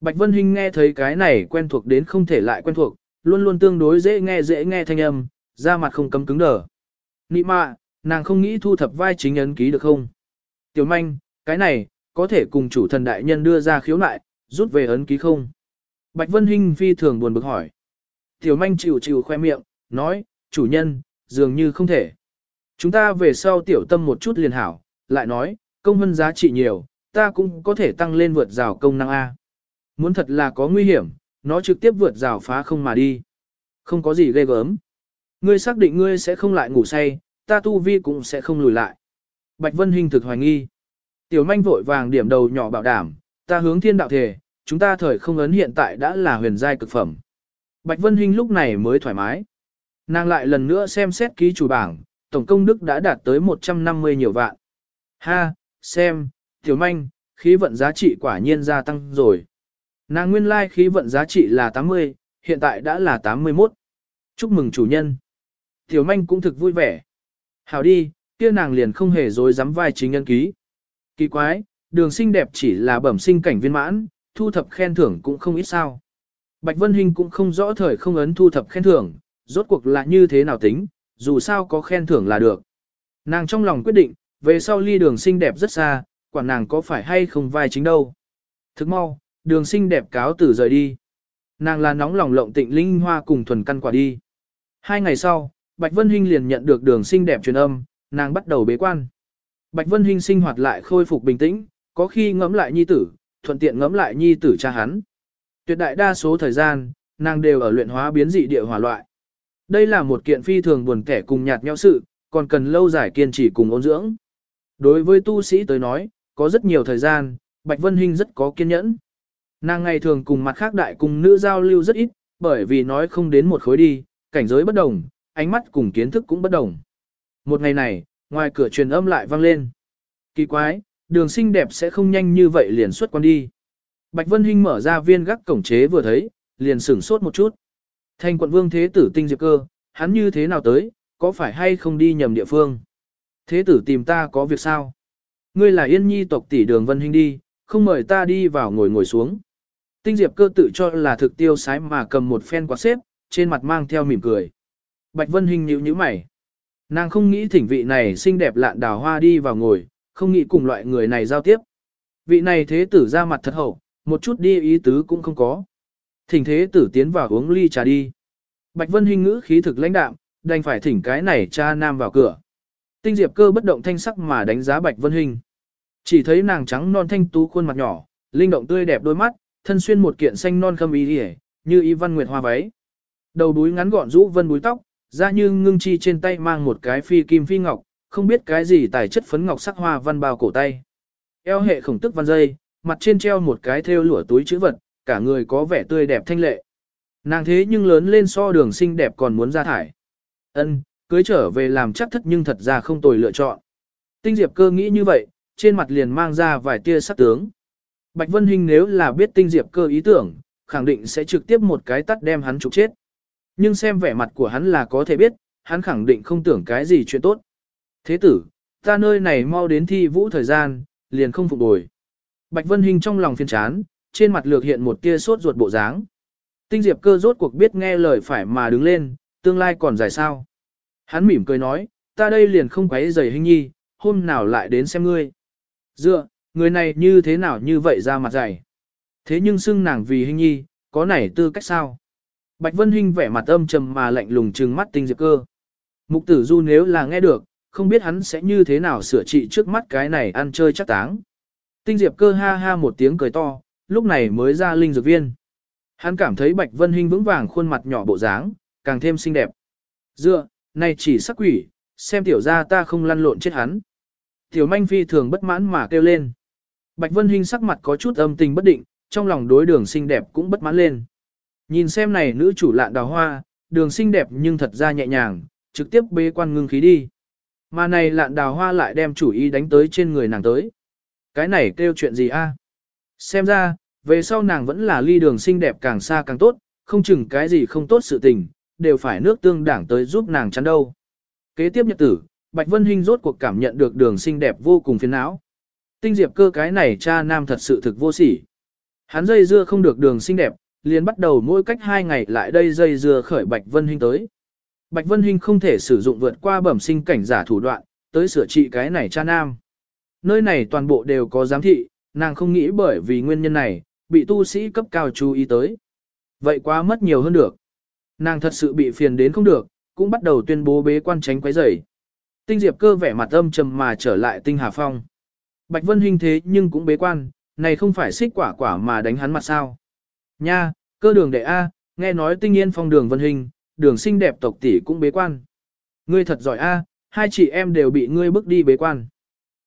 Bạch Vân Hinh nghe thấy cái này quen thuộc đến không thể lại quen thuộc, luôn luôn tương đối dễ nghe dễ nghe thanh âm, da mặt không cấm cứng đờ. Nị mạ, nàng không nghĩ thu thập vai chính ấn ký được không? Tiểu manh, cái này, có thể cùng chủ thần đại nhân đưa ra khiếu nại, rút về ấn ký không? Bạch Vân Hinh phi thường buồn bực hỏi. Tiểu manh chịu chịu khoe miệng, nói, chủ nhân, dường như không thể. Chúng ta về sau tiểu tâm một chút liền hảo, lại nói, công hân giá trị nhiều, ta cũng có thể tăng lên vượt rào công năng A. Muốn thật là có nguy hiểm, nó trực tiếp vượt rào phá không mà đi. Không có gì ghê gớm. Ngươi xác định ngươi sẽ không lại ngủ say, ta tu vi cũng sẽ không lùi lại. Bạch Vân Hinh thực hoài nghi. Tiểu manh vội vàng điểm đầu nhỏ bảo đảm, ta hướng thiên đạo thể, chúng ta thời không ấn hiện tại đã là huyền giai cực phẩm. Bạch Vân Hinh lúc này mới thoải mái. Nàng lại lần nữa xem xét ký chủ bảng, tổng công đức đã đạt tới 150 nhiều vạn. Ha, xem, tiểu manh, khí vận giá trị quả nhiên gia tăng rồi. Nàng nguyên lai khí vận giá trị là 80, hiện tại đã là 81. Chúc mừng chủ nhân. Tiểu manh cũng thực vui vẻ. Hảo đi, kia nàng liền không hề dối dám vai chính nhân ký. Kỳ quái, đường sinh đẹp chỉ là bẩm sinh cảnh viên mãn, thu thập khen thưởng cũng không ít sao. Bạch Vân Hinh cũng không rõ thời không ấn thu thập khen thưởng, rốt cuộc là như thế nào tính, dù sao có khen thưởng là được. Nàng trong lòng quyết định, về sau ly đường xinh đẹp rất xa, quả nàng có phải hay không vai chính đâu. Thức mau, đường xinh đẹp cáo tử rời đi. Nàng là nóng lòng lộng tịnh linh hoa cùng thuần căn quả đi. Hai ngày sau, Bạch Vân Hinh liền nhận được đường xinh đẹp truyền âm, nàng bắt đầu bế quan. Bạch Vân Hinh sinh hoạt lại khôi phục bình tĩnh, có khi ngẫm lại nhi tử, thuận tiện ngẫm lại nhi tử cha hắn. Tuyệt đại đa số thời gian, nàng đều ở luyện hóa biến dị địa hỏa loại. Đây là một kiện phi thường buồn kẻ cùng nhạt nhẽo sự, còn cần lâu dài kiên trì cùng ôn dưỡng. Đối với tu sĩ tới nói, có rất nhiều thời gian, Bạch Vân Hinh rất có kiên nhẫn. Nàng ngày thường cùng mặt khác đại cùng nữ giao lưu rất ít, bởi vì nói không đến một khối đi, cảnh giới bất đồng, ánh mắt cùng kiến thức cũng bất đồng. Một ngày này, ngoài cửa truyền âm lại vang lên. Kỳ quái, đường sinh đẹp sẽ không nhanh như vậy liền xuất quan đi. Bạch Vân Hinh mở ra viên gác cổng chế vừa thấy, liền sửng sốt một chút. Thành quận vương thế tử tinh diệp cơ, hắn như thế nào tới, có phải hay không đi nhầm địa phương? Thế tử tìm ta có việc sao? Ngươi là yên nhi tộc tỷ đường Vân Hinh đi, không mời ta đi vào ngồi ngồi xuống. Tinh diệp cơ tự cho là thực tiêu sái mà cầm một phen quạt xếp, trên mặt mang theo mỉm cười. Bạch Vân Hinh nhíu nhíu mày. Nàng không nghĩ thỉnh vị này xinh đẹp lạn đào hoa đi vào ngồi, không nghĩ cùng loại người này giao tiếp. Vị này thế tử ra mặt thật hậu, một chút đi ý tứ cũng không có. Thỉnh thế tử tiến vào uống ly trà đi. Bạch Vân Hinh ngữ khí thực lãnh đạm, đành phải thỉnh cái này cha nam vào cửa. Tinh Diệp cơ bất động thanh sắc mà đánh giá Bạch Vân Hinh. Chỉ thấy nàng trắng non thanh tú khuôn mặt nhỏ, linh động tươi đẹp đôi mắt, thân xuyên một kiện xanh non khâm y hề, như y văn nguyệt hoa váy. Đầu đuôi ngắn gọn rũ vân búi tóc, da như ngưng chi trên tay mang một cái phi kim phi ngọc, không biết cái gì tài chất phấn ngọc sắc hoa văn bao cổ tay. Eo hệ khổng tức văn dây, mặt trên treo một cái thêu lụa túi chữ vật, cả người có vẻ tươi đẹp thanh lệ. Nàng thế nhưng lớn lên so đường xinh đẹp còn muốn ra thải. Ân, cưới trở về làm chắc thất nhưng thật ra không tồi lựa chọn. Tinh Diệp cơ nghĩ như vậy, trên mặt liền mang ra vài tia sắc tướng. Bạch Vân Hinh nếu là biết Tinh Diệp cơ ý tưởng, khẳng định sẽ trực tiếp một cái tắt đem hắn trục chết. Nhưng xem vẻ mặt của hắn là có thể biết, hắn khẳng định không tưởng cái gì chuyện tốt. Thế tử, ta nơi này mau đến thi vũ thời gian, liền không phục bồi. Bạch Vân Hinh trong lòng phiền chán, trên mặt lược hiện một tia sốt ruột bộ dáng. Tinh Diệp cơ rốt cuộc biết nghe lời phải mà đứng lên, tương lai còn dài sao. Hắn mỉm cười nói, ta đây liền không quấy rầy Hinh Nhi, hôm nào lại đến xem ngươi. Dựa, người này như thế nào như vậy ra mặt dày. Thế nhưng xưng nàng vì Hinh Nhi, có nảy tư cách sao? Bạch Vân Hinh vẻ mặt âm trầm mà lạnh lùng trừng mắt Tinh Diệp cơ. Mục tử du nếu là nghe được, không biết hắn sẽ như thế nào sửa trị trước mắt cái này ăn chơi chắc táng. Tinh Diệp cơ ha ha một tiếng cười to, lúc này mới ra linh dược viên. Hắn cảm thấy Bạch Vân Hinh vững vàng khuôn mặt nhỏ bộ dáng, càng thêm xinh đẹp. Dựa, này chỉ sắc quỷ, xem tiểu ra ta không lăn lộn chết hắn. Tiểu manh phi thường bất mãn mà kêu lên. Bạch Vân Hinh sắc mặt có chút âm tình bất định, trong lòng đối đường xinh đẹp cũng bất mãn lên. Nhìn xem này nữ chủ lạn đào hoa, đường xinh đẹp nhưng thật ra nhẹ nhàng, trực tiếp bế quan ngưng khí đi. Mà này lạn đào hoa lại đem chủ ý đánh tới trên người nàng tới. Cái này kêu chuyện gì a? Xem ra, về sau nàng vẫn là ly đường xinh đẹp càng xa càng tốt, không chừng cái gì không tốt sự tình, đều phải nước tương đảng tới giúp nàng chắn đâu. Kế tiếp nhật tử, Bạch Vân Hinh rốt cuộc cảm nhận được đường xinh đẹp vô cùng phiền não. Tinh diệp cơ cái này cha nam thật sự thực vô sỉ. Hắn dây dưa không được đường xinh đẹp, liền bắt đầu mỗi cách hai ngày lại đây dây dưa khởi Bạch Vân Hinh tới. Bạch Vân Hinh không thể sử dụng vượt qua bẩm sinh cảnh giả thủ đoạn, tới sửa trị cái này cha nam. Nơi này toàn bộ đều có giám thị, nàng không nghĩ bởi vì nguyên nhân này, bị tu sĩ cấp cao chú ý tới. Vậy quá mất nhiều hơn được. Nàng thật sự bị phiền đến không được, cũng bắt đầu tuyên bố bế quan tránh quấy rầy. Tinh Diệp cơ vẻ mặt âm trầm mà trở lại Tinh Hà Phong. Bạch Vân Hinh thế nhưng cũng bế quan, này không phải xích quả quả mà đánh hắn mặt sao. Nha, cơ đường đệ A, nghe nói tinh yên phong đường Vân Hinh, đường xinh đẹp tộc tỷ cũng bế quan. Ngươi thật giỏi A, hai chị em đều bị ngươi bước đi bế quan.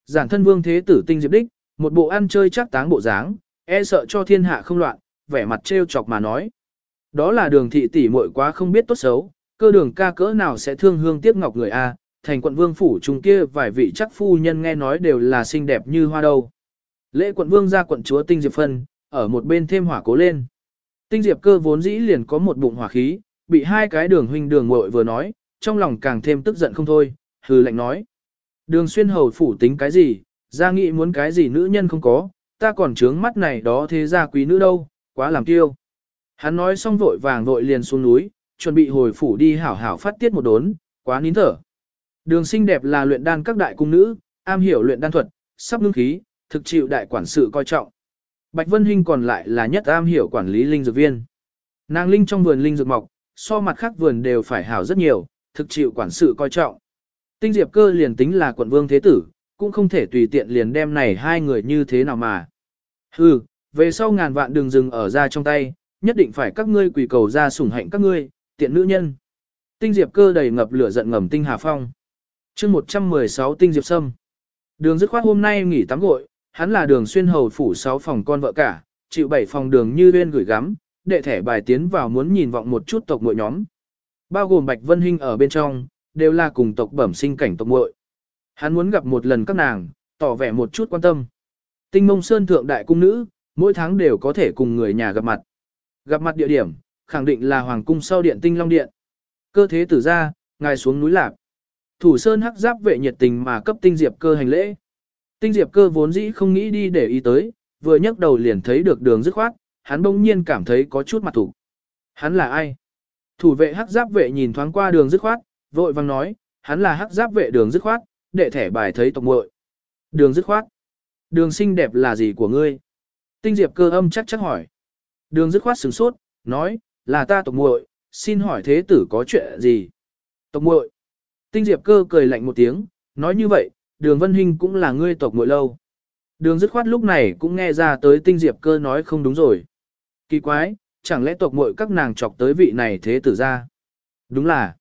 Giản thân vương thế tử tinh diệp đích, một bộ ăn chơi chắc táng bộ dáng, e sợ cho thiên hạ không loạn, vẻ mặt trêu chọc mà nói. Đó là đường thị tỷ muội quá không biết tốt xấu, cơ đường ca cỡ nào sẽ thương hương tiếc ngọc người A, thành quận vương phủ chúng kia vài vị chắc phu nhân nghe nói đều là xinh đẹp như hoa đâu. Lễ quận vương ra quận chúa tinh diệp phân, ở một bên thêm hỏa cố lên. Tinh diệp cơ vốn dĩ liền có một bụng hỏa khí, bị hai cái đường huynh đường muội vừa nói, trong lòng càng thêm tức giận không thôi, hừ lạnh nói. Đường xuyên hầu phủ tính cái gì, ra nghị muốn cái gì nữ nhân không có, ta còn trướng mắt này đó thế ra quý nữ đâu, quá làm tiêu Hắn nói xong vội vàng vội liền xuống núi, chuẩn bị hồi phủ đi hảo hảo phát tiết một đốn, quá nín thở. Đường xinh đẹp là luyện đan các đại cung nữ, am hiểu luyện đan thuật, sắp ngưng khí, thực chịu đại quản sự coi trọng. Bạch Vân Hinh còn lại là nhất am hiểu quản lý linh dược viên. Nàng linh trong vườn linh dược mọc, so mặt khác vườn đều phải hảo rất nhiều, thực chịu quản sự coi trọng. Tinh Diệp Cơ liền tính là quận vương thế tử, cũng không thể tùy tiện liền đem này hai người như thế nào mà. Hừ, về sau ngàn vạn đường dừng ở ra trong tay, nhất định phải các ngươi quỳ cầu ra sủng hạnh các ngươi, tiện nữ nhân. Tinh Diệp Cơ đầy ngập lửa giận ngầm Tinh Hà Phong. chương 116 Tinh Diệp Sâm. Đường dứt khoát hôm nay nghỉ tắm gội, hắn là đường xuyên hầu phủ 6 phòng con vợ cả, chịu 7 phòng đường như viên gửi gắm, đệ thẻ bài tiến vào muốn nhìn vọng một chút tộc muội nhóm. Bao gồm Bạch Vân Hinh ở bên trong, đều là cùng tộc bẩm sinh cảnh tộc muội. Hắn muốn gặp một lần các nàng, tỏ vẻ một chút quan tâm. Tinh mông sơn thượng đại cung nữ, mỗi tháng đều có thể cùng người nhà gặp mặt. Gặp mặt địa điểm, khẳng định là hoàng cung sau điện tinh long điện. Cơ thế tử ra, ngài xuống núi lạc. Thủ sơn hắc giáp vệ nhiệt tình mà cấp tinh diệp cơ hành lễ. Tinh diệp cơ vốn dĩ không nghĩ đi để ý tới, vừa nhấc đầu liền thấy được đường dứt khoát, hắn bỗng nhiên cảm thấy có chút mặt thủ. Hắn là ai? Thủ vệ hắc giáp vệ nhìn thoáng qua đường dứt khoát, vội vang nói, hắn là hắc giáp vệ đường dứt khoát, đệ thẻ bài thấy tộc muội. Đường dứt khoát. Đường xinh đẹp là gì của ngươi? Tinh diệp cơ âm chắc chắc hỏi. Đường dứt khoát sửng sốt, nói, là ta tộc muội, xin hỏi thế tử có chuyện gì? Tộc muội. Tinh Diệp cơ cười lạnh một tiếng, nói như vậy, đường Vân Hinh cũng là ngươi tộc muội lâu. Đường dứt khoát lúc này cũng nghe ra tới Tinh Diệp cơ nói không đúng rồi. Kỳ quái, chẳng lẽ tộc muội các nàng chọc tới vị này thế tử ra? Đúng là.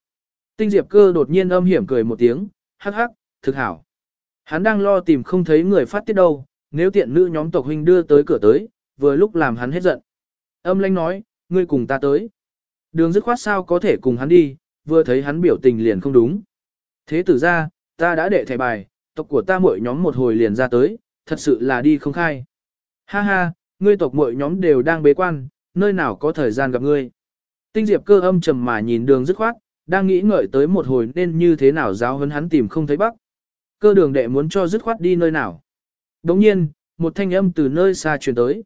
Tinh Diệp cơ đột nhiên âm hiểm cười một tiếng, hắc hắc, thực hảo. Hắn đang lo tìm không thấy người phát tiết đâu, nếu tiện nữ nhóm tộc huynh đưa tới cửa tới, vừa lúc làm hắn hết giận. Âm lanh nói, ngươi cùng ta tới. Đường dứt khoát sao có thể cùng hắn đi, vừa thấy hắn biểu tình liền không đúng. Thế tử ra, ta đã đệ thẻ bài, tộc của ta mỗi nhóm một hồi liền ra tới, thật sự là đi không khai. Ha ha, ngươi tộc mỗi nhóm đều đang bế quan, nơi nào có thời gian gặp ngươi. Tinh diệp cơ âm trầm mà nhìn đường dứt khoát, đang nghĩ ngợi tới một hồi nên như thế nào giáo hấn hắn tìm không thấy bắc. Cơ đường đệ muốn cho dứt khoát đi nơi nào. Đồng nhiên, một thanh âm từ nơi xa truyền tới.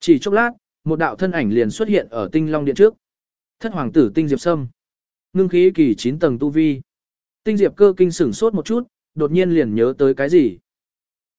Chỉ chốc lát, một đạo thân ảnh liền xuất hiện ở tinh long điện trước. Thất hoàng tử tinh diệp sâm. Ngưng khí kỳ 9 tầng tu vi. Tinh diệp cơ kinh sửng sốt một chút, đột nhiên liền nhớ tới cái gì.